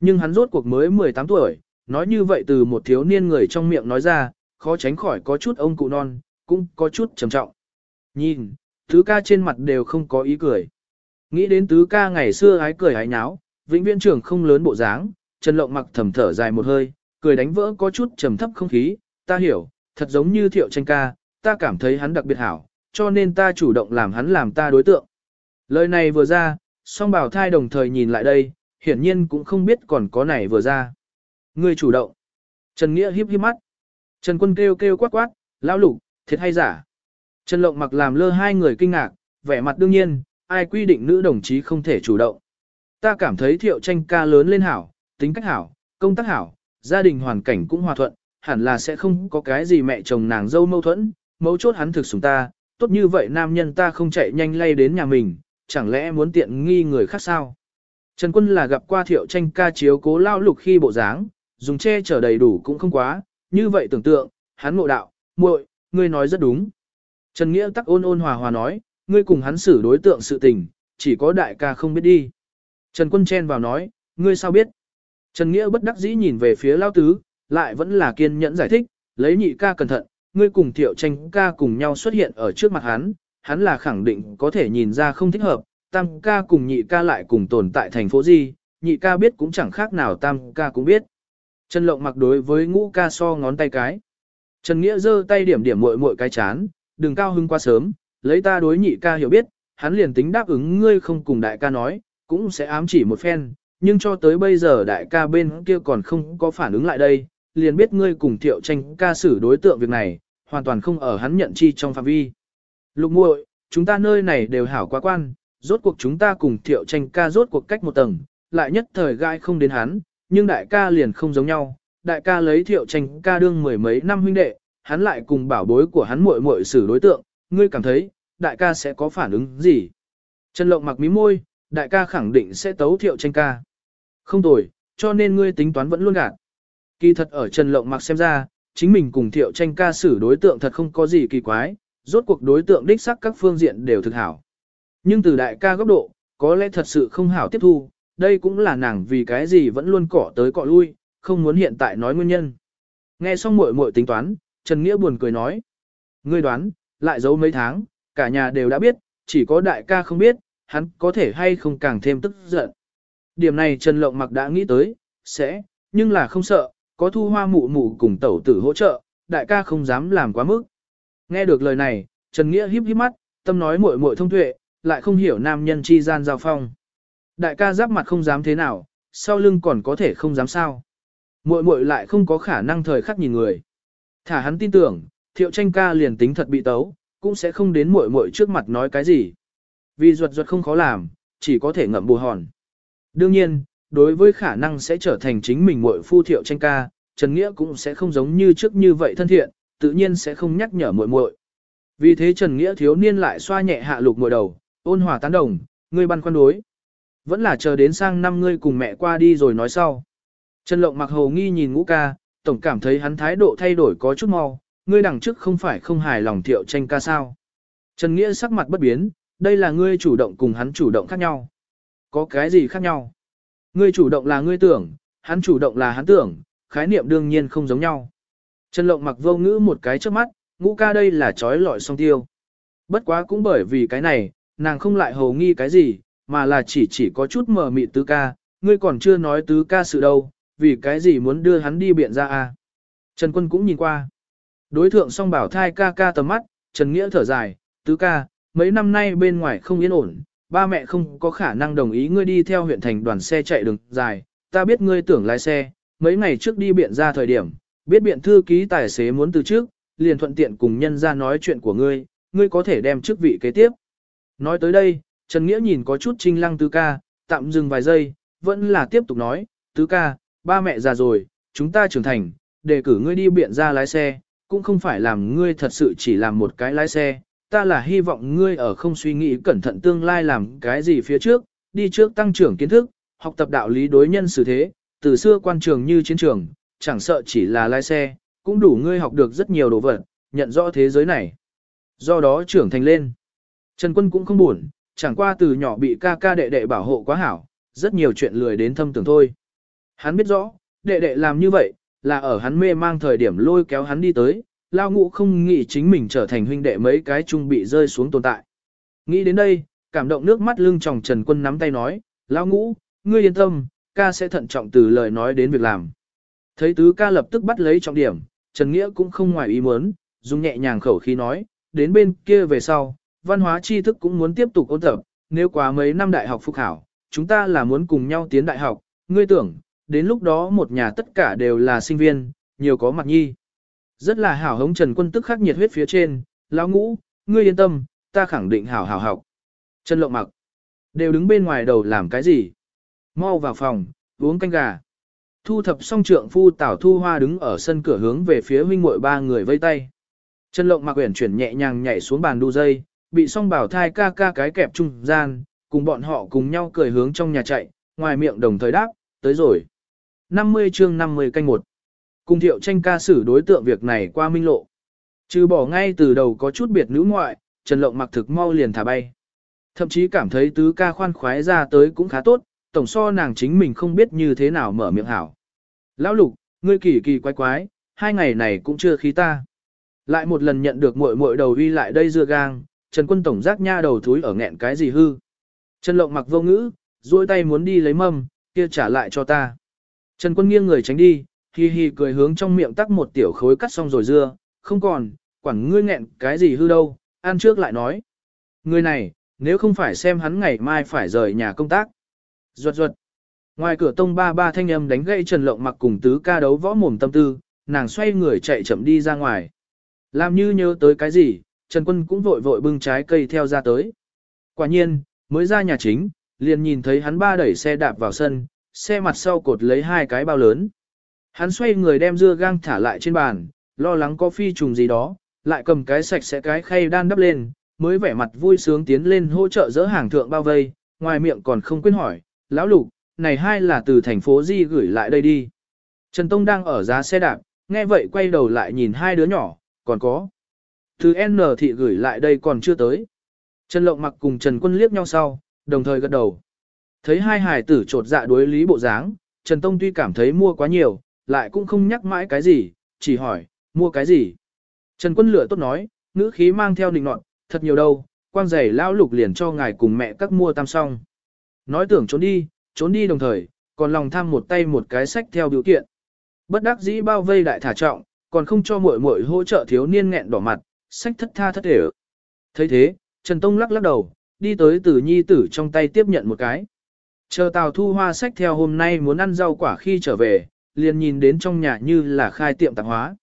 Nhưng hắn rốt cuộc mới 18 tuổi, nói như vậy từ một thiếu niên người trong miệng nói ra, khó tránh khỏi có chút ông cụ non, cũng có chút trầm trọng. Nhìn, tứ ca trên mặt đều không có ý cười. Nghĩ đến tứ ca ngày xưa ái cười ái nháo, vĩnh viễn trưởng không lớn bộ dáng, Trần Lộng mặc thầm thở dài một hơi, cười đánh vỡ có chút trầm thấp không khí, ta hiểu, thật giống như thiệu tranh ca, ta cảm thấy hắn đặc biệt hảo, cho nên ta chủ động làm hắn làm ta đối tượng. Lời này vừa ra, song bảo thai đồng thời nhìn lại đây, hiển nhiên cũng không biết còn có này vừa ra. Người chủ động. Trần Nghĩa hiếp hiếp mắt. Trần Quân kêu kêu quát quát, lão lục, thiệt hay giả. Trần Lộng mặc làm lơ hai người kinh ngạc, vẻ mặt đương nhiên, ai quy định nữ đồng chí không thể chủ động. Ta cảm thấy thiệu tranh ca lớn lên hảo, tính cách hảo, công tác hảo, gia đình hoàn cảnh cũng hòa thuận, hẳn là sẽ không có cái gì mẹ chồng nàng dâu mâu thuẫn, mấu chốt hắn thực sủng ta, tốt như vậy nam nhân ta không chạy nhanh lay đến nhà mình, chẳng lẽ muốn tiện nghi người khác sao? Trần Quân là gặp qua thiệu tranh ca chiếu cố lao lục khi bộ dáng, dùng che chở đầy đủ cũng không quá, như vậy tưởng tượng, hắn ngộ đạo, muội, ngươi nói rất đúng. Trần Nghĩa tắc ôn ôn hòa hòa nói, ngươi cùng hắn xử đối tượng sự tình, chỉ có đại ca không biết đi. Trần Quân chen vào nói, ngươi sao biết? Trần Nghĩa bất đắc dĩ nhìn về phía lao tứ, lại vẫn là kiên nhẫn giải thích, lấy nhị ca cẩn thận, ngươi cùng thiệu tranh ca cùng nhau xuất hiện ở trước mặt hắn, hắn là khẳng định có thể nhìn ra không thích hợp, tam ca cùng nhị ca lại cùng tồn tại thành phố gì, nhị ca biết cũng chẳng khác nào tam ca cũng biết. Trần Lộng mặc đối với ngũ ca so ngón tay cái. Trần Nghĩa giơ tay điểm điểm muội muội cái chán, đừng cao hưng quá sớm, lấy ta đối nhị ca hiểu biết, hắn liền tính đáp ứng ngươi không cùng đại ca nói, cũng sẽ ám chỉ một phen, nhưng cho tới bây giờ đại ca bên kia còn không có phản ứng lại đây, liền biết ngươi cùng thiệu tranh ca xử đối tượng việc này, hoàn toàn không ở hắn nhận chi trong phạm vi. Lục muội, chúng ta nơi này đều hảo quá quan, rốt cuộc chúng ta cùng thiệu tranh ca rốt cuộc cách một tầng, lại nhất thời gai không đến hắn, nhưng đại ca liền không giống nhau, đại ca lấy thiệu tranh ca đương mười mấy năm huynh đệ, hắn lại cùng bảo bối của hắn muội muội xử đối tượng, ngươi cảm thấy, đại ca sẽ có phản ứng gì? Trần Lộng mặc mí môi, đại ca khẳng định sẽ tấu thiệu tranh ca. Không tồi, cho nên ngươi tính toán vẫn luôn gạt. Kỳ thật ở Trần Lộng mặc xem ra, chính mình cùng thiệu tranh ca xử đối tượng thật không có gì kỳ quái, rốt cuộc đối tượng đích sắc các phương diện đều thực hảo. Nhưng từ đại ca góc độ, có lẽ thật sự không hảo tiếp thu, đây cũng là nàng vì cái gì vẫn luôn cỏ tới cọ lui, không muốn hiện tại nói nguyên nhân. Nghe xong muội muội tính toán, Trần Nghĩa buồn cười nói. Ngươi đoán, lại giấu mấy tháng, cả nhà đều đã biết, chỉ có đại ca không biết, hắn có thể hay không càng thêm tức giận. Điểm này Trần Lộng mặc đã nghĩ tới, sẽ, nhưng là không sợ, có thu hoa mụ mụ cùng tẩu tử hỗ trợ, đại ca không dám làm quá mức. Nghe được lời này, Trần Nghĩa híp híp mắt, tâm nói muội muội thông tuệ, lại không hiểu nam nhân chi gian giao phong. Đại ca giáp mặt không dám thế nào, sau lưng còn có thể không dám sao. Muội muội lại không có khả năng thời khắc nhìn người. Thả hắn tin tưởng, thiệu tranh ca liền tính thật bị tấu, cũng sẽ không đến muội muội trước mặt nói cái gì. Vì ruột ruột không khó làm, chỉ có thể ngậm bù hòn. Đương nhiên, đối với khả năng sẽ trở thành chính mình muội phu thiệu tranh ca, Trần Nghĩa cũng sẽ không giống như trước như vậy thân thiện, tự nhiên sẽ không nhắc nhở muội muội. Vì thế Trần Nghĩa thiếu niên lại xoa nhẹ hạ lục muội đầu, ôn hòa tán đồng, ngươi băn khoăn đối. Vẫn là chờ đến sang năm ngươi cùng mẹ qua đi rồi nói sau. Trần Lộng mặc hồ nghi nhìn ngũ ca, tổng cảm thấy hắn thái độ thay đổi có chút mau, ngươi đằng trước không phải không hài lòng thiệu tranh ca sao. Trần Nghĩa sắc mặt bất biến, đây là ngươi chủ động cùng hắn chủ động khác nhau. Có cái gì khác nhau? Ngươi chủ động là ngươi tưởng, hắn chủ động là hắn tưởng, khái niệm đương nhiên không giống nhau. Trần Lộng mặc vô ngữ một cái trước mắt, ngũ ca đây là trói lọi song tiêu. Bất quá cũng bởi vì cái này, nàng không lại hầu nghi cái gì, mà là chỉ chỉ có chút mờ mịt tứ ca, ngươi còn chưa nói tứ ca sự đâu, vì cái gì muốn đưa hắn đi biện ra a? Trần Quân cũng nhìn qua. Đối thượng song bảo thai ca ca tầm mắt, Trần Nghĩa thở dài, tứ ca, mấy năm nay bên ngoài không yên ổn, ba mẹ không có khả năng đồng ý ngươi đi theo huyện thành đoàn xe chạy đường dài, ta biết ngươi tưởng lái xe, mấy ngày trước đi biện ra thời điểm, biết biện thư ký tài xế muốn từ trước, liền thuận tiện cùng nhân ra nói chuyện của ngươi, ngươi có thể đem chức vị kế tiếp. Nói tới đây, Trần Nghĩa nhìn có chút trinh lăng tứ ca, tạm dừng vài giây, vẫn là tiếp tục nói, tứ ca, ba mẹ già rồi, chúng ta trưởng thành, đề cử ngươi đi biện ra lái xe, cũng không phải làm ngươi thật sự chỉ làm một cái lái xe, ta là hy vọng ngươi ở không suy nghĩ cẩn thận tương lai làm cái gì phía trước, đi trước tăng trưởng kiến thức, học tập đạo lý đối nhân xử thế, từ xưa quan trường như chiến trường, chẳng sợ chỉ là lái xe, cũng đủ ngươi học được rất nhiều đồ vật, nhận rõ thế giới này. Do đó trưởng thành lên. Trần Quân cũng không buồn, chẳng qua từ nhỏ bị ca ca đệ đệ bảo hộ quá hảo, rất nhiều chuyện lười đến thâm tưởng thôi. Hắn biết rõ, đệ đệ làm như vậy, là ở hắn mê mang thời điểm lôi kéo hắn đi tới, lao ngũ không nghĩ chính mình trở thành huynh đệ mấy cái chung bị rơi xuống tồn tại. Nghĩ đến đây, cảm động nước mắt lưng tròng Trần Quân nắm tay nói, lao ngũ, ngươi yên tâm, ca sẽ thận trọng từ lời nói đến việc làm. Thấy tứ ca lập tức bắt lấy trọng điểm, Trần Nghĩa cũng không ngoài ý muốn, dùng nhẹ nhàng khẩu khí nói, đến bên kia về sau, văn hóa tri thức cũng muốn tiếp tục ôn tập, nếu quá mấy năm đại học phúc hảo, chúng ta là muốn cùng nhau tiến đại học, ngươi tưởng, đến lúc đó một nhà tất cả đều là sinh viên, nhiều có mặt nhi. Rất là hảo hống Trần Quân tức khắc nhiệt huyết phía trên, lão ngũ, ngươi yên tâm, ta khẳng định hảo hảo học. Trần Lộng mặc, đều đứng bên ngoài đầu làm cái gì? Mau vào phòng, uống canh gà. Thu thập xong trượng phu Tảo Thu Hoa đứng ở sân cửa hướng về phía huynh muội ba người vây tay. Trần Lộng mặc uyển chuyển nhẹ nhàng nhảy xuống bàn đu dây, bị song bảo thai ca ca cái kẹp trung gian, cùng bọn họ cùng nhau cười hướng trong nhà chạy, ngoài miệng đồng thời đáp, tới rồi. 50 chương 50 canh một. Cùng thiệu tranh ca xử đối tượng việc này qua minh lộ. Trừ bỏ ngay từ đầu có chút biệt nữ ngoại, Trần Lộng mặc thực mau liền thả bay. Thậm chí cảm thấy tứ ca khoan khoái ra tới cũng khá tốt, tổng so nàng chính mình không biết như thế nào mở miệng hảo. Lão lục, ngươi kỳ kỳ quái quái, hai ngày này cũng chưa khí ta. Lại một lần nhận được muội muội đầu uy lại đây dưa gang, Trần Quân tổng giác nha đầu thúi ở nghẹn cái gì hư. Trần Lộng mặc vô ngữ, duỗi tay muốn đi lấy mâm, kia trả lại cho ta. Trần Quân nghiêng người tránh đi, hi hi cười hướng trong miệng tắc một tiểu khối cắt xong rồi dưa, không còn, quản ngươi nghẹn cái gì hư đâu, ăn trước lại nói. Người này, nếu không phải xem hắn ngày mai phải rời nhà công tác. Ruột ruột. Ngoài cửa tông ba ba thanh âm đánh gậy Trần Lộng mặc cùng tứ ca đấu võ mồm tâm tư, nàng xoay người chạy chậm đi ra ngoài. Làm như nhớ tới cái gì, Trần Quân cũng vội vội bưng trái cây theo ra tới. Quả nhiên, mới ra nhà chính, liền nhìn thấy hắn ba đẩy xe đạp vào sân, xe mặt sau cột lấy hai cái bao lớn. Hắn xoay người đem dưa gang thả lại trên bàn, lo lắng có phi trùng gì đó, lại cầm cái sạch sẽ cái khay đan đắp lên, mới vẻ mặt vui sướng tiến lên hỗ trợ dỡ hàng thượng bao vây, ngoài miệng còn không quên hỏi, lão lục, này hai là từ thành phố Di gửi lại đây đi. Trần Tông đang ở giá xe đạp, nghe vậy quay đầu lại nhìn hai đứa nhỏ, còn có. Từ N thị gửi lại đây còn chưa tới. Trần Lộng mặc cùng Trần Quân liếc nhau sau, đồng thời gật đầu. Thấy hai hài tử trột dạ đối lý bộ dáng, Trần Tông tuy cảm thấy mua quá nhiều, lại cũng không nhắc mãi cái gì, chỉ hỏi, mua cái gì. Trần Quân lựa tốt nói, ngữ khí mang theo định nọt, thật nhiều đâu, quang giày lao lục liền cho ngài cùng mẹ các mua tam song. Nói tưởng trốn đi, trốn đi đồng thời, còn lòng tham một tay một cái sách theo điều kiện. Bất đắc dĩ bao vây đại thả trọng, còn không cho muội muội hỗ trợ thiếu niên nghẹn đỏ mặt, sách thất tha thất để thấy thế, Trần Tông lắc lắc đầu, đi tới tử nhi tử trong tay tiếp nhận một cái. Chờ Tào Thu Hoa sách theo hôm nay muốn ăn rau quả khi trở về, liền nhìn đến trong nhà như là khai tiệm tạp hóa.